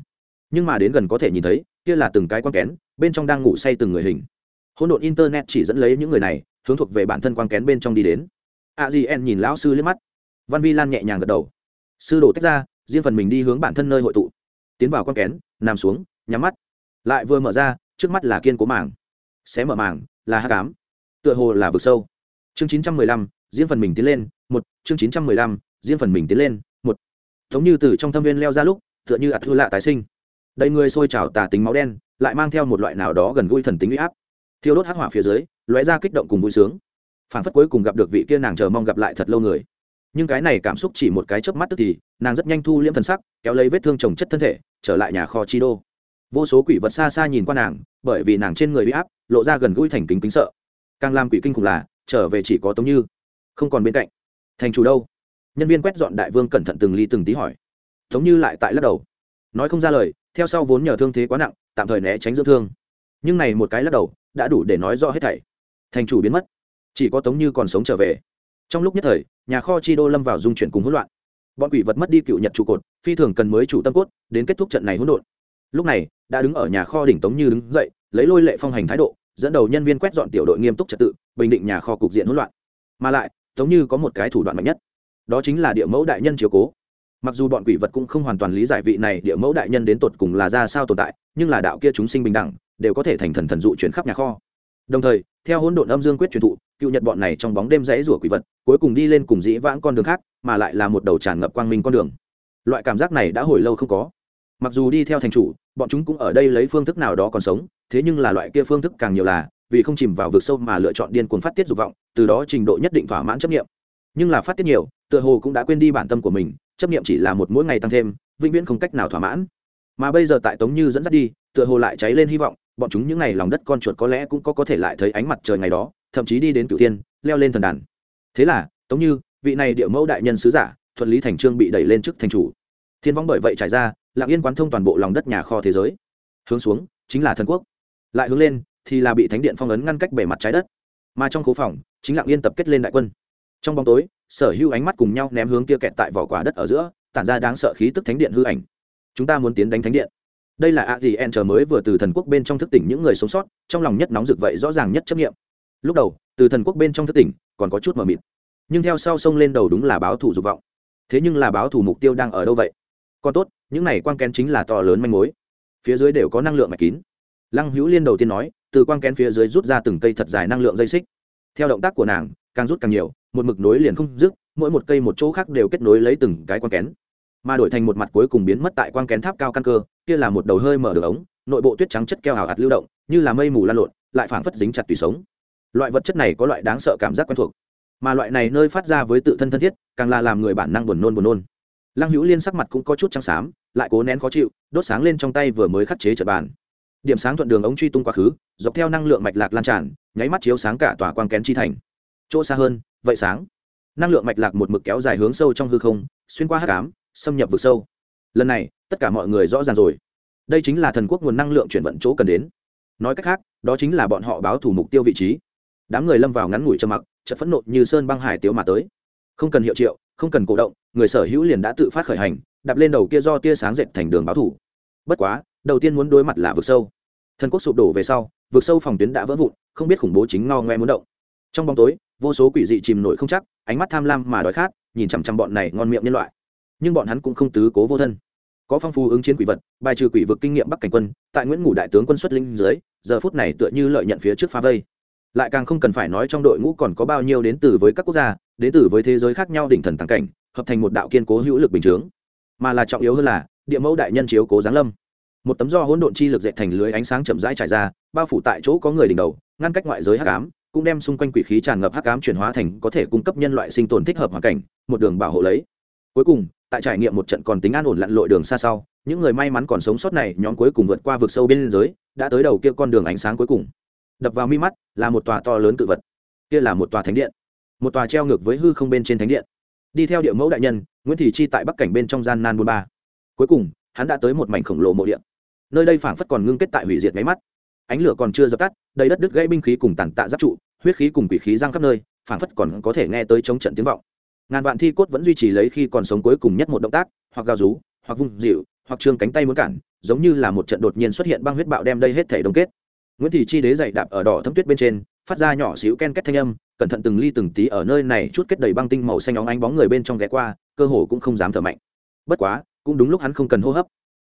Nhưng mà đến gần có thể nhìn thấy, kia là từng cái quang kén, bên trong đang ngủ say từng người hình. Hỗn độn internet chỉ dẫn lấy những người này, hướng thuộc về bản thân quang kén bên trong đi đến. A nhìn lão sư liếc mắt văn vi lan nhẹ nhàng gật đầu. Sư đổ tách ra, riêng phần mình đi hướng bản thân nơi hội tụ. Tiến vào con kén, nằm xuống, nhắm mắt. Lại vừa mở ra, trước mắt là kiên cố màng. Xé mở màng, là hát cám tựa hồ là vực sâu. Chương chín trăm mười lăm, riêng phần mình tiến lên, một. Chương chín trăm mười lăm, riêng phần mình tiến lên, một. Giống như từ trong thâm viên leo ra lúc, tựa như ạt thư lạ tái sinh. Đầy người sôi trào tà tính máu đen, lại mang theo một loại nào đó gần gũi thần tính uy áp. Thiêu đốt hắc hỏa phía dưới, lóe ra kích động cùng vui sướng. Phản phất cuối cùng gặp được vị kia nàng chờ mong gặp lại thật lâu người nhưng cái này cảm xúc chỉ một cái chớp mắt tức thì, nàng rất nhanh thu liễm thần sắc, kéo lấy vết thương trồng chất thân thể, trở lại nhà kho chi đô vô số quỷ vật xa xa nhìn qua nàng, bởi vì nàng trên người bị áp, lộ ra gần gũi thành kính kính sợ. Càng làm quỷ kinh khủng là, trở về chỉ có tống như. Không còn bên cạnh. Thành chủ đâu? Nhân viên quét dọn đại vương cẩn thận từng ly từng tí hỏi. Tống như lại tại lắc đầu. Nói không ra lời, theo sau vốn nhờ thương thế quá nặng, tạm thời né tránh dưỡng thương. Nhưng này một cái lắc đầu, đã đủ để nói rõ hết thảy. Thành chủ biến mất. Chỉ có tống như còn sống trở về trong lúc nhất thời, nhà kho chi đô lâm vào dung chuyển cùng hỗn loạn. Bọn quỷ vật mất đi cựu nhật trụ cột, phi thường cần mới chủ tâm cốt, đến kết thúc trận này hỗn độn. Lúc này, đã đứng ở nhà kho đỉnh tống như đứng dậy, lấy lôi lệ phong hành thái độ, dẫn đầu nhân viên quét dọn tiểu đội nghiêm túc trật tự, bình định nhà kho cục diện hỗn loạn. Mà lại, tống như có một cái thủ đoạn mạnh nhất. Đó chính là địa mẫu đại nhân chiếu cố. Mặc dù bọn quỷ vật cũng không hoàn toàn lý giải vị này địa mẫu đại nhân đến tột cùng là ra sao tồn tại, nhưng là đạo kia chúng sinh bình đẳng, đều có thể thành thần thần dụ chuyển khắp nhà kho đồng thời, theo hỗn độn âm dương quyết truyền thụ, cựu nhật bọn này trong bóng đêm rẽ rủa quỷ vật, cuối cùng đi lên cùng dĩ vãng con đường khác, mà lại là một đầu tràn ngập quang minh con đường. Loại cảm giác này đã hồi lâu không có. Mặc dù đi theo thành chủ, bọn chúng cũng ở đây lấy phương thức nào đó còn sống, thế nhưng là loại kia phương thức càng nhiều là, vì không chìm vào vực sâu mà lựa chọn điên cuồng phát tiết dục vọng, từ đó trình độ nhất định thỏa mãn chấp nghiệm nhưng là phát tiết nhiều, tựa hồ cũng đã quên đi bản tâm của mình, chấp nghiệm chỉ là một mỗi ngày tăng thêm, vĩnh viễn không cách nào thỏa mãn. Mà bây giờ tại tống như dẫn dắt đi, tựa hồ lại cháy lên hy vọng bọn chúng những ngày lòng đất con chuột có lẽ cũng có có thể lại thấy ánh mặt trời ngày đó, thậm chí đi đến cửu tiên leo lên thần đàn. Thế là, tống như, vị này địa mẫu đại nhân sứ giả, thuận lý thành trương bị đẩy lên chức thành chủ. Thiên vong bởi vậy trải ra lạng yên quán thông toàn bộ lòng đất nhà kho thế giới. Hướng xuống, chính là thần quốc. Lại hướng lên, thì là bị thánh điện phong ấn ngăn cách bề mặt trái đất. Mà trong khố phòng, chính lạng yên tập kết lên đại quân. Trong bóng tối, sở hữu ánh mắt cùng nhau ném hướng kia kẹt tại vỏ quả đất ở giữa, tản ra đáng sợ khí tức thánh điện hư ảnh. Chúng ta muốn tiến đánh thánh điện đây là a gì en chờ mới vừa từ thần quốc bên trong thức tỉnh những người sống sót, trong lòng nhất nóng rực vậy rõ ràng nhất chấp nghiệm lúc đầu, từ thần quốc bên trong thức tỉnh, còn có chút mờ mịt. Nhưng theo sau sông lên đầu đúng là báo thủ dục vọng. Thế nhưng là báo thủ mục tiêu đang ở đâu vậy? Còn tốt, những này quang kén chính là to lớn manh mối. Phía dưới đều có năng lượng mạch kín. Lăng hữu liên đầu tiên nói, từ quang kén phía dưới rút ra từng cây thật dài năng lượng dây xích. Theo động tác của nàng, càng rút càng nhiều, một mực nối liền không dứt, mỗi một cây một chỗ khác đều kết nối lấy từng cái quang kén mà đổi thành một mặt cuối cùng biến mất tại quang kén tháp cao căn cơ, kia là một đầu hơi mở đường ống, nội bộ tuyết trắng chất keo hào hạt lưu động, như là mây mù lan lộn, lại phảng phất dính chặt tùy sống. Loại vật chất này có loại đáng sợ cảm giác quen thuộc, mà loại này nơi phát ra với tự thân thân thiết, càng là làm người bản năng buồn nôn buồn nôn. Lăng hữu liên sắc mặt cũng có chút trắng xám, lại cố nén khó chịu, đốt sáng lên trong tay vừa mới khắc chế trật bàn. Điểm sáng thuận đường ống truy tung quá khứ, dọc theo năng lượng mạch lạc lan tràn, nháy mắt chiếu sáng cả tòa quang kén chi thành. Chỗ xa hơn, vậy sáng. Năng lượng mạch lạc một mực kéo dài hướng sâu trong hư không, xuyên qua hát cám xâm nhập vực sâu. Lần này, tất cả mọi người rõ ràng rồi. Đây chính là thần quốc nguồn năng lượng chuyển vận chỗ cần đến. Nói cách khác, đó chính là bọn họ báo thủ mục tiêu vị trí. Đám người lâm vào ngắn ngủi trầm mặc, chợt phẫn nộ như sơn băng hải tiếu mà tới. Không cần hiệu triệu, không cần cổ động, người sở hữu liền đã tự phát khởi hành, đạp lên đầu kia do tia sáng dệt thành đường báo thủ bất quá, đầu tiên muốn đối mặt là vực sâu. Thần quốc sụp đổ về sau, vực sâu phòng tuyến đã vỡ vụn, không biết khủng bố chính ngo ngoe muốn động. Trong bóng tối, vô số quỷ dị chìm nổi không chắc, ánh mắt tham lam mà đói khát, nhìn chằm chằm bọn này ngon miệng nhân loại nhưng bọn hắn cũng không tứ cố vô thân. Có phong phú ứng chiến quỷ vật, bài trừ quỷ vực kinh nghiệm bắc cảnh quân, tại nguyễn ngủ đại tướng quân xuất linh dưới, giờ phút này tựa như lợi nhận phía trước phá vây. Lại càng không cần phải nói trong đội ngũ còn có bao nhiêu đến từ với các quốc gia, đến từ với thế giới khác nhau đỉnh thần thắng cảnh, hợp thành một đạo kiên cố hữu lực bình chướng. Mà là trọng yếu hơn là, địa mẫu đại nhân chiếu cố giáng lâm. Một tấm do hỗn độn chi lực dệt thành lưới ánh sáng chậm rãi trải ra, bao phủ tại chỗ có người đỉnh đầu, ngăn cách ngoại giới hắc ám, cũng đem xung quanh quỷ khí tràn ngập hắc ám chuyển hóa thành có thể cung cấp nhân loại sinh tồn thích hợp hoàn cảnh, một đường bảo hộ lấy. Cuối cùng tại trải nghiệm một trận còn tính an ổn lặn lội đường xa sau, những người may mắn còn sống sót này nhóm cuối cùng vượt qua vực sâu bên giới, đã tới đầu kia con đường ánh sáng cuối cùng. Đập vào mi mắt là một tòa to lớn cự vật, kia là một tòa thánh điện, một tòa treo ngược với hư không bên trên thánh điện. Đi theo địa mẫu đại nhân, nguyễn thị chi tại bắc cảnh bên trong gian nan bôn ba. Cuối cùng, hắn đã tới một mảnh khổng lồ mộ điện nơi đây phảng phất còn ngưng kết tại hủy diệt máy mắt. Ánh lửa còn chưa dập tắt, đầy đất đứt gãy binh khí cùng tàn tạ giáp trụ, huyết khí cùng quỷ khí giang khắp nơi, phảng phất còn có thể nghe tới chống trận tiếng vọng ngàn vạn thi cốt vẫn duy trì lấy khi còn sống cuối cùng nhất một động tác, hoặc gào rú, hoặc vung dịu, hoặc trương cánh tay muốn cản, giống như là một trận đột nhiên xuất hiện băng huyết bạo đem đây hết thể đông kết. Nguyễn thị chi đế dày đạp ở đỏ thấm tuyết bên trên, phát ra nhỏ xíu ken két thanh âm, cẩn thận từng ly từng tí ở nơi này chút kết đầy băng tinh màu xanh óng ánh bóng người bên trong ghé qua, cơ hồ cũng không dám thở mạnh. Bất quá, cũng đúng lúc hắn không cần hô hấp.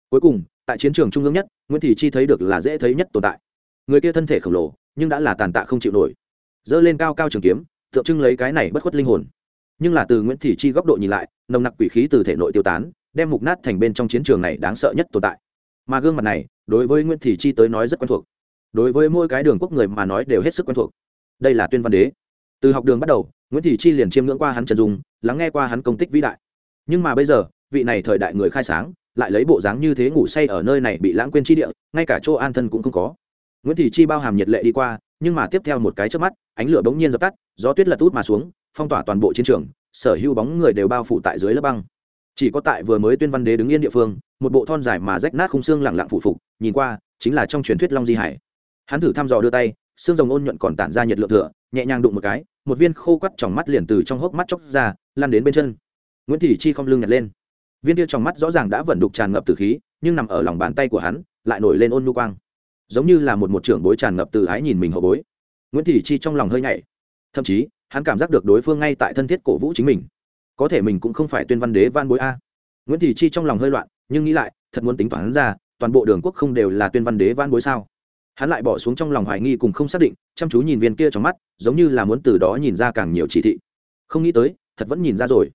Cuối cùng, tại chiến trường trung ương nhất, nguyễn thị chi thấy được là dễ thấy nhất tồn tại. Người kia thân thể khổng lồ, nhưng đã là tàn tạ không chịu nổi. Dơ lên cao cao trường kiếm, tượng trưng lấy cái này bất khuất linh hồn nhưng là từ nguyễn thị chi góc độ nhìn lại, nồng nặc quỷ khí từ thể nội tiêu tán, đem mục nát thành bên trong chiến trường này đáng sợ nhất tồn tại. Mà gương mặt này, đối với nguyễn thị chi tới nói rất quen thuộc. Đối với mỗi cái đường quốc người mà nói đều hết sức quen thuộc. Đây là tuyên văn đế. Từ học đường bắt đầu, nguyễn thị chi liền chiêm ngưỡng qua hắn trần dung, lắng nghe qua hắn công tích vĩ đại. Nhưng mà bây giờ, vị này thời đại người khai sáng, lại lấy bộ dáng như thế ngủ say ở nơi này bị lãng quên chi địa, ngay cả chỗ an thân cũng không có. Nguyễn thị chi bao hàm nhiệt lệ đi qua, nhưng mà tiếp theo một cái trước mắt ánh lửa bỗng nhiên dập tắt, gió tuyết lật út mà xuống, phong tỏa toàn bộ chiến trường, sở hữu bóng người đều bao phủ tại dưới lớp băng. Chỉ có tại vừa mới tuyên văn đế đứng yên địa phương, một bộ thon dài mà rách nát khung xương lẳng lặng phủ phục, nhìn qua, chính là trong truyền thuyết long di hải. Hắn thử thăm dò đưa tay, xương rồng ôn nhuận còn tản ra nhiệt lượng thừa, nhẹ nhàng đụng một cái, một viên khô quắt trong mắt liền từ trong hốc mắt chóc ra lan đến bên chân. Nguyễn thị chi không lưng nhặt lên. Viên kia trong mắt rõ ràng đã vận đục tràn ngập từ khí, nhưng nằm ở lòng bàn tay của hắn, lại nổi lên ôn nhu quang. Giống như là một một trưởng bối tràn ngập từ ái nhìn mình hậu bối nguyễn thị chi trong lòng hơi nhảy. Thậm chí, hắn cảm giác được đối phương ngay tại thân thiết cổ vũ chính mình. Có thể mình cũng không phải tuyên văn đế van bối a. Nguyễn thị chi trong lòng hơi loạn, nhưng nghĩ lại, thật muốn tính toán ra, toàn bộ đường quốc không đều là tuyên văn đế van bối sao? Hắn lại bỏ xuống trong lòng hoài nghi cùng không xác định, chăm chú nhìn viên kia trong mắt, giống như là muốn từ đó nhìn ra càng nhiều chỉ thị. Không nghĩ tới, thật vẫn nhìn ra rồi.